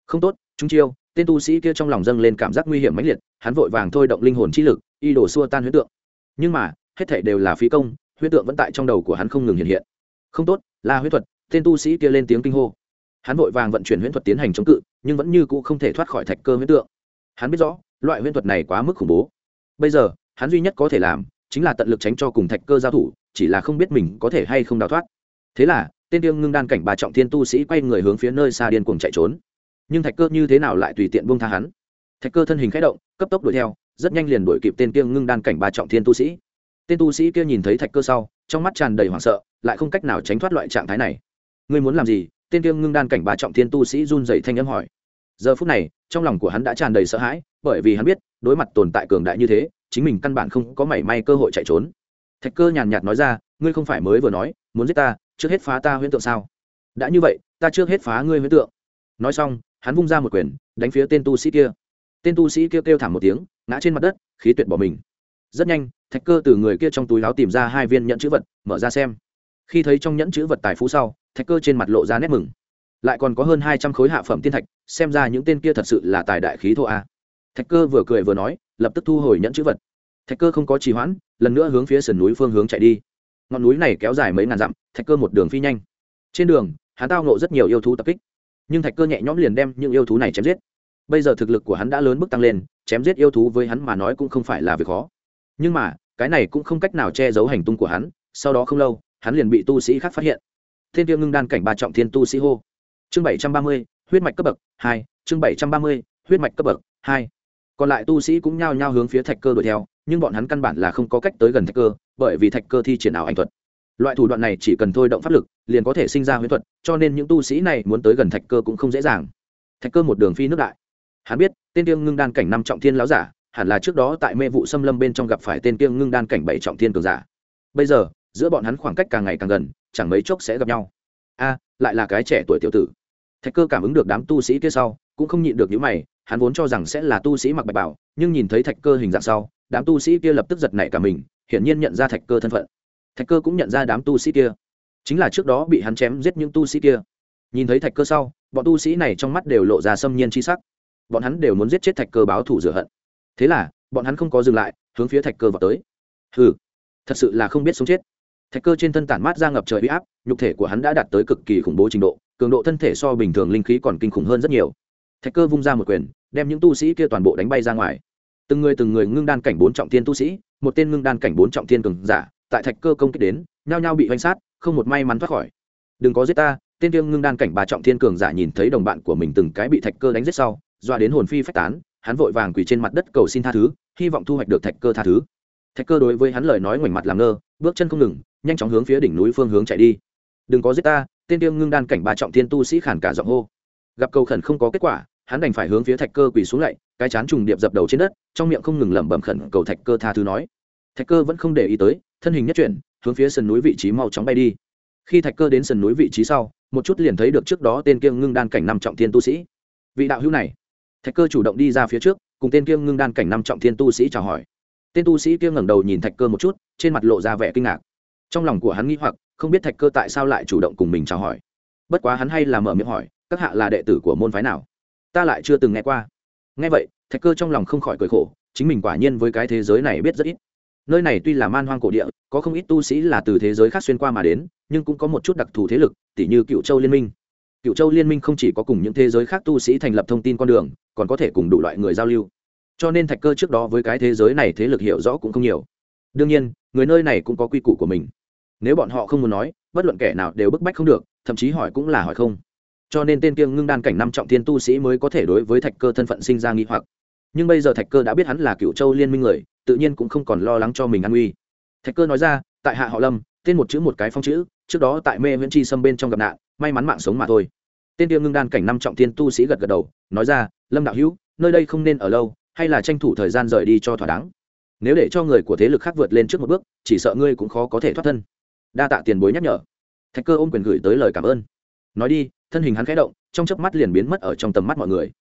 Không tốt, chúng chiêu, tên tu sĩ kia trong lòng dâng lên cảm giác nguy hiểm mãnh liệt, hắn vội vàng thôi động linh hồn chi lực, y đổ xua tan huyễn tượng. Nhưng mà, hết thảy đều là phí công Huyết tượng vẫn tại trong đầu của hắn không ngừng hiện hiện. Không tốt, là huyết thuật, tên tu sĩ kia lên tiếng kinh hô. Hắn vội vàng vận chuyển huyễn thuật tiến hành chống cự, nhưng vẫn như cũ không thể thoát khỏi thạch cơ huyễn tượng. Hắn biết rõ, loại huyễn thuật này quá mức khủng bố. Bây giờ, hắn duy nhất có thể làm, chính là tận lực tránh cho cùng thạch cơ giao thủ, chỉ là không biết mình có thể hay không đào thoát. Thế là, tên tiêu ngưng đan cảnh bà trọng thiên tu sĩ quay người hướng phía nơi xa điên cuồng chạy trốn. Nhưng thạch cơ như thế nào lại tùy tiện buông tha hắn? Thạch cơ thân hình khẽ động, cấp tốc đuổi theo, rất nhanh liền đuổi kịp tên tiêu ngưng đan cảnh bà trọng thiên tu sĩ tên tu sĩ kia nhìn thấy thạch cơ sau trong mắt tràn đầy hoảng sợ lại không cách nào tránh thoát loại trạng thái này. Ngươi muốn làm gì? Tên tiêu ngưng đan cảnh bà trọng thiên tu sĩ run dậy thanh âm hỏi. Giờ phút này trong lòng của hắn đã tràn đầy sợ hãi bởi vì hắn biết đối mặt tồn tại cường đại như thế chính mình căn bản không có mảy may cơ hội chạy trốn. Thạch cơ nhàn nhạt nói ra ngươi không phải mới vừa nói muốn giết ta trước hết phá ta huyễn tượng sao? Đã như vậy ta trước hết phá ngươi huyễn tượng. Nói xong hắn vung ra một quyền đánh phía tên tu sĩ kia. Tên tu sĩ kia kêu, kêu thảm một tiếng ngã trên mặt đất khí tuyệt bỏ mình rất nhanh, thạch cơ từ người kia trong túi láo tìm ra hai viên nhẫn chữ vật, mở ra xem. Khi thấy trong nhẫn chữ vật tài phú sau, thạch cơ trên mặt lộ ra nét mừng. Lại còn có hơn hai trăm khối hạ phẩm tiên thạch, xem ra những tên kia thật sự là tài đại khí thô a. Thạch cơ vừa cười vừa nói, lập tức thu hồi nhẫn chữ vật. Thạch cơ không có trì hoãn, lần nữa hướng phía sườn núi phương hướng chạy đi. Ngọn núi này kéo dài mấy ngàn dặm, thạch cơ một đường phi nhanh. Trên đường, hắn tao nộ rất nhiều yêu thú tập kích. Nhưng thạch cơ nhẹ nhõm liền đem những yêu thú này chém giết. Bây giờ thực lực của hắn đã lớn bước tăng lên, chém giết yêu thú với hắn mà nói cũng không phải là việc khó nhưng mà, cái này cũng không cách nào che giấu hành tung của hắn, sau đó không lâu, hắn liền bị tu sĩ khác phát hiện. Thiên tiêu ngưng đan cảnh ba trọng thiên tu sĩ hô. Chương bảy trăm ba mươi, huyết mạch cấp bậc hai, chương bảy trăm ba mươi, huyết mạch cấp bậc hai. Còn lại tu sĩ cũng nhao nhao hướng phía thạch cơ đuổi theo, nhưng bọn hắn căn bản là không có cách tới gần thạch cơ, bởi vì thạch cơ thi triển ảo ảnh thuật. Loại thủ đoạn này chỉ cần thôi động pháp lực, liền có thể sinh ra huyễn thuật, cho nên những tu sĩ này muốn tới gần thạch cơ cũng không dễ dàng. Thạch cơ một đường phi nước đại. Hắn biết tên Tiêu ngưng đan cảnh năm trọng thiên láo giả hẳn là trước đó tại mê vụ xâm lâm bên trong gặp phải tên kiêng ngưng đan cảnh bảy trọng thiên cường giả. Bây giờ, giữa bọn hắn khoảng cách càng ngày càng gần, chẳng mấy chốc sẽ gặp nhau. A, lại là cái trẻ tuổi tiểu tử. Thạch cơ cảm ứng được đám tu sĩ kia sau, cũng không nhịn được những mày, hắn vốn cho rằng sẽ là tu sĩ mặc bạch bảo, nhưng nhìn thấy thạch cơ hình dạng sau, đám tu sĩ kia lập tức giật nảy cả mình, hiển nhiên nhận ra thạch cơ thân phận. Thạch cơ cũng nhận ra đám tu sĩ kia. Chính là trước đó bị hắn chém giết những tu sĩ kia. Nhìn thấy thạch cơ sau, bọn tu sĩ này trong mắt đều lộ ra xâm nhiên c h i sắc. Bọn hắn đều muốn giết chết thạch cơ báo thủ rửa hận thế là, bọn hắn không có dừng lại, hướng phía thạch cơ vào tới. Hừ, thật sự là không biết sống chết. Thạch cơ trên thân tản mát ra ngập trời huy áp, nhục thể của hắn đã đạt tới cực kỳ khủng bố trình độ, cường độ thân thể so bình thường linh khí còn kinh khủng hơn rất nhiều. Thạch cơ vung ra một quyền, đem những tu sĩ kia toàn bộ đánh bay ra ngoài. Từng người từng người ngưng đan cảnh bốn trọng thiên tu sĩ, một tên ngưng đan cảnh bốn trọng thiên cường giả, tại thạch cơ công kích đến, nhao nhao bị oanh sát, không một may mắn thoát khỏi. Đừng có giết ta. Tên tiêu ngưng đan cảnh bà trọng thiên cường giả nhìn thấy đồng bạn của mình từng cái bị thạch cơ đánh giết sau doa đến hồn phi phách tán hắn vội vàng quỳ trên mặt đất cầu xin tha thứ, hy vọng thu hoạch được thạch cơ tha thứ. Thạch cơ đối với hắn lời nói ngoảnh mặt làm ngơ, bước chân không ngừng, nhanh chóng hướng phía đỉnh núi phương hướng chạy đi. Đừng có giết ta, tên tiêm ngưng đan cảnh ba trọng thiên tu sĩ khản cả giọng hô. Gặp cầu khẩn không có kết quả, hắn đành phải hướng phía thạch cơ quỳ xuống lạy, cái chán trùng điệp dập đầu trên đất, trong miệng không ngừng lẩm bẩm khẩn cầu thạch cơ tha thứ nói. Thạch cơ vẫn không để ý tới, thân hình nhất chuyển, hướng phía sườn núi vị trí mau chóng bay đi. Khi thạch cơ đến sườn núi vị trí sau, một chút liền thấy được trước đó tên kiêng ngưng đan cảnh năm trọng thiên tu sĩ. Vị đạo hữu này thạch cơ chủ động đi ra phía trước, cùng tên kia ngưng đan cảnh năm trọng thiên tu sĩ chào hỏi. Tên tu sĩ kia ngẩng đầu nhìn thạch cơ một chút, trên mặt lộ ra vẻ kinh ngạc. Trong lòng của hắn nghĩ hoặc, không biết thạch cơ tại sao lại chủ động cùng mình chào hỏi. Bất quá hắn hay là mở miệng hỏi, các hạ là đệ tử của môn phái nào? Ta lại chưa từng nghe qua. Nghe vậy, thạch cơ trong lòng không khỏi cười khổ, chính mình quả nhiên với cái thế giới này biết rất ít. Nơi này tuy là man hoang cổ địa, có không ít tu sĩ là từ thế giới khác xuyên qua mà đến, nhưng cũng có một chút đặc thù thế lực, tỉ như cựu châu liên minh cựu châu liên minh không chỉ có cùng những thế giới khác tu sĩ thành lập thông tin con đường, còn có thể cùng đủ loại người giao lưu. Cho nên thạch cơ trước đó với cái thế giới này thế lực hiểu rõ cũng không nhiều. Đương nhiên, người nơi này cũng có quy củ của mình. Nếu bọn họ không muốn nói, bất luận kẻ nào đều bức bách không được, thậm chí hỏi cũng là hỏi không. Cho nên tên kiêng ngưng đan cảnh năm trọng thiên tu sĩ mới có thể đối với thạch cơ thân phận sinh ra nghi hoặc. Nhưng bây giờ thạch cơ đã biết hắn là cựu châu liên minh người, tự nhiên cũng không còn lo lắng cho mình an nguy. Thạch cơ nói ra, tại hạ họ lâm, tên một chữ một cái phong chữ trước đó tại mê viễn chi xâm bên trong gặp nạn, may mắn mạng sống mà thôi. Tên tiêu ngưng đan cảnh năm trọng thiên tu sĩ gật gật đầu, nói ra, lâm đạo hữu, nơi đây không nên ở lâu, hay là tranh thủ thời gian rời đi cho thỏa đáng. Nếu để cho người của thế lực khác vượt lên trước một bước, chỉ sợ ngươi cũng khó có thể thoát thân. Đa tạ tiền bối nhắc nhở. Thạch cơ ôm quyền gửi tới lời cảm ơn. Nói đi, thân hình hắn khẽ động, trong chớp mắt liền biến mất ở trong tầm mắt mọi người.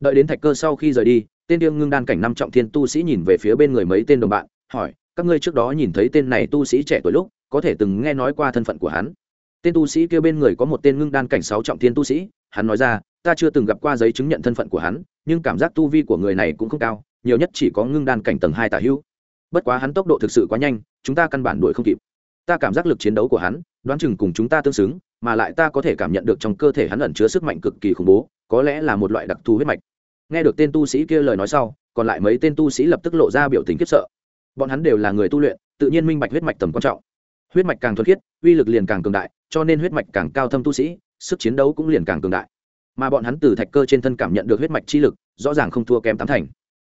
Đợi đến thạch cơ sau khi rời đi, tên tiêu ngưng đan cảnh năm trọng thiên tu sĩ nhìn về phía bên người mấy tên đồng bạn, hỏi, các ngươi trước đó nhìn thấy tên này tu sĩ trẻ tuổi lúc có thể từng nghe nói qua thân phận của hắn. Tên tu sĩ kia bên người có một tên ngưng đan cảnh sáu trọng thiên tu sĩ, hắn nói ra, ta chưa từng gặp qua giấy chứng nhận thân phận của hắn, nhưng cảm giác tu vi của người này cũng không cao, nhiều nhất chỉ có ngưng đan cảnh tầng hai tả hữu. Bất quá hắn tốc độ thực sự quá nhanh, chúng ta căn bản đuổi không kịp. Ta cảm giác lực chiến đấu của hắn, đoán chừng cùng chúng ta tương xứng, mà lại ta có thể cảm nhận được trong cơ thể hắn ẩn chứa sức mạnh cực kỳ khủng bố, có lẽ là một loại đặc thù huyết mạch. Nghe được tên tu sĩ kia lời nói sau, còn lại mấy tên tu sĩ lập tức lộ ra biểu tình khiếp sợ. Bọn hắn đều là người tu luyện, tự nhiên minh bạch huyết mạch tầm quan trọng huyết mạch càng thuần khiết, uy lực liền càng cường đại, cho nên huyết mạch càng cao thâm tu sĩ, sức chiến đấu cũng liền càng cường đại. Mà bọn hắn từ thạch cơ trên thân cảm nhận được huyết mạch chi lực, rõ ràng không thua kém tám thành.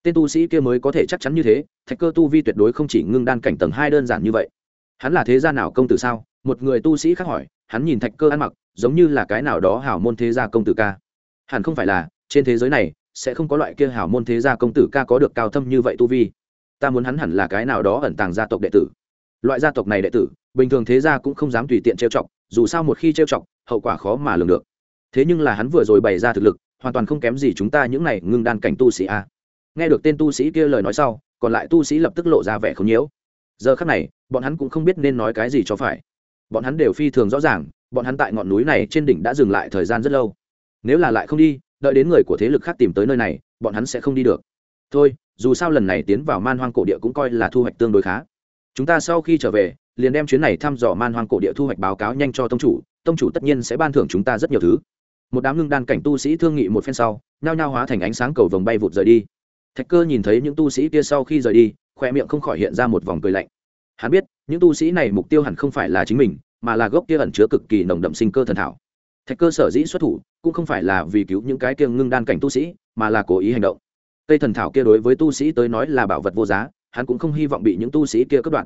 Tên tu sĩ kia mới có thể chắc chắn như thế, thạch cơ tu vi tuyệt đối không chỉ ngưng đan cảnh tầng hai đơn giản như vậy. Hắn là thế gia nào công tử sao? Một người tu sĩ khác hỏi, hắn nhìn thạch cơ ăn mặc, giống như là cái nào đó hảo môn thế gia công tử ca. Hẳn không phải là, trên thế giới này, sẽ không có loại kia hảo môn thế gia công tử ca có được cao thâm như vậy tu vi. Ta muốn hắn hẳn là cái nào đó ẩn tàng gia tộc đệ tử loại gia tộc này đệ tử, bình thường thế gia cũng không dám tùy tiện trêu chọc, dù sao một khi trêu chọc, hậu quả khó mà lường được. Thế nhưng là hắn vừa rồi bày ra thực lực, hoàn toàn không kém gì chúng ta những này ngưng đan cảnh tu sĩ a. Nghe được tên tu sĩ kia lời nói sau, còn lại tu sĩ lập tức lộ ra vẻ không nhiễu. Giờ khắc này, bọn hắn cũng không biết nên nói cái gì cho phải. Bọn hắn đều phi thường rõ ràng, bọn hắn tại ngọn núi này trên đỉnh đã dừng lại thời gian rất lâu. Nếu là lại không đi, đợi đến người của thế lực khác tìm tới nơi này, bọn hắn sẽ không đi được. Thôi, dù sao lần này tiến vào man hoang cổ địa cũng coi là thu hoạch tương đối khá chúng ta sau khi trở về, liền đem chuyến này thăm dò man hoang cổ địa thu hoạch báo cáo nhanh cho tông chủ tông chủ tất nhiên sẽ ban thưởng chúng ta rất nhiều thứ. Một đám ngưng đan cảnh tu sĩ thương nghị một phen sau, nhao nhao hóa thành ánh sáng cầu vồng bay vụt rời đi. Thạch cơ nhìn thấy những tu sĩ kia sau khi rời đi, khoe miệng không khỏi hiện ra một vòng cười lạnh. Hắn biết, những tu sĩ này mục tiêu hẳn không phải là chính mình, mà là gốc kia ẩn chứa cực kỳ nồng đậm sinh cơ thần thảo. Thạch cơ sở dĩ xuất thủ, cũng không phải là vì cứu những cái kia ngưng đan cảnh tu sĩ, mà là cố ý hành động. Cây thần thảo kia đối với tu sĩ tới nói là bảo vật vô giá hắn cũng không hy vọng bị những tu sĩ kia cướp đoạt.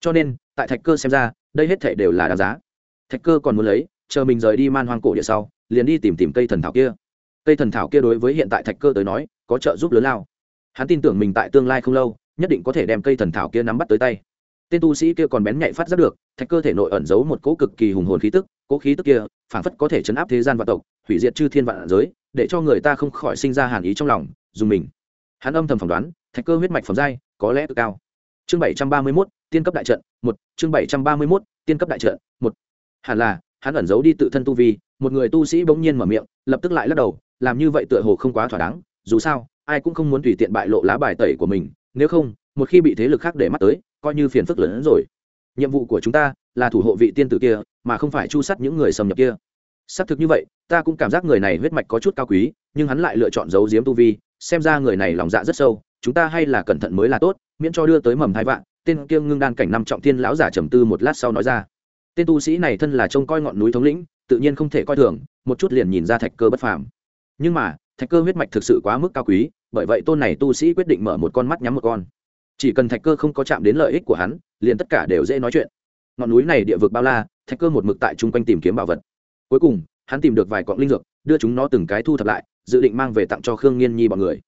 Cho nên, tại thạch cơ xem ra, đây hết thể đều là đáng giá. Thạch cơ còn muốn lấy, chờ mình rời đi man hoang cổ địa sau, liền đi tìm tìm cây thần thảo kia. Cây thần thảo kia đối với hiện tại thạch cơ tới nói, có trợ giúp lớn lao. Hắn tin tưởng mình tại tương lai không lâu, nhất định có thể đem cây thần thảo kia nắm bắt tới tay. Tên tu sĩ kia còn bén nhạy phát giác được, thạch cơ thể nội ẩn giấu một cỗ cực kỳ hùng hồn khí tức, cỗ khí tức kia, phảng phất có thể chấn áp thế gian vạn tộc, hủy diệt chư thiên vạn giới, để cho người ta không khỏi sinh ra hàn ý trong lòng, dùng mình. Hắn âm thầm phỏng đoán, thạch cơ huyết mạch phẩm giai có lẽ cực cao. Chương bảy trăm ba mươi mốt, tiên cấp đại trận, một, chương bảy trăm ba mươi mốt, tiên cấp đại trận, một. Hẳn là, hắn ẩn giấu đi tự thân tu vi, một người tu sĩ bỗng nhiên mở miệng, lập tức lại lắc đầu, làm như vậy tựa hồ không quá thỏa đáng, dù sao, ai cũng không muốn tùy tiện bại lộ lá bài tẩy của mình, nếu không, một khi bị thế lực khác để mắt tới, coi như phiền phức lớn hơn rồi. Nhiệm vụ của chúng ta là thủ hộ vị tiên tử kia, mà không phải chu sát những người xâm nhập kia. Xác thực như vậy, ta cũng cảm giác người này huyết mạch có chút cao quý, nhưng hắn lại lựa chọn giấu giếm tu vi, xem ra người này lòng dạ rất sâu chúng ta hay là cẩn thận mới là tốt, miễn cho đưa tới mầm hai vạn. Tên kiêng ngưng đan cảnh năm trọng thiên lão giả trầm tư một lát sau nói ra. Tên tu sĩ này thân là trông coi ngọn núi thống lĩnh, tự nhiên không thể coi thường, một chút liền nhìn ra thạch cơ bất phàm. Nhưng mà, thạch cơ huyết mạch thực sự quá mức cao quý, bởi vậy tôn này tu sĩ quyết định mở một con mắt nhắm một con. Chỉ cần thạch cơ không có chạm đến lợi ích của hắn, liền tất cả đều dễ nói chuyện. Ngọn núi này địa vực bao la, thạch cơ một mực tại chung quanh tìm kiếm bảo vật. Cuối cùng, hắn tìm được vài cọng linh dược, đưa chúng nó từng cái thu thập lại, dự định mang về tặng cho khương nghiên nhi bọn người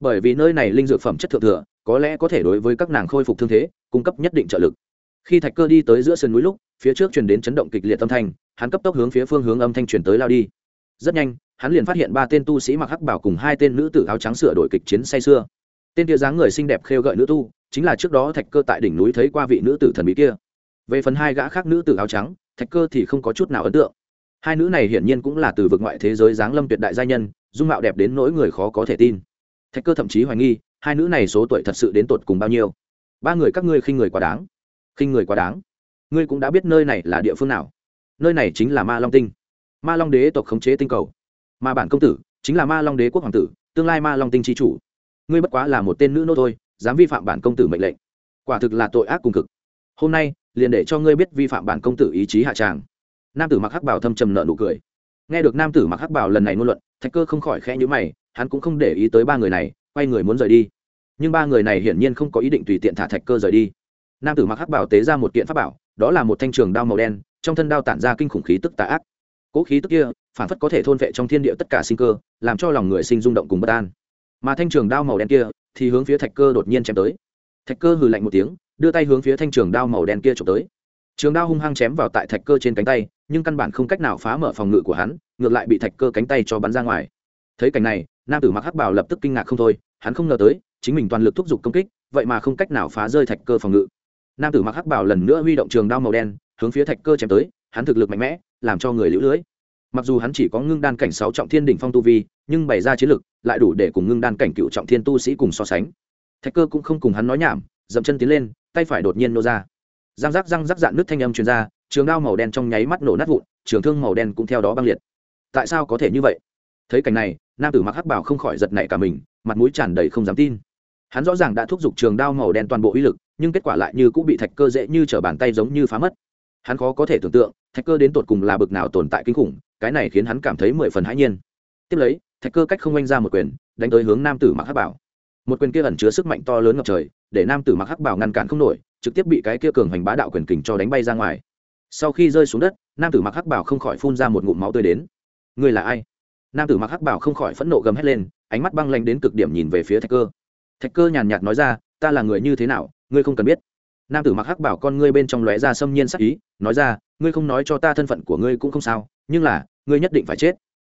bởi vì nơi này linh dược phẩm chất thượng thừa, có lẽ có thể đối với các nàng khôi phục thương thế, cung cấp nhất định trợ lực. Khi thạch cơ đi tới giữa sườn núi lúc, phía trước truyền đến chấn động kịch liệt âm thanh, hắn cấp tốc hướng phía phương hướng âm thanh truyền tới lao đi. Rất nhanh, hắn liền phát hiện ba tên tu sĩ mặc hắc bảo cùng hai tên nữ tử áo trắng sửa đổi kịch chiến say xưa tên kia dáng người xinh đẹp khêu gợi nữ tu, chính là trước đó thạch cơ tại đỉnh núi thấy qua vị nữ tử thần bí kia. Về phần hai gã khác nữ tử áo trắng, thạch cơ thì không có chút nào ấn tượng. Hai nữ này hiển nhiên cũng là từ vực ngoại thế giới giáng lâm tuyệt đại gia nhân, dung mạo đẹp đến nỗi người khó có thể tin thạch cơ thậm chí hoài nghi, hai nữ này số tuổi thật sự đến tột cùng bao nhiêu. Ba người các ngươi khinh người quá đáng. Khinh người quá đáng. Ngươi cũng đã biết nơi này là địa phương nào. Nơi này chính là ma long tinh. Ma long đế tộc khống chế tinh cầu. Mà bản công tử, chính là ma long đế quốc hoàng tử, tương lai ma long tinh trí chủ. Ngươi bất quá là một tên nữ nô thôi, dám vi phạm bản công tử mệnh lệnh. Quả thực là tội ác cùng cực. Hôm nay, liền để cho ngươi biết vi phạm bản công tử ý chí hạ tràng. Nam tử mặc hắc bảo thâm trầm nợ nụ cười nghe được nam tử mặc hắc bảo lần này ngôn luận, thạch cơ không khỏi khẽ nhữ mày, hắn cũng không để ý tới ba người này, quay người muốn rời đi. Nhưng ba người này hiển nhiên không có ý định tùy tiện thả thạch cơ rời đi. Nam tử mặc hắc bảo tế ra một kiện pháp bảo, đó là một thanh trường đao màu đen, trong thân đao tản ra kinh khủng khí tức tà ác. Cỗ khí tức kia, phản phất có thể thôn vệ trong thiên địa tất cả sinh cơ, làm cho lòng người sinh rung động cùng bất an. Mà thanh trường đao màu đen kia, thì hướng phía thạch cơ đột nhiên chém tới. Thạch cơ hừ lạnh một tiếng, đưa tay hướng phía thanh trường đao màu đen kia trộm tới. Trường đao hung hăng chém vào tại thạch cơ trên cánh tay nhưng căn bản không cách nào phá mở phòng ngự của hắn, ngược lại bị thạch cơ cánh tay cho bắn ra ngoài. Thấy cảnh này, nam tử mặc hắc bảo lập tức kinh ngạc không thôi, hắn không ngờ tới, chính mình toàn lực thúc giục công kích, vậy mà không cách nào phá rơi thạch cơ phòng ngự. Nam tử mặc hắc bảo lần nữa huy động trường đao màu đen, hướng phía thạch cơ chém tới, hắn thực lực mạnh mẽ, làm cho người lũ lưới. Mặc dù hắn chỉ có ngưng đan cảnh sáu trọng thiên đỉnh phong tu vi, nhưng bày ra chiến lực, lại đủ để cùng ngưng đan cảnh cựu trọng thiên tu sĩ cùng so sánh. Thạch cơ cũng không cùng hắn nói nhảm, dậm chân tiến lên, tay phải đột nhiên nô ra. Răng rắc răng rắc dạn nước thanh âm truyền ra trường đao màu đen trong nháy mắt nổ nát vụn, trường thương màu đen cũng theo đó băng liệt. Tại sao có thể như vậy? Thấy cảnh này, nam tử mặc hắc bảo không khỏi giật nảy cả mình, mặt mũi tràn đầy không dám tin. Hắn rõ ràng đã thúc giục trường đao màu đen toàn bộ uy lực, nhưng kết quả lại như cũng bị thạch cơ dễ như t r ở bàn tay giống như phá mất. Hắn khó có thể tưởng tượng, thạch cơ đến tột cùng là bực nào tồn tại kinh khủng, cái này khiến hắn cảm thấy mười phần hãi nhiên. Tiếp lấy, thạch cơ cách không oanh ra một quyền, đánh tới hướng nam tử mặc hắc bảo. Một quyền kia ẩn chứa sức mạnh to lớn ngập trời, để nam tử mặc hắc bảo ngăn cản không nổi, trực tiếp bị cái kia cường hành bá đạo quyền kình cho đánh bay ra ngoài sau khi rơi xuống đất, nam tử mặc hắc bảo không khỏi phun ra một ngụm máu tươi đến. Ngươi là ai? Nam tử mặc hắc bảo không khỏi phẫn nộ gầm hét lên, ánh mắt băng lanh đến cực điểm nhìn về phía thạch cơ. Thạch cơ nhàn nhạt nói ra, ta là người như thế nào, ngươi không cần biết. Nam tử mặc hắc bảo con ngươi bên trong lóe ra xâm nhiên sắc ý, nói ra, ngươi không nói cho ta thân phận của ngươi cũng không sao, nhưng là, ngươi nhất định phải chết.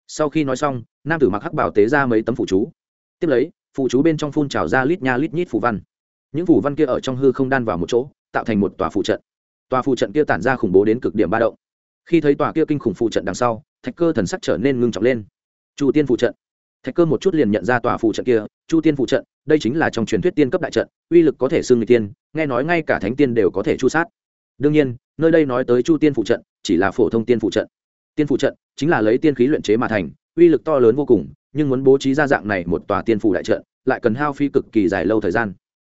Sau khi nói xong, nam tử mặc hắc bảo tế ra mấy tấm phụ chú. Tiếp lấy phụ chú bên trong phun trào ra lít nha lít nhít phù văn. Những phù văn kia ở trong hư không đan vào một chỗ, tạo thành một tòa phụ trận tòa phụ trận kia tản ra khủng bố đến cực điểm ba động. Khi thấy tòa kia kinh khủng phụ trận đằng sau, thạch cơ thần sắc trở nên ngưng trọng lên. Chu tiên phụ trận. Thạch cơ một chút liền nhận ra tòa phụ trận kia, chu tiên phụ trận, đây chính là trong truyền thuyết tiên cấp đại trận, uy lực có thể xưng người tiên, nghe nói ngay cả thánh tiên đều có thể chu sát. Đương nhiên, nơi đây nói tới chu tiên phụ trận, chỉ là phổ thông tiên phụ trận. Tiên phụ trận chính là lấy tiên khí luyện chế mà thành, uy lực to lớn vô cùng, nhưng muốn bố trí ra dạng này một tòa tiên phủ đại trận, lại cần hao phi cực kỳ dài lâu thời gian.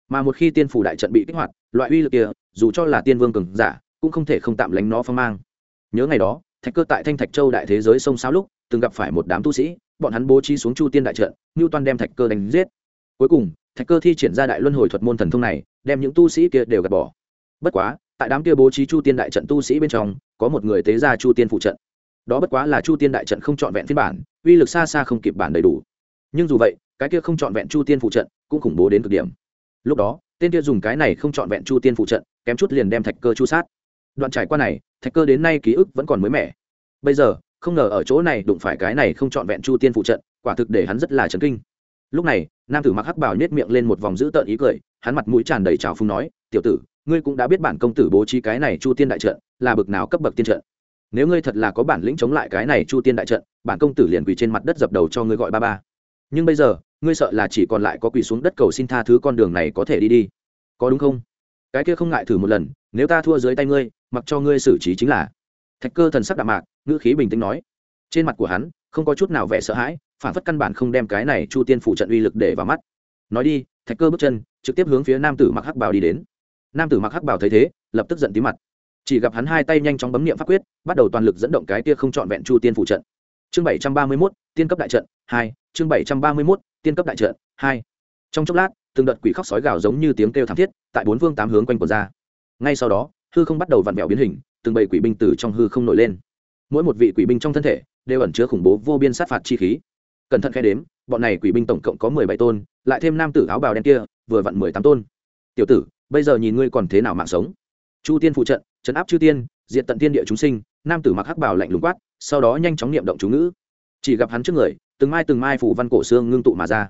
Mà một khi tiên phủ đại trận bị kích hoạt, loại uy lực kia dù cho là tiên vương cường giả, cũng không thể không tạm lánh nó phong mang. Nhớ ngày đó, thạch cơ tại thanh thạch châu đại thế giới sông sao lúc, từng gặp phải một đám tu sĩ, bọn hắn bố trí xuống chu tiên đại trận ngưu toàn đem thạch cơ đánh giết. Cuối cùng, thạch cơ thi triển ra đại luân hồi thuật môn thần thông này, đem những tu sĩ kia đều gạt bỏ. Bất quá, tại đám kia bố trí chu tiên đại trận tu sĩ bên trong, có một người tế ra chu tiên phụ trận. Đó bất quá là chu tiên đại trận không trọn vẹn phiên bản, uy lực xa xa không kịp bản đầy đủ. Nhưng dù vậy, cái kia không trọn vẹn chu tiên phụ trận cũng khủng bố đến cực điểm. Lúc đó, tên kia dùng cái này không trọn vẹn chu tiên phụ trận kém chút liền đem thạch cơ chu sát. Đoạn trải qua này, thạch cơ đến nay ký ức vẫn còn mới mẻ. Bây giờ, không ngờ ở chỗ này đụng phải cái này không trọn vẹn chu tiên phụ trận, quả thực để hắn rất là chấn kinh. Lúc này, nam tử mặc hắc bảo nhét miệng lên một vòng dữ tợn ý cười, hắn mặt mũi tràn đầy trào phung nói, tiểu tử, ngươi cũng đã biết bản công tử bố trí cái này chu tiên đại trận, là bực nào cấp bậc tiên trận. Nếu ngươi thật là có bản lĩnh chống lại cái này chu tiên đại trận, bản công tử liền quỳ trên mặt đất dập đầu cho ngươi gọi ba ba. Nhưng bây giờ, ngươi sợ là chỉ còn lại có quỳ xuống đất cầu xin tha thứ con đường này có thể đi đi. Có đúng không? Cái kia không ngại thử một lần, nếu ta thua dưới tay ngươi, mặc cho ngươi xử trí chính là. Thạch cơ thần sắc đạm mạc, ngữ khí bình tĩnh nói. Trên mặt của hắn, không có chút nào vẻ sợ hãi, phản phất căn bản không đem cái này chu tiên phủ trận uy lực để vào mắt. Nói đi, thạch cơ bước chân, trực tiếp hướng phía nam tử mặc hắc bào đi đến. Nam tử mặc hắc bào thấy thế, lập tức giận tí mặt. Chỉ gặp hắn hai tay nhanh chóng bấm nghiệm pháp quyết, bắt đầu toàn lực dẫn động cái tia không trọn vẹn chu tiên phủ trận. Chương bảy trăm ba mươi mốt, tiên cấp đại trận, hai, chương bảy trăm ba mươi mốt, tiên cấp đại trận, hai. Trong chốc lát từng đợt quỷ khóc sói gào giống như tiếng kêu thảm thiết tại bốn phương tám hướng quanh quần ra. Ngay sau đó, hư không bắt đầu vặn vẹo biến hình, từng bầy quỷ binh từ trong hư không nổi lên. Mỗi một vị quỷ binh trong thân thể đều ẩn chứa khủng bố vô biên sát phạt chi khí. Cẩn thận khe đếm, bọn này quỷ binh tổng cộng có mười bảy tôn, lại thêm nam tử áo bào đen kia, vừa vặn mười tám tôn. Tiểu tử, bây giờ nhìn ngươi còn thế nào mạng sống? Chu tiên phụ trận, trấn áp chư tiên diện tận tiên địa chúng sinh, nam tử mặc hắc bào lạnh lùng quát, sau đó nhanh chóng niệm động chú ngữ. Chỉ gặp hắn trước người, từng mai từng mai phủ văn cổ xương ngưng tụ mà ra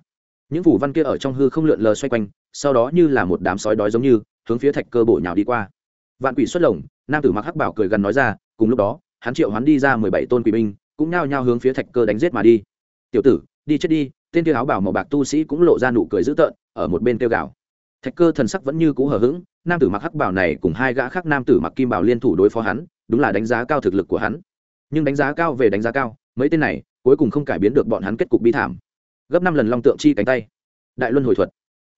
những phủ văn kia ở trong hư không lượn lờ xoay quanh, sau đó như là một đám sói đói giống như, hướng phía thạch cơ bộ nhào đi qua. Vạn quỷ xuất lồng, nam tử mặc hắc bảo cười gần nói ra, cùng lúc đó, hắn triệu hắn đi ra mười bảy tôn quỷ binh, cũng nhao nhao hướng phía thạch cơ đánh giết mà đi. Tiểu tử, đi chết đi. Tên kia áo bảo màu bạc tu sĩ cũng lộ ra nụ cười dữ tợn, ở một bên kêu gào. Thạch cơ thần sắc vẫn như cũ hờ hững, nam tử mặc hắc bảo này cùng hai gã khác nam tử mặc kim bảo liên thủ đối phó hắn, đúng là đánh giá cao thực lực của hắn. Nhưng đánh giá cao về đánh giá cao, mấy tên này, cuối cùng không cải biến được bọn hắn kết cục bi thảm gấp năm lần long tượng chi cánh tay. Đại luân hồi thuật.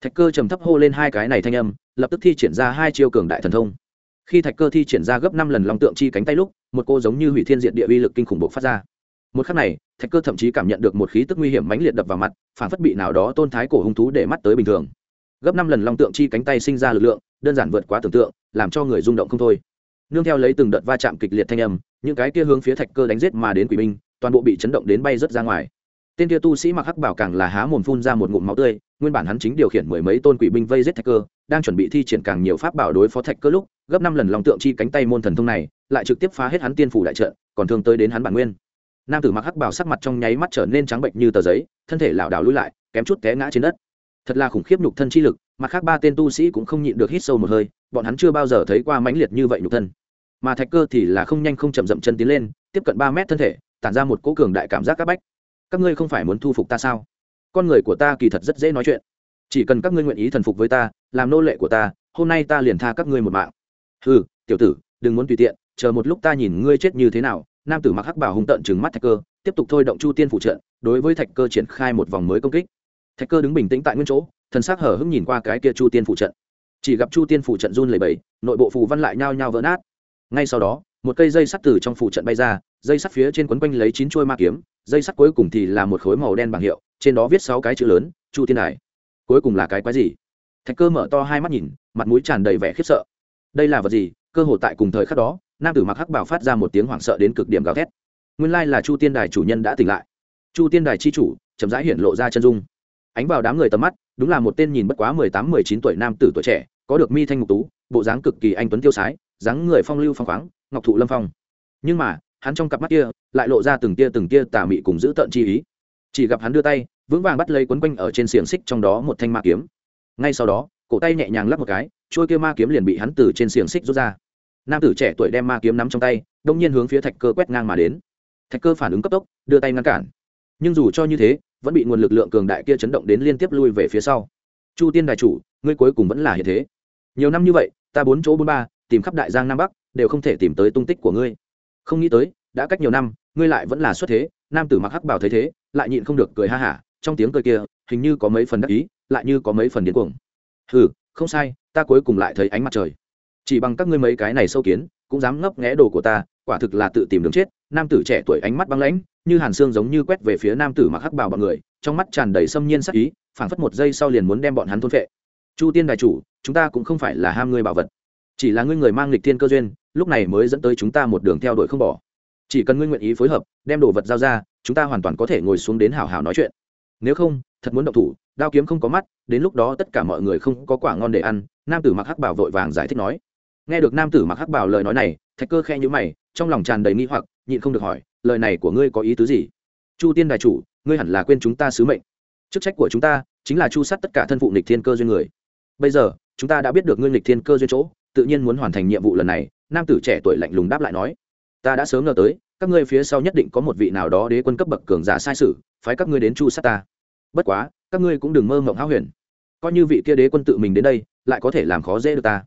Thạch cơ trầm thấp hô lên hai cái này thanh âm, lập tức thi triển ra hai chiêu cường đại thần thông. Khi thạch cơ thi triển ra gấp năm lần long tượng chi cánh tay lúc, một cô giống như hủy thiên diện địa uy lực kinh khủng bộc phát ra. Một khắc này, thạch cơ thậm chí cảm nhận được một khí tức nguy hiểm mãnh liệt đập vào mặt, phản phất bị nào đó tôn thái cổ hung thú để mắt tới bình thường. Gấp năm lần long tượng chi cánh tay sinh ra lực lượng, đơn giản vượt quá tưởng tượng, làm cho người rung động không thôi. Nương theo lấy từng đợt va chạm kịch liệt thanh âm, những cái kia hướng phía thạch cơ đánh giết mà đến quỷ binh, toàn bộ bị chấn động đến bay rớt ra ngoài tên kia tu sĩ mặc hắc bảo càng là há mồm phun ra một ngụm máu tươi, nguyên bản hắn chính điều khiển mười mấy tôn quỷ binh vây giết thạch cơ, đang chuẩn bị thi triển càng nhiều pháp bảo đối phó thạch cơ lúc, gấp năm lần lòng tượng chi cánh tay môn thần thông này, lại trực tiếp phá hết hắn tiên phủ đại trận, còn thương tới đến hắn bản nguyên. Nam tử mặc hắc bảo sắc mặt trong nháy mắt trở nên trắng bệnh như tờ giấy, thân thể lảo đảo lùi lại, kém chút té ngã trên đất. Thật là khủng khiếp nhục thân chi lực, mặt khác ba tên tu sĩ cũng không nhịn được hít sâu một hơi, bọn hắn chưa bao giờ thấy qua mãnh liệt như vậy nhục thân. Mà thạch cơ thì là không nhanh không chậm dậm chân tiến lên, tiếp cận ba mét thân thể, tản ra một cỗ cường đại cảm giác các bách các ngươi không phải muốn thu phục ta sao? Con người của ta kỳ thật rất dễ nói chuyện. Chỉ cần các ngươi nguyện ý thần phục với ta, làm nô lệ của ta, hôm nay ta liền tha các ngươi một mạng. Ừ tiểu tử, đừng muốn tùy tiện, chờ một lúc ta nhìn ngươi chết như thế nào. Nam tử mặc hắc bảo hung tận trừng mắt thạch cơ, tiếp tục thôi động chu tiên phụ trận, đối với thạch cơ triển khai một vòng mới công kích. Thạch cơ đứng bình tĩnh tại nguyên chỗ, thần sắc hở hững nhìn qua cái kia chu tiên phụ trận. Chỉ gặp chu tiên phụ trận run lẩy bẩy, nội bộ phù văn lại nhao nhao vỡ nát. Ngay sau đó, một cây dây sắt từ trong phụ trận bay ra dây sắt phía trên quấn quanh lấy chín chuôi ma kiếm, dây sắt cuối cùng thì là một khối màu đen bảng hiệu, trên đó viết sáu cái chữ lớn, chu tiên đài. Cuối cùng là cái quái gì? Thạch cơ mở to hai mắt nhìn, mặt mũi tràn đầy vẻ khiếp sợ. Đây là vật gì? Cơ hội tại cùng thời khắc đó, nam tử mặc hắc bảo phát ra một tiếng hoảng sợ đến cực điểm gào thét. Nguyên lai là chu tiên đài chủ nhân đã tỉnh lại. Chu tiên đài chi chủ, chậm rãi hiện lộ ra chân dung. Ánh vào đám người tầm mắt, đúng là một tên nhìn bất quá mười tám, mười chín tuổi nam tử tuổi trẻ, có được mi thanh ngục tú, bộ dáng cực kỳ anh tuấn tiêu sái, dáng người phong lưu phong khoáng, ngọc thụ lâm phong. Nhưng mà hắn trong cặp mắt kia lại lộ ra từng tia từng tia tà mị cùng giữ tợn chi ý. Chỉ gặp hắn đưa tay, vững vàng bắt lấy quấn quanh ở trên xiềng xích trong đó một thanh ma kiếm. Ngay sau đó, cổ tay nhẹ nhàng lắp một cái trôi kia ma kiếm liền bị hắn từ trên xiềng xích rút ra. Nam tử trẻ tuổi đem ma kiếm nắm trong tay, đông nhiên hướng phía thạch cơ quét ngang mà đến. Thạch cơ phản ứng cấp tốc, đưa tay ngăn cản. Nhưng dù cho như thế, vẫn bị nguồn lực lượng cường đại kia chấn động đến liên tiếp lui về phía sau. Chu tiên đại chủ, ngươi cuối cùng vẫn là hiện thế. Nhiều năm như vậy, ta bốn chỗ bốn ba, tìm khắp đại giang nam bắc, đều không thể tìm tới tung tích của ngươi không nghĩ tới, đã cách nhiều năm, ngươi lại vẫn là xuất thế, nam tử mặc hắc bảo thấy thế, lại nhịn không được cười ha hả, trong tiếng cười kia, hình như có mấy phần đắc ý, lại như có mấy phần điên cuồng. Ừ không sai, ta cuối cùng lại thấy ánh mặt trời. Chỉ bằng các ngươi mấy cái này sâu kiến, cũng dám ngấp nghé đồ của ta, quả thực là tự tìm đường chết, nam tử trẻ tuổi ánh mắt băng lãnh, như hàn xương giống như quét về phía nam tử mặc hắc bảo bọn người, trong mắt tràn đầy xâm nhiên sắc ý, phảng phất một giây sau liền muốn đem bọn hắn thôn phệ. Chu tiên đại chủ, chúng ta cũng không phải là ham ngươi bảo vật chỉ là ngươi người mang lịch thiên cơ duyên, lúc này mới dẫn tới chúng ta một đường theo đuổi không bỏ. Chỉ cần ngươi nguyện ý phối hợp, đem đồ vật giao ra, chúng ta hoàn toàn có thể ngồi xuống đến hào hào nói chuyện. Nếu không, thật muốn động thủ, đao kiếm không có mắt, đến lúc đó tất cả mọi người không có quả ngon để ăn, nam tử mặc hắc bảo vội vàng giải thích nói. Nghe được nam tử mặc hắc bảo lời nói này, thạch cơ khe nhữ mày, trong lòng tràn đầy nghi hoặc, nhịn không được hỏi, lời này của ngươi có ý tứ gì? Chu tiên đại chủ, ngươi hẳn là quên chúng ta sứ mệnh. Chức trách của chúng ta chính là chu sát tất cả thân phụ nịch thiên cơ duyên người. Bây giờ, chúng ta đã biết được ngươi nịch thiên cơ duyên chỗ tự nhiên muốn hoàn thành nhiệm vụ lần này nam tử trẻ tuổi lạnh lùng đáp lại nói ta đã sớm ngờ tới các ngươi phía sau nhất định có một vị nào đó đế quân cấp bậc cường giả sai sự phái các ngươi đến chu sát ta. Bất quá các ngươi cũng đừng mơ mộng háo huyền. Coi như vị kia đế quân tự mình đến đây lại có thể làm khó dễ được ta.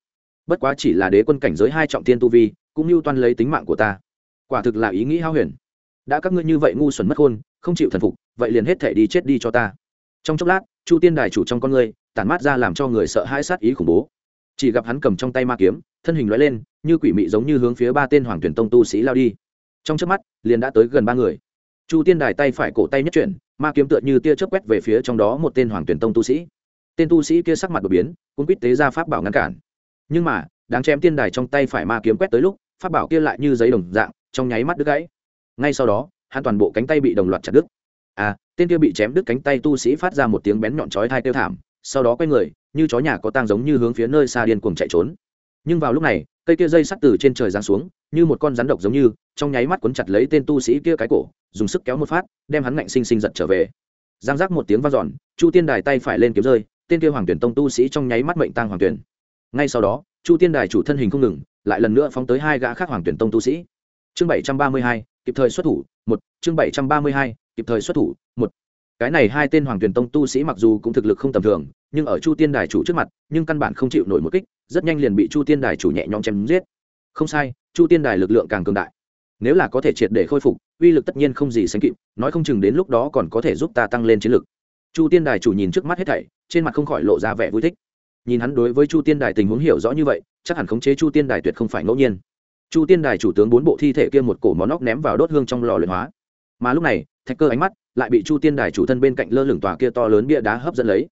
Bất quá chỉ là đế quân cảnh giới hai trọng tiên tu vi cũng như toan lấy tính mạng của ta. Quả thực là ý nghĩ hao huyền. Đã các ngươi như vậy ngu xuẩn mất hôn, không chịu thần phục vậy liền hết thể đi chết đi cho ta. Trong chốc lát chu tiên đài chủ trong con ngươi tản mát ra làm cho người sợ hãi sát ý khủng bố chỉ gặp hắn cầm trong tay ma kiếm, thân hình loại lên, như quỷ mị giống như hướng phía ba tên hoàng tuyển tông tu sĩ lao đi. Trong trước mắt, liền đã tới gần ba người. Chu tiên đài tay phải cổ tay nhất chuyển, ma kiếm tựa như tia chớp quét về phía trong đó một tên hoàng tuyển tông tu sĩ. Tên tu sĩ kia sắc mặt đột biến cũng quýt tế ra pháp bảo ngăn cản. Nhưng mà, đáng chém tiên đài trong tay phải ma kiếm quét tới lúc, pháp bảo kia lại như giấy đồng dạng, trong nháy mắt đứt gãy. Ngay sau đó, hắn toàn bộ cánh tay bị đồng loạt chặt đứt. À tên kia bị chém đứt cánh tay tu sĩ phát ra một tiếng bén nhọn chói thai tiêu thảm, sau đó quay người như chó nhà có tang giống như hướng phía nơi xa điên cuồng chạy trốn. Nhưng vào lúc này, cây kia dây sắt từ trên trời giáng xuống, như một con rắn độc giống như, trong nháy mắt cuốn chặt lấy tên tu sĩ kia cái cổ, dùng sức kéo một phát, đem hắn ngạnh sinh sinh giật trở về. Giang giác một tiếng vang dọn, chu tiên đài tay phải lên kiếm rơi, tên kia hoàng tuyển tông tu sĩ trong nháy mắt mệnh tang hoàng tuyển. Ngay sau đó, chu tiên đài chủ thân hình không ngừng, lại lần nữa phóng tới hai gã khác hoàng tuyển tông tu sĩ. Chương bảy trăm ba mươi hai, kịp thời xuất thủ, một, chương bảy trăm ba mươi hai, kịp thời xuất thủ, một. Cái này hai tên hoàng tuyển tông tu sĩ mặc dù cũng thực lực không tầm thường nhưng ở chu tiên đài chủ trước mặt, nhưng căn bản không chịu nổi một kích, rất nhanh liền bị chu tiên đài chủ nhẹ nhõm chém giết. Không sai, chu tiên đài lực lượng càng cường đại. Nếu là có thể triệt để khôi phục, uy lực tất nhiên không gì sánh kịp, nói không chừng đến lúc đó còn có thể giúp ta tăng lên chiến lực. Chu tiên đài chủ nhìn trước mắt hết thảy, trên mặt không khỏi lộ ra vẻ vui thích. Nhìn hắn đối với chu tiên đài tình huống hiểu rõ như vậy, chắc hẳn khống chế chu tiên đài tuyệt không phải ngẫu nhiên. Chu tiên đài chủ tướng bốn bộ thi thể kia một cổ món óc ném vào đốt hương trong lò luyện hóa. Mà lúc này, thạch cơ ánh mắt lại bị chu tiên đài chủ thân bên cạnh lơ lửng tòa kia to lớn bia đá hấp dẫn lấy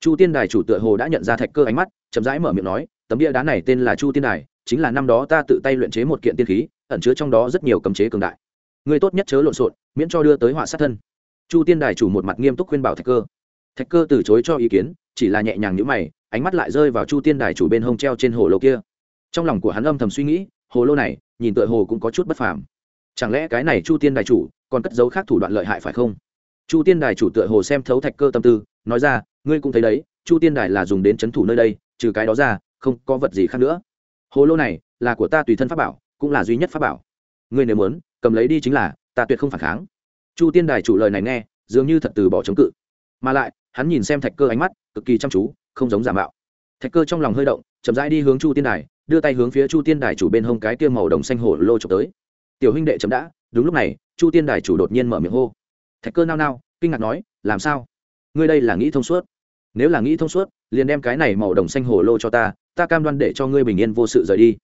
chu tiên đài chủ tựa hồ đã nhận ra thạch cơ ánh mắt, chậm rãi mở miệng nói, tấm bia đá này tên là chu tiên đài, chính là năm đó ta tự tay luyện chế một kiện tiên khí, ẩn chứa trong đó rất nhiều cấm chế cường đại. Người tốt nhất chớ lộn xộn, miễn cho đưa tới họa sát thân. Chu tiên đài chủ một mặt nghiêm túc khuyên bảo thạch cơ. Thạch cơ từ chối cho ý kiến, chỉ là nhẹ nhàng nhữ mày, ánh mắt lại rơi vào chu tiên đài chủ bên hông treo trên hồ lô kia. Trong lòng của hắn âm thầm suy nghĩ, hồ lô này, nhìn tựa hồ cũng có chút bất phàm. Chẳng lẽ cái này chu tiên đài chủ còn cất dấu khác thủ đoạn lợi hại phải không? Chu tiên đài chủ tựa hồ xem thấu thạch cơ tâm tư nói ra, ngươi cũng thấy đấy, chu tiên đài là dùng đến c h ấ n thủ nơi đây, trừ cái đó ra, không có vật gì khác nữa. Hồ lô này, là của ta tùy thân pháp bảo, cũng là duy nhất pháp bảo. Ngươi nếu muốn, cầm lấy đi chính là, ta tuyệt không phản kháng. Chu tiên đài chủ lời này nghe, dường như thật từ bỏ chống cự. Mà lại, hắn nhìn xem thạch cơ ánh mắt, cực kỳ chăm chú, không giống giả mạo. Thạch cơ trong lòng hơi động, chậm rãi đi hướng chu tiên đài, đưa tay hướng phía chu tiên đài chủ bên hông cái kia màu đồng xanh hổ lô trộm tới. Tiểu huynh đệ chậm đã. Đúng lúc này, chu tiên đài chủ đột nhiên mở miệng hô. Thạch cơ nao nao, kinh ngạc nói, làm sao? Ngươi đây là nghĩ thông suốt. Nếu là nghĩ thông suốt, liền đem cái này màu đồng xanh hồ lô cho ta ta cam đoan để cho ngươi bình yên vô sự rời đi.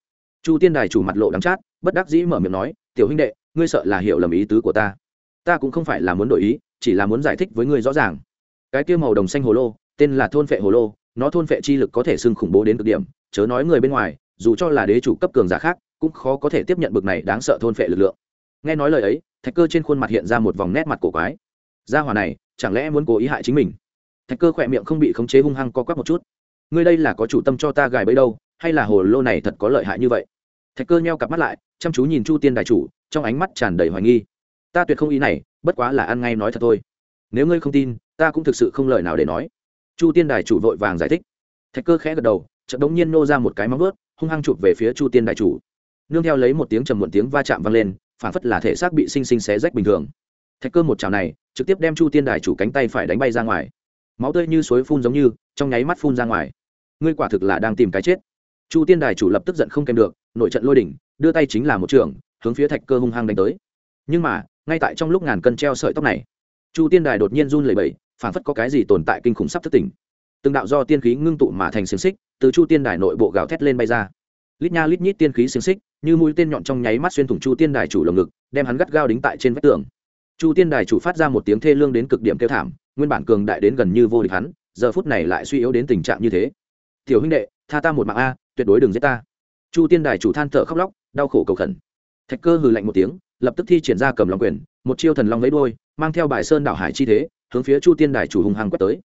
Chu tiên đài chủ mặt lộ đắng chát, bất đắc dĩ mở miệng nói, tiểu huynh đệ, ngươi sợ là hiểu lầm ý tứ của ta. Ta cũng không phải là muốn đổi ý, chỉ là muốn giải thích với ngươi rõ ràng. Cái kia màu đồng xanh hồ lô, tên là thôn phệ hồ lô, nó thôn phệ chi lực có thể xưng khủng bố đến cực điểm, chớ nói người bên ngoài, dù cho là đế chủ cấp cường giả khác, cũng khó có thể tiếp nhận bực này đáng sợ thôn phệ lực lượng. Nghe nói lời ấy, thạch cơ trên khuôn mặt hiện ra một vòng nét mặt cổ quái. Gia hòa này chẳng lẽ muốn cố ý hại chính mình? Thạch cơ khỏe miệng không bị khống chế hung hăng co quắp một chút. Ngươi đây là có chủ tâm cho ta gài bẫy đâu, hay là hồ lô này thật có lợi hại như vậy? Thạch cơ nheo cặp mắt lại, chăm chú nhìn chu tiên đại chủ, trong ánh mắt tràn đầy hoài nghi. Ta tuyệt không ý này, bất quá là ăn ngay nói thật thôi. Nếu ngươi không tin, ta cũng thực sự không lời nào để nói. Chu tiên đài chủ vội vàng giải thích. Thạch cơ khẽ gật đầu, chợt đống nhiên nô ra một cái móng vớt hung hăng chụp về phía chu tiên đại chủ. Nương theo lấy một tiếng trầm muộn tiếng va chạm vang lên, phản phất là thể xác bị xinh xinh xé rách bình thường thạch cơ một chảo này, trực tiếp đem chu tiên đài chủ cánh tay phải đánh bay ra ngoài. Máu tươi như suối phun giống như, trong nháy mắt phun ra ngoài. Ngươi quả thực là đang tìm cái chết. Chu tiên đài chủ lập tức giận không kèm được, nội trận lôi đỉnh, đưa tay chính là một trường, hướng phía thạch cơ hung hăng đánh tới. Nhưng mà, ngay tại trong lúc ngàn cân treo sợi tóc này, chu tiên đài đột nhiên run lẩy bẩy, phản phất có cái gì tồn tại kinh khủng sắp thất tỉnh. Từng đạo do tiên khí ngưng tụ mà thành xiềng xích, từ chu tiên đài nội bộ gào thét lên bay ra. Lít nha lít nhít tiên khí xiềng xích, như mũi tên nhọn trong nháy mắt xuyên thủng chu tiên đài chủ lồng ngực, đem hắn gắt gao đính tại trên vách tường chu tiên đài chủ phát ra một tiếng thê lương đến cực điểm kêu thảm, nguyên bản cường đại đến gần như vô địch hắn, giờ phút này lại suy yếu đến tình trạng như thế. Tiểu huynh đệ, tha ta một mạng a, tuyệt đối đừng giết ta. Chu tiên đài chủ than thở khóc lóc, đau khổ cầu khẩn. Thạch cơ hừ lạnh một tiếng, lập tức thi triển ra cầm lòng quyền, một chiêu thần long lấy đôi mang theo bài sơn đạo hải chi thế, hướng phía chu tiên đài chủ hùng hăng quất tới.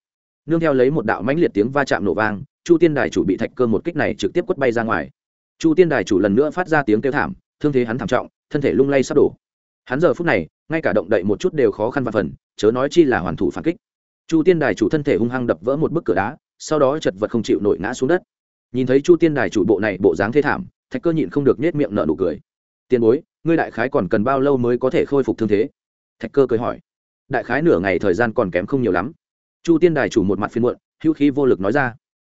Nương theo lấy một đạo mãnh liệt tiếng va chạm nổ vang, chu tiên đài chủ bị thạch cơ một kích này trực tiếp quất bay ra ngoài. Chu tiên đài chủ lần nữa phát ra tiếng kêu thảm, thương thế hắn thảm trọng, thân thể lung lay sắp đổ. Hắn giờ phút này ngay cả động đậy một chút đều khó khăn và phần, chớ nói chi là hoàn thủ phản kích. Chu tiên đài chủ thân thể hung hăng đập vỡ một bức cửa đá, sau đó chật vật không chịu nổi ngã xuống đất. Nhìn thấy chu tiên đài chủ bộ này bộ dáng thê thảm, thạch cơ nhịn không được nhét miệng nở nụ cười. Tiền bối, ngươi đại khái còn cần bao lâu mới có thể khôi phục thương thế? Thạch cơ cười hỏi. Đại khái nửa ngày thời gian còn kém không nhiều lắm. Chu tiên đài chủ một mặt phiên muộn, hữu khí vô lực nói ra.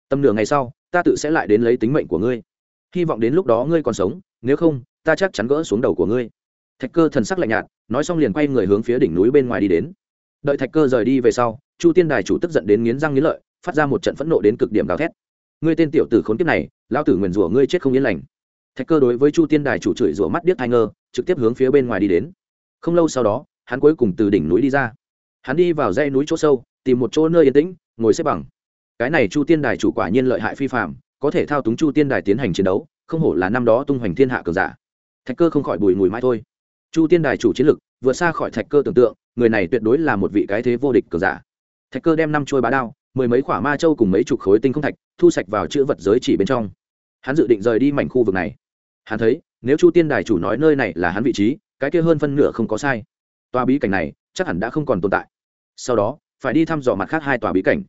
Tầm nửa ngày sau, ta tự sẽ lại đến lấy tính mệnh của ngươi. Hy vọng đến lúc đó ngươi còn sống, nếu không, ta chắc chắn gỡ xuống đầu của ngươi thạch cơ thần sắc lạnh nhạt, nói xong liền quay người hướng phía đỉnh núi bên ngoài đi đến. Đợi thạch cơ rời đi về sau, chu tiên đài chủ tức giận đến nghiến răng nghiến lợi, phát ra một trận phẫn nộ đến cực điểm gào thét. Ngươi tên tiểu tử khốn kiếp này lao tử nguyền rủa ngươi chết không yên lành. Thạch cơ đối với chu tiên đài chủ chửi rủa mắt điếc thai ngơ, trực tiếp hướng phía bên ngoài đi đến. Không lâu sau đó, hắn cuối cùng từ đỉnh núi đi ra. Hắn đi vào dãy núi chỗ sâu, tìm một chỗ nơi yên tĩnh, ngồi xếp bằng. Cái này chu tiên đài chủ quả nhiên lợi hại phi phạm có thể thao túng chu tiên đài tiến hành chiến đấu, không hổ là năm đó tung hoành thiên hạ cường giả. Thạch cơ không khỏi bùi ngùi mãi thôi chu tiên đài chủ chiến lực, vượt xa khỏi thạch cơ tưởng tượng, người này tuyệt đối là một vị cái thế vô địch cường giả. Thạch cơ đem năm trôi bá đao, mười mấy khoả ma châu cùng mấy chục khối tinh không thạch, thu sạch vào chữ vật giới chỉ bên trong. Hắn dự định rời đi mảnh khu vực này. Hắn thấy, nếu chu tiên đài chủ nói nơi này là hắn vị trí, cái kia hơn phân nửa không có sai. Tòa bí cảnh này, chắc hẳn đã không còn tồn tại. Sau đó, phải đi thăm dò mặt khác hai tòa bí cảnh.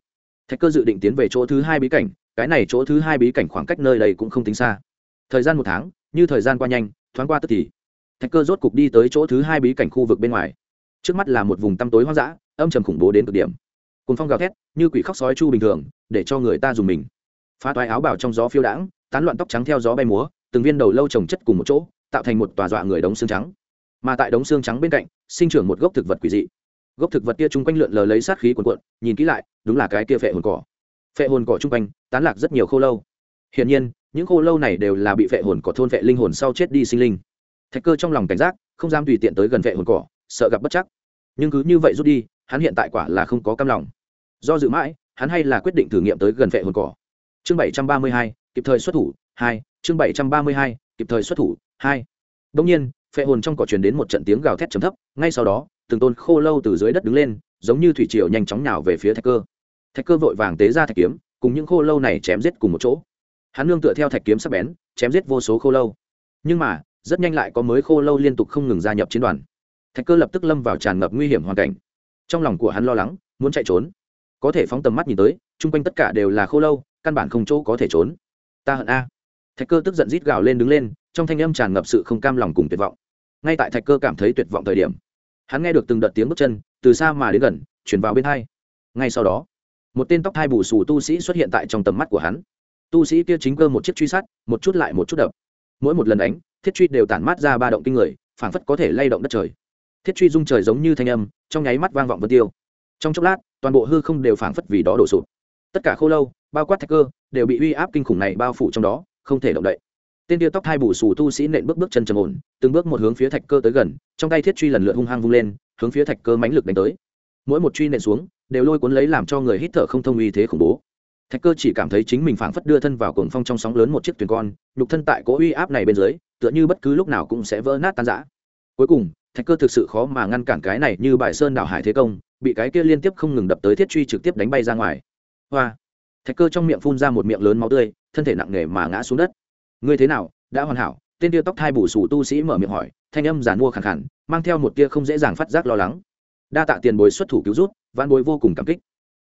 Thạch cơ dự định tiến về chỗ thứ hai bí cảnh, cái này chỗ thứ hai bí cảnh khoảng cách nơi đây cũng không tính xa. Thời gian một tháng, như thời gian qua nhanh, thoáng qua tức thì thạch cơ rốt cục đi tới chỗ thứ hai bí cảnh khu vực bên ngoài. Trước mắt là một vùng tăm tối hoang dã, âm trầm khủng bố đến cực điểm. Côn phong gào thét, như quỷ khóc sói chu bình thường, để cho người ta dùng mình. Phá toái áo bào trong gió phiêu đãng, tán loạn tóc trắng theo gió bay múa, từng viên đầu lâu trồng chất cùng một chỗ, tạo thành một tòa dọa người đống xương trắng. Mà tại đống xương trắng bên cạnh, sinh trưởng một gốc thực vật quỷ dị. Gốc thực vật kia chung quanh lượn lờ lấy sát khí cuồn cuộn, nhìn kỹ lại, đúng là cái kia phệ hồn cỏ. Phệ hồn cỏ chung quanh, tán lạc rất nhiều khô lâu. Hiển nhiên, những khô lâu này đều là bị phệ hồn cỏ thôn phệ linh hồn sau chết đi sinh linh thạch cơ trong lòng cảnh giác, không dám tùy tiện tới gần vệ hồn cỏ, sợ gặp bất chắc. Nhưng cứ như vậy rút đi, hắn hiện tại quả là không có cam lòng. Do dự mãi, hắn hay là quyết định thử nghiệm tới gần vệ hồn cỏ. Chương bảy trăm ba mươi hai, kịp thời xuất thủ, hai, chương bảy trăm ba mươi hai, kịp thời xuất thủ, hai. Đông nhiên phệ hồn trong cỏ truyền đến một trận tiếng gào thét trầm thấp, ngay sau đó, từng tôn khô lâu từ dưới đất đứng lên, giống như thủy triều nhanh chóng nào về phía thạch cơ. Thạch cơ vội vàng tế ra thạch kiếm, cùng những khô lâu này chém giết cùng một chỗ. Hắn nương tựa theo thạch kiếm sắc bén, chém giết vô số khô lâu. Nhưng mà rất nhanh lại có mới khô lâu liên tục không ngừng gia nhập chiến đoàn. Thạch cơ lập tức lâm vào tràn ngập nguy hiểm hoàn cảnh. Trong lòng của hắn lo lắng, muốn chạy trốn. Có thể phóng tầm mắt nhìn tới, chung quanh tất cả đều là khô lâu, căn bản không chỗ có thể trốn. Ta hận a. Thạch cơ tức giận rít gào lên đứng lên, trong thanh âm tràn ngập sự không cam lòng cùng tuyệt vọng. Ngay tại thạch cơ cảm thấy tuyệt vọng thời điểm, hắn nghe được từng đợt tiếng bước chân, từ xa mà đến gần, chuyển vào bên hai. Ngay sau đó, một tên tóc thai bù xù tu sĩ xuất hiện tại trong tầm mắt của hắn. Tu sĩ kia chính cơ một chiếc truy sát, một chút lại một chút đập. Mỗi một lần đánh thiết truy đều tản mát ra ba động kinh người, phảng phất có thể lay động đất trời. Thiết truy rung trời giống như thanh âm, trong nháy mắt vang vọng vân tiêu. Trong chốc lát, toàn bộ hư không đều phảng phất vì đó đổ sụp. Tất cả khô lâu, bao quát thạch cơ, đều bị uy áp kinh khủng này bao phủ trong đó, không thể động đậy. Tên tia tóc hai bù xù tu sĩ nện bước bước chân trầm ổn, từng bước một hướng phía thạch cơ tới gần, trong tay thiết truy lần lượt hung hăng vung lên, hướng phía thạch cơ mãnh lực đánh tới. Mỗi một truy nện xuống, đều lôi cuốn lấy làm cho người hít thở không thông uy thế khủng bố. Thạch cơ chỉ cảm thấy chính mình phảng phất đưa thân vào cồn phong trong sóng lớn một chiếc thuyền con, nhục thân tại cỗ uy áp này bên dưới tựa như bất cứ lúc nào cũng sẽ vỡ nát tan rã. Cuối cùng, thạch cơ thực sự khó mà ngăn cản cái này như bài sơn đảo hải thế công, bị cái kia liên tiếp không ngừng đập tới thiết truy trực tiếp đánh bay ra ngoài. Hoa! Thạch cơ trong miệng phun ra một miệng lớn máu tươi, thân thể nặng nề mà ngã xuống đất. Ngươi thế nào? Đã hoàn hảo? Tên tia tóc thai bù sù tu sĩ mở miệng hỏi, thanh âm giàn mua khẳng khẳng mang theo một tia không dễ dàng phát giác lo lắng. Đa tạ tiền bối xuất thủ cứu rút văn bối vô cùng cảm kích.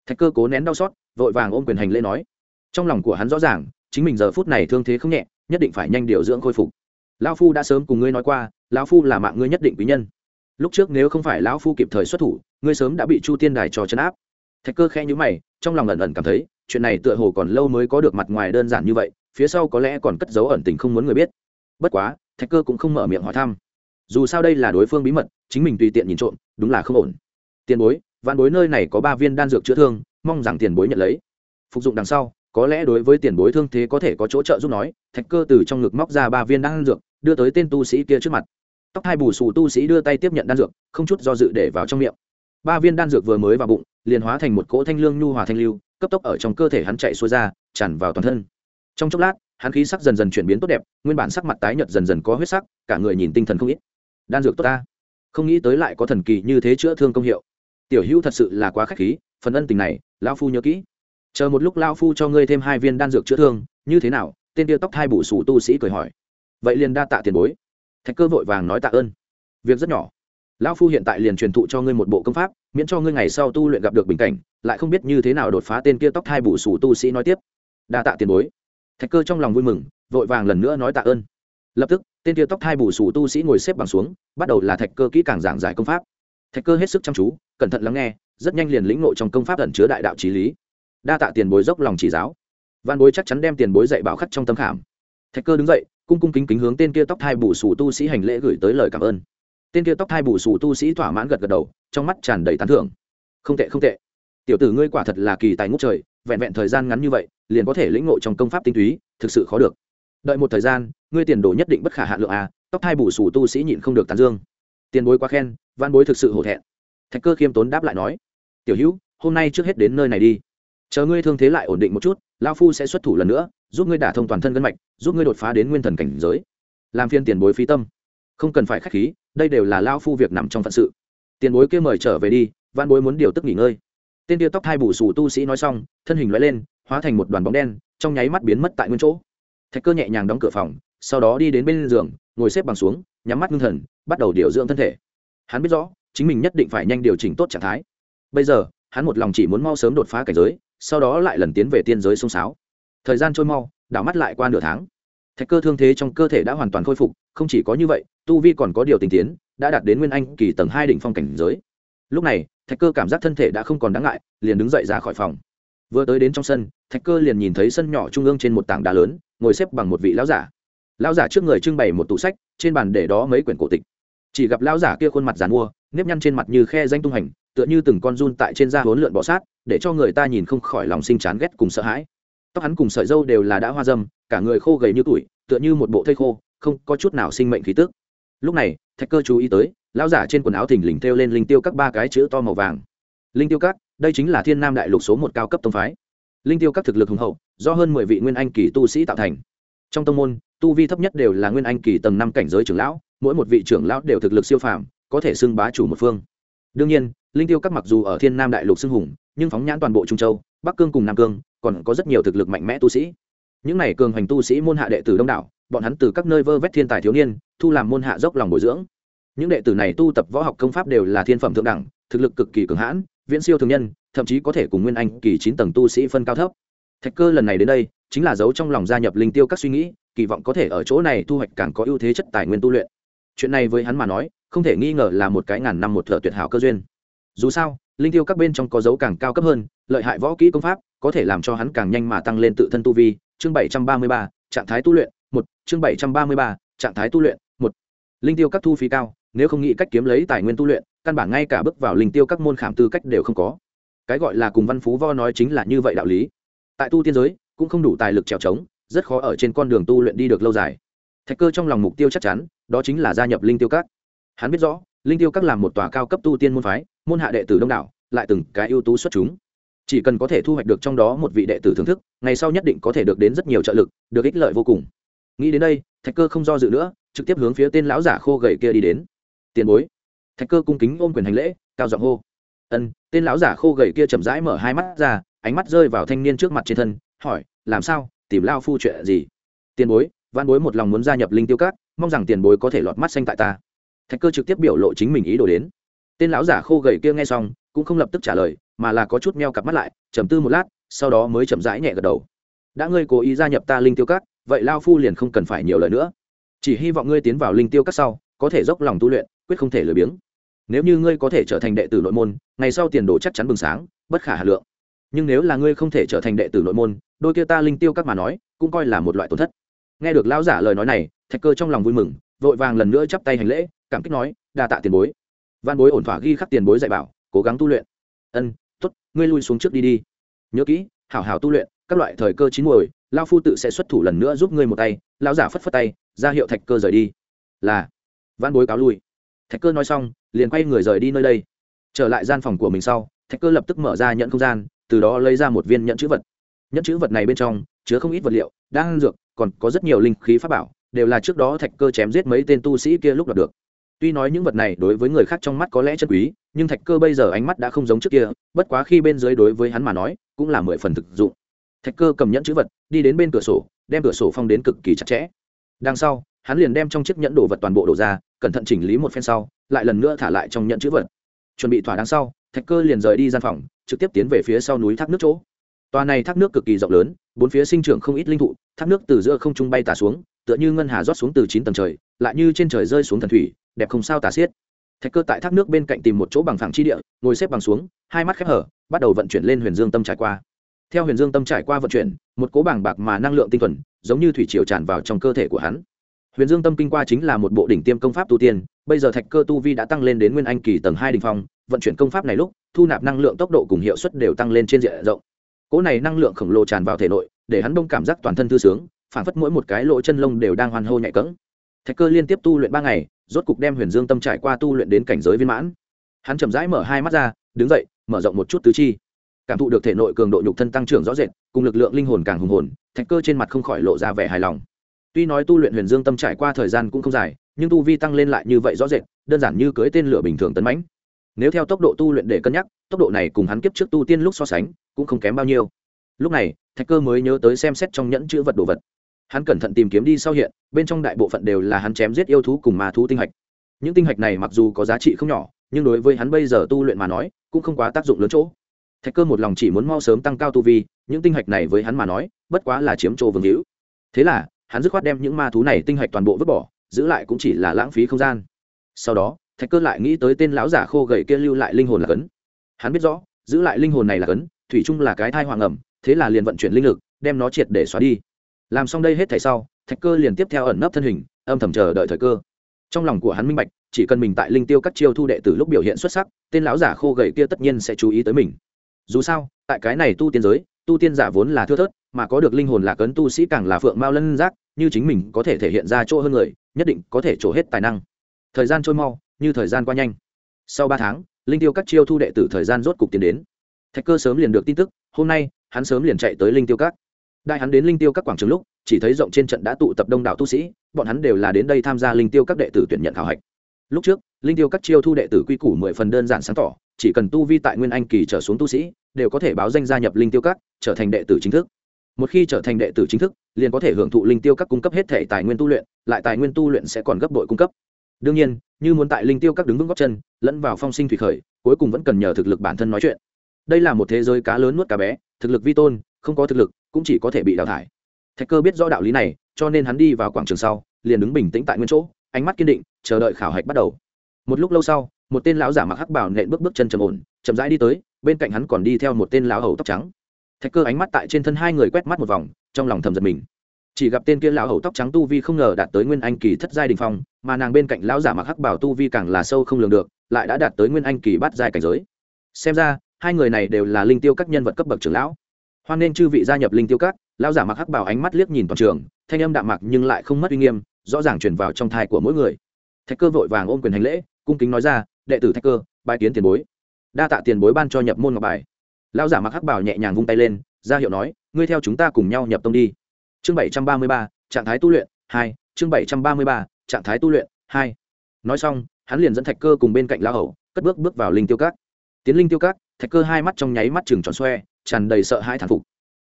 Thạch cơ cố nén đau xót, vội vàng ôm quyền hành lễ nói. Trong lòng của hắn rõ ràng, chính mình giờ phút này thương thế không nhẹ, nhất định phải nhanh điều dưỡng khôi phục lão phu đã sớm cùng ngươi nói qua, lão phu là mạng ngươi nhất định quý nhân. Lúc trước nếu không phải lão phu kịp thời xuất thủ, ngươi sớm đã bị chu tiên đài trò chấn áp. Thạch cơ khe nhữ mày, trong lòng ẩn ẩn cảm thấy, chuyện này tựa hồ còn lâu mới có được mặt ngoài đơn giản như vậy, phía sau có lẽ còn cất dấu ẩn tình không muốn người biết. Bất quá, thạch cơ cũng không mở miệng hỏi thăm. Dù sao đây là đối phương bí mật, chính mình tùy tiện nhìn trộm, đúng là không ổn. Tiền bối, vạn bối nơi này có ba viên đan dược chữa thương, mong rằng tiền bối nhận lấy. Phục dụng đằng sau có lẽ đối với tiền bối thương thế có thể có chỗ trợ giúp nói, thạch cơ từ trong ngực móc ra ba viên đan dược, đưa tới tên tu sĩ kia trước mặt. Tóc hai bù xù tu sĩ đưa tay tiếp nhận đan dược, không chút do dự để vào trong miệng. Ba viên đan dược vừa mới vào bụng, liền hóa thành một cỗ thanh lương nhu hòa thanh lưu, cấp tốc ở trong cơ thể hắn chạy xuôi ra, tràn vào toàn thân. Trong chốc lát, hắn khí sắc dần dần chuyển biến tốt đẹp, nguyên bản sắc mặt tái nhợt dần dần có huyết sắc, cả người nhìn tinh thần không ít. Đan dược tốt ta. Không nghĩ tới lại có thần kỳ như thế chữa thương công hiệu. Tiểu hữu thật sự là quá khách khí, phần ân tình này, lão phu nhớ kỹ chờ một lúc lão phu cho ngươi thêm hai viên đan dược chữa thương, như thế nào? Tên tia tóc hai bù sù tu sĩ cười hỏi. Vậy liền đa tạ tiền bối. Thạch cơ vội vàng nói tạ ơn. Việc rất nhỏ. Lão phu hiện tại liền truyền thụ cho ngươi một bộ công pháp, miễn cho ngươi ngày sau tu luyện gặp được bình cảnh, lại không biết như thế nào đột phá tên kia tóc hai bù sù tu sĩ nói tiếp. Đa tạ tiền bối. Thạch cơ trong lòng vui mừng, vội vàng lần nữa nói tạ ơn. Lập tức, tên kia tóc hai bù sù tu sĩ ngồi xếp bằng xuống, bắt đầu là thạch cơ kỹ càng giảng giải công pháp. Thạch cơ hết sức chăm chú, cẩn thận lắng nghe, rất nhanh liền lĩnh ngộ trong công pháp ẩn chứa đại đạo trí lý đa tạ tiền bối dốc lòng chỉ giáo. Văn bối chắc chắn đem tiền bối dạy bảo khắc trong tâm khảm. Thạch cơ đứng dậy, cung cung kính kính hướng tên kia tóc thai bù sù tu sĩ hành lễ gửi tới lời cảm ơn. Tên kia tóc thai bù sù tu sĩ thỏa mãn gật gật đầu, trong mắt tràn đầy tán thưởng. Không tệ không tệ. Tiểu tử ngươi quả thật là kỳ tài ngút trời, vẹn vẹn thời gian ngắn như vậy, liền có thể lĩnh ngộ trong công pháp tinh túy, thực sự khó được. Đợi một thời gian, ngươi tiền đồ nhất định bất khả hạ lượng à tóc thai bù sù tu sĩ nhịn không được tán dương. Tiền bối quá khen, văn bối thực sự hổ thẹn. Thạch cơ khiêm tốn đáp lại nói, tiểu hữu, hôm nay trước hết đến nơi này đi chờ ngươi thương thế lại ổn định một chút lao phu sẽ xuất thủ lần nữa, giúp ngươi đả thông toàn thân gân mạch, giúp ngươi đột phá đến nguyên thần cảnh giới. Làm phiên tiền bối phí tâm. Không cần phải k h á c h khí, đây đều là lao phu việc nằm trong phận sự. Tiền bối kia mời trở về đi, văn bối muốn điều tức nghỉ ngơi. Tên tia tóc hai bù xù tu sĩ nói xong, thân hình loại lên, hóa thành một đoàn bóng đen, trong nháy mắt biến mất tại nguyên chỗ. Thạch cơ nhẹ nhàng đóng cửa phòng, sau đó đi đến bên giường, ngồi xếp bằng xuống, nhắm mắt ngưng thần, bắt đầu điều dưỡng thân thể. Hắn biết rõ, chính mình nhất định phải nhanh điều chỉnh tốt trạng thái. Bây giờ, hắn một lòng chỉ muốn mau sớm đột phá cảnh giới sau đó lại lần tiến về tiên giới sông sáo. Thời gian trôi mau, đảo mắt lại qua nửa tháng. Thạch cơ thương thế trong cơ thể đã hoàn toàn khôi phục, không chỉ có như vậy, tu vi còn có điều tình tiến, đã đạt đến nguyên anh kỳ tầng hai đỉnh phong cảnh giới. Lúc này, thạch cơ cảm giác thân thể đã không còn đáng ngại, liền đứng dậy ra khỏi phòng. Vừa tới đến trong sân, thạch cơ liền nhìn thấy sân nhỏ trung ương trên một tảng đá lớn, ngồi xếp bằng một vị lão giả. Lão giả trước người trưng bày một tủ sách, trên bàn để đó mấy quyển cổ tịch. Chỉ gặp lão giả kia khuôn mặt dàn mua, nếp nhăn trên mặt như khe danh tung hành tựa như từng con run tại trên da huấn lượn bọ sát, để cho người ta nhìn không khỏi lòng sinh chán ghét cùng sợ hãi. Tóc hắn cùng sợi dâu đều là đã hoa dâm, cả người khô gầy như tuổi tựa như một bộ thây khô, không có chút nào sinh mệnh khí tức. Lúc này, thạch cơ chú ý tới, lão giả trên quần áo thình lình thêu lên linh tiêu các ba cái chữ to màu vàng. Linh tiêu các, đây chính là thiên nam đại lục số một cao cấp tông phái. Linh tiêu các thực lực hùng hậu, do hơn mười vị nguyên anh kỳ tu sĩ tạo thành. Trong tông môn, tu vi thấp nhất đều là nguyên anh kỳ tầng năm cảnh giới trưởng lão, mỗi một vị trưởng lão đều thực lực siêu phàm, có thể xưng bá chủ một phương. Đương nhiên linh tiêu các mặc dù ở thiên nam đại lục xưng hùng, nhưng phóng nhãn toàn bộ trung châu, bắc cương cùng nam cương, còn có rất nhiều thực lực mạnh mẽ tu sĩ. Những này cường hành tu sĩ môn hạ đệ tử đông đảo, bọn hắn từ các nơi vơ vét thiên tài thiếu niên, thu làm môn hạ dốc lòng bồi dưỡng. Những đệ tử này tu tập võ học công pháp đều là thiên phẩm thượng đẳng, thực lực cực kỳ cường hãn, viễn siêu thường nhân, thậm chí có thể cùng nguyên anh kỳ chín tầng tu sĩ phân cao thấp. Thạch cơ lần này đến đây, chính là giấu trong lòng gia nhập linh tiêu các suy nghĩ, kỳ vọng có thể ở chỗ này thu hoạch càng có ưu thế chất tài nguyên tu luyện. Chuyện này với hắn mà nói, không thể nghi ngờ là một cái ngàn năm một thợ tuyệt hảo cơ duyên dù sao, linh tiêu các bên trong có dấu càng cao cấp hơn, lợi hại võ kỹ công pháp, có thể làm cho hắn càng nhanh mà tăng lên tự thân tu vi. Chương bảy trăm ba mươi ba, trạng thái tu luyện, một. Chương bảy trăm ba mươi ba, trạng thái tu luyện, một. Linh tiêu các thu phí cao, nếu không nghĩ cách kiếm lấy tài nguyên tu luyện, căn bản ngay cả bước vào linh tiêu các môn khảm tư cách đều không có. Cái gọi là cùng văn phú vo nói chính là như vậy đạo lý. Tại tu tiên giới, cũng không đủ tài lực trèo trống, rất khó ở trên con đường tu luyện đi được lâu dài. Thạch cơ trong lòng mục tiêu chắc chắn, đó chính là gia nhập linh tiêu các. Hắn biết rõ linh tiêu các làm một tòa cao cấp tu tiên môn phái, môn hạ đệ tử đông đảo, lại từng cái ưu tú xuất chúng. Chỉ cần có thể thu hoạch được trong đó một vị đệ tử thưởng thức, ngày sau nhất định có thể được đến rất nhiều trợ lực, được ích lợi vô cùng. Nghĩ đến đây, thạch cơ không do dự nữa, trực tiếp hướng phía tên lão giả khô gầy kia đi đến. Tiền bối. Thạch cơ cung kính ôm quyền hành lễ, cao giọng hô. Ân. Tên lão giả khô gầy kia chậm rãi mở hai mắt ra, ánh mắt rơi vào thanh niên trước mặt trên thân, hỏi, làm sao? Tìm lao phu chuyện gì? Tiền bối văn bối một lòng muốn gia nhập linh tiêu cát mong rằng tiền bối có thể lọt mắt xanh tại ta thạch cơ trực tiếp biểu lộ chính mình ý đồ đến. Tên lão giả khô gầy kia nghe xong, cũng không lập tức trả lời, mà là có chút meo cặp mắt lại, trầm tư một lát, sau đó mới chậm rãi nhẹ gật đầu. Đã ngươi cố ý gia nhập ta linh tiêu cát vậy lao phu liền không cần phải nhiều lời nữa. Chỉ hy vọng ngươi tiến vào linh tiêu cát sau, có thể dốc lòng tu luyện, quyết không thể lười biếng. Nếu như ngươi có thể trở thành đệ tử nội môn, ngày sau tiền đồ chắc chắn bừng sáng, bất khả hà lượng. Nhưng nếu là ngươi không thể trở thành đệ tử nội môn, đôi kia ta linh tiêu các mà nói, cũng coi là một loại tổn thất. Nghe được lão giả lời nói này, thạch cơ trong lòng vui mừng, vội vàng lần nữa chắp tay hành lễ cảm kích nói, đa tạ tiền bối. Văn bối ổn thỏa ghi khắc tiền bối dạy bảo, cố gắng tu luyện. Ân t ố t ngươi lui xuống trước đi đi. Nhớ kỹ, hảo hảo tu luyện, các loại thời cơ chín muồi lao phu tự sẽ xuất thủ lần nữa giúp ngươi một tay. Lao giả phất phất tay, ra hiệu thạch cơ rời đi. Là. Văn bối cáo lui. Thạch cơ nói xong, liền quay người rời đi nơi đây. Trở lại gian phòng của mình sau, thạch cơ lập tức mở ra nhận không gian, từ đó lấy ra một viên nhẫn chữ vật. Nhẫn chữ vật này bên trong chứa không ít vật liệu đang dược, còn có rất nhiều linh khí pháp bảo, đều là trước đó thạch cơ chém giết mấy tên tu sĩ kia lúc đạt được tuy nói những vật này đối với người khác trong mắt có lẽ chân quý, nhưng thạch cơ bây giờ ánh mắt đã không giống trước kia, bất quá khi bên dưới đối với hắn mà nói, cũng là mười phần thực dụng. Thạch cơ cầm nhẫn chữ vật, đi đến bên cửa sổ, đem cửa sổ phong đến cực kỳ chặt chẽ. Đằng sau, hắn liền đem trong chiếc nhẫn đồ vật toàn bộ đổ ra, cẩn thận chỉnh lý một phen sau, lại lần nữa thả lại trong nhẫn chữ vật. Chuẩn bị thỏa đằng sau, thạch cơ liền rời đi gian phòng, trực tiếp tiến về phía sau núi thác nước chỗ. Tòa này thác nước cực kỳ rộng lớn, bốn phía sinh trưởng không ít linh thụ, thác nước từ giữa không trung bay tả xuống, tựa như ngân hà rót xuống từ chín tầng trời, lại như trên trời rơi xuống thần thủy đẹp không sao tả xiết. Thạch cơ tại thác nước bên cạnh tìm một chỗ bằng phẳng chi địa, ngồi xếp bằng xuống, hai mắt khép hở, bắt đầu vận chuyển lên huyền dương tâm trải qua. Theo huyền dương tâm trải qua vận chuyển, một cố bảng bạc mà năng lượng tinh thuần, giống như thủy triều tràn vào trong cơ thể của hắn. Huyền dương tâm kinh qua chính là một bộ đỉnh tiêm công pháp tu tiên, bây giờ thạch cơ tu vi đã tăng lên đến nguyên anh kỳ tầng hai đình phong, vận chuyển công pháp này lúc, thu nạp năng lượng tốc độ cùng hiệu suất đều tăng lên trên diện rộng. Cỗ này năng lượng khổng lồ tràn vào thể nội, để hắn đông cảm giác toàn thân thư sướng phản phất mỗi một cái lỗ chân lông đều đang hoan hô nhạy cẫng. Thạch cơ liên tiếp tu luyện ba ngày rốt cục đem huyền dương tâm trải qua tu luyện đến cảnh giới viên mãn. Hắn chậm rãi mở hai mắt ra, đứng dậy, mở rộng một chút tứ chi. Cảm thụ được thể nội cường độ nhục thân tăng trưởng rõ rệt, cùng lực lượng linh hồn càng hùng hồn, thạch cơ trên mặt không khỏi lộ ra vẻ hài lòng. Tuy nói tu luyện huyền dương tâm trải qua thời gian cũng không dài, nhưng tu vi tăng lên lại như vậy rõ rệt, đơn giản như cưới tên lửa bình thường tấn mãnh. Nếu theo tốc độ tu luyện để cân nhắc, tốc độ này cùng hắn kiếp trước tu tiên lúc so sánh, cũng không kém bao nhiêu. Lúc này, thạch cơ mới nhớ tới xem xét trong nhẫn chữ vật đồ vật hắn cẩn thận tìm kiếm đi sau hiện, bên trong đại bộ phận đều là hắn chém giết yêu thú cùng ma thú tinh hạch. Những tinh hạch này mặc dù có giá trị không nhỏ, nhưng đối với hắn bây giờ tu luyện mà nói, cũng không quá tác dụng lớn chỗ. Thạch cơ một lòng chỉ muốn mau sớm tăng cao tu vi, những tinh hạch này với hắn mà nói, bất quá là chiếm chỗ vương hữu. Thế là, hắn dứt khoát đem những ma thú này tinh hạch toàn bộ vứt bỏ, giữ lại cũng chỉ là lãng phí không gian. Sau đó, thạch cơ lại nghĩ tới tên lão giả khô gầy kia lưu lại linh hồn là cấn. Hắn biết rõ, giữ lại linh hồn này là cấn, thủy chung là cái thai hoàng ẩm, thế là liền vận chuyển linh lực, đem nó triệt để xóa đi làm xong đây hết thảy sau, thạch cơ liền tiếp theo ẩn nấp thân hình, âm thầm chờ đợi thời cơ. Trong lòng của hắn minh bạch, chỉ cần mình tại linh tiêu các chiêu thu đệ tử lúc biểu hiện xuất sắc, tên lão giả khô gầy kia tất nhiên sẽ chú ý tới mình. Dù sao, tại cái này tu tiên giới, tu tiên giả vốn là thưa thớt, mà có được linh hồn là cấn tu sĩ càng là phượng mao lân giác, như chính mình có thể thể hiện ra chỗ hơn người, nhất định có thể trổ hết tài năng. Thời gian trôi mau, như thời gian qua nhanh. Sau ba tháng, linh tiêu các chiêu thu đệ tử thời gian rốt cục tiến đến. Thạch cơ sớm liền được tin tức, hôm nay, hắn sớm liền chạy tới linh tiêu các đại hắn đến linh tiêu các quảng trường lúc, chỉ thấy rộng trên trận đã tụ tập đông đảo tu sĩ, bọn hắn đều là đến đây tham gia linh tiêu các đệ tử tuyển nhận khảo hạch. Lúc trước, linh tiêu các chiêu thu đệ tử quy củ mười phần đơn giản sáng tỏ, chỉ cần tu vi tại nguyên anh kỳ trở xuống tu sĩ, đều có thể báo danh gia nhập linh tiêu các, trở thành đệ tử chính thức. Một khi trở thành đệ tử chính thức, liền có thể hưởng thụ linh tiêu các cung cấp hết thể tài nguyên tu luyện, lại tài nguyên tu luyện sẽ còn gấp đội cung cấp. Đương nhiên, như muốn tại linh tiêu các đứng vững góc chân, lẫn vào phong sinh thủy khởi, cuối cùng vẫn cần nhờ thực lực bản thân nói chuyện. Đây là một thế giới cá lớn nuốt cá bé, thực lực vi tôn, không có thực lực cũng chỉ có thể bị đào thải. Thạch cơ biết rõ đạo lý này, cho nên hắn đi vào quảng trường sau, liền đứng bình tĩnh tại nguyên chỗ, ánh mắt kiên định, chờ đợi khảo hạch bắt đầu. Một lúc lâu sau, một tên lão giả mặc hắc bảo nện bước bước chân trầm ổn, chậm rãi đi tới, bên cạnh hắn còn đi theo một tên lão hầu tóc trắng. Thạch cơ ánh mắt tại trên thân hai người quét mắt một vòng, trong lòng thầm giật mình. Chỉ gặp tên kia lão hầu tóc trắng tu vi không ngờ đạt tới nguyên anh kỳ thất giai đình phong, mà nàng bên cạnh lão giả mặc hắc bảo tu vi càng là sâu không lường được, lại đã đạt tới nguyên anh kỳ bát giai cảnh giới. Xem ra, hai người này đều là linh tiêu các nhân vật cấp bậc trưởng lão hoan nên chư vị gia nhập linh tiêu các, lão giả mặc hắc bảo ánh mắt liếc nhìn toàn trường, thanh âm đạm mặc nhưng lại không mất uy nghiêm, rõ ràng truyền vào trong thai của mỗi người. Thạch cơ vội vàng ôm quyền hành lễ, cung kính nói ra, đệ tử thạch cơ bài kiến tiền bối. Đa tạ tiền bối ban cho nhập môn ngọc bài. Lão giả mặc hắc bảo nhẹ nhàng vung tay lên, ra hiệu nói, ngươi theo chúng ta cùng nhau nhập tông đi. Chương bảy trăm ba mươi ba, trạng thái tu luyện, hai, chương bảy trăm ba mươi ba, trạng thái tu luyện, hai. Nói xong, hắn liền dẫn thạch cơ cùng bên cạnh lão hầu, cất bước bước vào linh tiêu cát tiến linh tiêu cát thạch cơ hai mắt trong nháy mắt chừng tròn xoe, tràn đầy sợ hãi thản phục.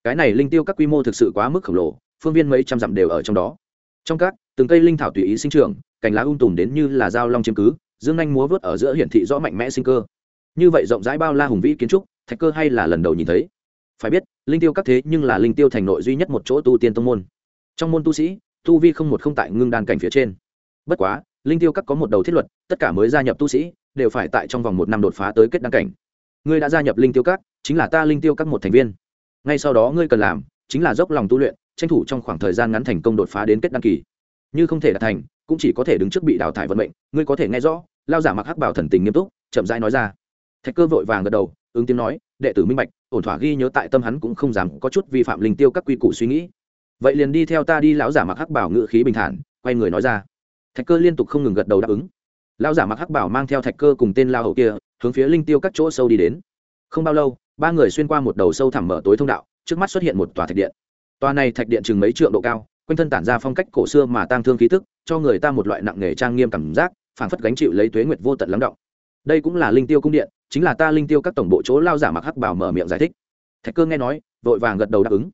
Cái này linh tiêu các quy mô thực sự quá mức khổng lồ, phương viên mấy trăm dặm đều ở trong đó. Trong các, từng cây linh thảo tùy ý sinh trưởng, cành lá um tùm đến như là dao long chiếm cứ, dương anh múa vớt ở giữa hiển thị rõ mạnh mẽ sinh cơ. Như vậy rộng rãi bao la hùng vĩ kiến trúc, thạch cơ hay là lần đầu nhìn thấy. Phải biết, linh tiêu các thế nhưng là linh tiêu thành nội duy nhất một chỗ tu tiên tông môn. Trong môn tu sĩ, tu vi không một không tại ngưng đan cảnh phía trên. Bất quá, linh tiêu các có một đầu thiết luật, tất cả mới gia nhập tu sĩ, đều phải tại trong vòng một năm đột phá tới kết đan cảnh ngươi đã gia nhập linh tiêu các, chính là ta linh tiêu các một thành viên. Ngay sau đó ngươi cần làm, chính là dốc lòng tu luyện, tranh thủ trong khoảng thời gian ngắn thành công đột phá đến kết đăng kỳ. Như không thể đạt thành, cũng chỉ có thể đứng trước bị đào thải vận mệnh, ngươi có thể nghe rõ, lao giả mặc hắc bảo thần tình nghiêm túc, chậm rãi nói ra. Thạch cơ vội vàng gật đầu, ứng tiếng nói, đệ tử minh bạch, ổn thỏa ghi nhớ tại tâm hắn cũng không dám có chút vi phạm linh tiêu các quy củ suy nghĩ. Vậy liền đi theo ta đi, lão giả mặc hắc bảo ngự khí bình thản, quay người nói ra. Thạch cơ liên tục không ngừng gật đầu đáp ứng lão giả mặc hắc bảo mang theo thạch cơ cùng tên lao hầu kia, hướng phía linh tiêu các chỗ sâu đi đến. Không bao lâu, ba người xuyên qua một đầu sâu thẳm mở tối thông đạo, trước mắt xuất hiện một tòa thạch điện. Tòa này thạch điện chừng mấy trượng độ cao, quanh thân tản ra phong cách cổ xưa mà tang thương khí tức, cho người ta một loại nặng nghề trang nghiêm cảm giác, phảng phất gánh chịu lấy tuế nguyệt vô tận lắng động. Đây cũng là linh tiêu cung điện, chính là ta linh tiêu các tổng bộ chỗ lao giả mặc hắc bảo mở miệng giải thích. Thạch cơ nghe nói, vội vàng gật đầu đáp ứng.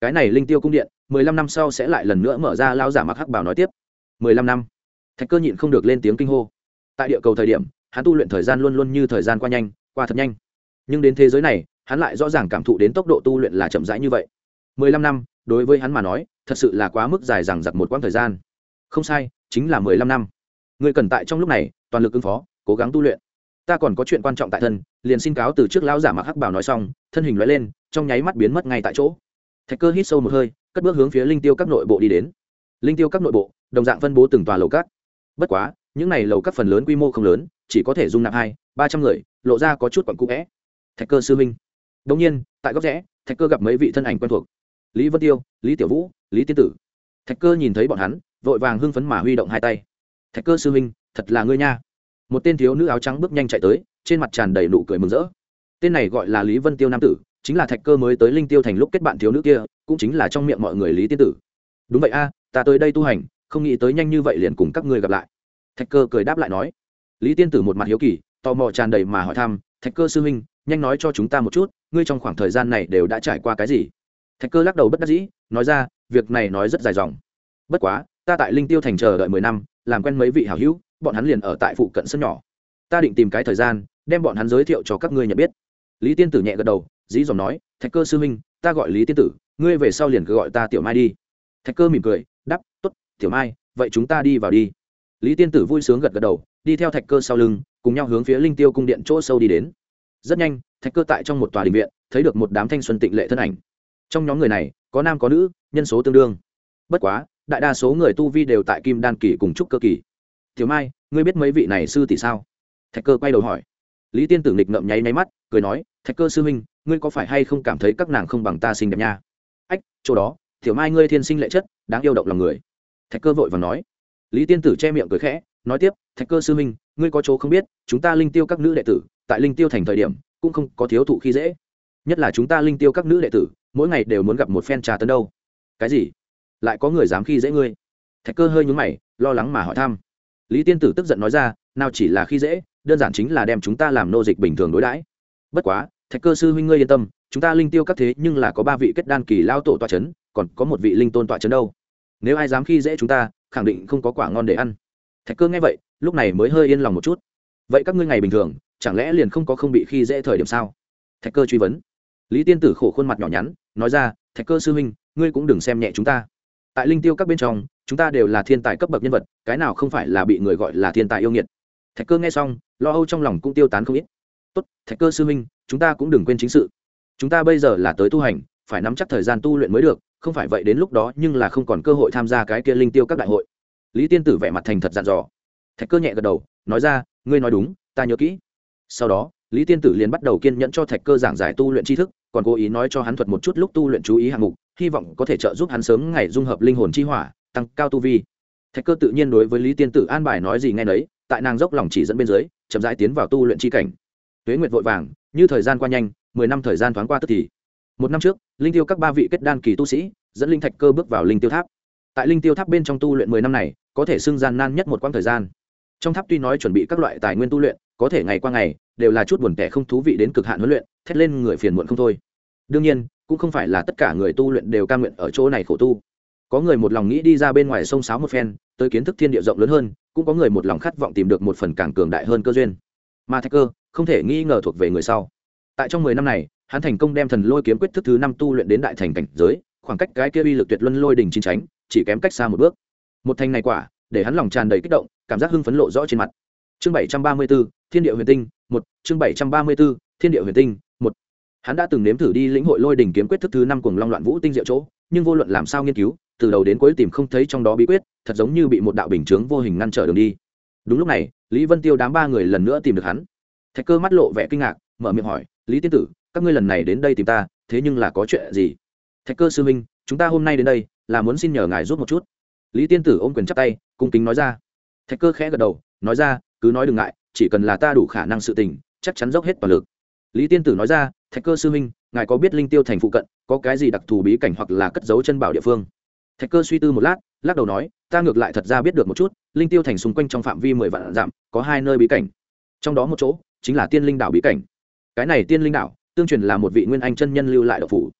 Cái này linh tiêu cung điện, mười lăm năm sau sẽ lại lần nữa mở ra, lao giả mặc hắc bảo nói tiếp. Mười lăm năm. Thạch cơ nhịn không được lên tiếng kinh hô tại địa cầu thời điểm, hắn tu luyện thời gian luôn luôn như thời gian qua nhanh, qua thật nhanh. Nhưng đến thế giới này, hắn lại rõ ràng cảm thụ đến tốc độ tu luyện là chậm rãi như vậy. Mười lăm năm, đối với hắn mà nói, thật sự là quá mức dài dằng giặc một quãng thời gian. Không sai, chính là mười lăm năm. Người cần tại trong lúc này, toàn lực ứng phó, cố gắng tu luyện. Ta còn có chuyện quan trọng tại thân, liền xin cáo từ trước lão giả mặc hắc bảo nói xong, thân hình loại lên, trong nháy mắt biến mất ngay tại chỗ. Thạch cơ hít sâu một hơi, cất bước hướng phía linh tiêu các nội bộ đi đến. Linh tiêu các nội bộ, đồng dạng phân bố từng tòa lầu cát. Bất quá những này lầu các phần lớn quy mô không lớn, chỉ có thể dung nạp hai, ba trăm người, lộ ra có chút quặn cũ vẽ. Thạch cơ sư minh đông nhiên, tại góc rẽ, thạch cơ gặp mấy vị thân ảnh quen thuộc. Lý vân tiêu, lý tiểu vũ, lý tiên tử. Thạch cơ nhìn thấy bọn hắn, vội vàng hưng phấn mà huy động hai tay. Thạch cơ sư minh thật là ngươi nha. Một tên thiếu nữ áo trắng bước nhanh chạy tới, trên mặt tràn đầy nụ cười mừng rỡ. Tên này gọi là lý vân tiêu nam tử, chính là thạch cơ mới tới linh tiêu thành lúc kết bạn thiếu nữ kia, cũng chính là trong miệng mọi người lý tiên tử. Đúng vậy a, ta tới đây tu hành, không nghĩ tới nhanh như vậy liền cùng các ngươi gặp lại thạch cơ cười đáp lại nói, lý tiên tử một mặt hiếu kỳ, tò mò tràn đầy mà hỏi thăm, thạch cơ sư huynh, nhanh nói cho chúng ta một chút, ngươi trong khoảng thời gian này đều đã trải qua cái gì? Thạch cơ lắc đầu bất đắc dĩ, nói ra, việc này nói rất dài dòng. Bất quá, ta tại linh tiêu thành chờ đợi mười năm, làm quen mấy vị hảo hữu, bọn hắn liền ở tại phụ cận sân nhỏ. Ta định tìm cái thời gian, đem bọn hắn giới thiệu cho các ngươi nhận biết. Lý tiên tử nhẹ gật đầu dĩ dòng nói, thạch cơ sư huynh, ta gọi lý tiên tử, ngươi về sau liền cứ gọi ta tiểu mai đi. Thạch cơ mỉm cười đắp t ố t tiểu mai, vậy chúng ta đi vào đi lý tiên tử vui sướng gật gật đầu, đi theo thạch cơ sau lưng, cùng nhau hướng phía linh tiêu cung điện chỗ sâu đi đến. Rất nhanh, thạch cơ tại trong một tòa đình viện, thấy được một đám thanh xuân tịnh lệ thân ảnh. Trong nhóm người này, có nam có nữ, nhân số tương đương. Bất quá, đại đa số người tu vi đều tại kim đan kỳ cùng trúc cơ kỳ. Thiếu mai, ngươi biết mấy vị này sư tỷ sao? Thạch cơ quay đầu hỏi. Lý tiên tử nghịch ngậm nháy máy mắt, cười nói, thạch cơ sư huynh, ngươi có phải hay không cảm thấy các nàng không bằng ta xinh đẹp nha? Ách, chỗ đó Thiếu mai ngươi thiên sinh lệ chất, đáng yêu động lòng người. Thạch cơ vội và nói lý tiên tử che miệng cười khẽ, nói tiếp, thạch cơ sư huynh, ngươi có chỗ không biết, chúng ta linh tiêu các nữ đệ tử, tại linh tiêu thành thời điểm, cũng không có thiếu thụ khi dễ. Nhất là chúng ta linh tiêu các nữ đệ tử, mỗi ngày đều muốn gặp một phen trà tấn đâu. Cái gì? Lại có người dám khi dễ ngươi? Thạch cơ hơi nhúng mày, lo lắng mà hỏi thăm. Lý tiên tử tức giận nói ra, nào chỉ là khi dễ, đơn giản chính là đem chúng ta làm nô dịch bình thường đối đãi. Bất quá, thạch cơ sư huynh ngươi yên tâm, chúng ta linh tiêu các thế nhưng là có ba vị kết đan kỳ lao tổ tọa c h ấ n còn có một vị linh tôn tọa c h ấ n đâu. Nếu ai dám khi dễ chúng ta khẳng định không có quả ngon để ăn. Thạch cơ nghe vậy, lúc này mới hơi yên lòng một chút. Vậy các ngươi ngày bình thường, chẳng lẽ liền không có không bị khi dễ thời điểm sao? Thạch cơ truy vấn. Lý tiên tử khổ khuôn mặt nhỏ nhắn, nói ra, thạch cơ sư huynh, ngươi cũng đừng xem nhẹ chúng ta. Tại linh tiêu các bên trong, chúng ta đều là thiên tài cấp bậc nhân vật, cái nào không phải là bị người gọi là thiên tài yêu nghiệt? Thạch cơ nghe xong, lo âu trong lòng cũng tiêu tán không ít. Tốt, thạch cơ sư huynh, chúng ta cũng đừng quên chính sự. Chúng ta bây giờ là tới tu hành, phải nắm chắc thời gian tu luyện mới được không phải vậy đến lúc đó nhưng là không còn cơ hội tham gia cái kia linh tiêu các đại hội. Lý tiên tử vẻ mặt thành thật dặn dò. Thạch cơ nhẹ gật đầu, nói ra, ngươi nói đúng, ta nhớ kỹ. Sau đó, lý tiên tử liền bắt đầu kiên nhẫn cho thạch cơ giảng giải tu luyện tri thức, còn cố ý nói cho hắn thuật một chút lúc tu luyện chú ý hạng mục, hy vọng có thể trợ giúp hắn sớm ngày dung hợp linh hồn chi hỏa, tăng cao tu vi. Thạch cơ tự nhiên đối với lý tiên tử an bài nói gì nghe nấy, tại nàng dốc lòng chỉ dẫn bên dưới, chậm rãi tiến vào tu luyện chi cảnh. Tuế nguyệt vội vàng, như thời gian qua nhanh, mười năm thời gian thoáng qua tức thì một năm trước, linh tiêu các ba vị kết đan kỳ tu sĩ dẫn linh thạch cơ bước vào linh tiêu tháp. Tại linh tiêu tháp bên trong tu luyện mười năm này, có thể xưng gian nan nhất một quãng thời gian. Trong tháp tuy nói chuẩn bị các loại tài nguyên tu luyện, có thể ngày qua ngày đều là chút buồn tẻ không thú vị đến cực hạn huấn luyện, thét lên người phiền muộn không thôi. Đương nhiên, cũng không phải là tất cả người tu luyện đều ca nguyện ở chỗ này khổ tu. Có người một lòng nghĩ đi ra bên ngoài sông sáo một phen, tới kiến thức thiên địa rộng lớn hơn, cũng có người một lòng khát vọng tìm được một phần càng cường đại hơn cơ duyên. Mà thạch cơ không thể nghi ngờ thuộc về người sau. Tại trong mười năm này hắn thành công đem thần lôi kiếm quyết thức thứ năm tu luyện đến đại thành cảnh giới, khoảng cách cái kia uy lực tuyệt luân lôi đỉnh chín tránh, chỉ kém cách xa một bước. Một thành này quả, để hắn lòng tràn đầy kích động, cảm giác hưng phấn lộ rõ trên mặt. Chương bảy trăm ba mươi b ố thiên địa huyền tinh, một. Chương bảy trăm ba mươi b ố thiên địa huyền tinh, một. Hắn đã từng nếm thử đi lĩnh hội lôi đỉnh kiếm quyết thức thứ năm cùng long loạn vũ tinh diệu chỗ, nhưng vô luận làm sao nghiên cứu, từ đầu đến cuối tìm không thấy trong đó bí quyết, thật giống như bị một đạo bình chướng vô hình ngăn trở đường đi. Đúng lúc này, lý vân tiêu đám ba người lần nữa tìm được hắn. Thạch cơ mắt lộ vẻ kinh ngạc, mở miệng hỏi, lý tiên tử các ngươi lần này đến đây tìm ta, thế nhưng là có chuyện gì? Thạch cơ sư minh chúng ta hôm nay đến đây, là muốn xin nhờ ngài giúp một chút. Lý tiên tử ôm quyền chắp tay, cung kính nói ra. Thạch cơ khẽ gật đầu, nói ra, cứ nói đừng ngại, chỉ cần là ta đủ khả năng sự tình, chắc chắn dốc hết toàn lực. Lý tiên tử nói ra, thạch cơ sư minh ngài có biết linh tiêu thành phụ cận, có cái gì đặc thù bí cảnh hoặc là cất giấu chân bảo địa phương? Thạch cơ suy tư một lát, lắc đầu nói, ta ngược lại thật ra biết được một chút, linh tiêu thành xung quanh trong phạm vi mười vạn dặm, có hai nơi bí cảnh. Trong đó một chỗ, chính là tiên linh đảo bí cảnh. Cái này tiên linh đảo tương truyền là một vị nguyên anh chân nhân lưu lại độc phủ.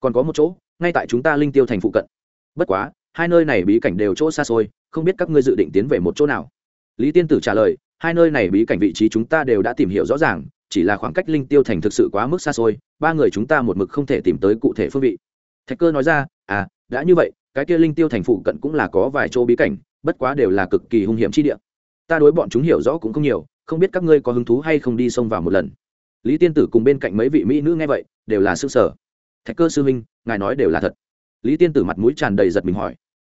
Còn có một chỗ, ngay tại chúng ta linh tiêu thành phụ cận. Bất quá, hai nơi này bí cảnh đều chỗ xa xôi, không biết các ngươi dự định tiến về một chỗ nào. Lý tiên tử trả lời, hai nơi này bí cảnh vị trí chúng ta đều đã tìm hiểu rõ ràng, chỉ là khoảng cách linh tiêu thành thực sự quá mức xa xôi, ba người chúng ta một mực không thể tìm tới cụ thể phương vị. Thạch cơ nói ra à đã như vậy, cái kia linh tiêu thành phụ cận cũng là có vài chỗ bí cảnh, bất quá đều là cực kỳ hung hiểm chi địa. Ta đối bọn chúng hiểu rõ cũng không nhiều, không biết các ngươi có hứng thú hay không đi xông vào một lần lý tiên tử cùng bên cạnh mấy vị mỹ nữ nghe vậy, đều là s ư sở thạch cơ sư huynh, ngài nói đều là thật. Lý tiên tử mặt mũi tràn đầy giật mình hỏi.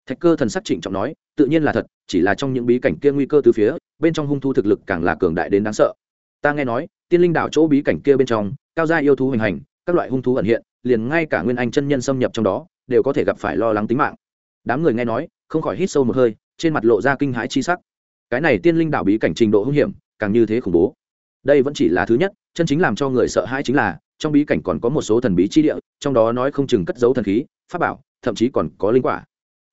Thạch cơ thần sắc trịnh trọng nói, tự nhiên là thật, chỉ là trong những bí cảnh kia nguy cơ từ phía, bên trong hung thu thực lực càng là cường đại đến đáng sợ. Ta nghe nói, tiên linh đảo chỗ bí cảnh kia bên trong, cao gia yêu thú hình hành, các loại hung thú ẩn hiện, liền ngay cả nguyên anh chân nhân xâm nhập trong đó, đều có thể gặp phải lo lắng tính mạng. Đám người nghe nói, không khỏi hít sâu một hơi, trên mặt lộ ra kinh hãi chi sắc. Cái này tiên linh đảo bí cảnh trình độ hung hiểm, càng như thế khủng bố đây vẫn chỉ là thứ nhất, chân chính làm cho người sợ hãi chính là, trong bí cảnh còn có một số thần bí chi địa, trong đó nói không chừng cất giấu thần khí, pháp bảo, thậm chí còn có linh quả.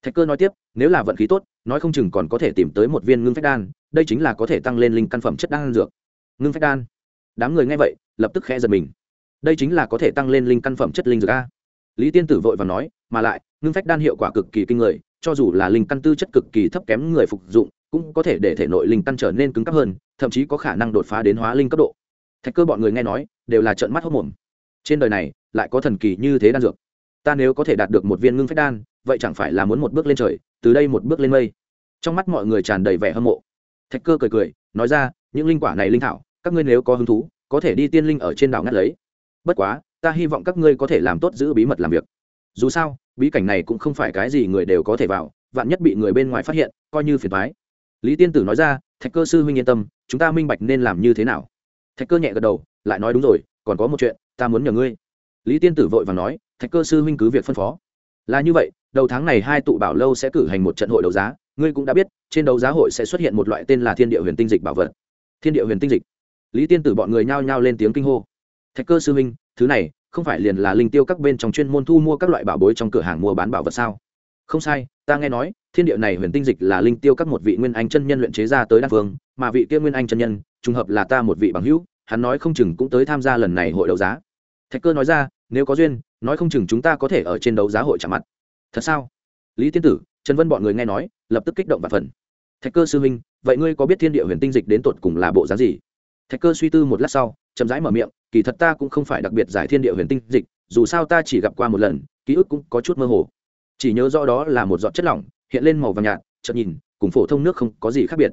Thạch cơ nói tiếp, nếu là vận khí tốt, nói không chừng còn có thể tìm tới một viên ngưng phách đan, đây chính là có thể tăng lên linh căn phẩm chất đan dược. Ngưng phách đan. Đám người nghe vậy, lập tức khẽ giật mình. Đây chính là có thể tăng lên linh căn phẩm chất linh dược a. Lý tiên tử vội và nói, mà lại, ngưng phách đan hiệu quả cực kỳ kinh người, cho dù là linh căn tư chất cực kỳ thấp kém người phục dụng cũng có thể để thể nội linh căn trở nên cứng cấp hơn, thậm chí có khả năng đột phá đến hóa linh cấp độ. Thạch cơ bọn người nghe nói, đều là trợn mắt hốc mồm. Trên đời này, lại có thần kỳ như thế đan dược. Ta nếu có thể đạt được một viên ngưng phách đan, vậy chẳng phải là muốn một bước lên trời, từ đây một bước lên mây. Trong mắt mọi người tràn đầy vẻ hâm mộ. Thạch cơ cười cười, nói ra, những linh quả này linh thảo, các ngươi nếu có hứng thú, có thể đi tiên linh ở trên đảo ngắt lấy. Bất quá, ta hy vọng các ngươi có thể làm tốt giữ bí mật làm việc. Dù sao, bí cảnh này cũng không phải cái gì người đều có thể vào, vạn nhất bị người bên ngoài phát hiện, coi như phiền thoái lý tiên tử nói ra, thạch cơ sư huynh yên tâm, chúng ta minh bạch nên làm như thế nào. Thạch cơ nhẹ gật đầu, lại nói, đúng rồi, còn có một chuyện, ta muốn nhờ ngươi. Lý tiên tử vội và nói, thạch cơ sư huynh cứ việc phân phó. Là như vậy, đầu tháng này hai tụ bảo lâu sẽ cử hành một trận hội đấu giá, ngươi cũng đã biết, trên đấu giá hội sẽ xuất hiện một loại tên là thiên địa huyền tinh dịch bảo vật. Thiên địa huyền tinh dịch? Lý tiên tử bọn người nhao nhao lên tiếng kinh hô. Thạch cơ sư huynh, thứ này không phải liền là linh tiêu các bên trong chuyên môn thu mua các loại bảo bối trong cửa hàng mua bán bảo vật sao? Không sai, ta nghe nói, thiên địa này huyền tinh dịch là linh tiêu các một vị nguyên anh chân nhân luyện chế ra tới đan phương, mà vị kia nguyên anh chân nhân, trùng hợp là ta một vị bằng hữu, hắn nói không chừng cũng tới tham gia lần này hội đấu giá. Thạch cơ nói ra, nếu có duyên, nói không chừng chúng ta có thể ở trên đấu giá hội chạm mặt. Thật sao? Lý tiên tử, trần vân bọn người nghe nói, lập tức kích động và phần thạch cơ sư huynh, vậy ngươi có biết thiên địa huyền tinh dịch đến tột cùng là bộ giá gì? Thạch cơ suy tư một lát sau, chậm rãi mở miệng, kỳ thật ta cũng không phải đặc biệt giải thiên địa huyền tinh dịch, dù sao ta chỉ gặp qua một lần, ký ức cũng có chút mơ hồ chỉ nhớ rõ đó là một giọt chất lỏng, hiện lên màu vàng nhạt, chợt nhìn, cùng phổ thông nước không có gì khác biệt.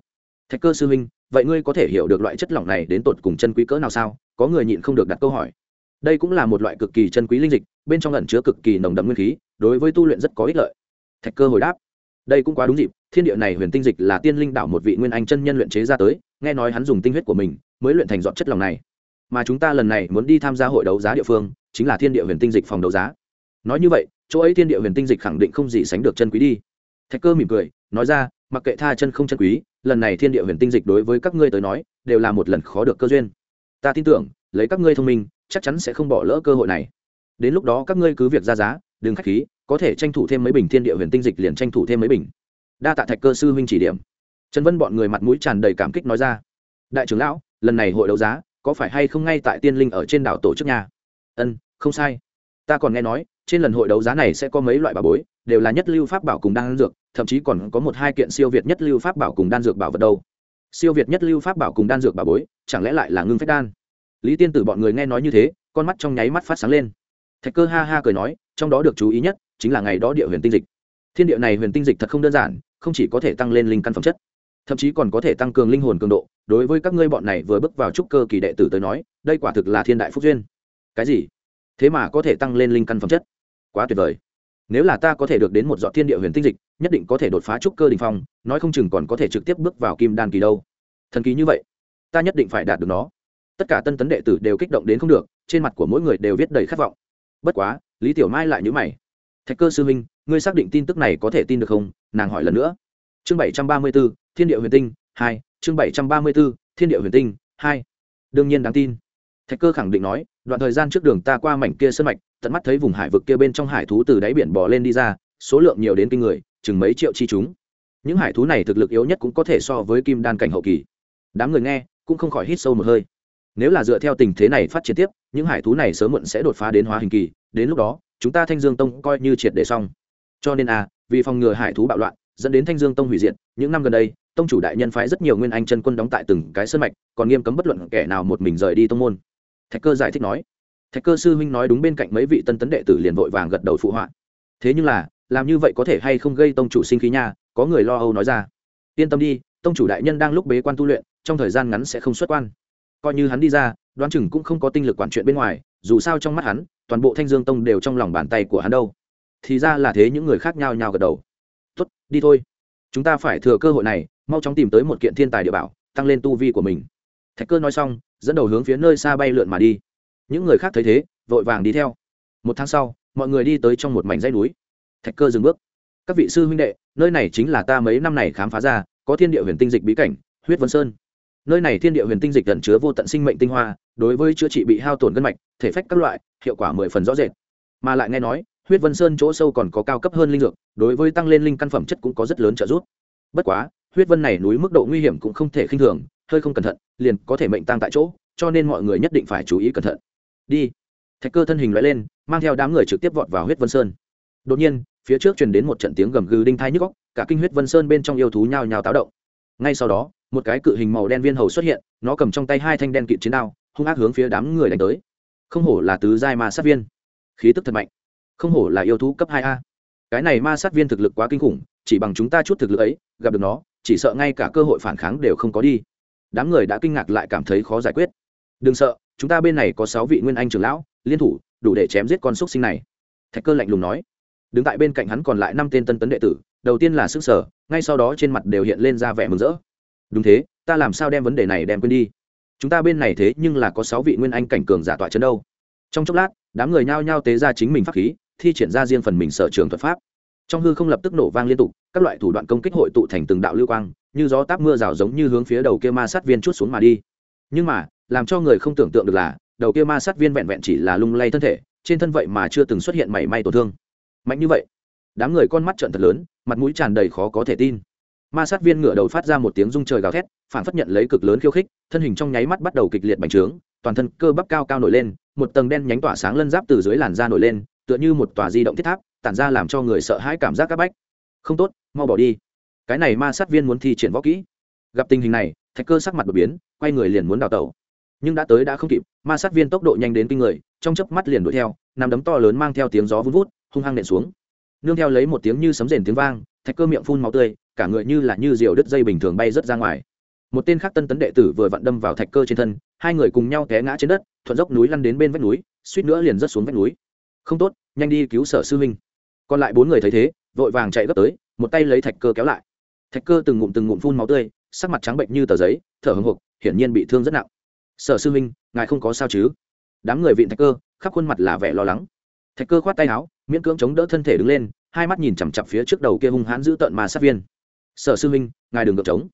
Thạch cơ sư huynh, vậy ngươi có thể hiểu được loại chất lỏng này đến tột cùng chân quý cỡ nào sao? Có người nhịn không được đặt câu hỏi. Đây cũng là một loại cực kỳ chân quý linh dịch, bên trong ẩn chứa cực kỳ nồng đậm nguyên khí, đối với tu luyện rất có ích lợi. Thạch cơ hồi đáp. Đây cũng quá đúng dịp, thiên địa này huyền tinh dịch là tiên linh đảo một vị nguyên anh chân nhân luyện chế ra tới, nghe nói hắn dùng tinh huyết của mình mới luyện thành dọn chất lòng này. Mà chúng ta lần này muốn đi tham gia hội đấu giá địa phương, chính là thiên địa huyền tinh dịch phòng đấu giá. Nói như vậy chỗ ấy thiên địa huyền tinh dịch khẳng định không gì sánh được chân quý đi. Thạch cơ mỉm cười, nói ra, mặc kệ tha chân không chân quý, lần này thiên địa huyền tinh dịch đối với các ngươi tới nói, đều là một lần khó được cơ duyên. Ta tin tưởng, lấy các ngươi thông minh, chắc chắn sẽ không bỏ lỡ cơ hội này. Đến lúc đó các ngươi cứ việc ra giá, đừng khách khí, có thể tranh thủ thêm mấy bình thiên địa huyền tinh dịch liền tranh thủ thêm mấy bình. Đa tạ thạch cơ sư huynh chỉ điểm. Trần vân bọn người mặt mũi tràn đầy cảm kích nói ra, đại trưởng lão, lần này hội đấu giá, có phải hay không ngay tại tiên linh ở trên đảo tổ chức nhà? Ân, không sai. Ta còn nghe nói trên lần hội đấu giá này sẽ có mấy loại bảo bối, đều là nhất lưu pháp bảo cùng đan dược, thậm chí còn có một hai kiện siêu việt nhất lưu pháp bảo cùng đan dược bảo vật đâu. Siêu việt nhất lưu pháp bảo cùng đan dược bảo bối, chẳng lẽ lại là ngưng phách đan? Lý tiên tử bọn người nghe nói như thế, con mắt trong nháy mắt phát sáng lên. Thạch cơ ha ha cười nói, trong đó được chú ý nhất chính là ngày đó địa huyền tinh dịch. Thiên địa này huyền tinh dịch thật không đơn giản, không chỉ có thể tăng lên linh căn phẩm chất, thậm chí còn có thể tăng cường linh hồn cường độ. Đối với các ngươi bọn này vừa bước vào trúc cơ kỳ đệ tử tới nói, đây quả thực là thiên đại phúc duyên. Cái gì? Thế mà có thể tăng lên linh căn phẩm chất? Quá tuyệt vời. Nếu là ta có thể được đến một dọn thiên địa huyền tinh dịch, nhất định có thể đột phá trúc cơ đình phong, nói không chừng còn có thể trực tiếp bước vào kim đan kỳ đâu. Thần kỳ như vậy, ta nhất định phải đạt được nó. Tất cả tân tấn đệ tử đều kích động đến không được, trên mặt của mỗi người đều viết đầy khát vọng. Bất quá, lý tiểu mai lại nhữ mày. Thạch cơ sư huynh, ngươi xác định tin tức này có thể tin được không? Nàng hỏi lần nữa. Chương bảy trăm ba mươi b ố thiên địa huyền tinh, hai. Chương bảy trăm ba mươi b ố thiên địa huyền tinh, hai. Đương nhiên đáng tin. Thạch cơ khẳng định nói, đoạn thời gian trước đường ta qua mảnh kia sân mạch tận mắt thấy vùng hải vực kia bên trong hải thú từ đáy biển bò lên đi ra, số lượng nhiều đến kinh người, chừng mấy triệu chi chúng. Những hải thú này thực lực yếu nhất cũng có thể so với kim đan cảnh hậu kỳ. Đám người nghe, cũng không khỏi hít sâu một hơi. Nếu là dựa theo tình thế này phát triển tiếp, những hải thú này sớm muộn sẽ đột phá đến hóa hình kỳ, đến lúc đó, chúng ta thanh dương tông coi như triệt để xong. Cho nên a vì phòng ngừa hải thú bạo loạn, dẫn đến thanh dương tông hủy diệt, những năm gần đây, tông chủ đại nhân phái rất nhiều nguyên anh chân quân đóng tại từng cái sân mạch, còn nghiêm cấm bất luận kẻ nào một mình rời đi tông môn. Thạch cơ giải thích nói thạch cơ sư huynh nói đúng bên cạnh mấy vị tân tấn đệ tử liền vội vàng gật đầu phụ họa. Thế nhưng là, làm như vậy có thể hay không gây tông chủ sinh khí nha? Có người lo âu nói ra. Yên tâm đi, tông chủ đại nhân đang lúc bế quan tu luyện, trong thời gian ngắn sẽ không xuất quan. Coi như hắn đi ra, đoán chừng cũng không có tinh lực quản chuyện bên ngoài, dù sao trong mắt hắn, toàn bộ thanh dương tông đều trong lòng bàn tay của hắn đâu. Thì ra là thế những người khác nhau nhau gật đầu. Tốt, đi thôi. Chúng ta phải thừa cơ hội này, mau chóng tìm tới một kiện thiên tài địa bảo, tăng lên tu vi của mình. Thạch cơ nói xong, dẫn đầu hướng phía nơi xa bay lượn mà đi những người khác thấy thế, vội vàng đi theo. Một tháng sau, mọi người đi tới trong một mảnh dãy núi. Thạch cơ dừng bước. Các vị sư huynh đệ, nơi này chính là ta mấy năm này khám phá ra, có thiên địa huyền tinh dịch bí cảnh, huyết vân sơn. Nơi này thiên địa huyền tinh dịch gần chứa vô tận sinh mệnh tinh hoa, đối với chữa trị bị hao tổn gân mạch, thể phách các loại, hiệu quả mười phần rõ rệt. Mà lại nghe nói, huyết vân sơn chỗ sâu còn có cao cấp hơn linh dược, đối với tăng lên linh căn phẩm chất cũng có rất lớn trợ giúp. Bất quá, huyết vân này núi mức độ nguy hiểm cũng không thể khinh thường, hơi không cẩn thận, liền có thể mệnh tăng tại chỗ, cho nên mọi người nhất định phải chú ý cẩn thận đi. Thạch cơ thân hình loại lên, mang theo đám người trực tiếp vọt vào huyết vân sơn. Đột nhiên, phía trước truyền đến một trận tiếng gầm gừ đinh thai nhức góc cả kinh huyết vân sơn bên trong yêu thú nhào nhào táo động. Ngay sau đó, một cái cự hình màu đen viên hầu xuất hiện, nó cầm trong tay hai thanh đen kịt chiến đao, hung ác hướng phía đám người đánh tới. Không hổ là tứ giai ma sát viên. Khí tức thật mạnh. Không hổ là yêu thú cấp hai a. Cái này ma sát viên thực lực quá kinh khủng, chỉ bằng chúng ta chút thực lực ấy, gặp được nó, chỉ sợ ngay cả cơ hội phản kháng đều không có đi. Đám người đã kinh ngạc lại cảm thấy khó giải quyết đừng sợ, chúng ta bên này có sáu vị nguyên anh trưởng lão, liên thủ, đủ để chém giết con xúc sinh này. Thạch cơ lạnh lùng nói. Đứng tại bên cạnh hắn còn lại năm tên tân tấn đệ tử, đầu tiên là sức sở, ngay sau đó trên mặt đều hiện lên ra vẻ mừng rỡ. Đúng thế, ta làm sao đem vấn đề này đem quên đi? Chúng ta bên này thế nhưng là có sáu vị nguyên anh cảnh cường giả tọa chân đâu. Trong chốc lát, đám người nhao nhao tế ra chính mình pháp khí, thi triển ra riêng phần mình sở trường thuật pháp. Trong hư không lập tức nổ vang liên tục, các loại thủ đoạn công kích hội tụ thành từng đạo lưu quang, như gió táp mưa rào giống như hướng phía đầu kia ma sát viên chút xuống mà đi. Nhưng mà làm cho người không tưởng tượng được là, đầu kia ma sát viên vẹn vẹn chỉ là lung lay thân thể, trên thân vậy mà chưa từng xuất hiện mảy may tổn thương. Mạnh như vậy, đám người con mắt trợn thật lớn, mặt mũi tràn đầy khó có thể tin. Ma sát viên ngựa đầu phát ra một tiếng rung trời gào thét, phản phất nhận lấy cực lớn khiêu khích, thân hình trong nháy mắt bắt đầu kịch liệt bành trướng, toàn thân cơ bắp cao cao nổi lên, một tầng đen nhánh tỏa sáng lân giáp từ dưới làn da nổi lên, tựa như một tòa di động thiết tháp, tản ra làm cho người sợ hãi cảm giác c áp bách. Không tốt, mau bỏ đi. Cái này ma sát viên muốn thi triển võ kỹ. Gặp tình hình này, thạch cơ sắc mặt đột biến, quay người liền muốn đào tẩu nhưng đã tới đã không kịp, ma sát viên tốc độ nhanh đến kinh người, trong chớp mắt liền đuổi theo nằm đấm to lớn mang theo tiếng gió vun vút, hung hăng nện xuống. Nương theo lấy một tiếng như sấm rền tiếng vang, thạch cơ miệng phun máu tươi, cả người như là như diều đứt dây bình thường bay rớt ra ngoài. Một tên khác tân tấn đệ tử vừa vặn đâm vào thạch cơ trên thân, hai người cùng nhau té ngã trên đất, thuận dốc núi lăn đến bên vách núi, suýt nữa liền rớt xuống vách núi. Không tốt, nhanh đi cứu sở sư huynh. Còn lại bốn người thấy thế, vội vàng chạy gấp tới, một tay lấy thạch cơ kéo lại. Thạch cơ từng ngụm từng ngụm phun máu tươi, sắc mặt trắng bệnh như tờ giấy, thở hồng hục hiển nhiên bị thương rất nặng sở sư Minh, ngài không có sao chứ? Đám người vịn thạch cơ khắp khuôn mặt là vẻ lo lắng. Thạch cơ khoát tay áo miễn cưỡng chống đỡ thân thể đứng lên hai mắt nhìn chằm chặp phía trước đầu kia hung hãn giữ tợn ma sát viên. Sở sư Minh, ngài đừng ngược trống.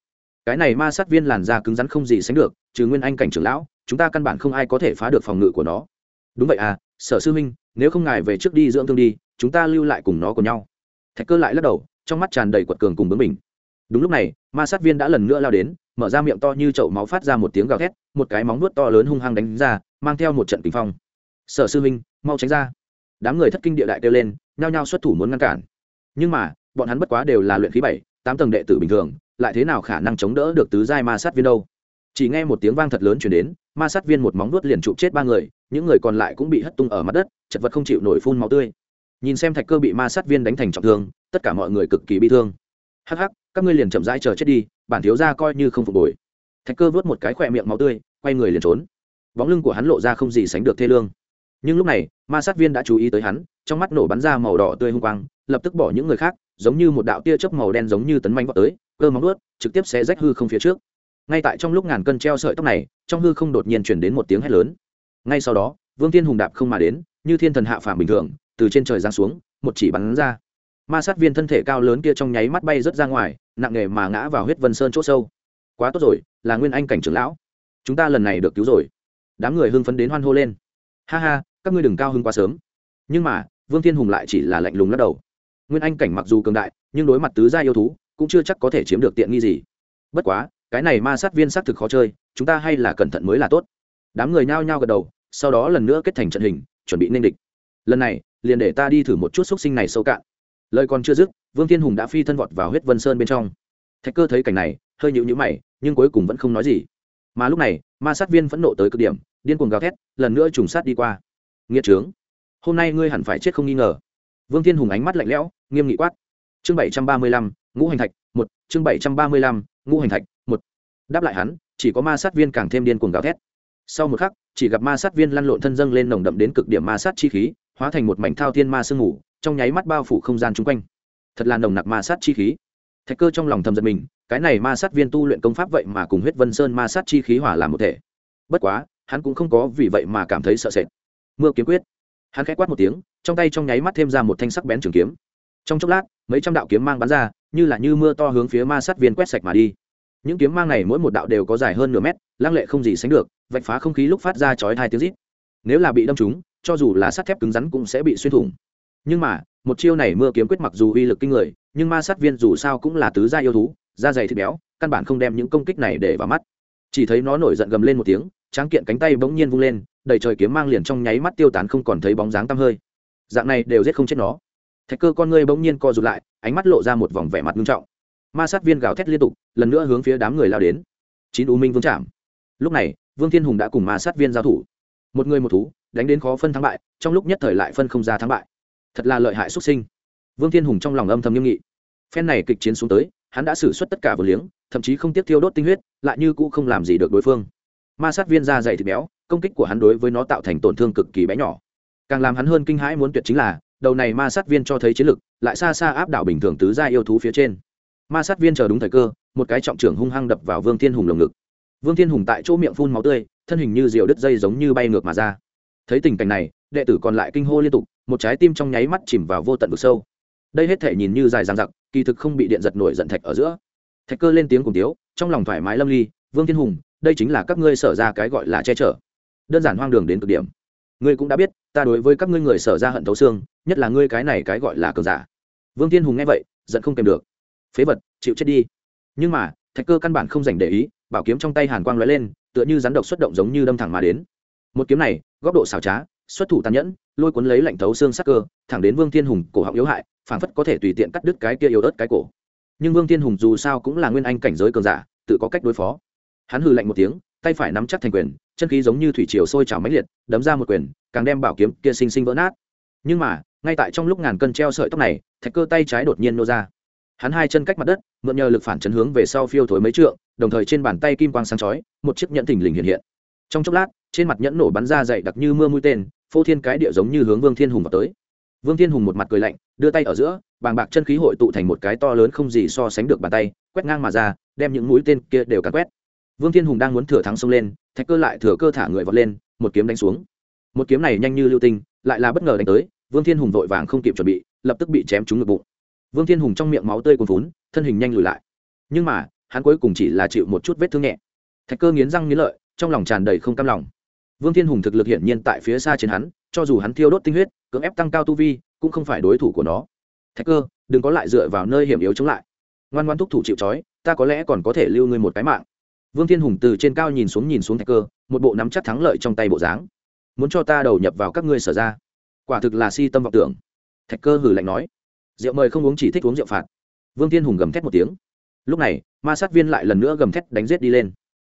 Cái này ma sát viên làn da cứng rắn không gì sánh được trừ nguyên anh cảnh trưởng lão chúng ta căn bản không ai có thể phá được phòng ngự của nó. Đúng vậy à sở sư Minh, nếu không ngài về trước đi dưỡng thương đi chúng ta lưu lại cùng nó cùng nhau. Thạch cơ lại lắc đầu trong mắt tràn đầy quật cường cùng bướng mình đúng lúc này ma sát viên đã lần nữa lao đến mở ra miệng to như chậu máu phát ra một tiếng gào thét, một cái móng nuốt to lớn hung hăng đánh ra, mang theo một trận kinh phong. Sở sư huynh, mau tránh ra. Đám người thất kinh địa đại kêu lên, nhao nhao xuất thủ muốn ngăn cản. Nhưng mà, bọn hắn bất quá đều là luyện khí bảy, tám tầng đệ tử bình thường, lại thế nào khả năng chống đỡ được tứ giai ma sát viên đâu? Chỉ nghe một tiếng vang thật lớn chuyển đến, ma sát viên một móng nuốt liền chụp chết ba người, những người còn lại cũng bị hất tung ở mặt đất, chật vật không chịu nổi phun máu tươi. Nhìn xem thạch cơ bị ma sát viên đánh thành trọng thương, tất cả mọi người cực kỳ bi thương. Hắc hắc, các ngươi liền chậm rãi chờ chết đi bản thiếu gia coi như không phục hồi. Thạch cơ vớt một cái khỏe miệng máu tươi, quay người liền trốn. Bóng lưng của hắn lộ ra không gì sánh được thê lương. Nhưng lúc này, ma sát viên đã chú ý tới hắn, trong mắt nổ bắn ra màu đỏ tươi hung quang, lập tức bỏ những người khác, giống như một đạo tia chớp màu đen giống như tấn manh vọt tới, cơ móng ướt trực tiếp sẽ rách hư không phía trước. Ngay tại trong lúc ngàn cân treo sợi tóc này, trong hư không đột nhiên chuyển đến một tiếng hét lớn. Ngay sau đó, vương thiên hùng đạp không mà đến, như thiên thần hạ phàm bình thường, từ trên trời giáng xuống, một chỉ bắn ra ma sát viên thân thể cao lớn kia trong nháy mắt bay rớt ra ngoài, nặng nề mà ngã vào huyết vân sơn c h ỗ sâu. Quá tốt rồi, là nguyên anh cảnh trưởng lão. Chúng ta lần này được cứu rồi. Đám người hưng phấn đến hoan hô lên. Ha ha, các ngươi đừng cao hưng quá sớm. Nhưng mà, vương thiên hùng lại chỉ là lạnh lùng lắc đầu. Nguyên anh cảnh mặc dù cường đại, nhưng đối mặt tứ gia yêu thú, cũng chưa chắc có thể chiếm được tiện nghi gì. Bất quá, cái này ma sát viên xác thực khó chơi, chúng ta hay là cẩn thận mới là tốt. Đám người nhao nhao gật đầu, sau đó lần nữa kết thành trận hình, chuẩn bị nên địch. Lần này, liền để ta đi thử một chút xúc sinh này sâu cạn lời còn chưa dứt, vương thiên hùng đã phi thân vọt vào huyết vân sơn bên trong. Thạch cơ thấy cảnh này, hơi nhịu nhữ mày, nhưng cuối cùng vẫn không nói gì. Mà lúc này, ma sát viên phẫn nộ tới cực điểm, điên cuồng gào thét, lần nữa trùng sát đi qua. Nghĩa trướng, hôm nay ngươi hẳn phải chết không nghi ngờ. Vương thiên hùng ánh mắt lạnh lẽo, nghiêm nghị quát. Chương bảy trăm ba mươi lăm, ngũ hành thạch, một, chương bảy trăm ba mươi lăm, ngũ hành thạch, một. Đáp lại hắn, chỉ có ma sát viên càng thêm điên cuồng gào thét. Sau một khắc, chỉ gặp ma sát viên lăn lộn thân dâng lên nồng đậm đến cực điểm ma sát chi khí, hóa thành một mảnh thao thiên ma sương ngủ trong nháy mắt bao phủ không gian chung quanh. Thật là nồng nặc ma sát chi khí. Thạch cơ trong lòng thầm giật mình, cái này ma sát viên tu luyện công pháp vậy mà cùng huyết vân sơn ma sát chi khí hỏa làm một thể. Bất quá, hắn cũng không có vì vậy mà cảm thấy sợ sệt. Mưa kiếm quyết. Hắn khẽ quát một tiếng, trong tay trong nháy mắt thêm ra một thanh sắc bén trường kiếm. Trong chốc lát, mấy trăm đạo kiếm mang bắn ra, như là như mưa to hướng phía ma sát viên quét sạch mà đi. Những kiếm mang này mỗi một đạo đều có dài hơn nửa mét, lăng lệ không gì sánh được, vạch phá không khí lúc phát ra chói hai tiếng rít. Nếu là bị đâm trúng, cho dù là sắt thép cứng rắn cũng sẽ bị xuyên thủng nhưng mà, một chiêu này mưa kiếm quyết mặc dù uy lực kinh người, nhưng ma sát viên dù sao cũng là tứ gia yêu thú, da dày thịt béo, căn bản không đem những công kích này để vào mắt. Chỉ thấy nó nổi giận gầm lên một tiếng, tráng kiện cánh tay bỗng nhiên vung lên, đầy trời kiếm mang liền trong nháy mắt tiêu tán không còn thấy bóng dáng tăm hơi. Dạng này đều giết không chết nó. Thạch cơ con ngươi bỗng nhiên co rụt lại, ánh mắt lộ ra một vòng vẻ mặt nghiêm trọng. Ma sát viên gào thét liên tục, lần nữa hướng phía đám người lao đến. Chín u minh vương chạm. Lúc này, vương thiên hùng đã cùng ma sát viên giao thủ. Một người một thú, đánh đến khó phân thắng bại, trong lúc nhất thời lại phân không ra thắng bại thật là lợi hại xuất sinh. Vương thiên hùng trong lòng âm thầm nghiêm nghị. Phen này kịch chiến xuống tới, hắn đã xử suất tất cả vừa liếng, thậm chí không tiếc thiêu đốt tinh huyết, lại như cũ không làm gì được đối phương. Ma sát viên da dày thịt béo, công kích của hắn đối với nó tạo thành tổn thương cực kỳ bé nhỏ. Càng làm hắn hơn kinh hãi muốn tuyệt chính là, đầu này ma sát viên cho thấy chiến lực, lại xa xa áp đảo bình thường tứ gia yêu thú phía trên. Ma sát viên chờ đúng thời cơ, một cái trọng trưởng hung hăng đập vào vương thiên hùng lồng ngực. Vương thiên hùng tại chỗ miệng phun máu tươi, thân hình như diều đứt dây giống như bay ngược mà ra. Thấy tình cảnh này, đệ tử còn lại kinh hô liên tục một trái tim trong nháy mắt chìm vào vô tận vực sâu. Đây hết thể nhìn như dài dằng dặc, kỳ thực không bị điện giật nổi giận thạch ở giữa. Thạch cơ lên tiếng cùng tiếu, trong lòng thoải mái lâm ly, vương thiên hùng, đây chính là các ngươi sở ra cái gọi là che chở. Đơn giản hoang đường đến cực điểm. Ngươi cũng đã biết, ta đối với các ngươi người sở ra hận thấu xương, nhất là ngươi cái này cái gọi là cờ giả. Vương thiên hùng nghe vậy, giận không kèm được. Phế vật, chịu chết đi. Nhưng mà, thạch cơ căn bản không dành để ý, bảo kiếm trong tay hàn quang lóe lên, tựa như rắn độc xuất động giống như đâm thẳng mà đến. Một kiếm này, góc độ xảo trá xuất thủ tàn nhẫn, lôi cuốn lấy lạnh thấu xương sắc cơ, thẳng đến vương thiên hùng cổ họng yếu hại phảng phất có thể tùy tiện cắt đứt cái kia yếu ớt cái cổ. Nhưng vương thiên hùng dù sao cũng là nguyên anh cảnh giới cường giả, tự có cách đối phó. Hắn hừ lạnh một tiếng, tay phải nắm chắc thành quyền, chân khí giống như thủy triều sôi trào mãnh liệt, đấm ra một quyền, càng đem bảo kiếm kia sinh sinh vỡ nát. Nhưng mà, ngay tại trong lúc ngàn cân treo sợi tóc này, thạch cơ tay trái đột nhiên nô ra. Hắn hai chân cách mặt đất, mượn nhờ lực phản chấn hướng về sau phiêu thối mấy trượng, đồng thời trên bàn tay kim quang sáng chói, một chiếc nhẫn thình lình hiện hiện. Trong chốc lát, trên mặt nhẫn nổ bắn ra dậy đặc như mưa mũi tên phô thiên cái địa giống như hướng vương thiên hùng vào tới. Vương thiên hùng một mặt cười lạnh, đưa tay ở giữa, bàng bạc chân khí hội tụ thành một cái to lớn không gì so sánh được bàn tay, quét ngang mà ra, đem những mũi tên kia đều cắn quét. Vương thiên hùng đang muốn thừa thắng xông lên, thạch cơ lại thừa cơ thả người vọt lên, một kiếm đánh xuống. Một kiếm này nhanh như lưu tinh, lại là bất ngờ đánh tới, vương thiên hùng vội vàng không kịp chuẩn bị, lập tức bị chém trúng ngực bụng. Vương thiên hùng trong miệng máu tươi cuồn vốn thân hình nhanh lùi lại. Nhưng mà, hắn cuối cùng chỉ là chịu một chút vết thương nhẹ. Thạch cơ nghiến răng nghiến lợi, trong lòng tràn đầy không cam lòng vương thiên hùng thực lực hiển nhiên tại phía xa trên hắn, cho dù hắn thiêu đốt tinh huyết, cưỡng ép tăng cao tu vi, cũng không phải đối thủ của nó. Thạch cơ, đừng có lại dựa vào nơi hiểm yếu chống lại. Ngoan ngoan thúc thủ chịu trói, ta có lẽ còn có thể lưu ngươi một cái mạng. Vương thiên hùng từ trên cao nhìn xuống nhìn xuống thạch cơ, một bộ nắm chắc thắng lợi trong tay bộ dáng. Muốn cho ta đầu nhập vào các ngươi sở ra? Quả thực là si tâm vọng tưởng. Thạch cơ hử lạnh nói. Rượu mời không uống chỉ thích uống rượu phạt. Vương thiên hùng gầm thét một tiếng. Lúc này, ma sát viên lại lần nữa gầm thét đánh g i ế t đi lên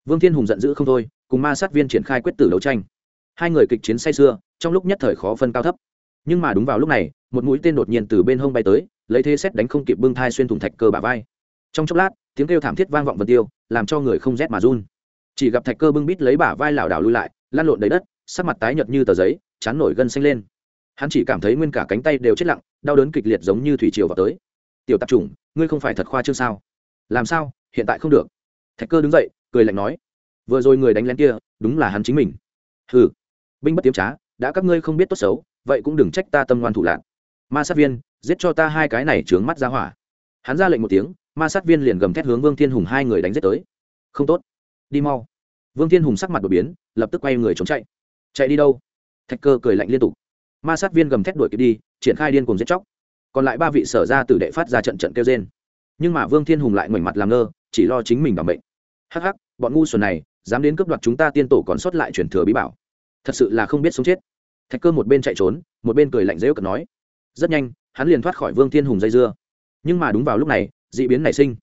vương thiên hùng giận dữ không thôi, cùng ma sát viên triển khai quyết tử đấu tranh. Hai người kịch chiến say sưa, trong lúc nhất thời khó phân cao thấp. Nhưng mà đúng vào lúc này, một mũi tên đột nhiên từ bên hông bay tới, lấy thế xét đánh không kịp bưng thai xuyên thủng thạch cơ bả vai. Trong chốc lát, tiếng kêu thảm thiết vang vọng vân tiêu, làm cho người không rét mà run. Chỉ gặp thạch cơ bưng bít lấy bả vai lảo đảo lui lại, lăn lộn đầy đất, sắc mặt tái nhợt như tờ giấy, chán nổi gân xanh lên. Hắn chỉ cảm thấy nguyên cả cánh tay đều chết lặng, đau đớn kịch liệt giống như thủy triều vào tới. Tiểu tạp chủng, ngươi không phải thật khoa trương sao? Làm sao? Hiện tại không được. Thạch cơ đứng dậy cười lạnh nói, vừa rồi người đánh lén kia, đúng là hắn chính mình. Hừ, binh bất tiếm trá, đã các ngươi không biết tốt xấu, vậy cũng đừng trách ta tâm ngoan thủ lạc. Ma sát viên, giết cho ta hai cái này trướng mắt ra hỏa. Hắn ra lệnh một tiếng, ma sát viên liền gầm thét hướng vương thiên hùng hai người đánh giết tới. Không tốt, đi mau. Vương thiên hùng sắc mặt đột biến, lập tức quay người trốn chạy. Chạy đi đâu? Thạch cơ cười lạnh liên tục. Ma sát viên gầm thét đuổi kịp đi, triển khai điên cùng giết chóc. Còn lại ba vị sở ra tử đệ phát ra trận trận kêu trên nhưng mà vương thiên hùng lại ngoảnh mặt làm ngơ, chỉ lo chính mình bằng bệnh hắc hắc, bọn ngu xuẩn này, dám đến cướp đoạt chúng ta tiên tổ còn sót lại truyền thừa bí bảo. Thật sự là không biết sống chết. Thạch cơ một bên chạy trốn, một bên cười lạnh rễu cợt nói. Rất nhanh, hắn liền thoát khỏi vương thiên hùng dây dưa. Nhưng mà đúng vào lúc này d ị biến nảy sinh.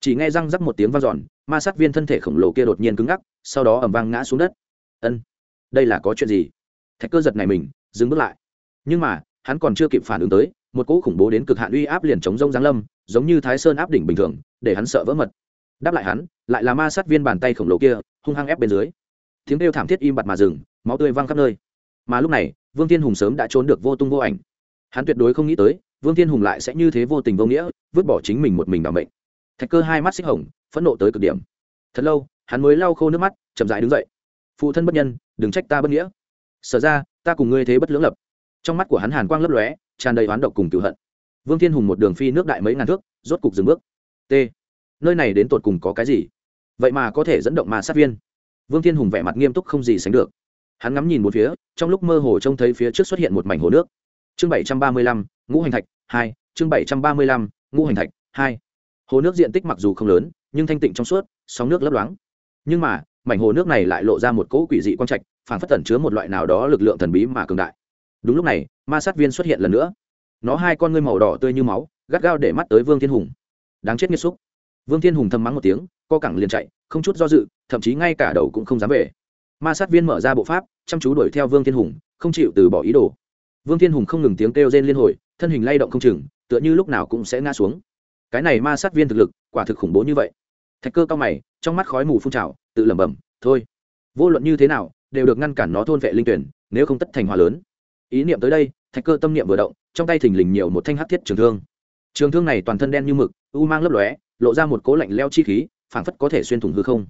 Chỉ nghe răng rắc một tiếng vang dọn, ma sát viên thân thể khổng lồ kia đột nhiên cứng ngắc, sau đó ẩm vang ngã xuống đất. Ân, đây là có chuyện gì? Thạch cơ giật này mình, dừng bước lại. Nhưng mà, hắn còn chưa kịp phản ứng tới, một cỗ khủng bố đến cực hạn uy áp liền chống rông giáng lâm, giống như thái sơn áp đỉnh bình thường, để hắn sợ vỡ mật. Đáp lại hắn lại là ma sát viên bàn tay khổng lồ kia, hung hăng ép bên dưới. Tiếng kêu thảm thiết im bặt mà dừng, máu tươi văng khắp nơi. Mà lúc này, vương thiên hùng sớm đã trốn được vô tung vô ảnh. Hắn tuyệt đối không nghĩ tới, vương thiên hùng lại sẽ như thế vô tình vô nghĩa, vứt bỏ chính mình một mình đảm bệnh thạch cơ hai mắt xích hồng, phẫn nộ tới cực điểm. Thật lâu, hắn mới lau khô nước mắt, chậm dại đứng dậy. Phụ thân bất nhân, đừng trách ta bất nghĩa. Sở ra, ta cùng ngươi thế bất lưỡng lập. Trong mắt của hắn hàn quang lấp lóe, tràn đầy oán độc cùng cựu hận. Vương thiên hùng một đường phi nước đại mấy ngàn thước, rốt cục dừng bước. T nơi này đến tột cùng có cái gì? Vậy mà có thể dẫn động ma sát viên. Vương thiên hùng vẻ mặt nghiêm túc không gì sánh được. Hắn ngắm nhìn một phía, trong lúc mơ hồ trông thấy phía trước xuất hiện một mảnh hồ nước. Chương bảy trăm ba mươi lăm, ngũ hành thạch hai, chương bảy trăm ba mươi lăm, ngũ hành thạch hai. Hồ nước diện tích mặc dù không lớn, nhưng thanh tịnh trong suốt, sóng nước lấp loáng. Nhưng mà, mảnh hồ nước này lại lộ ra một cỗ quỷ dị quang trạch, phản phất tẩn chứa một loại nào đó lực lượng thần bí mà cường đại. Đúng lúc này, ma sát viên xuất hiện lần nữa. Nó hai con ngươi màu đỏ tươi như máu, gắt gao để mắt tới vương thiên hùng. Đáng chết nghiêm xúc vương thiên hùng thầm mắng một tiếng, co cẳng liền chạy, không chút do dự, thậm chí ngay cả đầu cũng không dám về. Ma sát viên mở ra bộ pháp, chăm chú đuổi theo vương thiên hùng, không chịu từ bỏ ý đồ. Vương thiên hùng không ngừng tiếng kêu rên liên hồi, thân hình lay động không chừng, tựa như lúc nào cũng sẽ ngã xuống. Cái này ma sát viên thực lực, quả thực khủng bố như vậy. Thạch cơ cao mày, trong mắt khói mù phun trào, tự lẩm bẩm, thôi, vô luận như thế nào, đều được ngăn cản nó thôn vệ linh tuyển, nếu không tất thành hòa lớn. Ý niệm tới đây, thạch cơ tâm niệm vừa động, trong tay thình lình nhiều một thanh hát thiết trường thương. Trường thương này toàn thân đen như mực, u mang lấp lóe lộ ra một cố lạnh leo chi khí, phảng phất có thể xuyên thủng hư không.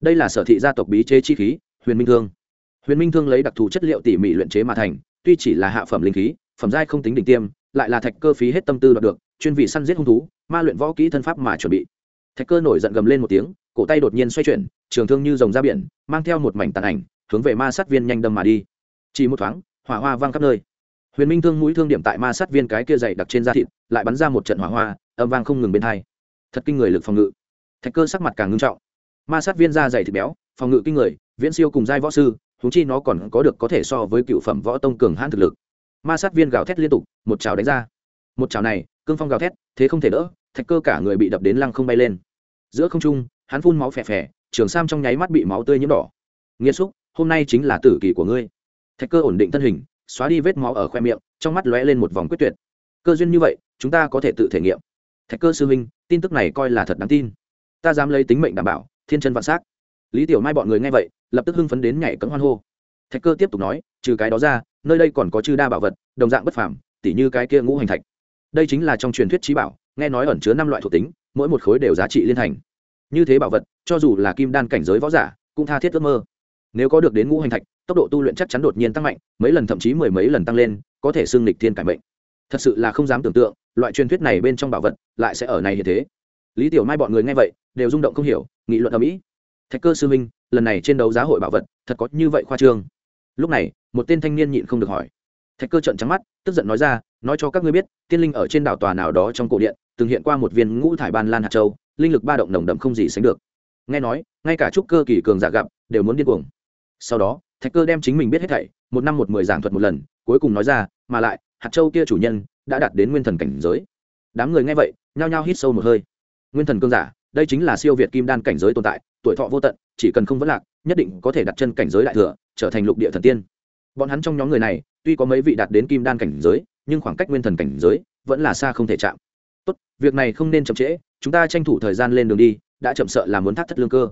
Đây là sở thị gia tộc bí chế chi khí, huyền minh thương. Huyền minh thương lấy đặc thù chất liệu tỉ mỉ luyện chế mà thành, tuy chỉ là hạ phẩm linh khí, phẩm giai không tính đỉnh tiêm, lại là thạch cơ phí hết tâm tư đoạt được, chuyên vị săn giết hung thú, ma luyện võ kỹ thân pháp mà chuẩn bị. Thạch cơ nổi giận gầm lên một tiếng, cổ tay đột nhiên xoay chuyển, trường thương như dòng ra biển, mang theo một mảnh tàn ảnh, hướng về ma sát viên nhanh đâm mà đi. Chỉ một thoáng, hỏa hoa vang khắp nơi. Huyền minh thương mũi thương điểm tại ma sát viên cái kia dày đặc trên da thịt, lại bắn ra một trận hỏa hoa, âm vang không ngừng bên thai thật kinh người lực phòng ngự. Thạch cơ sắc mặt càng ngưng trọng. Ma sát viên da dày thịt béo, phòng ngự kinh người, viễn siêu cùng giai võ sư thú chi nó còn có được có thể so với cựu phẩm võ tông cường hãn thực lực. Ma sát viên gào thét liên tục, một chảo đánh ra. Một chảo này, cương phong gào thét, thế không thể đỡ, thạch cơ cả người bị đập đến lăng không bay lên. Giữa không trung, hắn phun máu phè phè, trường sam trong nháy mắt bị máu tươi nhiễm đỏ. Nghiêm xúc, hôm nay chính là tử kỳ của ngươi. Thạch cơ ổn định thân hình, xóa đi vết máu ở khoe miệng, trong mắt lóe lên một vòng quyết tuyệt. Cơ duyên như vậy, chúng ta có thể tự thể nghiệm. Thạch cơ sư huynh tin tức này coi là thật đáng tin. Ta dám lấy tính mệnh đảm bảo, thiên chân vạn s á c lý tiểu mai bọn người nghe vậy, lập tức hưng phấn đến nhảy cấm hoan hô. Thạch cơ tiếp tục nói, trừ cái đó ra, nơi đây còn có chư đa bảo vật, đồng dạng bất phàm, tỉ như cái kia ngũ hành thạch. Đây chính là trong truyền thuyết trí bảo, nghe nói ẩn chứa năm loại thuộc tính, mỗi một khối đều giá trị liên thành. Như thế bảo vật, cho dù là kim đan cảnh giới võ giả, cũng tha thiết ước mơ. Nếu có được đến ngũ hành thạch, tốc độ tu luyện chắc chắn đột nhiên tăng mạnh, mấy lần thậm chí mười mấy lần tăng lên, có thể xưng lịch thiên cải mệnh thật sự là không dám tưởng tượng, loại truyền thuyết này bên trong bảo vật lại sẽ ở này như thế. Lý tiểu mai bọn người nghe vậy, đều rung động không hiểu, nghị luận ở mỹ thạch cơ sư minh, lần này trên đấu giá hội bảo vật, thật có như vậy khoa trương. Lúc này, một tên thanh niên nhịn không được hỏi. Thạch cơ trận trắng mắt, tức giận nói ra, nói cho các ngươi biết, tiên linh ở trên đảo tòa nào đó trong cổ điện, từng hiện qua một viên ngũ thải ban lan hạt châu, linh lực ba động nồng đậm không gì sánh được. Nghe nói, ngay cả trúc cơ kỳ cường giả gặp, đều muốn điên cuồng. Sau đó, thạch cơ đem chính mình biết hết thảy, một năm một mười giảng thuật một lần, cuối cùng nói ra, mà lại hạt châu kia chủ nhân đã đạt đến nguyên thần cảnh giới. Đám người nghe vậy, nhao nhao hít sâu một hơi. Nguyên thần cương giả, đây chính là siêu việt kim đan cảnh giới tồn tại, tuổi thọ vô tận, chỉ cần không vấn lạc, nhất định có thể đặt chân cảnh giới đại thừa, trở thành lục địa thần tiên. Bọn hắn trong nhóm người này, tuy có mấy vị đạt đến kim đan cảnh giới, nhưng khoảng cách nguyên thần cảnh giới vẫn là xa không thể chạm. Tốt, việc này không nên chậm trễ, chúng ta tranh thủ thời gian lên đường đi, đã chậm sợ là muốn thắt thất lương cơ.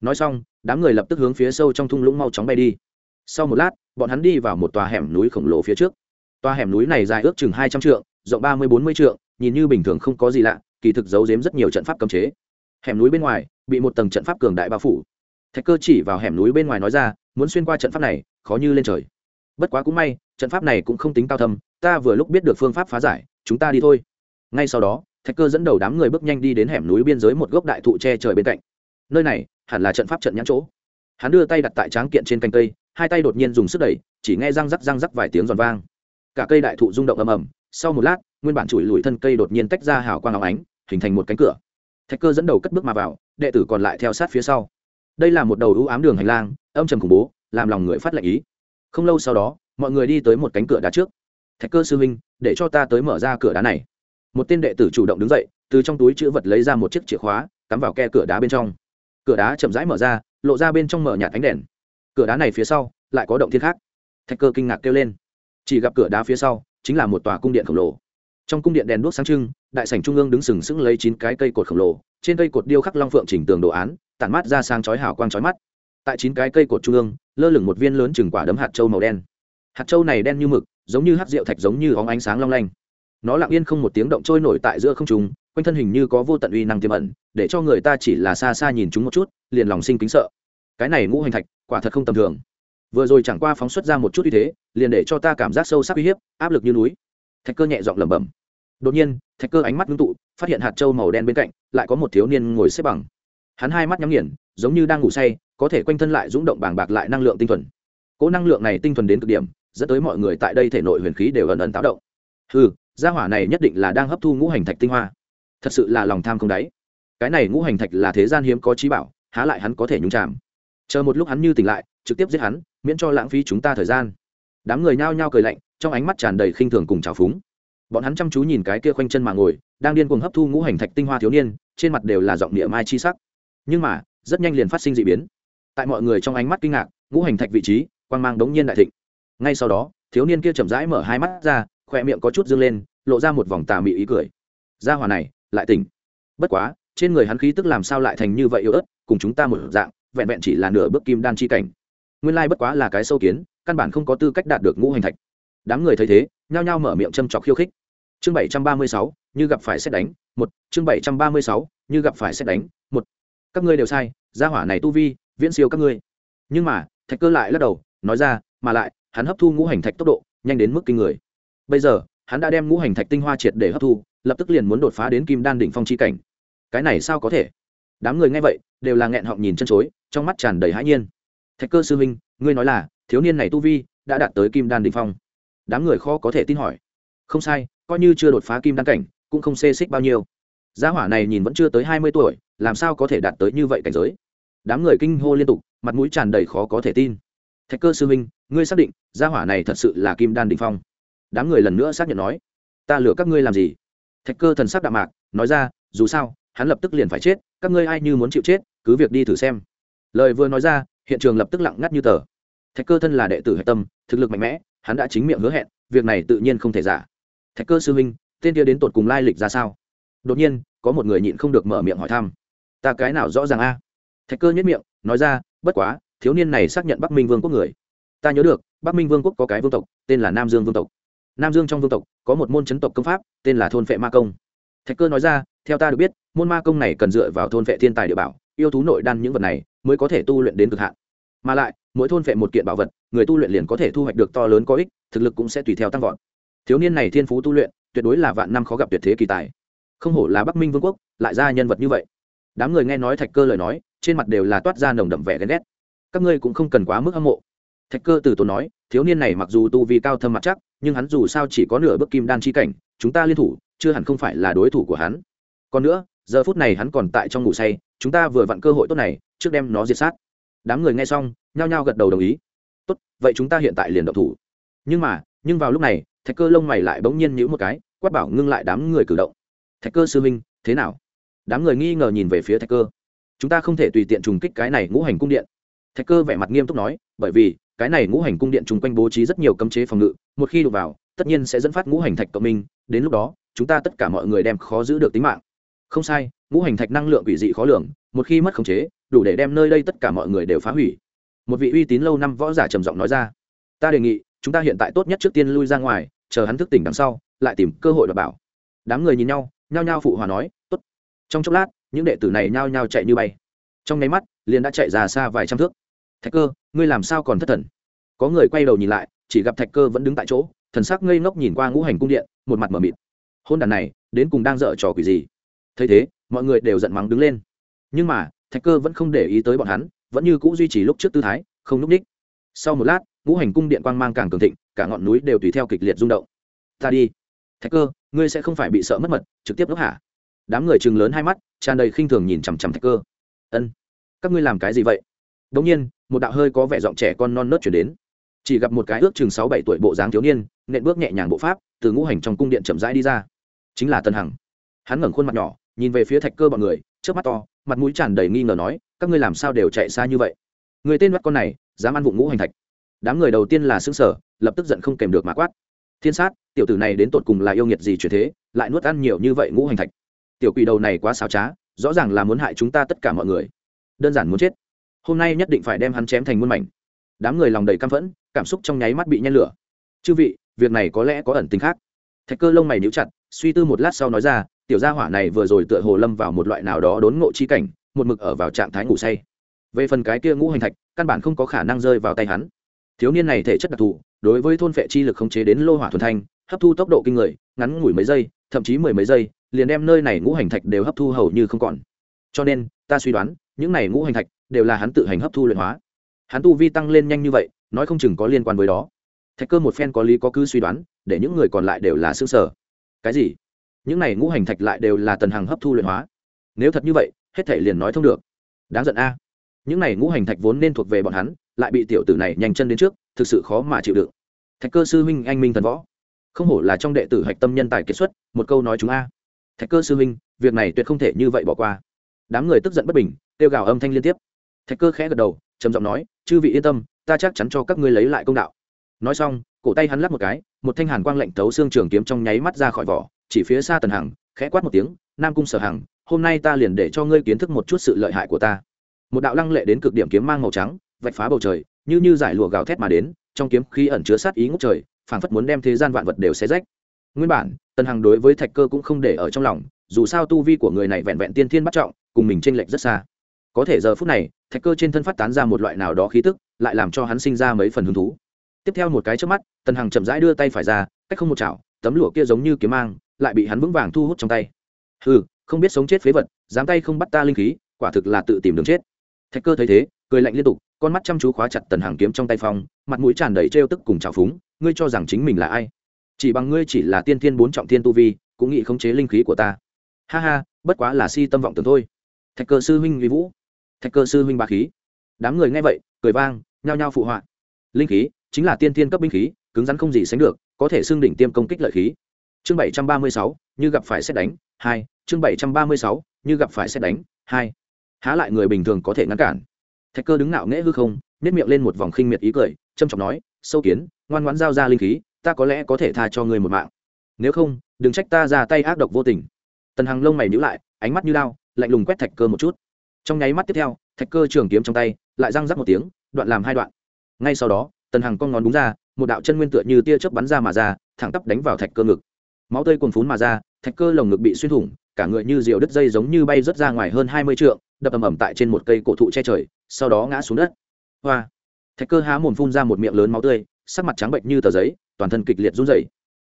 Nói xong, đám người lập tức hướng phía sâu trong thung lũng mau chóng bay đi. Sau một lát, bọn hắn đi vào một tòa hẻm núi khổng lồ phía trước toa hẻm núi này dài ước chừng hai trăm trượng, rộng ba mươi bốn mươi trượng, nhìn như bình thường không có gì lạ, kỳ thực giấu giếm rất nhiều trận pháp cấm chế. Hẻm núi bên ngoài, bị một tầng trận pháp cường đại bao phủ. Thạch cơ chỉ vào hẻm núi bên ngoài nói ra, muốn xuyên qua trận pháp này, khó như lên trời. Bất quá cũng may, trận pháp này cũng không tính cao thâm, ta vừa lúc biết được phương pháp phá giải, chúng ta đi thôi. Ngay sau đó, thạch cơ dẫn đầu đám người bước nhanh đi đến hẻm núi biên giới một gốc đại thụ che trời bên cạnh. Nơi này, hẳn là trận pháp trận nhãn chỗ. Hắn đưa tay đặt tại tráng kiện trên cành cây, hai tay đột nhiên dùng sức đẩy, chỉ nghe răng rắc răng rắc vài tiếng giòn vang cả cây đại thụ rung động ầm ầm. Sau một lát, nguyên bản chùi lùi thân cây đột nhiên tách ra hào quang óng ánh, hình thành một cánh cửa. Thạch cơ dẫn đầu cất bước mà vào, đệ tử còn lại theo sát phía sau. Đây là một đầu ưu ám đường hành lang, âm trầm khủng bố, làm lòng người phát lệnh ý. Không lâu sau đó, mọi người đi tới một cánh cửa đá trước. Thạch cơ sư huynh, để cho ta tới mở ra cửa đá này. Một tên đệ tử chủ động đứng dậy, từ trong túi chữ vật lấy ra một chiếc chìa khóa, cắm vào ke cửa đá bên trong. Cửa đá chậm rãi mở ra, lộ ra bên trong mở nhà ánh đèn. Cửa đá này phía sau, lại có động thiên khác. Thạch cơ kinh ngạc kêu lên chỉ gặp cửa đá phía sau, chính là một tòa cung điện khổng lồ. Trong cung điện đèn đuốc sáng trưng, đại sảnh trung ương đứng sừng sững lấy chín cái cây cột khổng lồ, trên cây cột điêu khắc long phượng chỉnh tường đồ án, tản mát ra sang chói hào quang chói mắt. Tại chín cái cây cột trung ương, lơ lửng một viên lớn chừng quả đấm hạt trâu màu đen. Hạt trâu này đen như mực, giống như hắc rượu thạch giống như óng ánh sáng long lanh. Nó lặng yên không một tiếng động trôi nổi tại giữa không trung, quanh thân hình như có vô tận uy năng tiềm ẩn, để cho người ta chỉ là xa xa nhìn chúng một chút, liền lòng sinh kính sợ. Cái này ngũ hành thạch, quả thật không tầm thường vừa rồi chẳng qua phóng xuất ra một chút uy thế, liền để cho ta cảm giác sâu sắc uy hiếp, áp lực như núi. Thạch cơ nhẹ giọng lẩm bẩm. Đột nhiên, thạch cơ ánh mắt ngưng tụ, phát hiện hạt trâu màu đen bên cạnh, lại có một thiếu niên ngồi xếp bằng. Hắn hai mắt nhắm nghiền, giống như đang ngủ say, có thể quanh thân lại rúng động bàng bạc lại năng lượng tinh thuần. Cỗ năng lượng này tinh thuần đến cực điểm, dẫn tới mọi người tại đây thể nội huyền khí đều ẩn ẩn táo động. Ừ gia hỏa này nhất định là đang hấp thu ngũ hành thạch tinh hoa. Thật sự là lòng tham không đáy. Cái này ngũ hành thạch là thế gian hiếm có trí bảo, há lại hắn có thể nhúng chạm chờ một lúc hắn như tỉnh lại, trực tiếp giết hắn miễn cho lãng phí chúng ta thời gian. Đám người nhao nhao cười lạnh, trong ánh mắt tràn đầy khinh thường cùng trào phúng. Bọn hắn chăm chú nhìn cái kia khoanh chân mà ngồi, đang điên cuồng hấp thu ngũ hành thạch tinh hoa thiếu niên, trên mặt đều là giọng địa mai chi sắc. Nhưng mà, rất nhanh liền phát sinh d ị biến. Tại mọi người trong ánh mắt kinh ngạc, ngũ hành thạch vị trí quan g mang đống nhiên đại thịnh. Ngay sau đó, thiếu niên kia chậm rãi mở hai mắt ra khoe miệng có chút dương lên, lộ ra một vòng tà mị ý cười. Ra hòa này, lại tỉnh. Bất quá, trên người hắn khí tức làm sao lại thành như vậy yếu ớt, cùng chúng ta một dạng, vẹn vẹn chỉ là nửa bước kim đan chi cảnh nguyên lai bất quá là cái sâu kiến, căn bản không có tư cách đạt được ngũ hành thạch. Đám người thấy thế, nhao nhao mở miệng châm trọc khiêu khích. Chương bảy trăm ba mươi sáu, như gặp phải xét đánh, một. Chương bảy trăm ba mươi sáu, như gặp phải xét đánh, một. Các ngươi đều sai, gia hỏa này tu vi, viễn siêu các ngươi. Nhưng mà, thạch cơ lại lắc đầu, nói ra, mà lại, hắn hấp thu ngũ hành thạch tốc độ, nhanh đến mức kinh người. Bây giờ, hắn đã đem ngũ hành thạch tinh hoa triệt để hấp thu, lập tức liền muốn đột phá đến kim đan đỉnh phong chi cảnh. Cái này sao có thể? Đám người nghe vậy, đều là nghẹn họng nhìn chân chối, trong mắt tràn đầy hãi nhiên thạch cơ sư huynh, ngươi nói là, thiếu niên này tu vi đã đạt tới kim đan đỉnh phong. Đám người khó có thể tin hỏi. Không sai, coi như chưa đột phá kim đan cảnh, cũng không xê xích bao nhiêu. Gia hỏa này nhìn vẫn chưa tới hai mươi tuổi, làm sao có thể đạt tới như vậy cảnh giới? Đám người kinh hô liên tục, mặt mũi tràn đầy khó có thể tin. Thạch cơ sư huynh, ngươi xác định, gia hỏa này thật sự là kim đan đỉnh phong? Đám người lần nữa xác nhận nói. Ta lừa các ngươi làm gì? Thạch cơ thần sắc đạm mạc, nói ra, dù sao, hắn lập tức liền phải chết, các ngươi ai như muốn chịu chết, cứ việc đi thử xem. Lời vừa nói ra hiện trường lập tức lặng ngắt như tờ. Thạch cơ thân là đệ tử hạch tâm, thực lực mạnh mẽ, hắn đã chính miệng hứa hẹn, việc này tự nhiên không thể giả. Thạch cơ sư huynh, tên kia đến tột cùng lai lịch ra sao? Đột nhiên, có một người nhịn không được mở miệng hỏi thăm. Ta cái nào rõ ràng a? Thạch cơ nhất miệng, nói ra, bất quá, thiếu niên này xác nhận bắc minh vương quốc người. Ta nhớ được, bắc minh vương quốc có cái vương tộc, tên là nam dương vương tộc. Nam dương trong vương tộc, có một môn chấn tộc công pháp, tên là thôn vệ ma công. Thạch cơ nói ra, theo ta được biết, môn ma công này cần dựa vào thôn vệ thiên tài địa bảo, yêu thú nội đan những vật này mới có thể tu luyện đến cực hạn. Mà lại, mỗi thôn phệ một kiện bảo vật, người tu luyện liền có thể thu hoạch được to lớn có ích, thực lực cũng sẽ tùy theo tăng vọt. Thiếu niên này thiên phú tu luyện, tuyệt đối là vạn năm khó gặp tuyệt thế kỳ tài. Không hổ là bắc minh vương quốc, lại ra nhân vật như vậy. Đám người nghe nói thạch cơ lời nói, trên mặt đều là toát ra nồng đậm vẻ ghen ghét. Các ngươi cũng không cần quá mức hâm mộ. Thạch cơ từ tốn nói, thiếu niên này mặc dù tu vi cao thâm mặt chắc, nhưng hắn dù sao chỉ có nửa bước kim đan chi cảnh, chúng ta liên thủ, chưa hẳn không phải là đối thủ của hắn. Còn nữa, giờ phút này hắn còn tại trong ngủ say, chúng ta vừa vặn cơ hội tốt này trước đem nó diệt sát. Đám người nghe xong, nhao nhao gật đầu đồng ý. Tốt, vậy chúng ta hiện tại liền động thủ. Nhưng mà, nhưng vào lúc này, thạch cơ lông mày lại bỗng nhiên nhíu một cái, quát bảo ngưng lại đám người cử động. Thạch cơ sư minh thế nào? Đám người nghi ngờ nhìn về phía thạch cơ. Chúng ta không thể tùy tiện trùng kích cái này ngũ hành cung điện. Thạch cơ vẻ mặt nghiêm túc nói, bởi vì, cái này ngũ hành cung điện chung quanh bố trí rất nhiều cấm chế phòng ngự, một khi đụng vào, tất nhiên sẽ dẫn phát ngũ hành thạch cộng minh. Đến lúc đó, chúng ta tất cả mọi người đem khó giữ được tính mạng. Không sai, ngũ hành thạch năng lượng quỷ dị khó lường một khi mất khống chế, đủ để đem nơi đây tất cả mọi người đều phá hủy. Một vị uy tín lâu năm võ giả trầm giọng nói ra, ta đề nghị, chúng ta hiện tại tốt nhất trước tiên lui ra ngoài, chờ hắn thức tỉnh đằng sau, lại tìm cơ hội đảm bảo. Đám người nhìn nhau, nhao nhao phụ hòa nói, tốt. Trong chốc lát, những đệ tử này nhao nhao chạy như bay. Trong nháy mắt, liền đã chạy ra xa vài trăm thước. Thạch cơ, ngươi làm sao còn thất thần? Có người quay đầu nhìn lại, chỉ gặp thạch cơ vẫn đứng tại chỗ, thần sắc ngây ngốc nhìn qua ngũ hành cung điện, một mặt m ở mịt. Hôn đàn này, đến cùng đang dở trò quỷ gì? Thấy thế, mọi người đều giận mắng đứng lên nhưng mà, thạch cơ vẫn không để ý tới bọn hắn, vẫn như c ũ duy trì lúc trước tư thái, không n ú c ních. Sau một lát, ngũ hành cung điện quang mang càng cường thịnh, cả ngọn núi đều tùy theo kịch liệt rung động. Ta đi. Thạch cơ, ngươi sẽ không phải bị sợ mất mật, trực tiếp đốt hả đám người chừng lớn hai mắt, tràn đầy khinh thường nhìn chằm chằm thạch cơ. Ân, các ngươi làm cái gì vậy? Đ ỗ n g nhiên, một đạo hơi có vẻ giọng trẻ con non nớt chuyển đến. Chỉ gặp một cái ước chừng sáu bảy tuổi bộ dáng thiếu niên, nện bước nhẹ nhàng bộ pháp, từ ngũ hành trong cung điện chậm rãi đi ra. Chính là tân hằng. Hắn ngẩng khuôn mặt nhỏ, nhìn về phía thạch cơ bọn người trước mắt to mặt mũi tràn đầy nghi ngờ nói, các ngươi làm sao đều chạy xa như vậy? Người tên mắt con này, dám ăn vụng ngũ hành thạch. Đám người đầu tiên là xương sở lập tức giận không kèm được mà quát. Thiên sát, tiểu tử này đến tột cùng là yêu nghiệt gì chuyển thế, lại nuốt ăn nhiều như vậy ngũ hành thạch. Tiểu quỷ đầu này quá xào trá, rõ ràng là muốn hại chúng ta tất cả mọi người. Đơn giản muốn chết. Hôm nay nhất định phải đem hắn chém thành muôn mảnh. Đám người lòng đầy căm phẫn, cảm xúc trong nháy mắt bị nhen lửa. Chư vị, việc này có lẽ có ẩn tính khác. Thạch cơ lông mày níu chặt, suy tư một lát sau nói ra tiểu gia hỏa này vừa rồi tựa hồ lâm vào một loại nào đó đốn ngộ chi cảnh, một mực ở vào trạng thái ngủ say. Về phần cái kia ngũ hành thạch, căn bản không có khả năng rơi vào tay hắn. Thiếu niên này thể chất đặc thù, đối với thôn phệ chi lực khống chế đến lô hỏa thuần thanh, hấp thu tốc độ kinh người, ngắn ngủi mấy giây, thậm chí mười mấy giây, liền đem nơi này ngũ hành thạch đều hấp thu hầu như không còn. Cho nên, ta suy đoán, những này ngũ hành thạch đều là hắn tự hành hấp thu luyện hóa. Hắn tu vi tăng lên nhanh như vậy, nói không chừng có liên quan với đó. Thạch cơ một phen có lý có cứ suy đoán, để những người còn lại đều là xương sở cái gì? Những này ngũ hành thạch lại đều là tần hàng hấp thu luyện hóa. Nếu thật như vậy, hết thể liền nói thông được. Đáng giận a. Những này ngũ hành thạch vốn nên thuộc về bọn hắn, lại bị tiểu tử này nhanh chân đến trước, thực sự khó mà chịu đựng. Thạch cơ sư huynh, anh minh thần võ. Không hổ là trong đệ tử hạch tâm nhân tài kiệt xuất, một câu nói chúng a. Thạch cơ sư huynh, việc này tuyệt không thể như vậy bỏ qua. Đám người tức giận bất bình, kêu gào âm thanh liên tiếp. Thạch cơ khẽ gật đầu, trầm giọng nói, chư vị yên tâm, ta chắc chắn cho các ngươi lấy lại công đạo. Nói xong, cổ tay hắn lắp một cái, một thanh hàn quang lạnh tấu xương trường kiếm trong nháy mắt ra khỏi vỏ chỉ phía xa tần hằng, khẽ quát một tiếng, nam cung sở hằng, hôm nay ta liền để cho ngươi kiến thức một chút sự lợi hại của ta. Một đạo lăng lệ đến cực điểm kiếm mang màu trắng, vạch phá bầu trời, như như giải lụa gào thét mà đến, trong kiếm khí ẩn chứa sát ý ngốc trời, phảng phất muốn đem thế gian vạn vật đều xé rách. Nguyên bản, tần hằng đối với thạch cơ cũng không để ở trong lòng, dù sao tu vi của người này vẹn vẹn tiên thiên bắt trọng, cùng mình tranh lệch rất xa. Có thể giờ phút này, thạch cơ trên thân phát tán ra một loại nào đó khí tức, lại làm cho hắn sinh ra mấy phần hứng thú. Tiếp theo một cái trước mắt, tần hằng chậm rãi đưa tay phải ra, cách không một chảo, tấm lụa kia giống như kiếm mang lại bị hắn vững vàng thu hút trong tay. Ừ không biết sống chết phế vật, dám tay không bắt ta linh khí, quả thực là tự tìm đường chết. Thạch cơ thấy thế, cười lạnh liên tục, con mắt chăm chú khóa chặt tần hàng kiếm trong tay phong, mặt mũi tràn đầy trêu tức cùng trào phúng, ngươi cho rằng chính mình là ai? Chỉ bằng ngươi chỉ là tiên thiên bốn trọng thiên tu vi, cũng nghĩ khống chế linh khí của ta. Ha ha, bất quá là si tâm vọng tưởng thôi. Thạch cơ sư huynh vi vũ. Thạch cơ sư huynh ba khí. Đám người nghe vậy, cười vang, nhao nhao phụ họa. Linh khí, chính là tiên thiên cấp binh khí, cứng rắn không gì sánh được, có thể xưng đỉnh tiêm công kích lợi khí chương bảy trăm ba mươi sáu, như gặp phải xét đánh, hai. Chương bảy trăm ba mươi sáu, như gặp phải xét đánh, hai. Há lại người bình thường có thể ngăn cản. Thạch cơ đứng ngạo nghễ hư không nếp miệng lên một vòng khinh miệt ý cười, trâm trọng nói, sâu kiến, ngoan ngoãn giao ra linh khí, ta có lẽ có thể tha cho người một mạng. Nếu không, đừng trách ta ra tay ác độc vô tình. Tần hằng lông mày nhữ lại, ánh mắt như lao lạnh lùng quét thạch cơ một chút. Trong nháy mắt tiếp theo, thạch cơ trường kiếm trong tay, lại răng rắc một tiếng, đoạn làm hai đoạn. Ngay sau đó, tần hằng con ngón đúng ra, một đạo chân nguyên tựa như tia chớp bắn ra mà ra, thẳng tắp đánh vào thạch cơ ngực máu tươi cuồn phún mà ra, thạch cơ lồng ngực bị xuyên thủng, cả người như diều đứt dây giống như bay rớt ra ngoài hơn hai mươi trượng, đập ầm ầm tại trên một cây cổ thụ che trời, sau đó ngã xuống đất. Hoa! Thạch cơ há mồm phun ra một miệng lớn máu tươi, sắc mặt trắng bệnh như tờ giấy, toàn thân kịch liệt run rẩy.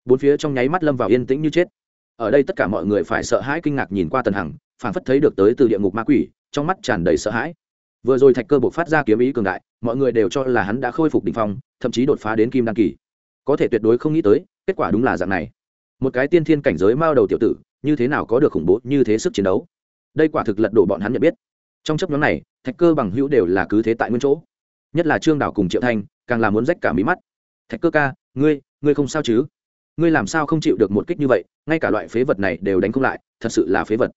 Bốn phía trong nháy mắt lâm vào yên tĩnh như chết. Ở đây tất cả mọi người phải sợ hãi kinh ngạc nhìn qua tần hằng phản phất thấy được tới từ địa ngục ma quỷ, trong mắt tràn đầy sợ hãi. Vừa rồi thạch cơ buộc phát ra kiếm ý cường đại, mọi người đều cho là hắn đã khôi phục đ ỉ n h phong, thậm chí đột phá đến kim đăng kỳ. Có thể tuyệt đối không nghĩ tới, kết quả đúng là dạng này một cái tiên thiên cảnh giới mao đầu tiểu tử, như thế nào có được khủng bố như thế sức chiến đấu? Đây quả thực lật đổ bọn hắn nhận biết. Trong chấp nhóm này, thạch cơ bằng hữu đều là cứ thế tại nguyên chỗ. Nhất là trương đảo cùng triệu thanh, càng là muốn rách cả mí mắt. Thạch cơ ca, ngươi ngươi không sao chứ? Ngươi làm sao không chịu được một kích như vậy, ngay cả loại phế vật này đều đánh không lại, thật sự là phế vật.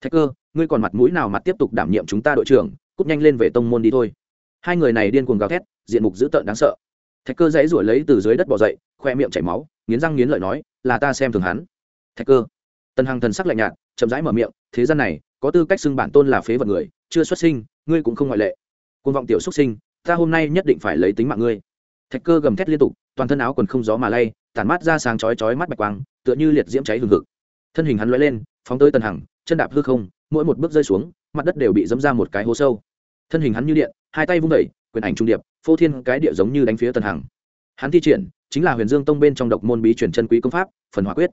Thạch cơ, ngươi còn mặt mũi nào mặt tiếp tục đảm nhiệm chúng ta đội trưởng cúp nhanh lên về tông môn đi thôi. Hai người này điên cuồng gào thét, diện mục dữ tợn đáng sợ thạch cơ dãy ruổi lấy từ dưới đất bỏ dậy, khoe miệng chảy máu, nghiến răng nghiến lợi nói, là ta xem thường hắn. Thạch cơ. Tần hằng thần sắc lạnh nhạt, chậm rãi mở miệng, thế gian này, có tư cách xưng bản tôn là phế vật người, chưa xuất sinh, ngươi cũng không ngoại lệ. Côn vọng tiểu xuất sinh, ta hôm nay nhất định phải lấy tính mạng ngươi. Thạch cơ gầm thét liên tục, toàn thân áo quần không gió mà lay, tản mát ra sáng chói chói mắt bạch quang, tựa như liệt diễm cháy hừng hực. Thân hình hắn lóe lên, phóng tới tần hằng, chân đạp hư không, mỗi một bước rơi xuống, mặt đất đều bị dẫm ra một cái hố sâu thân hình hắn như điện, hai tay vung đẩy quyền ảnh trung điệp, phô thiên cái địa giống như đánh phía tần hằng. Hắn thi triển, chính là huyền dương tông bên trong độc môn bí truyền chân quý công pháp, phần hỏa quyết.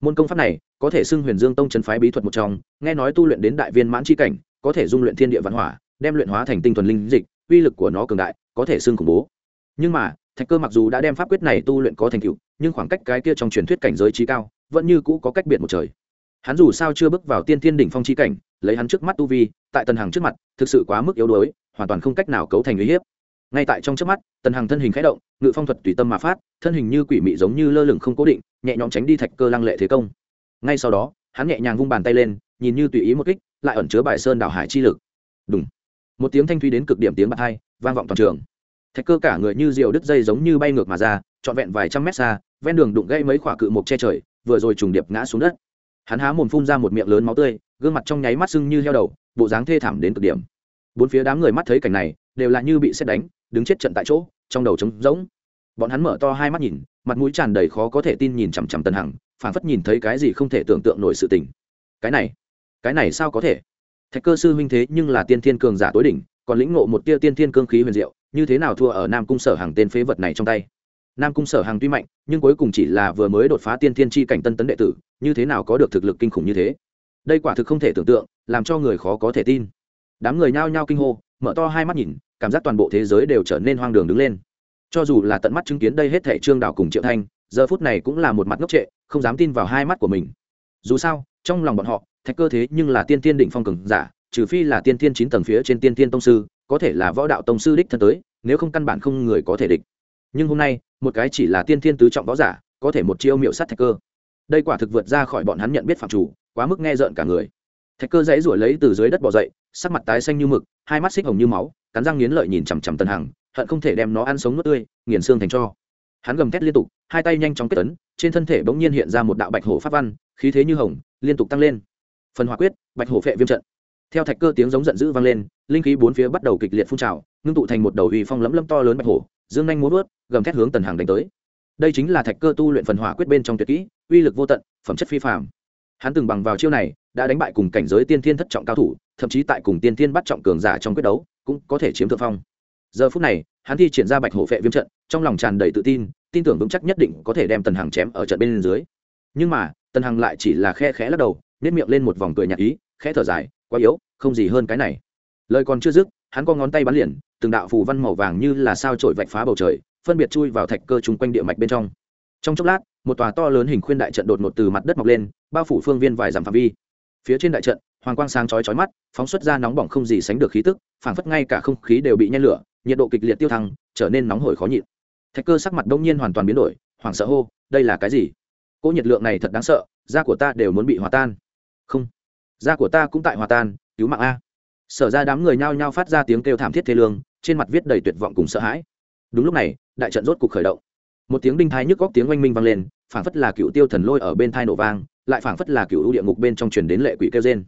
Môn công pháp này, có thể xưng huyền dương tông chân phái bí thuật một trong, nghe nói tu luyện đến đại viên mãn c cảnh, có thể dung luyện thiên địa văn hỏa, đem luyện hóa thành tinh thuần linh dịch, uy lực của nó cường đại, có thể xưng khủng bố. Nhưng mà, thạch cơ mặc dù đã đem pháp quyết này tu luyện có thành tựu, nhưng khoảng cách cái kia trong truyền thuyết cảnh giới trí cao, vẫn như cũ có cách biệt một trời hắn dù sao chưa bước vào tiên thiên đỉnh phong chi cảnh, lấy hắn trước mắt tu vi, tại tần hằng trước mặt, thực sự quá mức yếu đuối, hoàn toàn không cách nào cấu thành uy hiếp. Ngay tại trong trước mắt, tần hằng thân hình khẽ động, ngự phong thuật tùy tâm mà phát, thân hình như quỷ mị giống như lơ lửng không cố định, nhẹ nhõm tránh đi thạch cơ lăng lệ thế công. Ngay sau đó, hắn nhẹ nhàng vung bàn tay lên, nhìn như tùy ý một kích, lại ẩn chứa bài sơn đảo hải chi lực. Đúng một tiếng thanh thuy đến cực điểm tiếng bạc hai, vang vọng toàn trường. Thạch cơ cả người như diều đứt dây giống như bay ngược mà ra, trọn vẹn vài trăm mét xa, ven đường đụng gây mấy khỏa cự mộc che trời, vừa rồi trùng điệp ngã xuống đất hắn há mồm phun ra một miệng lớn máu tươi, gương mặt trong nháy mắt sưng như heo đầu, bộ dáng thê thảm đến cực điểm. Bốn phía đám người mắt thấy cảnh này, đều là như bị xét đánh, đứng chết trận tại chỗ, trong đầu trống rỗng. Bọn hắn mở to hai mắt nhìn, mặt mũi tràn đầy khó có thể tin nhìn chằm chằm tân hằng phản phất nhìn thấy cái gì không thể tưởng tượng nổi sự tình. Cái này cái này sao có thể? Thạch cơ sư huynh thế nhưng là tiên thiên cường giả tối đỉnh, còn lĩnh ngộ một tia tiên thiên cương khí huyền diệu, như thế nào thua ở nam cung sở hàng tên phế vật này trong tay? Nam cung sở hàng tuy mạnh, nhưng cuối cùng chỉ là vừa mới đột phá tiên thiên tri cảnh tân tấn đệ tử, như thế nào có được thực lực kinh khủng như thế? Đây quả thực không thể tưởng tượng, làm cho người khó có thể tin. Đám người nhao nhao kinh hô, mở to hai mắt nhìn, cảm giác toàn bộ thế giới đều trở nên hoang đường đứng lên. Cho dù là tận mắt chứng kiến đây hết thảy trương đảo cùng triệu thanh, giờ phút này cũng là một mặt ngốc trệ, không dám tin vào hai mắt của mình. Dù sao, trong lòng bọn họ, thạch cơ thế nhưng là tiên tiên định phong cường giả, trừ phi là tiên tiên chín tầng phía trên tiên tiên tông sư, có thể là võ đạo tông sư đích thân tới, nếu không căn bản không người có thể địch nhưng hôm nay, một cái chỉ là tiên thiên tứ trọng võ giả, có thể một chiêu miệu sát thạch cơ. Đây quả thực vượt ra khỏi bọn hắn nhận biết phạm chủ, quá mức nghe rợn cả người. Thạch cơ dãy ruổi lấy từ dưới đất bỏ dậy, sắc mặt tái xanh như mực, hai mắt xích hồng như máu, cắn răng nghiến lợi nhìn chằm chằm tần hằng, hận không thể đem nó ăn sống nước tươi, nghiền xương thành cho. Hắn gầm thét liên tục, hai tay nhanh chóng kết tấn trên thân thể bỗng nhiên hiện ra một đạo bạch hổ pháp văn, khí thế như hồng, liên tục tăng lên. Phần hòa quyết, bạch hổ phệ viêm trận. Theo thạch cơ tiếng giống giận dữ vang lên, linh khí bốn phía bắt đầu kịch liệt phun trào, ngưng tụ thành một đầu uy phong lẫm lẫm to lớn bạch hổ dương nhanh muốn vớt gầm thét hướng tần hàng đánh tới. Đây chính là thạch cơ tu luyện phần hỏa quyết bên trong tuyệt kỹ, uy lực vô tận, phẩm chất phi phàm. Hắn từng bằng vào chiêu này, đã đánh bại cùng cảnh giới tiên thiên thất trọng cao thủ, thậm chí tại cùng tiên thiên bắt trọng cường giả trong quyết đấu, cũng có thể chiếm thượng phong. Giờ phút này, hắn thi triển ra bạch hổ phệ viêm trận, trong lòng tràn đầy tự tin tin tưởng vững chắc nhất định có thể đem tần hằng chém ở trận bên dưới. Nhưng mà, tần hằng lại chỉ là khe khẽ lắc đầu nếp miệng lên một vòng cười nhạt ý, khẽ thở dài, quá yếu, không gì hơn cái này. Lời còn chưa dứt, hắn co ngón tay bắn liền từng đạo phù văn màu vàng như là sao trổi vạch phá bầu trời, phân biệt chui vào thạch cơ chung quanh địa mạch bên trong. Trong chốc lát, một tòa to lớn hình khuyên đại trận đột ngột từ mặt đất mọc lên, bao phủ phương viên vài dặm phạm vi. Phía trên đại trận, hoàng quang sáng chói chói mắt, phóng xuất ra nóng bỏng không gì sánh được khí tức, phảng phất ngay cả không khí đều bị nhen lửa, nhiệt độ kịch liệt tiêu thăng, trở nên nóng hổi khó nhịn. Thạch cơ sắc mặt đông nhiên hoàn toàn biến đổi, hoảng sợ hô, đây là cái gì? Cỗ nhiệt lượng này thật đáng sợ, da của ta đều muốn bị hòa tan. Không, da của ta cũng tại hòa tan, cứu mạng a. Sở ra đám người nhao nhao phát ra tiếng kêu thảm thiết thế lương trên mặt viết đầy tuyệt vọng cùng sợ hãi. Đúng lúc này, đại trận rốt cục khởi động. Một tiếng đinh thái nhức góc tiếng oanh minh vang lên, phảng phất là cựu tiêu thần lôi ở bên thai nổ vang, lại phảng phất là cựu địa ngục bên trong truyền đến lệ quỷ kêu trên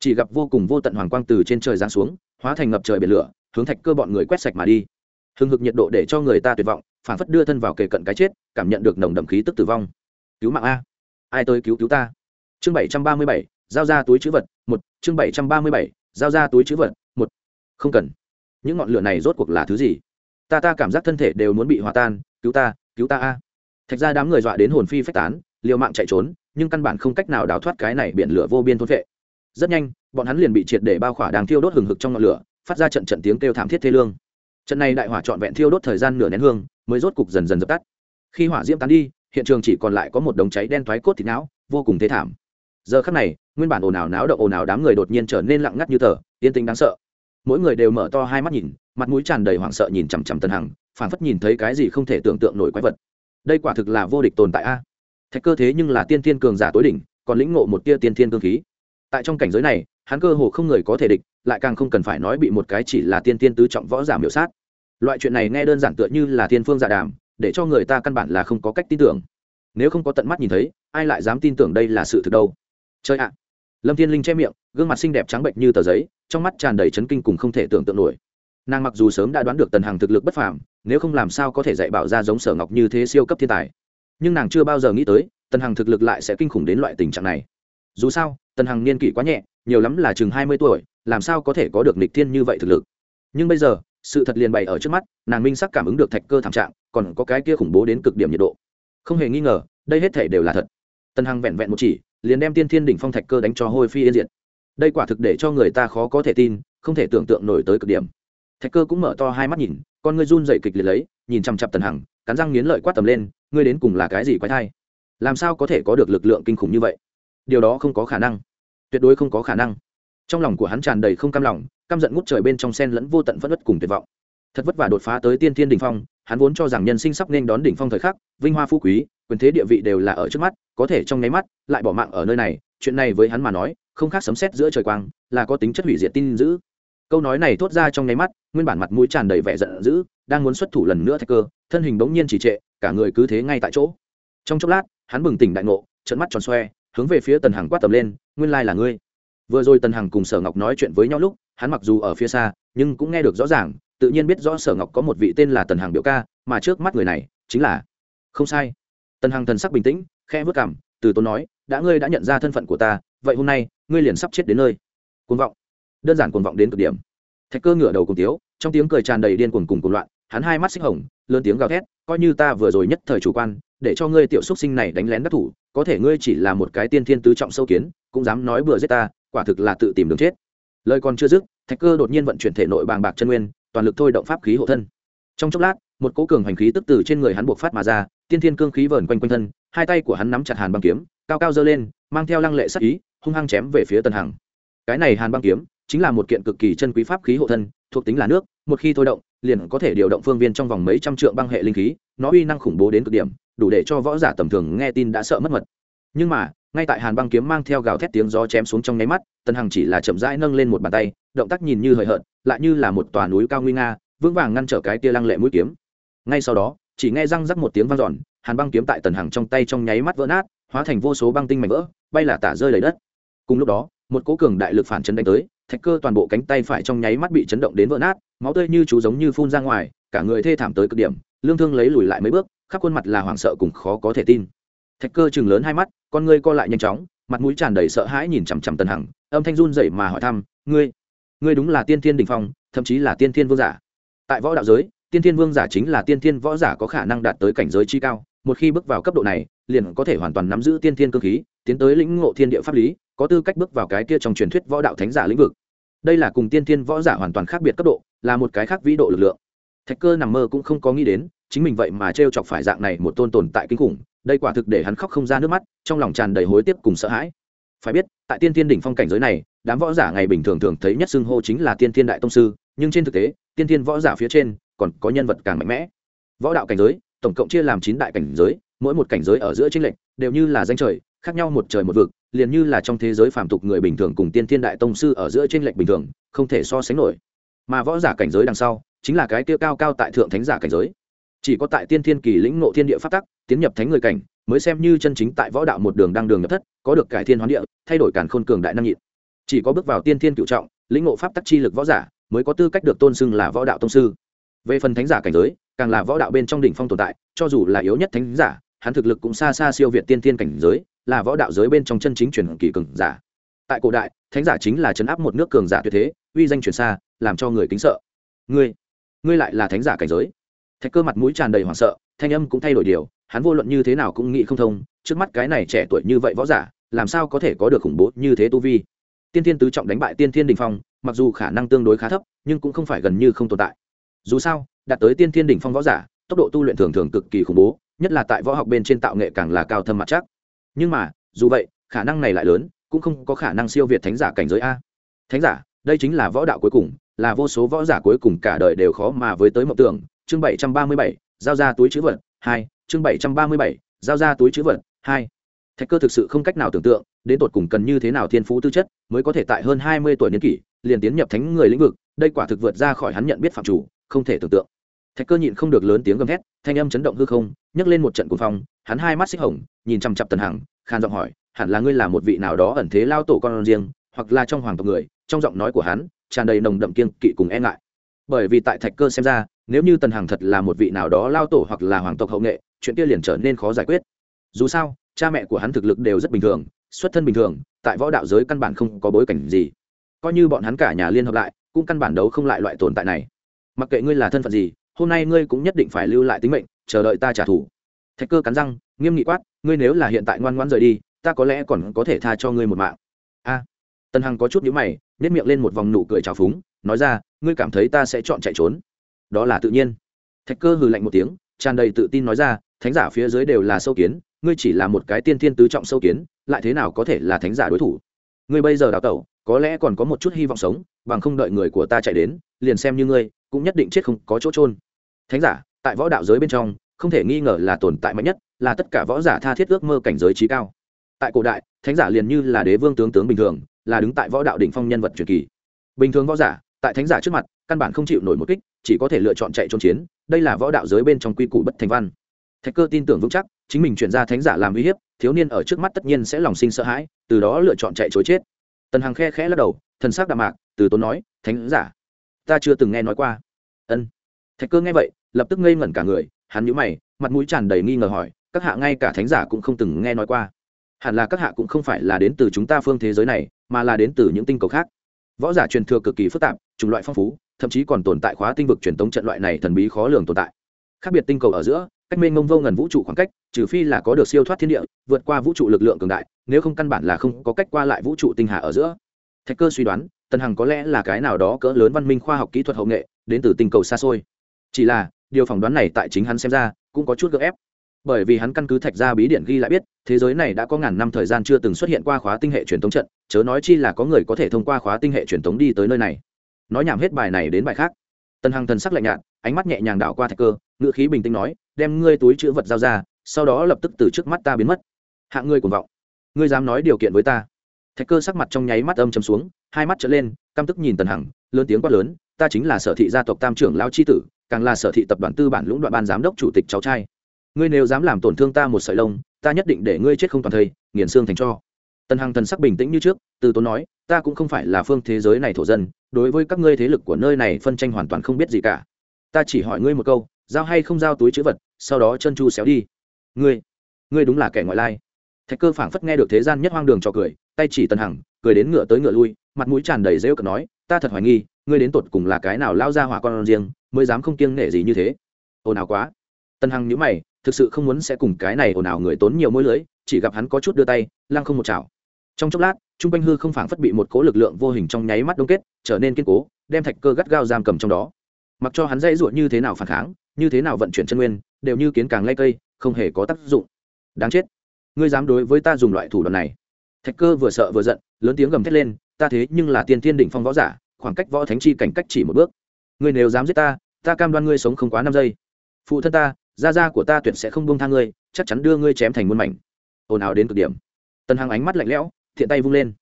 chỉ gặp vô cùng vô tận hoàng quang từ trên trời giáng xuống, hóa thành ngập trời biển lửa, hướng thạch cơ bọn người quét sạch mà đi. Hừng hực nhiệt độ để cho người ta tuyệt vọng, phảng phất đưa thân vào kề cận cái chết, cảm nhận được nồng đậm khí tức tử vong. Cứu mạng a. Ai tới cứu cứu ta? Chương bảy trăm ba mươi bảy, giao ra túi chữ vật, một, chương bảy trăm ba mươi bảy, giao ra túi chữ vật, một. Không cần những ngọn lửa này rốt cuộc là thứ gì? Ta ta cảm giác thân thể đều muốn bị hòa tan. Cứu ta cứu ta a. Thạch ra đám người dọa đến hồn phi phách tán, liều mạng chạy trốn, nhưng căn bản không cách nào đào thoát cái này biển lửa vô biên thôn vệ rất nhanh, bọn hắn liền bị triệt để bao khỏa đang thiêu đốt hừng hực trong ngọn lửa, phát ra trận trận tiếng kêu thảm thiết thê lương. Trận này đại hỏa trọn vẹn thiêu đốt thời gian nửa nén hương, mới rốt cục dần dần dập tắt. Khi hỏa diễm tán đi, hiện trường chỉ còn lại có một đống cháy đen thoái cốt thịt não, vô cùng thế thảm. Giờ khắc này, nguyên bản ồn ào náo động ồn ào đám người đột nhiên trở nên lặng ngắt như tờ, yên tĩnh đáng sợ mỗi người đều mở to hai mắt nhìn, mặt mũi tràn đầy hoảng sợ nhìn chằm chằm tân hằng, phảng phất nhìn thấy cái gì không thể tưởng tượng nổi quái vật. Đây quả thực là vô địch tồn tại a. Thạch cơ thế nhưng là tiên thiên cường giả tối đỉnh, còn lĩnh ngộ một tia tiên thiên cương khí. Tại trong cảnh giới này, hắn cơ hồ không người có thể địch, lại càng không cần phải nói bị một cái chỉ là tiên tiên tứ trọng võ giả miểu sát. Loại chuyện này nghe đơn giản tựa như là thiên phương giả đàm, để cho người ta căn bản là không có cách tin tưởng. Nếu không có tận mắt nhìn thấy, ai lại dám tin tưởng đây là sự thực đâu? Chơi ạ. Lâm thiên linh che miệng, gương mặt xinh đẹp trắng bệnh như tờ giấy trong mắt tràn đầy chấn kinh cùng không thể tưởng tượng nổi. Nàng mặc dù sớm đã đoán được tần hằng thực lực bất phàm, nếu không làm sao có thể dạy bảo ra giống sở ngọc như thế siêu cấp thiên tài. Nhưng nàng chưa bao giờ nghĩ tới, tần hằng thực lực lại sẽ kinh khủng đến loại tình trạng này. Dù sao, tần hằng niên kỷ quá nhẹ, nhiều lắm là chừng hai mươi tuổi, làm sao có thể có được nịch thiên như vậy thực lực. Nhưng bây giờ, sự thật liền bày ở trước mắt, nàng minh sắc cảm ứng được thạch cơ thảm trạng, còn có cái kia khủng bố đến cực điểm nhiệt độ. Không hề nghi ngờ, đây hết thể đều là thật. Tần hằng vẹn vẹn một chỉ, liền đem tiên thiên đỉnh phong thạch cơ đánh cho hôi phi yên diệt đây quả thực để cho người ta khó có thể tin, không thể tưởng tượng nổi tới cực điểm. Thạch cơ cũng mở to hai mắt nhìn, con ngươi run dậy kịch liệt lấy, nhìn chằm chặp tần hằng, cắn răng nghiến lợi quát tầm lên, ngươi đến cùng là cái gì quái thai? Làm sao có thể có được lực lượng kinh khủng như vậy? Điều đó không có khả năng. Tuyệt đối không có khả năng. Trong lòng của hắn tràn đầy không cam lòng, căm giận ngút trời bên trong sen lẫn vô tận phất đất cùng tuyệt vọng. Thật vất vả đột phá tới tiên thiên đỉnh phong, hắn vốn cho rằng nhân sinh sắp nên đón đỉnh phong thời khắc, vinh hoa phú quý, quyền thế địa vị đều là ở trước mắt, có thể trong nháy mắt lại bỏ mạng ở nơi này, chuyện này với hắn mà nói không khác sấm sét giữa trời quang, là có tính chất hủy diệt tin dữ. Câu nói này thốt ra trong nháy mắt, nguyên bản mặt mũi tràn đầy vẻ giận dữ, đang muốn xuất thủ lần nữa thạch cơ, thân hình bỗng nhiên trì trệ, cả người cứ thế ngay tại chỗ. Trong chốc lát, hắn bừng tỉnh đại ngộ trận mắt tròn xoe, hướng về phía tần hằng quát tầm lên, nguyên lai là ngươi. Vừa rồi tần hằng cùng sở ngọc nói chuyện với nhau lúc, hắn mặc dù ở phía xa, nhưng cũng nghe được rõ ràng, tự nhiên biết rõ sở ngọc có một vị tên là tần hằng biểu ca, mà trước mắt người này chính là không sai. Tần hằng thần sắc bình tĩnh khe vất cảm từ tốn nói, đã ngươi đã nhận ra thân phận của ta, vậy hôm nay, ngươi liền sắp chết đến nơi. Cuồng vọng. Đơn giản cuồng vọng đến cực điểm. Thạch cơ ngửa đầu cùng tiếu, trong tiếng cười tràn đầy điên cuồng cùng cuồng loạn, hắn hai mắt xích hồng, lớn tiếng gào thét, coi như ta vừa rồi nhất thời chủ quan, để cho ngươi tiểu xúc sinh này đánh lén đắc thủ, có thể ngươi chỉ là một cái tiên thiên tứ trọng sâu kiến, cũng dám nói bừa giết ta, quả thực là tự tìm đường chết. Lời còn chưa dứt, thạch cơ đột nhiên vận chuyển thể nội bàng bạc chân nguyên, toàn lực thôi động pháp khí hộ thân. Trong chốc lát, một cỗ cường hành khí tức từ trên người hắn buộc phát mà ra, tiên thiên cương khí vờn quanh quanh thân hai tay của hắn nắm chặt hàn băng kiếm, cao cao giơ lên, mang theo lăng lệ sắc ý, hung hăng chém về phía tần hằng. Cái này hàn băng kiếm chính là một kiện cực kỳ chân quý pháp khí hộ thân, thuộc tính là nước, một khi thôi động, liền có thể điều động phương viên trong vòng mấy trăm trượng băng hệ linh khí, nó uy năng khủng bố đến cực điểm, đủ để cho võ giả tầm thường nghe tin đã sợ mất mật. Nhưng mà, ngay tại hàn băng kiếm mang theo gào thét tiếng gió chém xuống trong nháy mắt, tần hằng chỉ là chậm rãi nâng lên một bàn tay, động tác nhìn như hời hợt, lại như là một tòa núi cao nguy nga, vững vàng ngăn trở cái tia lăng lệ mũi kiếm. Ngay sau đó, chỉ nghe răng rắc một tiếng vang dọn hàn băng kiếm tại tần hằng trong tay trong nháy mắt vỡ nát, hóa thành vô số băng tinh mảnh vỡ, bay là tả rơi lấy đất. Cùng lúc đó, một cố cường đại lực phản chấn đánh tới, thạch cơ toàn bộ cánh tay phải trong nháy mắt bị chấn động đến vỡ nát, máu tươi như chú giống như phun ra ngoài, cả người thê thảm tới cực điểm, lương thương lấy lùi lại mấy bước, khắp khuôn mặt là hoảng sợ cùng khó có thể tin. Thạch cơ chừng lớn hai mắt, con ngươi co lại nhanh chóng, mặt mũi tràn đầy sợ hãi nhìn chằm chằm tần hằng, âm thanh run dậy mà hỏi thăm, ngươi ngươi đúng là tiên thiên đình phong, thậm chí là tiên thiên vương giả? Tại võ đạo giới, tiên thiên vương giả chính là tiên thiên võ giả có khả năng đạt tới cảnh giới chi cao một khi bước vào cấp độ này, liền có thể hoàn toàn nắm giữ tiên thiên cơ khí, tiến tới lĩnh ngộ thiên địa pháp lý, có tư cách bước vào cái kia trong truyền thuyết võ đạo thánh giả lĩnh vực. Đây là cùng tiên thiên võ giả hoàn toàn khác biệt cấp độ, là một cái khác vĩ độ lực lượng. Thạch cơ nằm mơ cũng không có nghĩ đến, chính mình vậy mà t chọc phải dạng này một tôn tồn tại kinh khủng, đây quả thực để hắn khóc không ra nước mắt, trong lòng tràn đầy hối tiếc cùng sợ hãi. Phải biết, tại tiên thiên đỉnh phong cảnh giới này, đám võ giả ngày bình thường thường thấy nhất xưng hô chính là tiên thiên đại tông sư, nhưng trên thực tế, tiên thiên võ giả phía trên, còn có nhân vật càng mạnh mẽ. Võ đạo cảnh giới tổng cộng chia làm chín đại cảnh giới, mỗi một cảnh giới ở giữa chính lệnh đều như là danh trời, khác nhau một trời một vực, liền như là trong thế giới phàm tục người bình thường cùng tiên thiên đại tông sư ở giữa trên lệnh bình thường, không thể so sánh nổi. Mà võ giả cảnh giới đằng sau, chính là cái tiêu cao cao tại thượng thánh giả cảnh giới. Chỉ có tại tiên thiên kỳ lĩnh ngộ thiên địa pháp tắc, tiến nhập thánh người cảnh, mới xem như chân chính tại võ đạo một đường đang đường nhập thất, có được cải thiên hoán địa, thay đổi càn khôn cường đại năng nhịn. Chỉ có bước vào tiên thiên cựu trọng, lĩnh ngộ pháp tắc chi lực võ giả, mới có tư cách được tôn xưng là võ đạo tông sư. Về phần thánh giả cảnh giới càng là võ đạo bên trong đỉnh phong tồn tại, cho dù là yếu nhất thánh giả, hắn thực lực cũng xa xa siêu việt tiên thiên cảnh giới, là võ đạo giới bên trong chân chính truyền kỳ cường giả. Tại cổ đại, thánh giả chính là chấn áp một nước cường giả tuyệt thế, uy danh truyền xa, làm cho người kính sợ. Ngươi ngươi lại là thánh giả cảnh giới. Thạch cơ mặt mũi tràn đầy hoảng sợ, thanh âm cũng thay đổi điều, hắn vô luận như thế nào cũng nghĩ không thông, trước mắt cái này trẻ tuổi như vậy võ giả, làm sao có thể có được khủng bố như thế tu vi? Tiên thiên tứ trọng đánh bại tiên thiên đình phong, mặc dù khả năng tương đối khá thấp, nhưng cũng không phải gần như không tồn tại. Dù sao đạt tới tiên thiên đỉnh phong võ giả, tốc độ tu luyện thường thường cực kỳ khủng bố, nhất là tại võ học bên trên tạo nghệ càng là cao thâm mặt chắc. Nhưng mà, dù vậy, khả năng này lại lớn, cũng không có khả năng siêu việt thánh giả cảnh giới a. Thánh giả, đây chính là võ đạo cuối cùng, là vô số võ giả cuối cùng cả đời đều khó mà với tới mộng tưởng. Chương bảy trăm ba mươi bảy, giao ra túi chữ vật, hai. Chương bảy trăm ba mươi bảy, giao ra túi chữ vật, hai. Thạch cơ thực sự không cách nào tưởng tượng, đến tột cùng cần như thế nào thiên phú tư chất, mới có thể tại hơn hai mươi tuổi niên kỷ, liền tiến nhập thánh người lĩnh vực, đây quả thực vượt ra khỏi hắn nhận biết phạm chủ, không thể tưởng tượng thạch cơ nhịn không được lớn tiếng gầm thét, thanh âm chấn động hư không nhấc lên một trận cuồng phong hắn hai mắt xích hồng nhìn chằm chặp tần hằng khan giọng hỏi hẳn là ngươi là một vị nào đó ẩn thế lao tổ con riêng hoặc là trong hoàng tộc người? Trong giọng nói của hắn tràn đầy nồng đậm kiên kỵ cùng e ngại. Bởi vì tại thạch cơ xem ra nếu như tần hằng thật là một vị nào đó lao tổ hoặc là hoàng tộc hậu nghệ chuyện kia liền trở nên khó giải quyết. Dù sao cha mẹ của hắn thực lực đều rất bình thường xuất thân bình thường tại võ đạo giới căn bản không có bối cảnh gì. Coi như bọn hắn cả nhà liên hợp lại cũng căn bản đấu không lại loại tồn tại này. Mặc kệ ngươi là thân phận gì hôm nay ngươi cũng nhất định phải lưu lại tính mệnh, chờ đợi ta trả thù. Thạch cơ cắn răng, nghiêm nghị quát, ngươi nếu là hiện tại ngoan ngoan rời đi, ta có lẽ còn có thể tha cho ngươi một mạng. A. Tần hằng có chút nhíu mày nếp miệng lên một vòng nụ cười trào phúng, nói ra, ngươi cảm thấy ta sẽ chọn chạy trốn? Đó là tự nhiên. Thạch cơ hừ lạnh một tiếng, tràn đầy tự tin nói ra, thánh giả phía dưới đều là sâu kiến, ngươi chỉ là một cái tiên thiên tứ trọng sâu kiến, lại thế nào có thể là thánh giả đối thủ? Ngươi bây giờ đào tẩu, có lẽ còn có một chút hy vọng sống, bằng không đợi người của ta chạy đến, liền xem như ngươi, cũng nhất định chết không có chỗ trôn thánh giả, tại võ đạo giới bên trong, không thể nghi ngờ là tồn tại mạnh nhất, là tất cả võ giả tha thiết ước mơ cảnh giới trí cao. Tại cổ đại, thánh giả liền như là đế vương tướng tướng bình thường, là đứng tại võ đạo đỉnh phong nhân vật truyền kỳ. Bình thường võ giả, tại thánh giả trước mặt, căn bản không chịu nổi một kích, chỉ có thể lựa chọn chạy trốn chiến, đây là võ đạo giới bên trong quy củ bất thành văn. Thạch cơ tin tưởng vững chắc, chính mình chuyển ra thánh giả làm uy hiếp, thiếu niên ở trước mắt tất nhiên sẽ lòng sinh sợ hãi, từ đó lựa chọn chạy chối chết. Tần hằng khe khẽ lắc đầu, thần sắc đạm mạc, từ tốn nói, thánh giả, ta chưa từng nghe nói qua. Ân thạch cơ nghe vậy, lập tức ngây ngẩn cả người, hắn nhíu mày, mặt mũi tràn đầy nghi ngờ hỏi, các hạ ngay cả thánh giả cũng không từng nghe nói qua. Hẳn là các hạ cũng không phải là đến từ chúng ta phương thế giới này, mà là đến từ những tinh cầu khác. Võ giả truyền thừa cực kỳ phức tạp, chủng loại phong phú, thậm chí còn tồn tại khóa tinh vực truyền tống trận loại này thần bí khó lường tồn tại. Khác biệt tinh cầu ở giữa, cách mênh mông vô ngần vũ trụ khoảng cách, trừ phi là có được siêu thoát thiên địa, vượt qua vũ trụ lực lượng cường đại, nếu không căn bản là không có cách qua lại vũ trụ tinh hà ở giữa. Thạch cơ suy đoán, tần hằng có lẽ là cái nào đó cỡ lớn văn minh khoa học kỹ thuật hậu nghệ, đến từ tinh cầu xa xôi chỉ là, điều phỏng đoán này tại chính hắn xem ra, cũng có chút gợ ép. Bởi vì hắn căn cứ thạch ra bí điện ghi lại biết, thế giới này đã có ngàn năm thời gian chưa từng xuất hiện qua khóa tinh hệ truyền thống trận, chớ nói chi là có người có thể thông qua khóa tinh hệ truyền thống đi tới nơi này. Nói nhảm hết bài này đến bài khác. Tần hằng thần sắc lạnh nhạt, ánh mắt nhẹ nhàng đảo qua thạch cơ ngựa khí bình tĩnh nói, đem ngươi túi chữ vật giao ra, sau đó lập tức từ trước mắt ta biến mất. Hạng ngươi cuồng vọng. Ngươi dám nói điều kiện với ta. Thạch cơ sắc mặt trong nháy mắt âm chấm xuống, hai mắt trở lên, căm tức nhìn tần hằng, lớn tiếng quát lớn, ta chính là sở thị gia tộc tam trưởng lao c h i tử càng là sở thị tập đoàn tư bản lũng đoạn ban giám đốc chủ tịch cháu trai. Ngươi nếu dám làm tổn thương ta một sợi lông, ta nhất định để ngươi chết không toàn thây, nghiền xương thành cho. Tần hằng thần sắc bình tĩnh như trước, từ tốn nói, ta cũng không phải là phương thế giới này thổ dân, đối với các ngươi thế lực của nơi này phân tranh hoàn toàn không biết gì cả. Ta chỉ hỏi ngươi một câu, giao hay không giao túi chữ vật, sau đó chân chu xéo đi. Ngươi ngươi đúng là kẻ ngoại lai. Thạch cơ phảng phất nghe được thế gian nhất hoang đường cho cười, tay chỉ tần hằng, cười đến ngựa tới ngựa lui, mặt mũi tràn đầy rêu cợt nói ta thật hoài nghi, ngươi đến tột cùng là cái nào lao ra hỏa con riêng, mới dám không kiêng nể gì như thế. Ồn ào quá. Tần hằng nhíu mày, thực sự không muốn sẽ cùng cái này ồn ào người tốn nhiều mối lưới, chỉ gặp hắn có chút đưa tay, lăng không một chảo. Trong chốc lát, trung quanh hư không phảng phất bị một cố lực lượng vô hình trong nháy mắt đông kết, trở nên kiên cố, đem thạch cơ gắt gao giam cầm trong đó. Mặc cho hắn dây ruột như thế nào phản kháng, như thế nào vận chuyển chân nguyên, đều như kiến càng lay cây, không hề có tác dụng. Đáng chết. Ngươi dám đối với ta dùng loại thủ đoạn này. Thạch cơ vừa sợ vừa giận, lớn tiếng gầm thét lên ta thế nhưng là tiên thiên đỉnh phong võ giả, khoảng cách võ thánh chi cảnh cách chỉ một bước. Ngươi nếu dám giết ta ta cam đoan ngươi sống không quá năm giây. Phụ thân ta, gia gia của ta tuyệt sẽ không buông tha ngươi, chắc chắn đưa ngươi chém thành muôn mảnh. Ồn ào đến cực điểm. Tần hằng ánh mắt lạnh lẽo, thiện tay vung lên.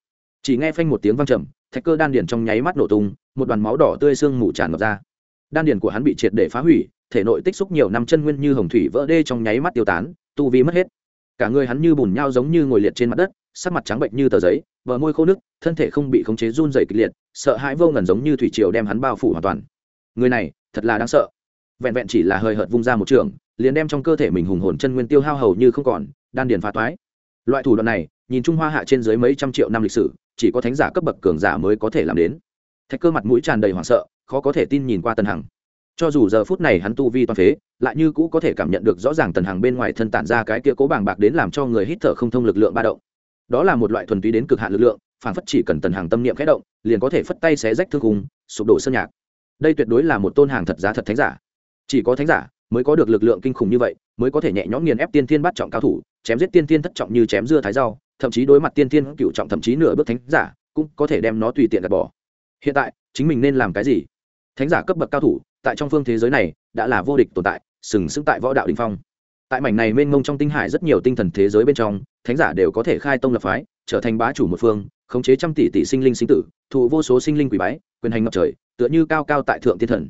Chỉ nghe phanh một tiếng vang trầm, thạch cơ đan điền trong nháy mắt nổ tung, một đoàn máu đỏ tươi sương mù tràn ngập ra. Đan điền của hắn bị triệt để phá hủy, thể nội tích xúc nhiều năm chân nguyên như hồng thủy vỡ đê trong nháy mắt tiêu tán, tu vi mất hết cả người hắn như bùn nhau giống như ngồi liệt trên mặt đất, sắc mặt trắng bệnh như tờ giấy vợ môi khô nước thân thể không bị khống chế run dày kịch liệt, sợ hãi vô ngần giống như thủy triều đem hắn bao phủ hoàn toàn. Người này, thật là đáng sợ. Vẹn vẹn chỉ là hơi hợt vung ra một trường, liền đem trong cơ thể mình hùng hồn chân nguyên tiêu hao hầu như không còn, đan điền phá toái. Loại thủ đoạn này, nhìn trung hoa hạ trên dưới mấy trăm triệu năm lịch sử, chỉ có thánh giả cấp bậc cường giả mới có thể làm đến. Thạch cơ mặt mũi tràn đầy hoảng sợ, khó có thể tin nhìn qua tần hằng cho dù giờ phút này hắn tu vi toàn phế, lại như cũ có thể cảm nhận được rõ ràng tần hằng bên ngoài thân tản ra cái kia cố bàng bạc đến làm cho người hít thở không thông lực lượng ba động. Đó là một loại thuần túy đến cực hạn lực lượng phản phất chỉ cần tần hằng tâm niệm khẽ động, liền có thể phất tay xé rách thương hùng sụp đổ sơn nhạc. Đây tuyệt đối là một tôn hàng thật giá thật thánh giả. Chỉ có thánh giả mới có được lực lượng kinh khủng như vậy, mới có thể nhẹ nhõm nghiền ép tiên thiên bắt trọng cao thủ, chém giết tiên thiên thất trọng như chém dưa thái rau, thậm chí đối mặt tiên thiên cựu trọng thậm chí nửa bước thánh giả, cũng có thể đem nó tùy tiện gạt bỏ. Hiện tại, chính mình nên làm cái gì? Thánh giả cấp bậc cao thủ tại trong phương thế giới này đã là vô địch tồn tại, sừng sững tại võ đạo đình phong. Tại mảnh này mênh mông trong tinh hải rất nhiều tinh thần thế giới bên trong, thánh giả đều có thể khai tông lập phái, trở thành bá chủ một phương, khống chế trăm tỷ tỷ sinh linh sinh tử, thụ vô số sinh linh quỷ bái, quyền hành ngập trời, tựa như cao cao tại thượng thiên thần.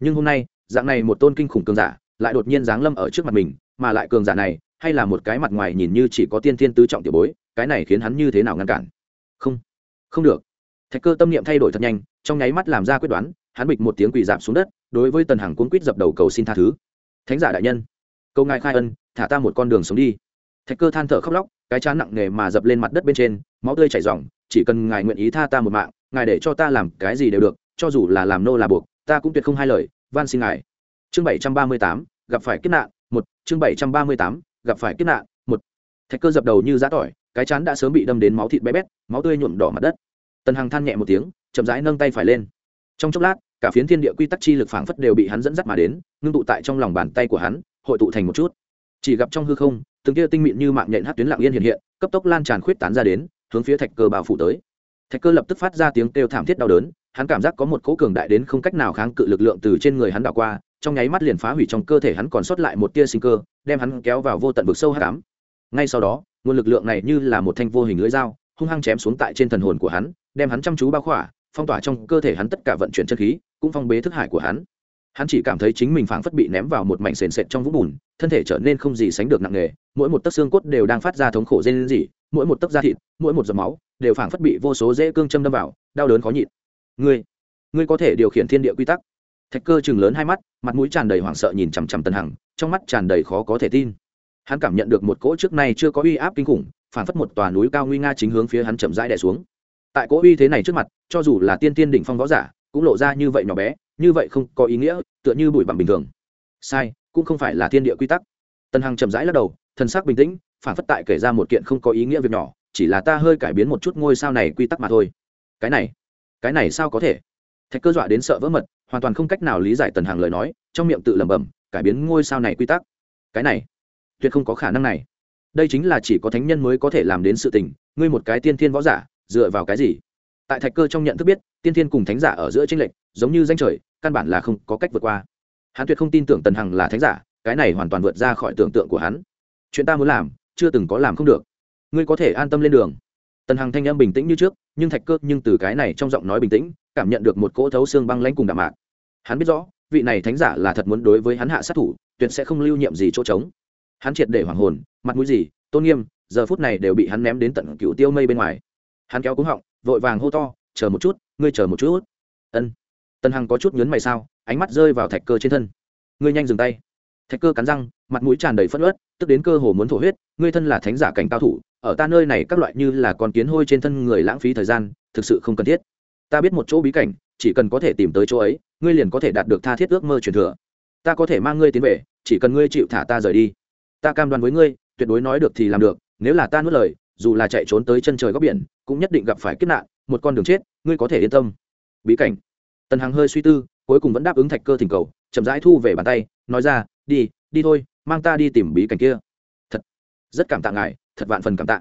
Nhưng hôm nay, dạng này một tôn kinh khủng cường giả lại đột nhiên giáng lâm ở trước mặt mình, mà lại cường giả này hay là một cái mặt ngoài nhìn như chỉ có tiên thiên tứ trọng tiểu bối, cái này khiến hắn như thế nào ngăn cản? Không không được. Thạch cơ tâm niệm thay đổi thật nhanh, trong nháy mắt làm ra quyết đoán hắn bịch một tiếng quỳ giảm xuống đất, đối với tần hằng cuốn quýt dập đầu cầu xin tha thứ. Thánh giả đại nhân câu ngài khai ân, thả ta một con đường sống đi. Thạch cơ than thở khóc lóc, cái chán nặng nề mà dập lên mặt đất bên trên, máu tươi chảy r chỉ cần ngài nguyện ý tha ta một mạng, ngài để cho ta làm cái gì đều được, cho dù là làm nô là buộc, ta cũng tuyệt không hai lời, van xin ngài. Chương bảy trăm ba mươi tám, gặp phải kiếp nạn, một, chương bảy trăm ba mươi tám, gặp phải kiếp nạn, một. Thạch cơ dập đầu như giá tỏi, cái chán đã sớm bị đâm đến máu thịt bé bét, máu tươi nhuộm đỏ mặt đất. Tần hằng than nhẹ một tiếng, chậm rãi nâng tay phải lên trong chốc lát, cả phiến thiên địa quy tắc chi lực phảng phất đều bị hắn dẫn dắt mà đến, ngưng tụ tại trong lòng bàn tay của hắn, hội tụ thành một chút. Chỉ gặp trong hư không, từng kia tinh mịn như mạng nhện hát tuyến lặng yên hiện hiện, cấp tốc lan tràn khuyết tán ra đến, hướng phía thạch cơ bao phủ tới. Thạch cơ lập tức phát ra tiếng kêu thảm thiết đau đớn, hắn cảm giác có một cỗ cường đại đến không cách nào kháng cự lực lượng từ trên người hắn đảo qua, trong nháy mắt liền phá hủy trong cơ thể hắn còn sót lại một tia sinh cơ, đem hắn kéo vào vô tận vực sâu hát cám ngay sau đó, nguồn lực lượng này như là một thanh vô hình lưỡi dao, hung hăng chém xuống tại trên thần hồn của hắn, đem hắn chăm chú bao khỏa phong tỏa trong cơ thể hắn tất cả vận chuyển chân khí, cũng phong bế thức hải của hắn. Hắn chỉ cảm thấy chính mình phảng phất bị ném vào một mảnh sền sệt trong vũng bùn, thân thể trở nên không gì sánh được nặng nề, mỗi một tấc xương cốt đều đang phát ra thống khổ dây lên gì mỗi một tấc da thịt, mỗi một giọt máu đều phảng phất bị vô số dễ cương châm đâm vào, đau đớn khó nhịn. Ngươi ngươi có thể điều khiển thiên địa quy tắc. Thạch cơ chừng lớn hai mắt, mặt mũi tràn đầy hoảng sợ nhìn chằm chằm tần hằng, trong mắt tràn đầy khó có thể tin. Hắn cảm nhận được một cỗ trước nay chưa có uy áp kinh khủng, phảng phất một tòa núi cao nguy nga chính hướng phía hắn chậm rãi đè xuống tại cỗ uy thế này trước mặt, cho dù là tiên tiên đỉnh phong võ giả, cũng lộ ra như vậy nhỏ bé, như vậy không có ý nghĩa, tựa như bụi bặm bình thường. Sai, cũng không phải là thiên địa quy tắc. Tần hằng chậm rãi lắc đầu, thần sắc bình tĩnh, phản phất tại kể ra một kiện không có ý nghĩa việc nhỏ, chỉ là ta hơi cải biến một chút ngôi sao này quy tắc mà thôi. Cái này cái này sao có thể? Thạch cơ dọa đến sợ vỡ mật, hoàn toàn không cách nào lý giải tần hằng lời nói, trong miệng tự lẩm bẩm, cải biến ngôi sao này quy tắc. Cái này, tuyệt không có khả năng này. Đây chính là chỉ có thánh nhân mới có thể làm đến sự tình, ngươi một cái tiên thiên võ giả dựa vào cái gì? Tại thạch cơ trong nhận thức biết, tiên thiên cùng thánh giả ở giữa tranh lệch, giống như danh trời, căn bản là không có cách vượt qua. Hắn tuyệt không tin tưởng tần hằng là thánh giả, cái này hoàn toàn vượt ra khỏi tưởng tượng của hắn. Chuyện ta muốn làm, chưa từng có làm không được. Ngươi có thể an tâm lên đường. Tần hằng thanh âm bình tĩnh như trước, nhưng thạch cơ nhưng từ cái này trong giọng nói bình tĩnh, cảm nhận được một cỗ thấu xương băng lãnh cùng đạm mạc. Hắn biết rõ, vị này thánh giả là thật muốn đối với hắn hạ sát thủ, tuyệt sẽ không lưu nhiệm gì chỗ trống. Hắn triệt để hoàng hồn, mặt mũi gì, tôn nghiêm, giờ phút này đều bị hắn ném đến tận cựu tiêu mây bên ngoài hắn kéo cúng họng, vội vàng hô to, chờ một chút, ngươi chờ một chút. Ân. Tần hằng có chút nhớn mày sao, ánh mắt rơi vào thạch cơ trên thân. Ngươi nhanh dừng tay. Thạch cơ cắn răng, mặt mũi tràn đầy phất ớt tức đến cơ hồ muốn thổ huyết, ngươi thân là thánh giả cảnh cao thủ, ở ta nơi này các loại như là con kiến hôi trên thân người lãng phí thời gian, thực sự không cần thiết. Ta biết một chỗ bí cảnh, chỉ cần có thể tìm tới chỗ ấy, ngươi liền có thể đạt được tha thiết ước mơ truyền thừa. Ta có thể mang ngươi tiến về, chỉ cần ngươi chịu thả ta rời đi. Ta cam đoan với ngươi, tuyệt đối nói được thì làm được, nếu là ta nuốt lời dù là chạy trốn tới chân trời góc biển, cũng nhất định gặp phải kiếp nạn, một con đường chết, ngươi có thể yên tâm. Bí cảnh. Tần hằng hơi suy tư, cuối cùng vẫn đáp ứng thạch cơ thỉnh cầu, chậm rãi thu về bàn tay, nói ra, đi đi thôi, mang ta đi tìm bí cảnh kia. Thật, rất cảm tạ ngài, thật vạn phần cảm tạ.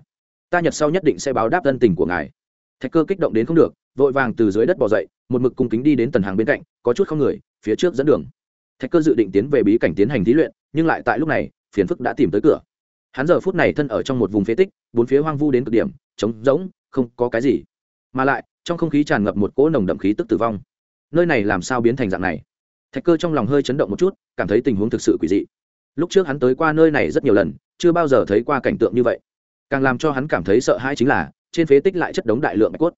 Ta nhật sau nhất định sẽ báo đáp ân tình của ngài. Thạch cơ kích động đến không được, vội vàng từ dưới đất bỏ dậy, một mực cung kính đi đến tần hàng bên cạnh, có chút không người, phía trước dẫn đường. Thạch cơ dự định tiến về bí cảnh tiến hành thí luyện, nhưng lại tại lúc này, phiền phức đã tìm tới cửa hắn giờ phút này thân ở trong một vùng phế tích, bốn phía hoang vu đến cực điểm, trống rỗng, không có cái gì. Mà lại, trong không khí tràn ngập một cỗ nồng đậm khí tức tử vong. Nơi này làm sao biến thành dạng này? Thạch cơ trong lòng hơi chấn động một chút, cảm thấy tình huống thực sự quỷ dị. Lúc trước hắn tới qua nơi này rất nhiều lần, chưa bao giờ thấy qua cảnh tượng như vậy. Càng làm cho hắn cảm thấy sợ hãi chính là, trên phế tích lại chất đống đại lượng bạch cốt.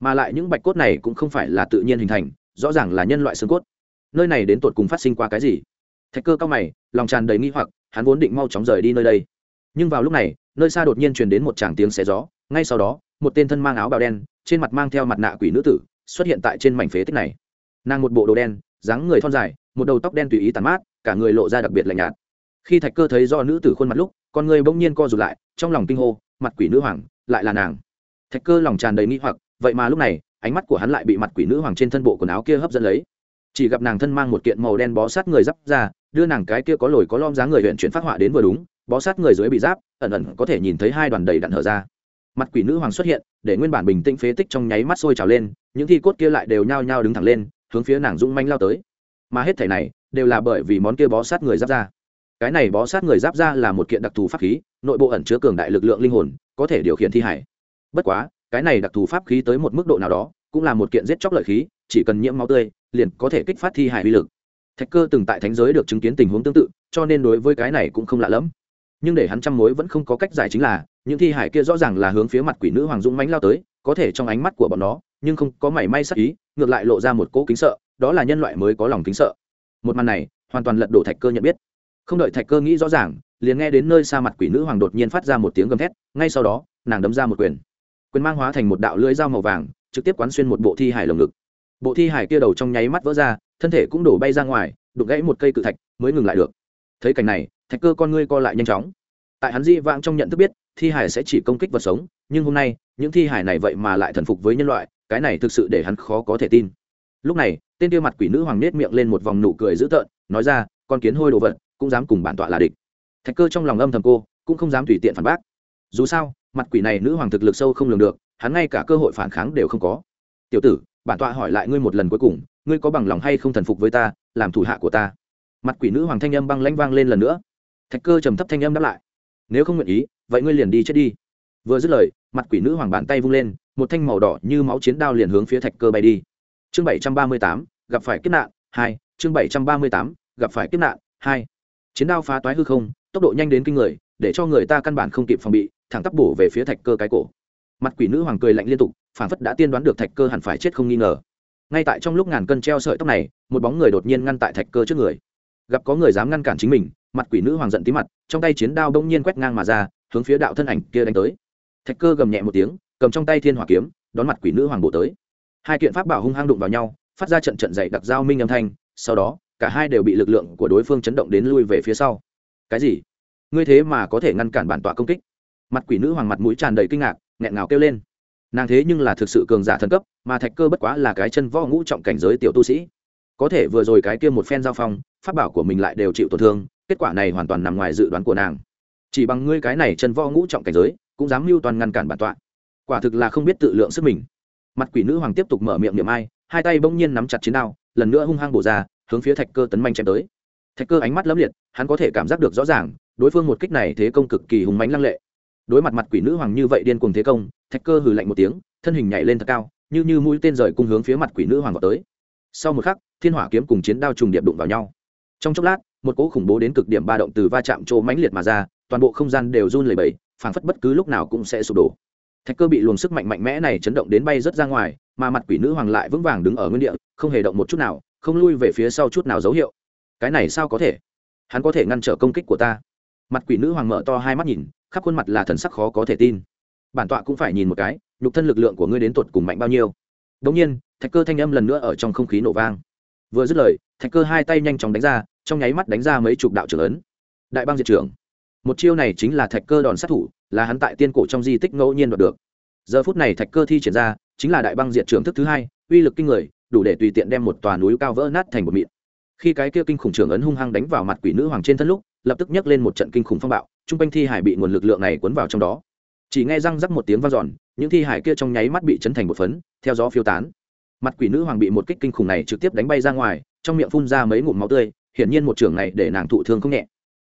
Mà lại những bạch cốt này cũng không phải là tự nhiên hình thành, rõ ràng là nhân loại xương cốt. Nơi này đến tột cùng phát sinh qua cái gì? Thạch cơ cao mày, lòng tràn đầy nghi hoặc, hắn vốn định mau chóng rời đi nơi đây nhưng vào lúc này, nơi xa đột nhiên truyền đến một tràng tiếng xé gió, ngay sau đó, một tên thân mang áo bào đen, trên mặt mang theo mặt nạ quỷ nữ tử, xuất hiện tại trên mảnh phế tích này. Nàng một bộ đồ đen, dáng người thon dài, một đầu tóc đen tùy ý tàn mát, cả người lộ ra đặc biệt lạnh nhạt. Khi thạch cơ thấy do nữ tử khuôn mặt lúc, con người bỗng nhiên co rụt lại, trong lòng kinh hô, mặt quỷ nữ hoàng, lại là nàng. Thạch cơ lòng tràn đầy nghi hoặc, vậy mà lúc này, ánh mắt của hắn lại bị mặt quỷ nữ hoàng trên thân bộ quần áo kia hấp dẫn lấy. Chỉ gặp nàng thân mang một kiện màu đen bó sát người d ra, đưa nàng cái kia có lồi có lom dáng người huyện chuyển phát họa đến vừa đúng bó sát người dưới bị giáp, ẩn ẩn có thể nhìn thấy hai đoàn đầy đặn hở ra. Mặt quỷ nữ hoàng xuất hiện, để nguyên bản bình tĩnh phế tích trong nháy mắt sôi trào lên, những thi cốt kia lại đều nhao nhao đứng thẳng lên, hướng phía nàng dũng manh lao tới. Mà hết thể này, đều là bởi vì món kia bó sát người giáp ra. Cái này bó sát người giáp ra là một kiện đặc thù pháp khí, nội bộ ẩn chứa cường đại lực lượng linh hồn, có thể điều khiển thi hải. Bất quá, cái này đặc thù pháp khí tới một mức độ nào đó, cũng là một kiện giết chóc lợi khí, chỉ cần nhiễm máu tươi, liền có thể kích phát thi hải uy lực. Thạch cơ từng tại thánh giới được chứng kiến tình huống tương tự, cho nên đối với cái này cũng không lạ lẫm nhưng để hắn trăm mối vẫn không có cách giải chính là, những thi hải kia rõ ràng là hướng phía mặt quỷ nữ hoàng dũng mánh lao tới, có thể trong ánh mắt của bọn nó, nhưng không có mảy may sắc ý, ngược lại lộ ra một cỗ kính sợ, đó là nhân loại mới có lòng kính sợ. Một màn này, hoàn toàn lật đổ thạch cơ nhận biết. Không đợi thạch cơ nghĩ rõ ràng, liền nghe đến nơi xa mặt quỷ nữ hoàng đột nhiên phát ra một tiếng gầm thét, ngay sau đó, nàng đấm ra một quyền. Quyền mang hóa thành một đạo lưỡi dao màu vàng, trực tiếp quán xuyên một bộ thi hải lồng ngực. Bộ thi hải kia đầu trong nháy mắt vỡ ra, thân thể cũng đổ bay ra ngoài đục gãy một cây cự thạch, mới ngừng lại được. Thấy cảnh này thạch cơ con ngươi co lại nhanh chóng. Tại hắn di vãng trong nhận thức biết, thi hải sẽ chỉ công kích vật sống, nhưng hôm nay, những thi hải này vậy mà lại thần phục với nhân loại, cái này thực sự để hắn khó có thể tin. Lúc này, tên kia mặt quỷ nữ hoàng nết miệng lên một vòng nụ cười dữ tợn, nói ra, con kiến hôi đồ vật, cũng dám cùng bản tọa là địch. Thạch cơ trong lòng âm thầm cô, cũng không dám tùy tiện phản bác. Dù sao, mặt quỷ này nữ hoàng thực lực sâu không lường được, hắn ngay cả cơ hội phản kháng đều không có. Tiểu tử, bản tọa hỏi lại ngươi một lần cuối cùng, ngươi có bằng lòng hay không thần phục với ta, làm thủ hạ của ta? Mặt quỷ nữ hoàng thanh âm băng lãnh vang lên lần nữa thạch cơ trầm thấp thanh âm đáp lại. Nếu không nguyện ý, vậy ngươi liền đi chết đi. Vừa dứt lời, mặt quỷ nữ hoàng bàn tay vung lên, một thanh màu đỏ như máu chiến đao liền hướng phía thạch cơ bay đi. Chương bảy trăm ba mươi tám, gặp phải kiếp nạn, hai, chương bảy trăm ba mươi tám, gặp phải kiếp nạn, hai. Chiến đao phá toái hư không, tốc độ nhanh đến kinh người, để cho người ta căn bản không kịp phòng bị, thẳng tắp bổ về phía thạch cơ cái cổ. Mặt quỷ nữ hoàng cười lạnh liên tục phản phất đã tiên đoán được thạch cơ hẳn phải chết không nghi ngờ. Ngay tại trong lúc ngàn cân treo sợi tóc này, một bóng người đột nhiên ngăn tại thạch cơ trước người. Gặp có người dám ngăn cản chính mình mặt quỷ nữ hoàng giận tí mặt, trong tay chiến đao bỗng nhiên quét ngang mà ra, hướng phía đạo thân ảnh kia đánh tới. Thạch cơ gầm nhẹ một tiếng, cầm trong tay thiên hỏa kiếm, đón mặt quỷ nữ hoàng bộ tới. Hai kiện pháp bảo hung hăng đụng vào nhau, phát ra trận trận dày đặc giao minh âm thanh, sau đó, cả hai đều bị lực lượng của đối phương chấn động đến lui về phía sau. Cái gì? Ngươi thế mà có thể ngăn cản bản tọa công kích? Mặt quỷ nữ hoàng mặt mũi tràn đầy kinh ngạc, nghẹn ngào kêu lên. Nàng thế nhưng là thực sự cường giả thần cấp, mà thạch cơ bất quá là cái chân võ ngũ trọng cảnh giới tiểu tu sĩ. Có thể vừa rồi cái kia một phen giao phong, pháp bảo của mình lại đều chịu tổn thương kết quả này hoàn toàn nằm ngoài dự đoán của nàng. Chỉ bằng ngươi cái này chân võ ngũ trọng cảnh giới, cũng dám mưu toàn ngăn cản bản tọa. Quả thực là không biết tự lượng sức mình. Mặt quỷ nữ hoàng tiếp tục mở miệng niệm ai, hai tay bỗng nhiên nắm chặt chiến đao, lần nữa hung hăng bổ ra, hướng phía thạch cơ tấn manh chém tới. Thạch cơ ánh mắt lấm liệt, hắn có thể cảm giác được rõ ràng, đối phương một kích này thế công cực kỳ hùng mánh lăng lệ. Đối mặt mặt quỷ nữ hoàng như vậy điên cuồng thế công, thạch cơ hừ lạnh một tiếng, thân hình nhảy lên thật cao, như như mũi tên rời cung hướng phía mặt quỷ nữ hoàng vào tới. Sau một khắc, thiên hỏa kiếm cùng chiến đao trùng điệp đụng vào nhau trong chốc lát, một cỗ khủng bố đến cực điểm ba động từ va chạm chỗ mãnh liệt mà ra, toàn bộ không gian đều run lẩy bẩy, phảng phất bất cứ lúc nào cũng sẽ sụp đổ. Thạch cơ bị luồng sức mạnh mạnh mẽ này chấn động đến bay rất ra ngoài, mà mặt quỷ nữ hoàng lại vững vàng đứng ở nguyên địa, không hề động một chút nào, không lui về phía sau chút nào dấu hiệu. Cái này sao có thể? Hắn có thể ngăn trở công kích của ta. Mặt quỷ nữ hoàng mở to hai mắt nhìn, khắp khuôn mặt là thần sắc khó có thể tin. Bản tọa cũng phải nhìn một cái, nhục thân lực lượng của ngươi đến tột cùng mạnh bao nhiêu. Đống nhiên, thạch cơ thanh âm lần nữa ở trong không khí nổ vang vừa dứt lời, thạch cơ hai tay nhanh chóng đánh ra, trong nháy mắt đánh ra mấy chục đạo trưởng ấn. Đại bang diệt trưởng. Một chiêu này chính là thạch cơ đòn sát thủ, là hắn tại tiên cổ trong di tích ngẫu nhiên đoạt được. Giờ phút này thạch cơ thi triển ra, chính là đại băng diệt trưởng thức thứ hai, uy lực kinh người, đủ để tùy tiện đem một tòa núi cao vỡ nát thành một mịn. Khi cái kia kinh khủng trưởng ấn hung hăng đánh vào mặt quỷ nữ hoàng trên thân lúc, lập tức nhấc lên một trận kinh khủng phong bạo chung quanh thi hải bị nguồn lực lượng này cuốn vào trong đó. Chỉ nghe răng rắc một tiếng vang dọn, những thi hải kia trong nháy mắt bị chấn thành một phấn, theo gió phiêu tán mặt quỷ nữ hoàng bị một kích kinh khủng này trực tiếp đánh bay ra ngoài, trong miệng phun ra mấy ngụm máu tươi, hiển nhiên một trưởng này để nàng thụ thương không nhẹ.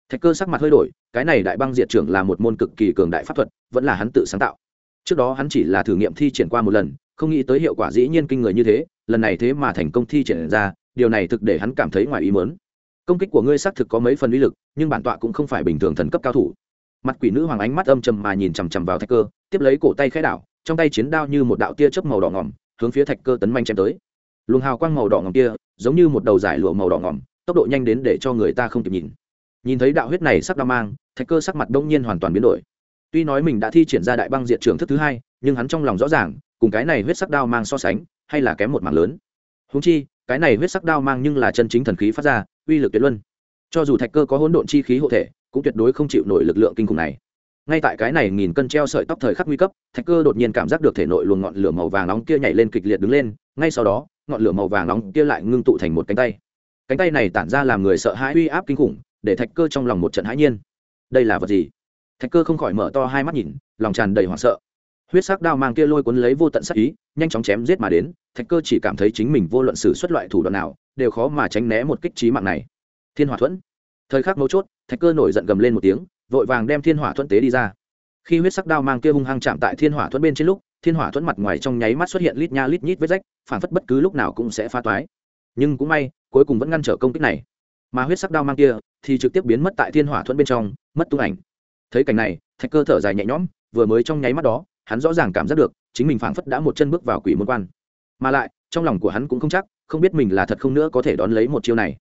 Thạch cơ sắc mặt hơi đổi, cái này đại băng diệt trưởng là một môn cực kỳ cường đại pháp thuật, vẫn là hắn tự sáng tạo. Trước đó hắn chỉ là thử nghiệm thi triển qua một lần, không nghĩ tới hiệu quả dĩ nhiên kinh người như thế, lần này thế mà thành công thi triển ra, điều này thực để hắn cảm thấy ngoài ý mớn công kích của ngươi xác thực có mấy phần uy lực, nhưng bản tọa cũng không phải bình thường thần cấp cao thủ. Mặt quỷ nữ hoàng ánh mắt âm trầm mà nhìn chằm chằm vào thạch cơ, tiếp lấy cổ tay khai đảo, trong tay chiến đao như một đạo tia chớp màu đỏ ngỏm hướng phía thạch cơ tấn manh chém tới. Luồng hào quang màu đỏ ngòm kia, giống như một đầu giải lụa màu đỏ ngòm, tốc độ nhanh đến để cho người ta không kịp nhìn. Nhìn thấy đạo huyết này sắc đao mang, thạch cơ sắc mặt đông nhiên hoàn toàn biến đổi. Tuy nói mình đã thi triển ra đại băng diện trường thức thứ hai, nhưng hắn trong lòng rõ ràng, cùng cái này huyết sắc đao mang so sánh, hay là kém một mảng lớn. Húng chi, cái này huyết sắc đao mang nhưng là chân chính thần khí phát ra, uy lực tuyệt luân. Cho dù thạch cơ có hỗn độn chi khí hộ thể, cũng tuyệt đối không chịu nổi lực lượng kinh khủng này ngay tại cái này nghìn cân treo sợi tóc thời khắc nguy cấp, thạch cơ đột nhiên cảm giác được thể nội luồng ngọn lửa màu vàng nóng kia nhảy lên kịch liệt đứng lên, ngay sau đó, ngọn lửa màu vàng nóng kia lại ngưng tụ thành một cánh tay. Cánh tay này tản ra làm người sợ hãi uy áp kinh khủng, để thạch cơ trong lòng một trận hãi nhiên. Đây là vật gì? Thạch cơ không khỏi mở to hai mắt nhìn, lòng tràn đầy hoảng sợ. Huyết sắc đao mang kia lôi cuốn lấy vô tận sắc ý, nhanh chóng chém giết mà đến, thạch cơ chỉ cảm thấy chính mình vô luận sử xuất loại thủ đoạn nào, đều khó mà tránh né một kích trí mạng này. Thiên hỏa thuẫn. Thời khắc mấu chốt, thạch cơ nổi giận gầm lên một tiếng vội vàng đem thiên hỏa thuẫn tế đi ra. Khi huyết sắc đao mang kia hung hăng chạm tại thiên hỏa thuẫn bên trên lúc, thiên hỏa thuẫn mặt ngoài trong nháy mắt xuất hiện lít nha lít nhít vết rách, phản phất bất cứ lúc nào cũng sẽ phá toái. Nhưng cũng may, cuối cùng vẫn ngăn trở công kích này. Mà huyết sắc đao mang kia thì trực tiếp biến mất tại thiên hỏa thuẫn bên trong, mất tung ảnh. Thấy cảnh này, thạch cơ thở dài nhẹ nhõm, vừa mới trong nháy mắt đó, hắn rõ ràng cảm giác được, chính mình phảng phất đã một chân bước vào quỷ môn quan. Mà lại, trong lòng của hắn cũng không chắc, không biết mình là thật không nữa có thể đón lấy một chiêu này.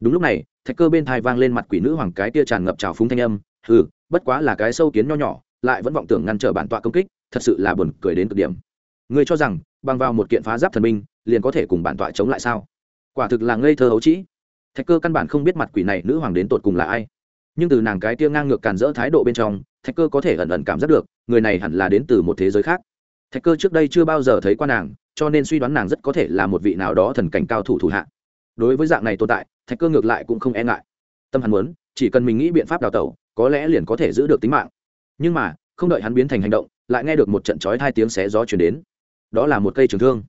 Đúng lúc này, thạch cơ bên thai vang lên mặt quỷ nữ hoàng cái tia tràn ngập trào phúng thanh âm hừ, bất quá là cái sâu kiến nho nhỏ, lại vẫn vọng tưởng ngăn trở bản tọa công kích, thật sự là buồn cười đến cực điểm. Ngươi cho rằng, bằng vào một kiện phá giáp thần minh liền có thể cùng bản tọa chống lại sao? Quả thực là ngây thơ hấu trĩ. Thạch cơ căn bản không biết mặt quỷ này nữ hoàng đến tột cùng là ai. Nhưng từ nàng cái tia ngang ngược càn rỡ thái độ bên trong, thạch cơ có thể ẩn ẩn cảm giác được, người này hẳn là đến từ một thế giới khác. Thạch cơ trước đây chưa bao giờ thấy qua nàng, cho nên suy đoán nàng rất có thể là một vị nào đó thần cảnh cao thủ thủ hạ. Đối với dạng này tồn tại, thạch cơ ngược lại cũng không e ngại. Tâm hắn muốn, chỉ cần mình nghĩ biện pháp đào tẩu có lẽ liền có thể giữ được tính mạng. Nhưng mà, không đợi hắn biến thành hành động, lại nghe được một trận chói hai tiếng xé gió chuyển đến. Đó là một cây trường thương.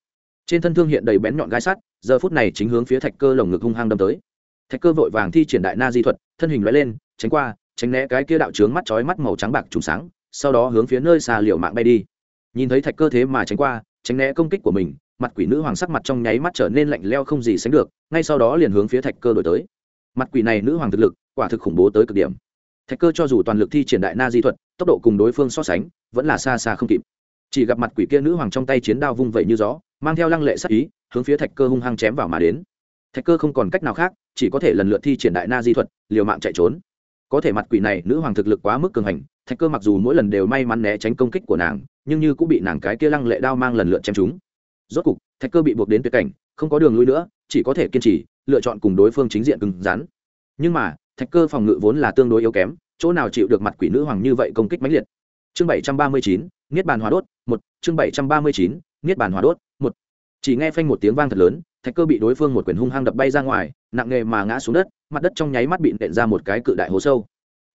Trên thân thương hiện đầy bén nhọn gai sắt, giờ phút này chính hướng phía thạch cơ lồng ngực hung hăng đâm tới. Thạch cơ vội vàng thi triển đại na di thuật, thân hình loại lên, tránh qua, tránh né cái kia đạo trướng mắt chói mắt màu trắng bạc trùng sáng, sau đó hướng phía nơi xa liệu mạng bay đi. Nhìn thấy thạch cơ thế mà tránh qua, tránh né công kích của mình, mặt quỷ nữ hoàng sắc mặt trong nháy mắt trở nên lạnh leo không gì sánh được, ngay sau đó liền hướng phía thạch cơ đổi tới. Mặt quỷ này nữ hoàng thực lực, quả thực khủng bố tới cực điểm thạch cơ cho dù toàn lực thi triển đại na di thuật, tốc độ cùng đối phương so sánh, vẫn là xa xa không kịp. Chỉ gặp mặt quỷ kia nữ hoàng trong tay chiến đao vung vẩy như gió, mang theo lăng lệ sắc ý, hướng phía thạch cơ hung hăng chém vào mà đến. Thạch cơ không còn cách nào khác, chỉ có thể lần lượt thi triển đại na di thuật, liều mạng chạy trốn. Có thể mặt quỷ này, nữ hoàng thực lực quá mức cường hành, thạch cơ mặc dù mỗi lần đều may mắn né tránh công kích của nàng, nhưng như cũng bị nàng cái kia lăng lệ đao mang lần lượt chém chúng rốt cục, thạch cơ bị buộc đến tuyệt cảnh, không có đường lui nữa, chỉ có thể kiên trì, lựa chọn cùng đối phương chính diện cứng rắn. Nhưng mà thạch cơ phòng ngự vốn là tương đối yếu kém, chỗ nào chịu được mặt quỷ nữ hoàng như vậy công kích mãnh liệt. Chương bảy trăm ba mươi chín, niết bàn hỏa đốt, một. Chương bảy trăm ba mươi chín, niết bàn hỏa đốt, một. Chỉ nghe phanh một tiếng vang thật lớn, thạch cơ bị đối phương một quyền hung hăng đập bay ra ngoài, nặng nghề mà ngã xuống đất, mặt đất trong nháy mắt bị nện ra một cái cự đại hố sâu.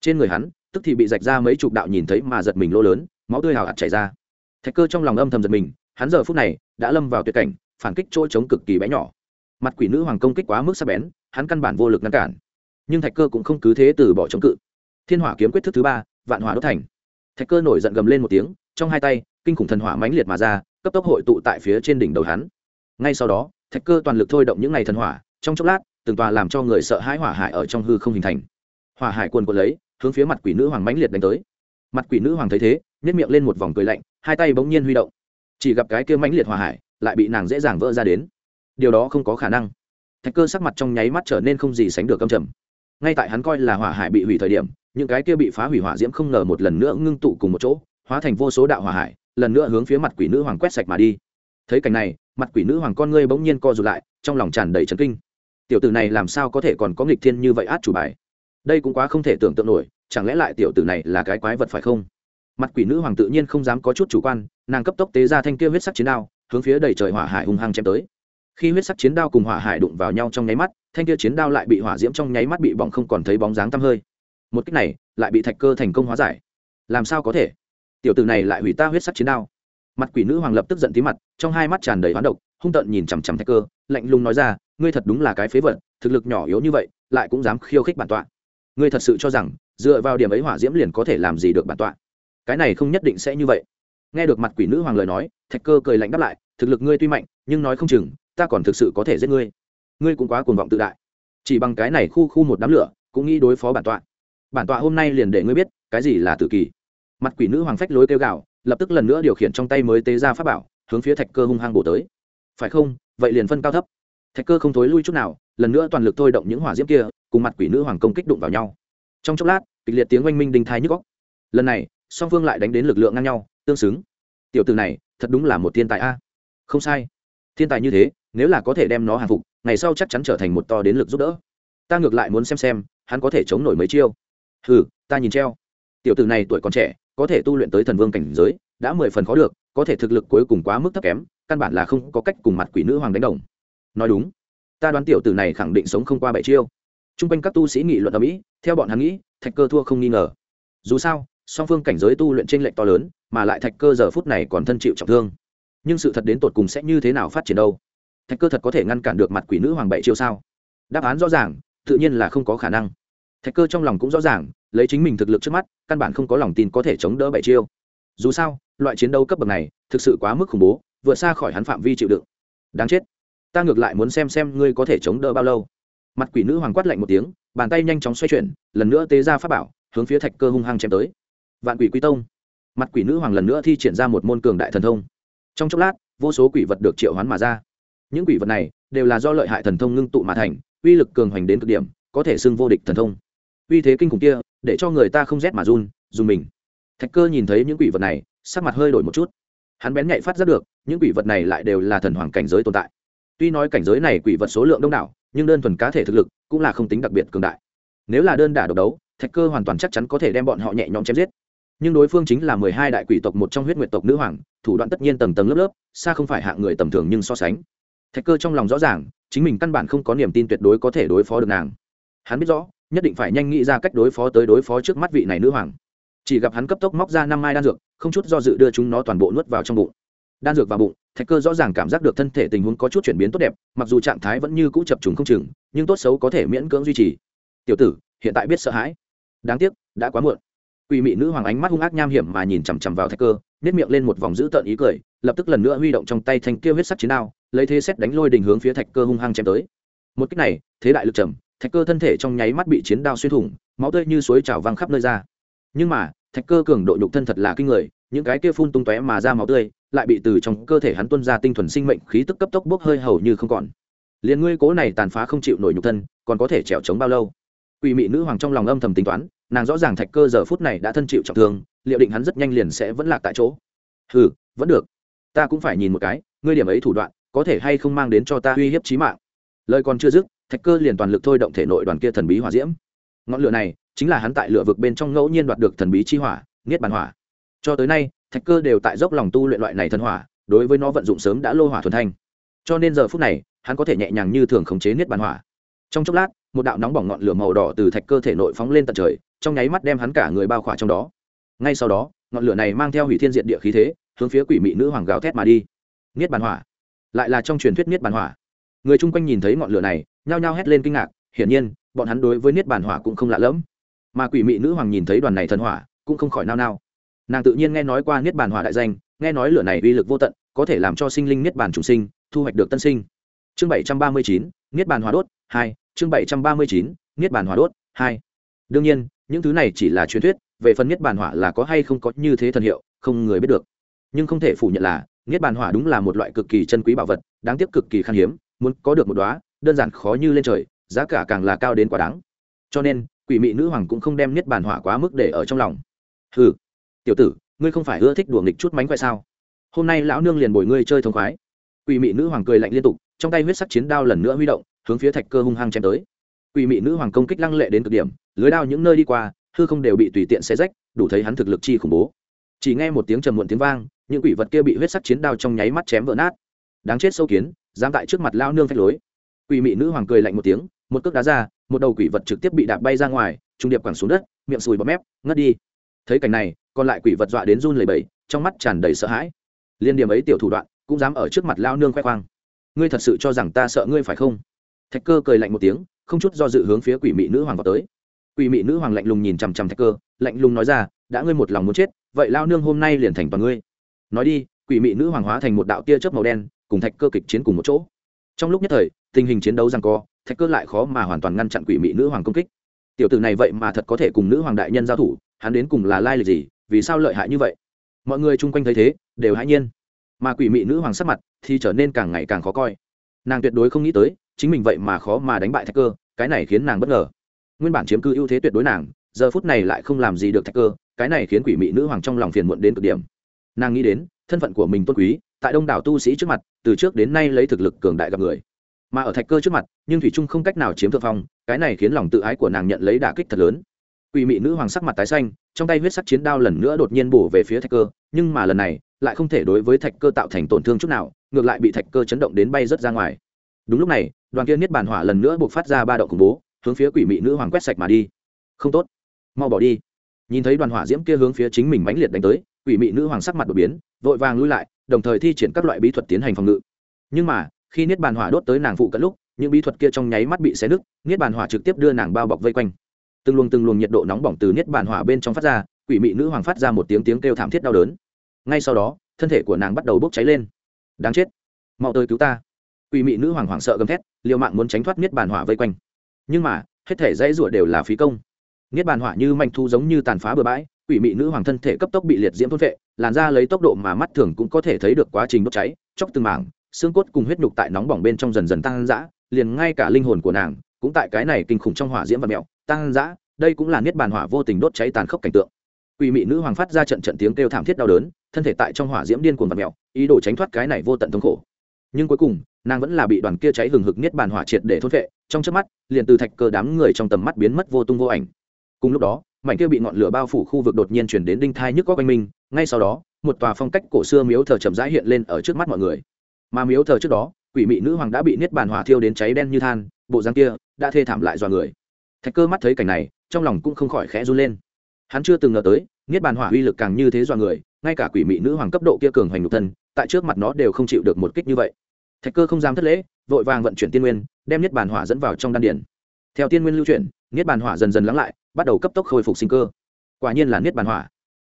Trên người hắn, tức thì bị rạch ra mấy chục đạo nhìn thấy mà giật mình lỗ lớn, máu tươi hào hạt chảy ra. Thạch cơ trong lòng âm thầm giật mình, hắn giờ phút này đã lâm vào tuyệt cảnh, phản kích chỗ chống cực kỳ bé nhỏ. Mặt quỷ nữ hoàng công kích quá mức sắc bén, hắn căn bản vô lực ngăn cản nhưng thạch cơ cũng không cứ thế từ bỏ chống cự. Thiên hỏa kiếm quyết thức thứ ba, vạn hỏa đốt thành. Thạch cơ nổi giận gầm lên một tiếng, trong hai tay, kinh khủng thần hỏa mãnh liệt mà ra, cấp tốc hội tụ tại phía trên đỉnh đầu hắn. Ngay sau đó, thạch cơ toàn lực thôi động những ngày thần hỏa, trong chốc lát, từng tòa làm cho người sợ hãi hỏa hải ở trong hư không hình thành. Hỏa hải quần quần lấy, hướng phía mặt quỷ nữ hoàng mãnh liệt đánh tới. Mặt quỷ nữ hoàng thấy thế nhét miệng lên một vòng cười lạnh, hai tay bỗng nhiên huy động. Chỉ gặp cái kia mãnh liệt hỏa hải, lại bị nàng dễ dàng vỡ ra đến. Điều đó không có khả năng. Thạch cơ sắc mặt trong nháy mắt trở nên không gì sánh được âm trầm ngay tại hắn coi là hỏa hải bị hủy thời điểm, những cái kia bị phá hủy hỏa diễm không ngờ một lần nữa ngưng tụ cùng một chỗ, hóa thành vô số đạo hỏa hải, lần nữa hướng phía mặt quỷ nữ hoàng quét sạch mà đi. Thấy cảnh này, mặt quỷ nữ hoàng con ngươi bỗng nhiên co rụt lại, trong lòng tràn đầy trấn kinh. Tiểu tử này làm sao có thể còn có nghịch thiên như vậy át chủ bài? Đây cũng quá không thể tưởng tượng nổi, chẳng lẽ lại tiểu tử này là cái quái vật phải không? Mặt quỷ nữ hoàng tự nhiên không dám có chút chủ quan, nàng cấp tốc tế ra thanh kia huyết sắc chiến đao, hướng phía đầy trời hỏa hải hung hăng chém tới. Khi huyết sắc chiến đao cùng hỏa hải đụng vào nhau trong nháy mắt thanh kia chiến đao lại bị hỏa diễm trong nháy mắt bị bỏng không còn thấy bóng dáng tăm hơi. Một cách này lại bị thạch cơ thành công hóa giải. Làm sao có thể? Tiểu tử này lại hủy ta huyết sắc chiến đao. Mặt quỷ nữ hoàng lập tức giận tí mặt, trong hai mắt tràn đầy hoán độc, hung tợn nhìn chằm chằm thạch cơ, lạnh lùng nói ra, ngươi thật đúng là cái phế vật, thực lực nhỏ yếu như vậy, lại cũng dám khiêu khích bản tọa. Ngươi thật sự cho rằng, dựa vào điểm ấy hỏa diễm liền có thể làm gì được bản tọa? Cái này không nhất định sẽ như vậy. Nghe được mặt quỷ nữ hoàng lời nói, thạch cơ cười lạnh đáp lại, thực lực ngươi tuy mạnh, nhưng nói không chừng, ta còn thực sự có thể giết ngươi ngươi cũng quá cuồng vọng tự đại. Chỉ bằng cái này khu khu một đám lửa cũng nghĩ đối phó bản tọa. Bản tọa hôm nay liền để ngươi biết cái gì là tự kỳ. Mặt quỷ nữ hoàng phách lối kêu gào, lập tức lần nữa điều khiển trong tay mới tế ra pháp bảo hướng phía thạch cơ hung hăng bổ tới. Phải không? Vậy liền phân cao thấp. Thạch cơ không thối lui chút nào lần nữa toàn lực thôi động những hỏa diễm kia cùng mặt quỷ nữ hoàng công kích đụng vào nhau. Trong chốc lát kịch liệt tiếng oanh minh đinh thai nhức góc lần này song phương lại đánh đến lực lượng ngang nhau tương xứng. Tiểu từ này thật đúng là một thiên tài a. Không sai. Thiên tài như thế nếu là có thể đem nó hàng phục ngày sau chắc chắn trở thành một to đến lực giúp đỡ. Ta ngược lại muốn xem xem, hắn có thể chống nổi mấy chiêu. Hừ, ta nhìn treo. Tiểu tử này tuổi còn trẻ, có thể tu luyện tới thần vương cảnh giới, đã mười phần khó được, có thể thực lực cuối cùng quá mức thấp kém, căn bản là không có cách cùng mặt quỷ nữ hoàng đánh đồng. Nói đúng, ta đoán tiểu tử này khẳng định sống không qua bảy chiêu. T r u n g quanh các tu sĩ nghị luận ở mỹ, theo bọn hắn nghĩ, thạch cơ thua không nghi ngờ. Dù sao, song phương cảnh giới tu luyện t r ê n lệch to lớn, mà lại thạch cơ giờ phút này còn thân chịu trọng thương. Nhưng sự thật đến tột cùng sẽ như thế nào phát triển đâu? Thạch cơ thật có thể ngăn cản được mặt quỷ nữ hoàng bảy chiêu sao? Đáp án rõ ràng, tự nhiên là không có khả năng. Thạch cơ trong lòng cũng rõ ràng, lấy chính mình thực lực trước mắt, căn bản không có lòng tin có thể chống đỡ bảy chiêu. Dù sao, loại chiến đấu cấp bậc này, thực sự quá mức khủng bố, vượt xa khỏi hắn phạm vi chịu đựng. Đáng chết. Ta ngược lại muốn xem xem ngươi có thể chống đỡ bao lâu. Mặt quỷ nữ hoàng quát lạnh một tiếng, bàn tay nhanh chóng xoay chuyển, lần nữa tế ra pháp bảo, hướng phía thạch cơ hung hăng chém tới. Vạn quỷ quy tông. Mặt quỷ nữ hoàng lần nữa thi triển ra một môn cường đại thần thông. Trong chốc lát, vô số quỷ vật được triệu hoán mà ra những quỷ vật này đều là do lợi hại thần thông ngưng tụ mà thành, uy lực cường hoành đến cực điểm, có thể xưng vô địch thần thông. Uy thế kinh khủng kia, để cho người ta không rét mà run, dùng mình. Thạch cơ nhìn thấy những quỷ vật này, sắc mặt hơi đổi một chút. Hắn bén nhạy phát ra được, những quỷ vật này lại đều là thần hoàng cảnh giới tồn tại. Tuy nói cảnh giới này quỷ vật số lượng đông đảo, nhưng đơn thuần cá thể thực lực cũng là không tính đặc biệt cường đại. Nếu là đơn đả độc đấu, thạch cơ hoàn toàn chắc chắn có thể đem bọn họ nhẹ nhõm chém giết. Nhưng đối phương chính là mười hai đại quỷ tộc một trong huyết nguyệt tộc nữ hoàng, thủ đoạn tất nhiên tầng tầng lớp lớp, xa không phải hạng người tầm thường nhưng so sánh thạch cơ trong lòng rõ ràng, chính mình căn bản không có niềm tin tuyệt đối có thể đối phó được nàng. Hắn biết rõ, nhất định phải nhanh nghĩ ra cách đối phó tới đối phó trước mắt vị này nữ hoàng. Chỉ gặp hắn cấp tốc móc ra năm mai đan dược, không chút do dự đưa chúng nó toàn bộ nuốt vào trong bụng. Đan dược vào bụng, thạch cơ rõ ràng cảm giác được thân thể tình huống có chút chuyển biến tốt đẹp, mặc dù trạng thái vẫn như cũ chập trùng không chừng, nhưng tốt xấu có thể miễn cưỡng duy trì. Tiểu tử, hiện tại biết sợ hãi. Đáng tiếc, đã quá muộn quỷ mị nữ hoàng ánh mắt hung ác nham hiểm mà nhìn chằm chằm vào thạch cơ nếp miệng lên một vòng dữ tợn ý cười, lập tức lần nữa huy động trong tay thanh kia huyết sắc chiến đao, lấy thế xét đánh lôi đình hướng phía thạch cơ hung hăng chém tới. Một cách này, thế đại lực trầm, thạch cơ thân thể trong nháy mắt bị chiến đao xuyên thủng, máu tươi như suối trào văng khắp nơi ra. Nhưng mà, thạch cơ cường độ nhục thân thật là kinh người, những cái kia phun tung tóe mà ra máu tươi, lại bị từ trong cơ thể hắn tuân ra tinh thuần sinh mệnh khí tức cấp tốc bốc hơi hầu như không còn. Liền ngươi cố này tàn phá không chịu nổi nhục thân, còn có thể trèo trống bao lâu? Quỷ mị nữ hoàng trong lòng âm thầm tính toán nàng rõ ràng thạch cơ giờ phút này đã thân chịu trọng thương, liệu định hắn rất nhanh liền sẽ vẫn lạc tại chỗ? Ừ vẫn được. Ta cũng phải nhìn một cái, ngươi điểm ấy thủ đoạn, có thể hay không mang đến cho ta uy hiếp trí mạng? Lời còn chưa dứt, thạch cơ liền toàn lực thôi động thể nội đoàn kia thần bí hỏa diễm. Ngọn lửa này, chính là hắn tại lửa vực bên trong ngẫu nhiên đoạt được thần bí chi hỏa, niết bàn hỏa. Cho tới nay, thạch cơ đều tại dốc lòng tu luyện loại này thần hỏa, đối với nó vận dụng sớm đã lô hỏa thuần thanh. Cho nên giờ phút này, hắn có thể nhẹ nhàng như thường khống chế niết bàn hỏa. Trong chốc lát, một đạo nóng bỏng ngọn lửa màu đỏ từ thạch cơ thể nội phóng lên tận trời trong nháy mắt đem hắn cả người bao khỏa trong đó. Ngay sau đó, ngọn lửa này mang theo hủy thiên diện địa khí thế, hướng phía quỷ mị nữ hoàng gào thét mà đi. Niết bàn hỏa. Lại là trong truyền thuyết niết bàn hỏa. Người chung quanh nhìn thấy ngọn lửa này, nhao nhao hét lên kinh ngạc, hiển nhiên, bọn hắn đối với niết bàn hỏa cũng không lạ lẫm. Mà quỷ mị nữ hoàng nhìn thấy đoàn này thần hỏa, cũng không khỏi nao nao. Nàng tự nhiên nghe nói qua niết bàn hỏa đại danh, nghe nói lửa này uy lực vô tận, có thể làm cho sinh linh niết bàn chủ sinh, thu hoạch được tân sinh. Chương bảy trăm ba mươi chín, niết bàn hỏa đốt hai, chương bảy trăm ba mươi chín, niết bàn hỏa đốt hai. Đương nhiên những thứ này chỉ là truyền thuyết, về phần niết bàn hỏa là có hay không có như thế thần hiệu, không người biết được. Nhưng không thể phủ nhận là, niết bàn hỏa đúng là một loại cực kỳ chân quý bảo vật, đáng tiếc cực kỳ khan hiếm, muốn có được một đóa, đơn giản khó như lên trời, giá cả càng là cao đến quá đáng. Cho nên, quỷ mị nữ hoàng cũng không đem niết bàn hỏa quá mức để ở trong lòng. Hừ, tiểu tử, ngươi không phải ưa thích đùa nghịch chút mánh khoe sao? Hôm nay lão nương liền bồi ngươi chơi thông khoái. Quỷ mị nữ hoàng cười lạnh liên tục, trong tay huyết sắc chiến đao lần nữa huy động, hướng phía thạch cơ hung hăng chém tới quỷ mị nữ hoàng công kích lăng lệ đến cực điểm, lưới đao những nơi đi qua, hư không đều bị tùy tiện xé rách, đủ thấy hắn thực lực chi khủng bố. Chỉ nghe một tiếng trầm muộn tiếng vang, những quỷ vật kia bị huyết sắc chiến đao trong nháy mắt chém vỡ nát. Đáng chết sâu kiến, dám tại trước mặt lao nương phách lối. Quỷ mị nữ hoàng cười lạnh một tiếng, một cước đá ra, một đầu quỷ vật trực tiếp bị đạp bay ra ngoài, trung điệp quẳng xuống đất, miệng sùi bọt mép, ngất đi. Thấy cảnh này, còn lại quỷ vật dọa đến run lẩy bẩy, trong mắt tràn đầy sợ hãi. Liên điểm ấy tiểu thủ đoạn, cũng dám ở trước mặt lao nương khoe khoang. Ngươi thật sự cho rằng ta sợ ngươi phải không? Thạch cơ cười lạnh một tiếng không chút do dự hướng phía quỷ mị nữ hoàng vào tới. Quỷ mị nữ hoàng lạnh lùng nhìn chằm chằm thạch cơ, lạnh lùng nói ra, đã ngươi một lòng muốn chết, vậy lao nương hôm nay liền thành toàn ngươi. Nói đi, quỷ mị nữ hoàng hóa thành một đạo tia chớp màu đen, cùng thạch cơ kịch chiến cùng một chỗ. Trong lúc nhất thời, tình hình chiến đấu rằng co, thạch cơ lại khó mà hoàn toàn ngăn chặn quỷ mị nữ hoàng công kích. Tiểu tử này vậy mà thật có thể cùng nữ hoàng đại nhân giao thủ, hắn đến cùng là lai lịch gì, vì sao lợi hại như vậy? Mọi người chung quanh thấy thế, đều hãi nhiên. Mà quỷ mị nữ hoàng sắc mặt thì trở nên càng ngày càng khó coi. Nàng tuyệt đối không nghĩ tới chính mình vậy mà khó mà đánh bại thạch cơ, cái này khiến nàng bất ngờ. Nguyên bản chiếm cư ưu thế tuyệt đối nàng, giờ phút này lại không làm gì được thạch cơ, cái này khiến quỷ mị nữ hoàng trong lòng phiền muộn đến cực điểm. Nàng nghĩ đến, thân phận của mình tôn quý, tại đông đảo tu sĩ trước mặt, từ trước đến nay lấy thực lực cường đại gặp người. Mà ở thạch cơ trước mặt, nhưng thủy trung không cách nào chiếm thượng phong, cái này khiến lòng tự ái của nàng nhận lấy đả kích thật lớn. Quỷ mị nữ hoàng sắc mặt tái xanh, trong tay huyết sắc chiến đao lần nữa đột nhiên bổ về phía thạch cơ, nhưng mà lần này, lại không thể đối với thạch cơ tạo thành tổn thương chút nào, ngược lại bị thạch cơ chấn động đến bay rớt ra ngoài đúng lúc này, đoàn kia niết bàn hỏa lần nữa buộc phát ra ba động khủng bố, hướng phía quỷ mị nữ hoàng quét sạch mà đi. Không tốt, mau bỏ đi. Nhìn thấy đoàn hỏa diễm kia hướng phía chính mình mãnh liệt đánh tới, quỷ mị nữ hoàng sắc mặt đột biến, vội vàng lui lại, đồng thời thi triển các loại bí thuật tiến hành phòng ngự. Nhưng mà, khi niết bàn hỏa đốt tới nàng phụ cận lúc, những bí thuật kia trong nháy mắt bị xé nứt, niết bàn hỏa trực tiếp đưa nàng bao bọc vây quanh. Từng luồng từng luồng nhiệt độ nóng bỏng từ niết bàn hỏa bên trong phát ra, quỷ mị nữ hoàng phát ra một tiếng tiếng kêu thảm thiết đau đớn. Ngay sau đó, thân thể của nàng bắt đầu bốc cháy lên. Đáng chết, mau tới cứu ta quỷ mị nữ hoàng hoảng sợ gầm thét, liều mạng muốn tránh thoát niết bàn hỏa vây quanh. Nhưng mà, hết thể dãy rủa đều là phí công. Niết bàn hỏa như manh thu giống như tàn phá bừa bãi, quỷ mị nữ hoàng thân thể cấp tốc bị liệt diễm thôn vệ làn ra lấy tốc độ mà mắt thường cũng có thể thấy được quá trình đốt cháy, chóc từng mảng, xương cốt cùng huyết nhục tại nóng bỏng bên trong dần dần tăng dã liền ngay cả linh hồn của nàng cũng tại cái này kinh khủng trong hỏa diễm và mẹo tăng dã đây cũng là niết bàn hỏa vô tình đốt cháy tàn khốc cảnh tượng. Quỷ mị nữ hoàng phát ra trận trận tiếng kêu thảm thiết đau đớn, thân thể tại trong hỏa diễm điên cuồng và mẹo ý đồ tránh thoát cái này vô tận thống khổ. Nhưng cuối cùng nàng vẫn là bị đoàn kia cháy hừng hực niết bàn hỏa triệt để thốt vệ, trong chớp mắt, liền từ thạch cơ đám người trong tầm mắt biến mất vô tung vô ảnh. Cùng lúc đó, mảnh kia bị ngọn lửa bao phủ khu vực đột nhiên chuyển đến đinh thai nhức có quanh minh ngay sau đó, một tòa phong cách cổ xưa miếu thờ chậm rãi hiện lên ở trước mắt mọi người. Mà miếu thờ trước đó, quỷ mị nữ hoàng đã bị niết bàn hỏa thiêu đến cháy đen như than, bộ răng kia đã thê thảm lại dọa người. Thạch cơ mắt thấy cảnh này, trong lòng cũng không khỏi khẽ run lên. Hắn chưa từng ngờ tới, niết bàn hỏa uy lực càng như thế dọa người, ngay cả quỷ mị nữ hoàng cấp độ kia cường hoành nhục thân, tại trước mặt nó đều không chịu được một kích như vậy thạch cơ không dám thất lễ, vội vàng vận chuyển tiên nguyên, đem niết bàn hỏa dẫn vào trong đan điển theo tiên nguyên lưu chuyển, niết bàn hỏa dần dần lắng lại, bắt đầu cấp tốc khôi phục sinh cơ. Quả nhiên là niết bàn hỏa.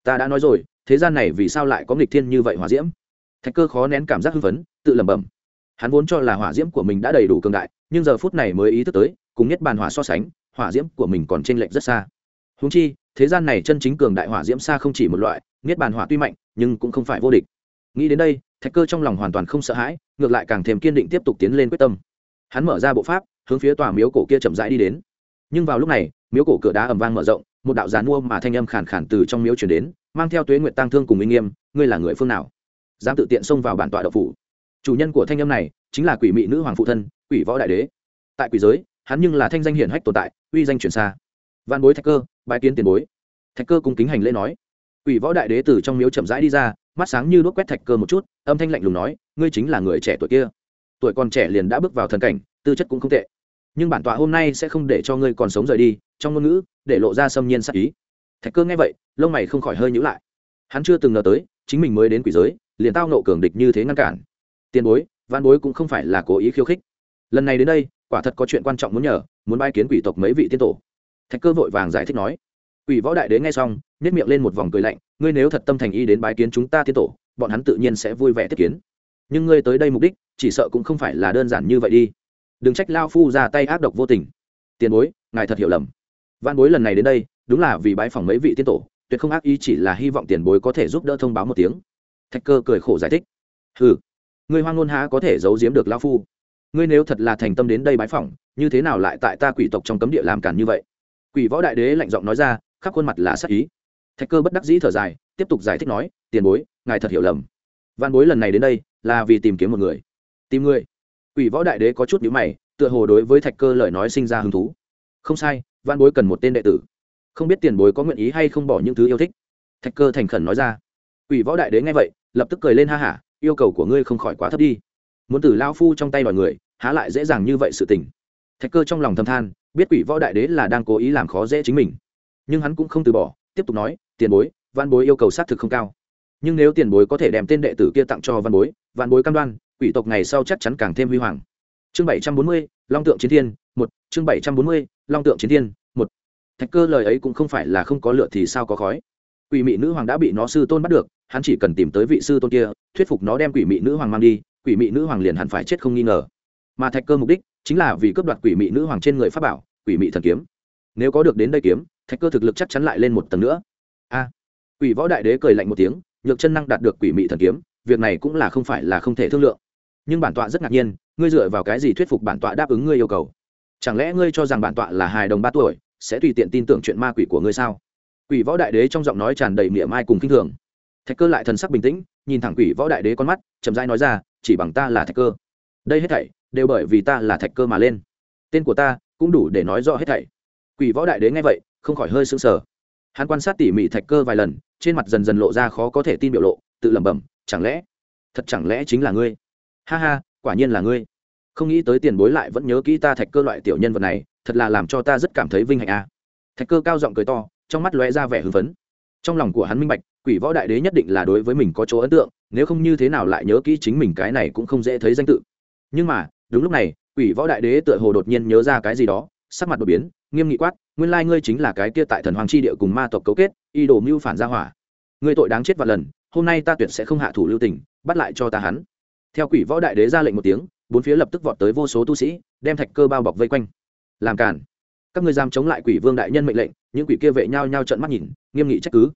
Ta đã nói rồi, thế gian này vì sao lại có nghịch thiên như vậy hỏa diễm? Thạch cơ khó nén cảm giác hưng phấn, tự lẩm bẩm. Hắn vốn cho là hỏa diễm của mình đã đầy đủ cường đại, nhưng giờ phút này mới ý thức tới, cùng Niết bàn hỏa so sánh, hỏa diễm của mình còn t r ê n lệch rất xa. Húng chi, thế gian này chân chính cường đại hỏa diễm xa không chỉ một loại, niết bàn hỏa tuy mạnh, nhưng cũng không phải vô địch. Nghĩ đến đây thạch cơ trong lòng hoàn toàn không sợ hãi, ngược lại càng thêm kiên định tiếp tục tiến lên quyết tâm. Hắn mở ra bộ pháp, hướng phía tòa miếu cổ kia chậm rãi đi đến. Nhưng vào lúc này, miếu cổ cửa đá ầm vang mở rộng, một đạo giàn mua mà thanh âm khàn khàn từ trong miếu chuyển đến, mang theo tuế nguyện tăng thương cùng uy nghiêm, ngươi là người phương nào? Dám tự tiện xông vào bản tọa đậu phủ? Chủ nhân của thanh âm này chính là quỷ mị nữ hoàng phụ thân, quỷ võ đại đế. Tại quỷ giới, hắn nhưng là thanh danh hiển hách tồn tại, uy danh truyền xa. Văn bối thạch cơ bãi kiến tiền bối. Thạch cơ cung kính hành lễ nói. Quỷ võ đại đế từ trong miếu chậm rãi đi ra mắt sáng như đuốc quét thạch cơ một chút, âm thanh lạnh lùng nói, ngươi chính là người trẻ tuổi kia. Tuổi còn trẻ liền đã bước vào thần cảnh, tư chất cũng không tệ. Nhưng bản tọa hôm nay sẽ không để cho ngươi còn sống rời đi, trong ngôn ngữ, để lộ ra xâm nhiên sắc ý. Thạch cơ nghe vậy, lông mày không khỏi hơi nhữ lại. Hắn chưa từng ngờ tới, chính mình mới đến quỷ giới, liền tao nộ cường địch như thế ngăn cản. Tiền bối, văn bối cũng không phải là cố ý khiêu khích. Lần này đến đây, quả thật có chuyện quan trọng muốn nhờ, muốn bãi kiến quỷ tộc mấy vị tiên tổ. Thạch cơ vội vàng giải thích nói quỷ võ đại đế nghe xong, nhếch miệng lên một vòng cười lạnh, ngươi nếu thật tâm thành ý đến bái kiến chúng ta tiên tổ, bọn hắn tự nhiên sẽ vui vẻ tiếp kiến. Nhưng ngươi tới đây mục đích, chỉ sợ cũng không phải là đơn giản như vậy đi. Đừng trách lão phu ra tay ác độc vô tình. Tiền bối, ngài thật hiểu lầm. Vạn bối lần này đến đây, đúng là vì bái phỏng mấy vị tiên tổ, tuyệt không ác ý chỉ là hy vọng tiền bối có thể giúp đỡ thông báo một tiếng. Thạch cơ cười khổ giải thích. Ừ ngươi hoang ngôn há có thể giấu giếm được lão phu? Ngươi nếu thật là thành tâm đến đây bái phỏng, như thế nào lại tại ta quỷ tộc trong cấm địa làm cản như vậy? Quỷ võ đại đế lạnh giọng nói ra khắp khuôn mặt là sắc ý. Thạch cơ bất đắc dĩ thở dài, tiếp tục giải thích nói, tiền bối, ngài thật hiểu lầm. Văn bối lần này đến đây là vì tìm kiếm một người. Tìm người? Quỷ võ đại đế có chút nhữ mày, tựa hồ đối với thạch cơ lời nói sinh ra hứng thú. Không sai, văn bối cần một tên đệ tử. Không biết tiền bối có nguyện ý hay không bỏ những thứ yêu thích. Thạch cơ thành khẩn nói ra. Quỷ võ đại đế nghe vậy, lập tức cười lên ha hả, yêu cầu của ngươi không khỏi quá thấp đi. Muốn từ lao phu trong tay đòi người, há lại dễ dàng như vậy sự tình. Thạch cơ trong lòng thâm than, biết quỷ võ đại đế là đang cố ý làm khó dễ chính mình nhưng hắn cũng không từ bỏ, tiếp tục nói, tiền bối, văn bối yêu cầu xác thực không cao. Nhưng nếu tiền bối có thể đem tên đệ tử kia tặng cho văn bối văn bối cam đoan, quỷ tộc ngày sau chắc chắn càng thêm huy hoàng. Chương bảy trăm bốn mươi, long tượng chiến thiên, một. Chương bảy trăm bốn mươi, long tượng chiến thiên, một. Thạch cơ lời ấy cũng không phải là không có lựa thì sao có khói. Quỷ mị nữ hoàng đã bị nó sư tôn bắt được, hắn chỉ cần tìm tới vị sư tôn kia, thuyết phục nó đem quỷ mị nữ hoàng mang đi, quỷ mị nữ hoàng liền hẳn phải chết không nghi ngờ. Mà thạch cơ mục đích chính là vì cướp đoạt quỷ mị nữ hoàng trên người pháp bảo, quỷ mị thần kiếm. Nếu có được đến đây kiếm thạch cơ thực lực chắc chắn lại lên một tầng nữa. A. Quỷ võ đại đế cười lạnh một tiếng, nhược chân năng đạt được quỷ mị thần kiếm, việc này cũng là không phải là không thể thương lượng. Nhưng bản tọa rất ngạc nhiên, ngươi dựa vào cái gì thuyết phục bản tọa đáp ứng ngươi yêu cầu? Chẳng lẽ ngươi cho rằng bản tọa là hài đồng ba tuổi, sẽ tùy tiện tin tưởng chuyện ma quỷ của ngươi sao? Quỷ võ đại đế trong giọng nói tràn đầy miệng mai cùng kinh thường. Thạch cơ lại thần sắc bình tĩnh, nhìn thẳng quỷ võ đại đế con mắt, chậm rãi nói ra, chỉ bằng ta là thạch cơ. Đây hết thảy đều bởi vì ta là thạch cơ mà lên. Tên của ta cũng đủ để nói rõ hết thảy. Quỷ võ đại đế nghe vậy không khỏi hơi sững sờ. Hắn quan sát tỉ mỉ thạch cơ vài lần, trên mặt dần dần lộ ra khó có thể tin biểu lộ, tự lẩm bẩm, chẳng lẽ, thật chẳng lẽ chính là ngươi? Ha ha, quả nhiên là ngươi. Không nghĩ tới tiền bối lại vẫn nhớ kỹ ta thạch cơ loại tiểu nhân vật này, thật là làm cho ta rất cảm thấy vinh hạnh a. À. thạch cơ cao giọng cười to, trong mắt lóe ra vẻ hưng phấn. Trong lòng của hắn minh bạch, quỷ võ đại đế nhất định là đối với mình có chỗ ấn tượng, nếu không như thế nào lại nhớ kỹ chính mình cái này cũng không dễ thấy danh tự. Nhưng mà, đúng lúc này, quỷ võ đại đế tựa hồ đột nhiên nhớ ra cái gì đó, sắc mặt đột biến nghiêm nghị quát, nguyên lai ngươi chính là cái kia tại thần hoàng chi địa cùng ma tộc cấu kết, y đồ mưu phản gia hỏa. Ngươi tội đáng chết và lần, hôm nay ta tuyệt sẽ không hạ thủ lưu tình, bắt lại cho ta hắn. Theo quỷ võ đại đế ra lệnh một tiếng, bốn phía lập tức vọt tới vô số tu sĩ, đem thạch cơ bao bọc vây quanh. Làm cản các ngươi giam chống lại quỷ vương đại nhân mệnh lệnh, những quỷ kia vệ nhau nhau trận mắt nhìn, nghiêm nghị trách cứ.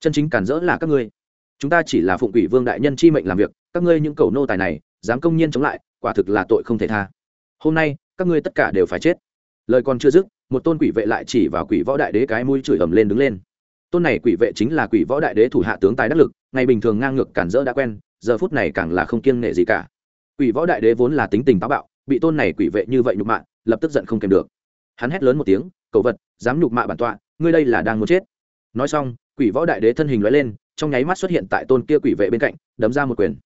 Chân chính cản rỡ là các ngươi. Chúng ta chỉ là phụng quỷ vương đại nhân chi mệnh làm việc, các ngươi những cầu nô tài này, dám công nhiên chống lại, quả thực là tội không thể tha. Hôm nay, các ngươi tất cả đều phải chết. Lời còn chưa dứt một tôn quỷ vệ lại chỉ vào quỷ võ đại đế cái mũi chửi ầm lên đứng lên. Tôn này quỷ vệ chính là quỷ võ đại đế thủ hạ tướng tài đắc lực, ngày bình thường ngang ngược cản rỡ đã quen, giờ phút này càng là không kiêng nệ gì cả. Quỷ võ đại đế vốn là tính tình táo bạo, bị tôn này quỷ vệ như vậy nhục mạ, lập tức giận không kèm được. Hắn hét lớn một tiếng cậu vật, dám nhục mạ bản tọa, ngươi đây là đang muốn chết. Nói xong, quỷ võ đại đế thân hình lóe lên, trong nháy mắt xuất hiện tại tôn kia quỷ vệ bên cạnh, đấm ra một quyền.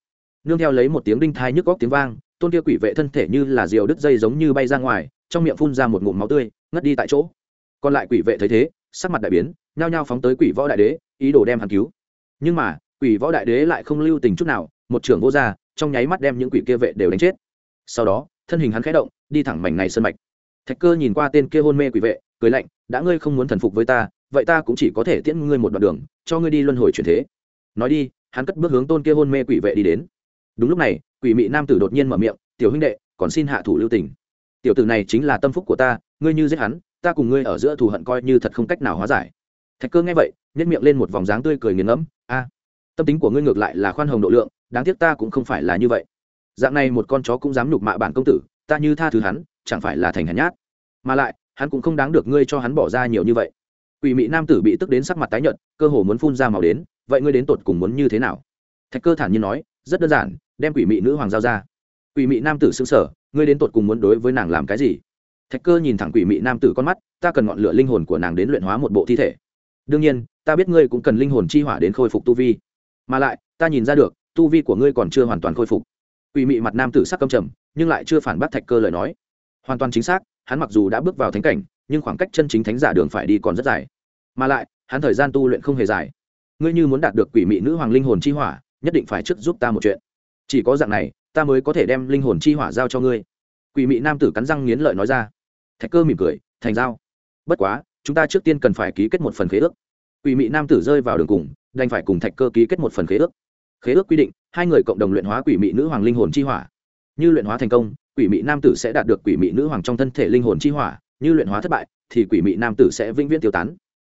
Nương theo lấy một tiếng đinh thai nhức góc tiếng vang tôn kia quỷ vệ thân thể như là diều đứt dây giống như bay ra ngoài, trong miệng phun ra một ngụm máu tươi, ngất đi tại chỗ. Còn lại quỷ vệ thấy thế, sắc mặt đại biến, nhao nhao phóng tới quỷ võ đại đế, ý đồ đem hắn cứu. Nhưng mà, quỷ võ đại đế lại không lưu tình chút nào, một trưởng vô gia, trong nháy mắt đem những quỷ kia vệ đều đánh chết. Sau đó, thân hình hắn khẽ động, đi thẳng mảnh này sân mạch. Thạch cơ nhìn qua tên kia hôn mê quỷ vệ, cười lạnh, đã ngươi không muốn thần phục với ta, vậy ta cũng chỉ có thể tiễn ngươi một đoạn đường, cho ngươi đi luân hồi chuyển thế. Nói đi, hắn cất bước hướng tôn kia hôn mê quỷ vệ đi đến. Đúng lúc này quỷ mị nam tử đột nhiên mở miệng, tiểu huynh đệ, còn xin hạ thủ lưu tình. Tiểu tử này chính là tâm phúc của ta, ngươi như giết hắn, ta cùng ngươi ở giữa thù hận coi như thật không cách nào hóa giải. Thạch cơ nghe vậy nhét miệng lên một vòng dáng tươi cười nghiền ngẫm, a, tâm tính của ngươi ngược lại là khoan hồng độ lượng, đáng tiếc ta cũng không phải là như vậy. Dạng này một con chó cũng dám nhục mạ bản công tử, ta như tha thứ hắn, chẳng phải là thành hèn nhát. Mà lại, hắn cũng không đáng được ngươi cho hắn bỏ ra nhiều như vậy. Quỷ mị nam tử bị tức đến sắc mặt tái nhợt, cơ hồ muốn phun ra màu đến, vậy ngươi đến tột cùng muốn như thế nào? Thạch cơ thản nhiên nói rất đơn giản, đem quỷ mị nữ hoàng giao ra. Quỷ mị nam tử xứng sở ngươi đến tột cùng muốn đối với nàng làm cái gì? Thạch cơ nhìn thẳng quỷ mị nam tử con mắt, ta cần ngọn lửa linh hồn của nàng đến luyện hóa một bộ thi thể. Đương nhiên, ta biết ngươi cũng cần linh hồn chi hỏa đến khôi phục tu vi. Mà lại, ta nhìn ra được, tu vi của ngươi còn chưa hoàn toàn khôi phục. Quỷ mị mặt nam tử sắc căm trầm, nhưng lại chưa phản bác thạch cơ lời nói. Hoàn toàn chính xác, hắn mặc dù đã bước vào thánh cảnh, nhưng khoảng cách chân chính thánh giả đường phải đi còn rất dài. Mà lại, hắn thời gian tu luyện không hề dài. Ngươi như muốn đạt được quỷ mị nữ hoàng linh hồn chi hỏa nhất định phải trước giúp ta một chuyện. Chỉ có dạng này, ta mới có thể đem linh hồn chi hỏa giao cho ngươi. Quỷ mị nam tử cắn răng nghiến lợi nói ra. Thạch cơ mỉm cười, thành giao. Bất quá, chúng ta trước tiên cần phải ký kết một phần khế ước. Quỷ mị nam tử rơi vào đường cùng, đành phải cùng thạch cơ ký kết một phần khế ước. Khế ước quy định, hai người cộng đồng luyện hóa quỷ mị nữ hoàng linh hồn chi hỏa. Như luyện hóa thành công, quỷ mị nam tử sẽ đạt được quỷ mị nữ hoàng trong thân thể linh hồn chi hỏa, như luyện hóa thất bại, thì quỷ mị nam tử sẽ vĩnh viễn tiêu tán.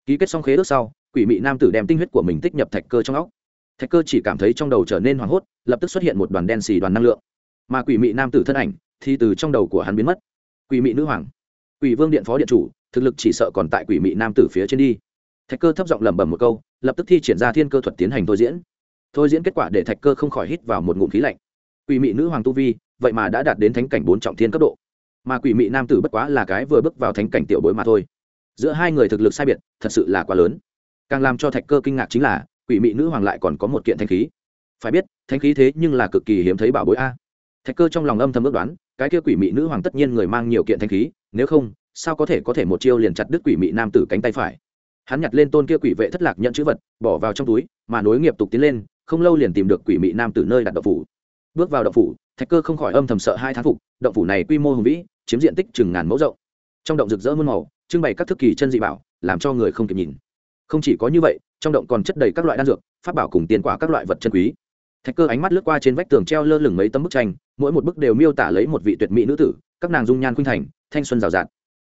Ký kết xong khế ước sau, quỷ mị nam tử đem tinh huyết của mình tích nhập thạch cơ trong óc thạch cơ chỉ cảm thấy trong đầu trở nên hoảng hốt, lập tức xuất hiện một đoàn đen xì đoàn năng lượng. Mà quỷ mị nam tử thân ảnh thì từ trong đầu của hắn biến mất. Quỷ mị nữ hoàng, quỷ vương điện phó điện chủ, thực lực chỉ sợ còn tại quỷ mị nam tử phía trên đi. Thạch cơ thấp giọng lẩm bẩm một câu, lập tức thi triển ra thiên cơ thuật tiến hành thôi diễn. Thôi diễn kết quả để thạch cơ không khỏi hít vào một ngụm khí lạnh. Quỷ mị nữ hoàng tu vi, vậy mà đã đạt đến thánh cảnh bốn trọng thiên cấp độ. Mà quỷ mị nam tử bất quá là cái vừa bước vào thánh cảnh tiểu bối mà thôi. Giữa hai người thực lực sai biệt thật sự là quá lớn. Càng làm cho thạch cơ kinh ngạc chính là quỷ mị nữ hoàng lại còn có một kiện thanh khí. Phải biết, thanh khí thế nhưng là cực kỳ hiếm thấy bảo bối a. Thạch cơ trong lòng âm thầm ước đoán, cái kia quỷ mị nữ hoàng tất nhiên người mang nhiều kiện thanh khí, nếu không, sao có thể có thể một chiêu liền chặt đứt quỷ mị nam tử cánh tay phải? Hắn nhặt lên tôn kia quỷ vệ thất lạc nhận chữ vật, bỏ vào trong túi, mà nối nghiệp tục tiến lên, không lâu liền tìm được quỷ mị nam tử nơi đặt đậu phủ. Bước vào động phủ, thạch cơ không khỏi âm thầm sợ hai thán phục động phủ này quy mô hùng vĩ, chiếm diện tích chừng ngàn mẫu rộng. Trong động rực rỡ muôn màu, trưng bày các thức kỳ chân dị bảo, làm cho người không kịp nhìn. Không chỉ có như vậy trong động còn chất đầy các loại đan dược phát bảo cùng tiền quả các loại vật chân quý. Thạch cơ ánh mắt lướt qua trên vách tường treo lơ lửng mấy tấm bức tranh, mỗi một bức đều miêu tả lấy một vị tuyệt mỹ nữ tử, các nàng dung nhan khuynh thành, thanh xuân rào rạt.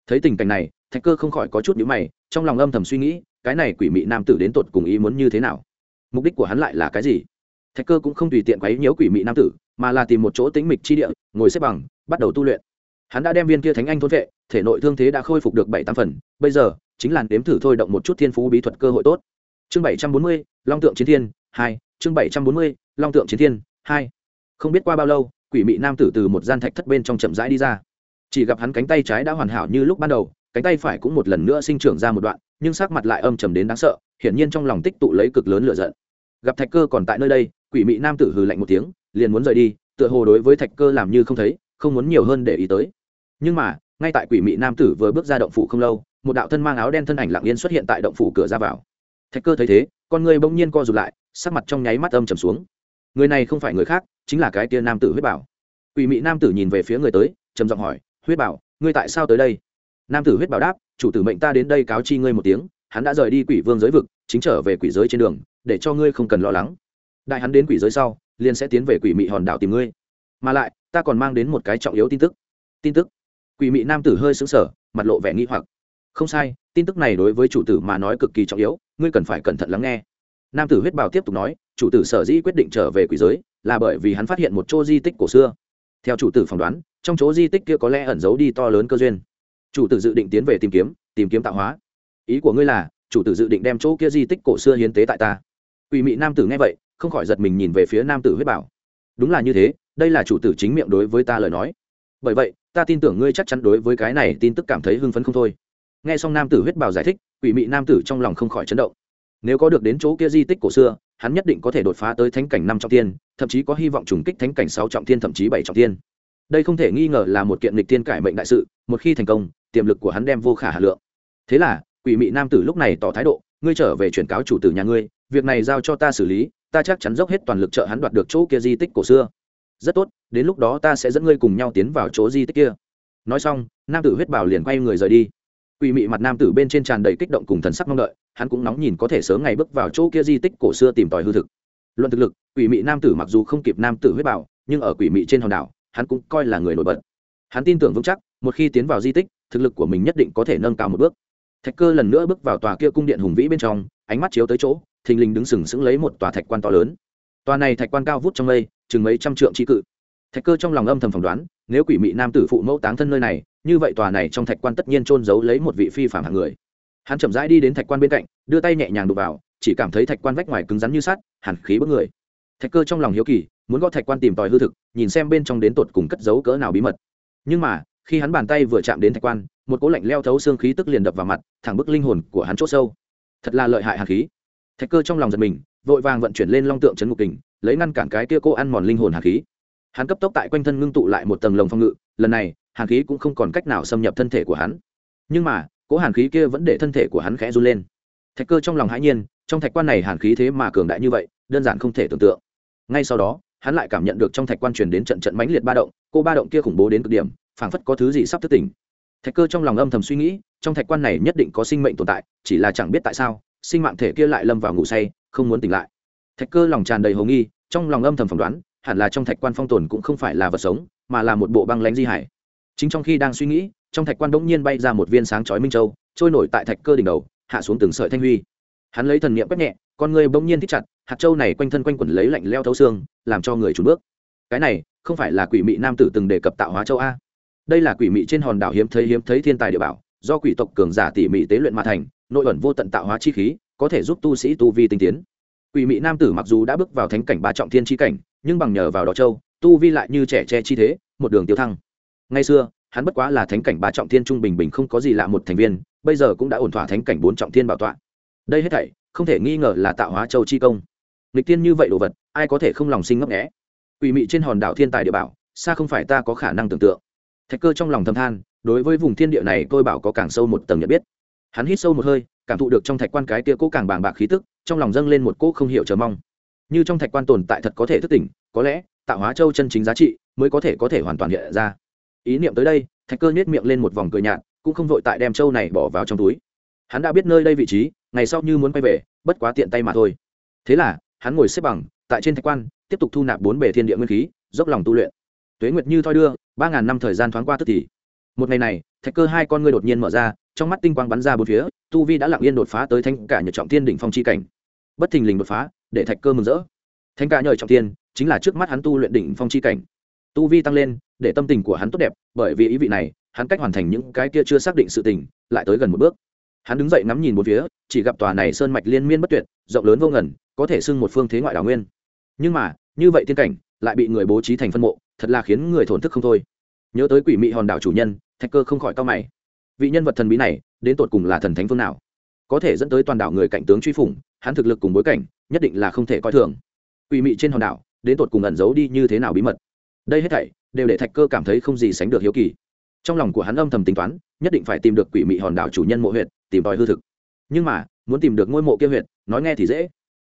Thấy tình cảnh này, thạch cơ không khỏi có chút nhíu mày, trong lòng âm thầm suy nghĩ, cái này quỷ mị nam tử đến tột cùng ý muốn như thế nào? Mục đích của hắn lại là cái gì? Thạch cơ cũng không tùy tiện quấy nhiễu quỷ mị nam tử, mà là tìm một chỗ tĩnh mịch chi địa, ngồi xếp bằng, bắt đầu tu luyện. Hắn đã đem viên kia thánh anh thôn vệ, thể nội thương thế đã khôi phục được bảy tám phần, bây giờ, chính là nếm thử thôi động một chút thiên phú bí thuật cơ hội tốt chương bảy trăm bốn mươi, long tượng chiến thiên hai, chương bảy trăm bốn mươi, long tượng chiến thiên hai. Không biết qua bao lâu, quỷ mị nam tử từ một gian thạch thất bên trong chậm rãi đi ra. Chỉ gặp hắn cánh tay trái đã hoàn hảo như lúc ban đầu, cánh tay phải cũng một lần nữa sinh trưởng ra một đoạn, nhưng sắc mặt lại âm trầm đến đáng sợ, hiển nhiên trong lòng tích tụ lấy cực lớn lửa giận. Gặp thạch cơ còn tại nơi đây, quỷ mị nam tử hừ lạnh một tiếng, liền muốn rời đi, tựa hồ đối với thạch cơ làm như không thấy, không muốn nhiều hơn để ý tới. Nhưng mà, ngay tại quỷ mị nam tử vừa bước ra động phủ không lâu, một đạo thân mang áo đen thân ảnh lặng yên xuất hiện tại động phủ cửa ra vào thạch cơ thấy thế, con người bỗng nhiên co rụt lại, sắc mặt trong nháy mắt âm trầm xuống. Người này không phải người khác, chính là cái tia nam tử huyết bảo. Quỷ mị nam tử nhìn về phía người tới, trầm giọng hỏi, huyết bảo, ngươi tại sao tới đây? Nam tử huyết bảo đáp, chủ tử mệnh ta đến đây cáo chi ngươi một tiếng, hắn đã rời đi quỷ vương giới vực, chính trở về quỷ giới trên đường, để cho ngươi không cần lo lắng. Đại hắn đến quỷ giới sau, liền sẽ tiến về quỷ mị hòn đảo tìm ngươi. Mà lại, ta còn mang đến một cái trọng yếu tin tức. Tin tức? Quỷ mị nam tử hơi xứng sở mặt lộ vẻ nghi hoặc. Không sai, tin tức này đối với chủ tử mà nói cực kỳ trọng yếu ngươi cần phải cẩn thận lắng nghe. Nam tử huyết bảo tiếp tục nói, chủ tử sở dĩ quyết định trở về quỷ giới, là bởi vì hắn phát hiện một chỗ di tích cổ xưa. Theo chủ tử phỏng đoán, trong chỗ di tích kia có lẽ ẩn giấu đi to lớn cơ duyên. Chủ tử dự định tiến về tìm kiếm tìm kiếm tạo hóa. Ý của ngươi là, chủ tử dự định đem chỗ kia di tích cổ xưa hiến tế tại ta. Quỷ mị nam tử nghe vậy, không khỏi giật mình nhìn về phía nam tử huyết bảo đúng là như thế, đây là chủ tử chính miệng đối với ta lời nói. Bởi vậy, ta tin tưởng ngươi chắc chắn đối với cái này tin tức cảm thấy hưng phấn không thôi nghe xong nam tử huyết bảo giải thích, quỷ mị nam tử trong lòng không khỏi chấn động. Nếu có được đến chỗ kia di tích cổ xưa, hắn nhất định có thể đột phá tới thánh cảnh năm trọng tiên, thậm chí có hy vọng trùng kích thánh cảnh sáu trọng tiên, thậm chí bảy trọng tiên. Đây không thể nghi ngờ là một kiện lịch tiên cải mệnh đại sự, một khi thành công, tiềm lực của hắn đem vô khả hà lượng. Thế là, quỷ mị nam tử lúc này tỏ thái độ, ngươi trở về chuyển cáo chủ tử nhà ngươi, việc này giao cho ta xử lý, ta chắc chắn dốc hết toàn lực trợ hắn đoạt được chỗ kia di tích cổ xưa. Rất tốt, đến lúc đó ta sẽ dẫn ngươi cùng nhau tiến vào chỗ di tích kia. Nói xong, nam tử huyết bảo liền quay người rời đi quỷ mị mặt nam tử bên trên tràn đầy kích động cùng thần sắc mong đợi, hắn cũng nóng nhìn có thể sớm ngày bước vào chỗ kia di tích cổ xưa tìm tòi hư thực. Luận thực lực, quỷ mị nam tử mặc dù không kịp nam tử huyết bảo, nhưng ở quỷ mị trên hòn đảo, hắn cũng coi là người nổi bật. Hắn tin tưởng vững chắc, một khi tiến vào di tích, thực lực của mình nhất định có thể nâng cao một bước. Thạch cơ lần nữa bước vào tòa kia cung điện hùng vĩ bên trong, ánh mắt chiếu tới chỗ, thình lình đứng sừng sững lấy một tòa thạch quan to lớn. Tòa này thạch quan cao vút trong mây, chừng mấy trăm trượng tri cự thạch cơ trong lòng âm thầm phỏng đoán, nếu quỷ mị nam tử phụ mẫu táng thân nơi này, như vậy tòa này trong thạch quan tất nhiên trôn giấu lấy một vị phi phạm hạng người. Hắn chậm rãi đi đến thạch quan bên cạnh, đưa tay nhẹ nhàng đục vào, chỉ cảm thấy thạch quan vách ngoài cứng rắn như sắt hẳn khí bức người. Thạch cơ trong lòng hiếu kỳ, muốn gõ thạch quan tìm tòi hư thực, nhìn xem bên trong đến tột cùng cất giấu cỡ nào bí mật. Nhưng mà, khi hắn bàn tay vừa chạm đến thạch quan, một cỗ lạnh leo thấu xương khí tức liền đập vào mặt, thẳng bức linh hồn của hắn c h ỗ sâu. Thật là lợi hại hạt khí. Thạch cơ trong lòng giật mình, vội vàng vận chuyển lên long tượng c ngục kình, lấy ngăn cản cái kia cô ăn mòn linh hồn hạt khí hắn cấp tốc tại quanh thân ngưng tụ lại một tầng lồng phong ngự, lần này, hàn khí cũng không còn cách nào xâm nhập thân thể của hắn. Nhưng mà, cỗ hàn khí kia vẫn để thân thể của hắn khẽ run lên. Thạch cơ trong lòng hãi nhiên, trong thạch quan này hàn khí thế mà cường đại như vậy, đơn giản không thể tưởng tượng. Ngay sau đó, hắn lại cảm nhận được trong thạch quan truyền đến trận trận mãnh liệt ba động, cô ba động kia khủng bố đến cực điểm, phảng phất có thứ gì sắp thức tỉnh. Thạch cơ trong lòng âm thầm suy nghĩ, trong thạch quan này nhất định có sinh mệnh tồn tại, chỉ là chẳng biết tại sao, sinh mạng thể kia lại lâm vào ngủ say, không muốn tỉnh lại. Thạch cơ lòng tràn đầy hồ nghi, trong lòng âm thầm phỏng đoán hẳn là trong thạch quan phong tồn cũng không phải là vật sống, mà là một bộ băng lãnh di hải. Chính trong khi đang suy nghĩ, trong thạch quan bỗng nhiên bay ra một viên sáng chói minh châu, trôi nổi tại thạch cơ đỉnh đầu, hạ xuống từng sợi thanh huy. Hắn lấy thần niệm quét nhẹ, con người bỗng nhiên thích chặt, hạt châu này quanh thân quanh quẩn lấy lạnh leo thấu xương, làm cho người trùn bước. Cái này, không phải là quỷ mị nam tử từng đề cập tạo hóa châu a. Đây là quỷ mị trên hòn đảo hiếm thấy hiếm thấy thiên tài địa bảo, do quỷ tộc cường giả tỉ mị tế luyện mà thành, nội ẩn vô tận tạo hóa chi khí, có thể giúp tu sĩ tu vi tinh tiến. Quỷ mị nam tử mặc dù đã bước vào thánh cảnh ba trọng thiên chi cảnh nhưng bằng nhờ vào đó châu, tu vi lại như trẻ tre chi thế, một đường tiêu thăng. Ngay xưa, hắn bất quá là thánh cảnh ba trọng thiên trung bình bình không có gì lạ một thành viên, bây giờ cũng đã ổn thỏa thánh cảnh bốn trọng thiên bảo tọa. Đây hết thảy, không thể nghi ngờ là tạo hóa châu chi công. Lịch tiên như vậy đồ vật, ai có thể không lòng sinh ngấp nghẽ quỷ mị trên hòn đảo thiên tài địa bảo, xa không phải ta có khả năng tưởng tượng. Thạch cơ trong lòng thầm than, đối với vùng thiên địa này tôi bảo có càng sâu một tầng nhận biết. Hắn hít sâu một hơi, cảm thụ được trong thạch quan cái kia cố càng bàng bạc khí tức, trong lòng dâng lên một cỗ không hiểu chờ mong như trong thạch quan tồn tại thật có thể thức tỉnh, có lẽ, tạo hóa châu chân chính giá trị mới có thể có thể hoàn toàn hiện ra. Ý niệm tới đây, thạch cơ nhét miệng lên một vòng cười nhạt, cũng không vội tại đem châu này bỏ vào trong túi. Hắn đã biết nơi đây vị trí, ngày sau như muốn quay về, bất quá tiện tay mà thôi. Thế là, hắn ngồi xếp bằng, tại trên thạch quan, tiếp tục thu nạp bốn bề thiên địa nguyên khí, dốc lòng tu luyện. Tuế nguyệt như thoi đưa, ba ngàn năm thời gian thoáng qua tức thì. Một ngày này, thạch cơ hai con ngươi đột nhiên mở ra, trong mắt tinh quang bắn ra bốn phía, tu vi đã lặng yên đột phá tới thanh cả nhật trọng thiên đỉnh phong chi cảnh. Bất thình lình đột phá để thạch cơ mừng rỡ. Thanh ca nhờ trọng thiên chính là trước mắt hắn tu luyện đỉnh phong chi cảnh. Tu vi tăng lên, để tâm tình của hắn tốt đẹp, bởi vì ý vị này, hắn cách hoàn thành những cái kia chưa xác định sự tình, lại tới gần một bước. Hắn đứng dậy ngắm nhìn một phía, chỉ gặp tòa này sơn mạch liên miên bất tuyệt, rộng lớn vô ngần, có thể xưng một phương thế ngoại đảo nguyên. Nhưng mà, như vậy tiên cảnh, lại bị người bố trí thành phân mộ, thật là khiến người thổn thức không thôi. Nhớ tới quỷ mị hòn đảo chủ nhân, thạch cơ không khỏi cao mày. Vị nhân vật thần bí này, đến tột cùng là thần thánh phương nào? Có thể dẫn tới toàn đảo người cảnh tướng truy phủng, hắn thực lực cùng bối cảnh nhất định là không thể coi thường. Quỷ mị trên hòn đảo, đến tột cùng ẩn giấu đi như thế nào bí mật? Đây hết thảy đều để thạch cơ cảm thấy không gì sánh được hiếu kỳ. Trong lòng của hắn âm thầm tính toán, nhất định phải tìm được quỷ mị hòn đảo chủ nhân mộ huyện tìm tòi hư thực. Nhưng mà, muốn tìm được ngôi mộ kia huyện nói nghe thì dễ.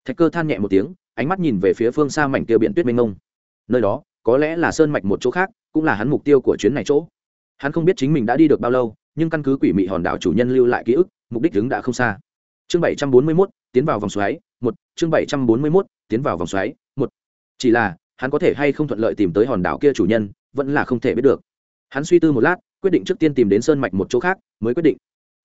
Thạch cơ than nhẹ một tiếng, ánh mắt nhìn về phía phương xa mảnh kia biển tuyết mênh mông. Nơi đó, có lẽ là sơn mạch một chỗ khác, cũng là hắn mục tiêu của chuyến này chỗ. Hắn không biết chính mình đã đi được bao lâu, nhưng căn cứ quỷ mị hòn đảo chủ nhân lưu lại ký ức, mục đích đứng đã không xa. Chương bảy trăm bốn mươi mốt tiến vào vòng xoáy, một, chương bảy trăm bốn mươi mốt, tiến vào vòng xoáy, một. Chỉ là, hắn có thể hay không thuận lợi tìm tới hòn đảo kia chủ nhân, vẫn là không thể biết được. Hắn suy tư một lát, quyết định trước tiên tìm đến sơn mạch một chỗ khác, mới quyết định.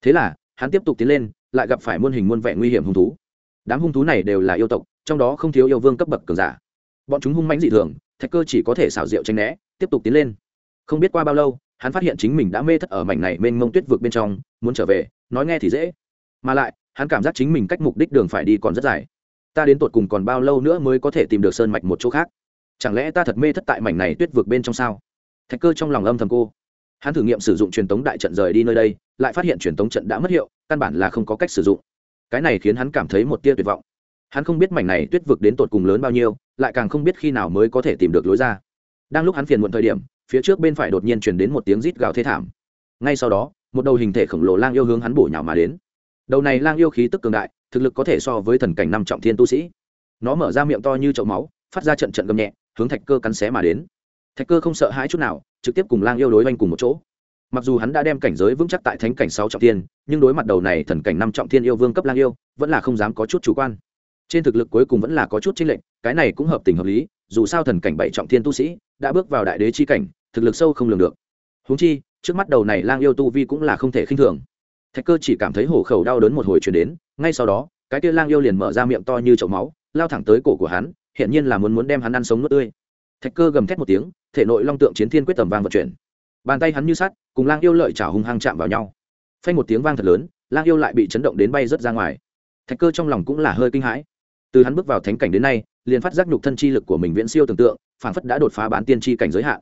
Thế là, hắn tiếp tục tiến lên, lại gặp phải muôn hình muôn vẻ nguy hiểm hung thú. Đám hung thú này đều là yêu tộc, trong đó không thiếu yêu vương cấp bậc cường giả. Bọn chúng hung mãnh dị thường, thạch cơ chỉ có thể xảo diệu tranh né, tiếp tục tiến lên. Không biết qua bao lâu, hắn phát hiện chính mình đã mê thất ở mảnh này mênh mông tuyết vực bên trong, muốn trở về, nói nghe thì dễ. Mà lại hắn cảm giác chính mình cách mục đích đường phải đi còn rất dài. Ta đến tột cùng còn bao lâu nữa mới có thể tìm được sơn mạch một chỗ khác? Chẳng lẽ ta thật mê thất tại mảnh này tuyết vực bên trong sao? Thạch cơ trong lòng âm thầm cô. Hắn thử nghiệm sử dụng truyền tống đại trận rời đi nơi đây, lại phát hiện truyền tống trận đã mất hiệu, căn bản là không có cách sử dụng. Cái này khiến hắn cảm thấy một tia tuyệt vọng. Hắn không biết mảnh này tuyết vực đến tột cùng lớn bao nhiêu, lại càng không biết khi nào mới có thể tìm được lối ra. Đang lúc hắn phiền muộn thời điểm, phía trước bên phải đột nhiên chuyển đến một tiếng rít gào thê thảm. Ngay sau đó, một đầu hình thể khổng lồ lang yêu hướng hắn bổ nhào mà đến đầu này lang yêu khí tức cường đại, thực lực có thể so với thần cảnh năm trọng thiên tu sĩ. Nó mở ra miệng to như chậu máu, phát ra trận trận gầm nhẹ, hướng thạch cơ cắn xé mà đến. Thạch cơ không sợ hãi chút nào, trực tiếp cùng lang yêu đối oanh cùng một chỗ. Mặc dù hắn đã đem cảnh giới vững chắc tại thánh cảnh sáu trọng thiên, nhưng đối mặt đầu này thần cảnh năm trọng thiên yêu vương cấp lang yêu, vẫn là không dám có chút chủ quan. Trên thực lực cuối cùng vẫn là có chút chênh lệch, cái này cũng hợp tình hợp lý, dù sao thần cảnh bảy trọng thiên tu sĩ đã bước vào đại đế chi cảnh, thực lực sâu không lường được. Huống chi, trước mắt đầu này lang yêu tu vi cũng là không thể khinh thường thạch cơ chỉ cảm thấy hổ khẩu đau đớn một hồi chuyển đến, ngay sau đó, cái kia lang yêu liền mở ra miệng to như chậu máu, lao thẳng tới cổ của hắn hiện nhiên là muốn muốn đem hắn ăn sống nuốt tươi. Thạch cơ gầm thét một tiếng, thể nội long tượng chiến thiên quyết tầm vang vận chuyển. Bàn tay hắn như sắt, cùng lang yêu lợi chảo hung hăng chạm vào nhau. Phanh một tiếng vang thật lớn, lang yêu lại bị chấn động đến bay rớt ra ngoài. Thạch cơ trong lòng cũng là hơi kinh hãi. Từ hắn bước vào thánh cảnh đến nay, liền phát giác nhục thân chi lực của mình viễn siêu tưởng tượng, phản phất đã đột phá bán tiên chi cảnh giới hạn.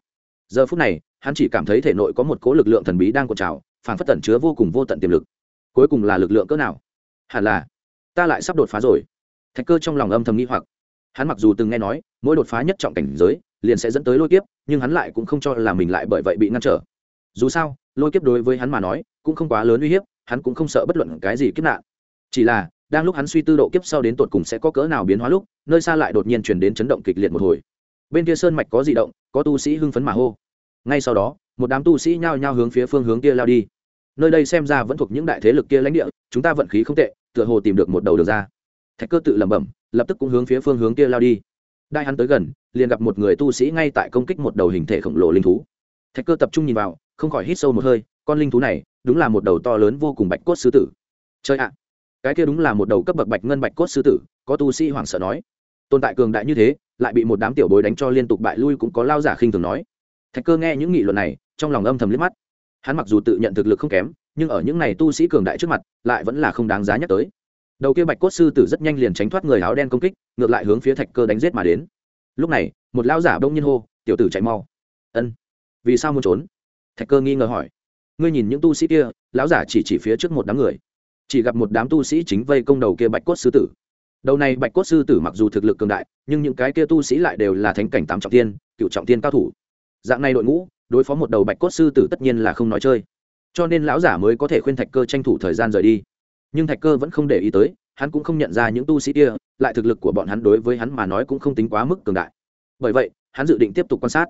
Giờ phút này, hắn chỉ cảm thấy thể nội có một cố lực lượng thần bí đang cột trào phản phất tẩn chứa vô cùng vô tận tiềm lực. Cuối cùng là lực lượng cỡ nào? Hẳn là, ta lại sắp đột phá rồi. Thạch cơ trong lòng âm thầm nghĩ hoặc. Hắn mặc dù từng nghe nói, mỗi đột phá nhất trọng cảnh giới, liền sẽ dẫn tới lôi kiếp, nhưng hắn lại cũng không cho là mình lại bởi vậy bị ngăn trở. Dù sao, lôi kiếp đối với hắn mà nói, cũng không quá lớn uy hiếp, hắn cũng không sợ bất luận cái gì kiếp nạn. Chỉ là, đang lúc hắn suy tư độ kiếp sau đến tột cùng sẽ có cỡ nào biến hóa lúc, nơi xa lại đột nhiên chuyển đến chấn động kịch liệt một hồi. Bên kia sơn mạch có di động, có tu sĩ hưng phấn mà hô. Ngay sau đó một đám tu sĩ nhao nhao hướng phía phương hướng kia lao đi. Nơi đây xem ra vẫn thuộc những đại thế lực kia lãnh địa, chúng ta vận khí không tệ, tựa hồ tìm được một đầu đường ra. Thạch cơ tự lẩm bẩm, lập tức cũng hướng phía phương hướng kia lao đi. Đai hắn tới gần, liền gặp một người tu sĩ ngay tại công kích một đầu hình thể khổng lồ linh thú. Thạch cơ tập trung nhìn vào, không khỏi hít sâu một hơi, con linh thú này, đúng là một đầu to lớn vô cùng bạch cốt sư tử. Chơi ạ, cái kia đúng là một đầu cấp bậc bạch ngân bạch cốt sư tử, có tu sĩ hoảng sợ nói. Tồn tại cường đại như thế, lại bị một đám tiểu bối đánh cho liên tục bại lui cũng có lao giả khinh thường nói. Thạch cơ nghe những nghị luận này trong lòng âm thầm liếc mắt. Hắn mặc dù tự nhận thực lực không kém, nhưng ở những này tu sĩ cường đại trước mặt, lại vẫn là không đáng giá nhắc tới. Đầu kia bạch cốt sư tử rất nhanh liền tránh thoát người áo đen công kích, ngược lại hướng phía thạch cơ đánh g i ế t mà đến. Lúc này, một lão giả đông nhiên hô, tiểu tử chạy mau. Ân, vì sao muốn trốn? Thạch cơ nghi ngờ hỏi. Ngươi nhìn những tu sĩ kia, lão giả chỉ chỉ phía trước một đám người, chỉ gặp một đám tu sĩ chính vây công đầu kia bạch cốt sư tử. Đầu này bạch cốt sư tử mặc dù thực lực cường đại, nhưng những cái kia tu sĩ lại đều là thánh cảnh tám trọng tiên, cựu trọng tiên cao thủ. Dạng này đội ngũ đối phó một đầu bạch cốt sư tử tất nhiên là không nói chơi. Cho nên lão giả mới có thể khuyên thạch cơ tranh thủ thời gian rời đi. Nhưng thạch cơ vẫn không để ý tới, hắn cũng không nhận ra những tu sĩ kia, lại thực lực của bọn hắn đối với hắn mà nói cũng không tính quá mức cường đại. Bởi vậy, hắn dự định tiếp tục quan sát.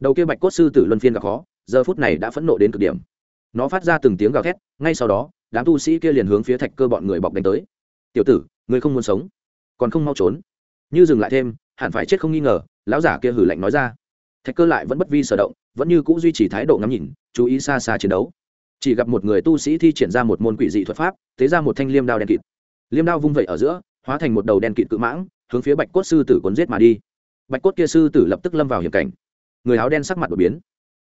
Đầu kia bạch cốt sư tử luân phiên gặp khó, giờ phút này đã phẫn nộ đến cực điểm. Nó phát ra từng tiếng gào thét, ngay sau đó, đám tu sĩ kia liền hướng phía thạch cơ bọn người bọc đánh tới. Tiểu tử người không muốn sống, còn không mau trốn. Như dừng lại thêm, hẳn phải chết không nghi ngờ, lão giả kia hử lạnh nói ra thạch cơ lại vẫn bất vi sở động, vẫn như c ũ duy trì thái độ ngắm nhìn, chú ý xa xa chiến đấu. Chỉ gặp một người tu sĩ thi triển ra một môn quỷ dị thuật pháp, thế ra một thanh liêm đao đen kịt. Liêm đao vung vẩy ở giữa, hóa thành một đầu đen kịt cự mãng, hướng phía bạch cốt sư tử cuốn giết mà đi. Bạch cốt kia sư tử lập tức lâm vào hiểm cảnh. Người áo đen sắc mặt đột biến.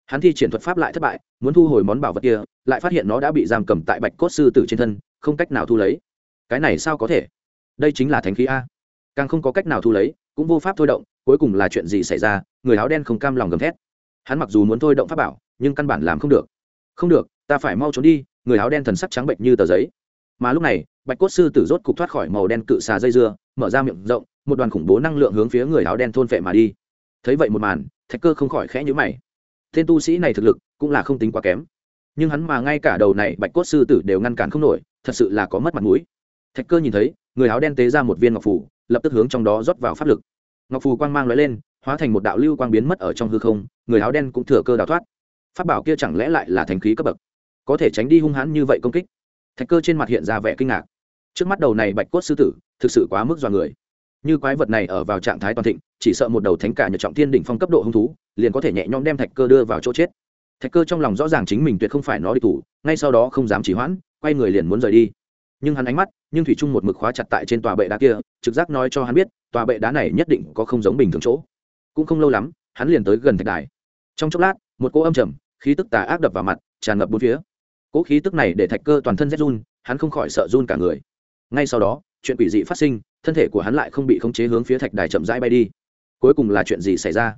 Hắn thi triển thuật pháp lại thất bại, muốn thu hồi món bảo vật kia, lại phát hiện nó đã bị giam cầm tại bạch cốt sư tử trên thân, không cách nào thu lấy. Cái này sao có thể? Đây chính là thánh khí a. Càng không có cách nào thu lấy, cũng vô pháp thôi động cuối cùng là chuyện gì xảy ra, người áo đen không cam lòng gầm thét. Hắn mặc dù muốn thôi động pháp bảo, nhưng căn bản làm không được. Không được, ta phải mau trốn đi, người áo đen thần sắc trắng bệnh như tờ giấy. Mà lúc này, bạch cốt sư tử rốt cục thoát khỏi màu đen cự xà dây dưa, mở ra miệng rộng, một đoàn khủng bố năng lượng hướng phía người áo đen thôn phệ mà đi. Thấy vậy một màn, thạch cơ không khỏi khẽ nhữ mày. Tên tu sĩ này thực lực cũng là không tính quá kém. Nhưng hắn mà ngay cả đầu này bạch cốt sư tử đều ngăn cản không nổi, thật sự là có mất mặt mũi. Thạch cơ nhìn thấy, người áo đen tế ra một viên ngọc phủ, lập tức hướng trong đó rót vào pháp lực ngọc phù quang mang l lên, hóa thành một đạo lưu quang biến mất ở trong hư không, người áo đen cũng thừa cơ đào thoát. Pháp bảo kia chẳng lẽ lại là thành khí cấp bậc? Có thể tránh đi hung hãn như vậy công kích? Thạch cơ trên mặt hiện ra vẻ kinh ngạc. Trước mắt đầu này bạch cốt sư tử, thực sự quá mức dọa người. Như quái vật này ở vào trạng thái toàn thịnh, chỉ sợ một đầu thánh cả nhật trọng thiên đỉnh phong cấp độ hung thú, liền có thể nhẹ nhõm đem thạch cơ đưa vào chỗ chết. Thạch cơ trong lòng rõ ràng chính mình tuyệt không phải nó đi thủ, ngay sau đó không dám chỉ hoãn, quay người liền muốn rời đi nhưng hắn ánh mắt, nhưng thủy trung một mực khóa chặt tại trên tòa bệ đá kia, trực giác nói cho hắn biết, tòa bệ đá này nhất định có không giống bình thường chỗ. Cũng không lâu lắm, hắn liền tới gần thạch đài. Trong chốc lát, một cỗ âm trầm, khí tức tà ác đập vào mặt, tràn ngập bốn phía. Cỗ khí tức này để thạch cơ toàn thân rét run, hắn không khỏi sợ run cả người. Ngay sau đó, chuyện quỷ dị phát sinh, thân thể của hắn lại không bị khống chế hướng phía thạch đài chậm rãi bay đi. Cuối cùng là chuyện gì xảy ra?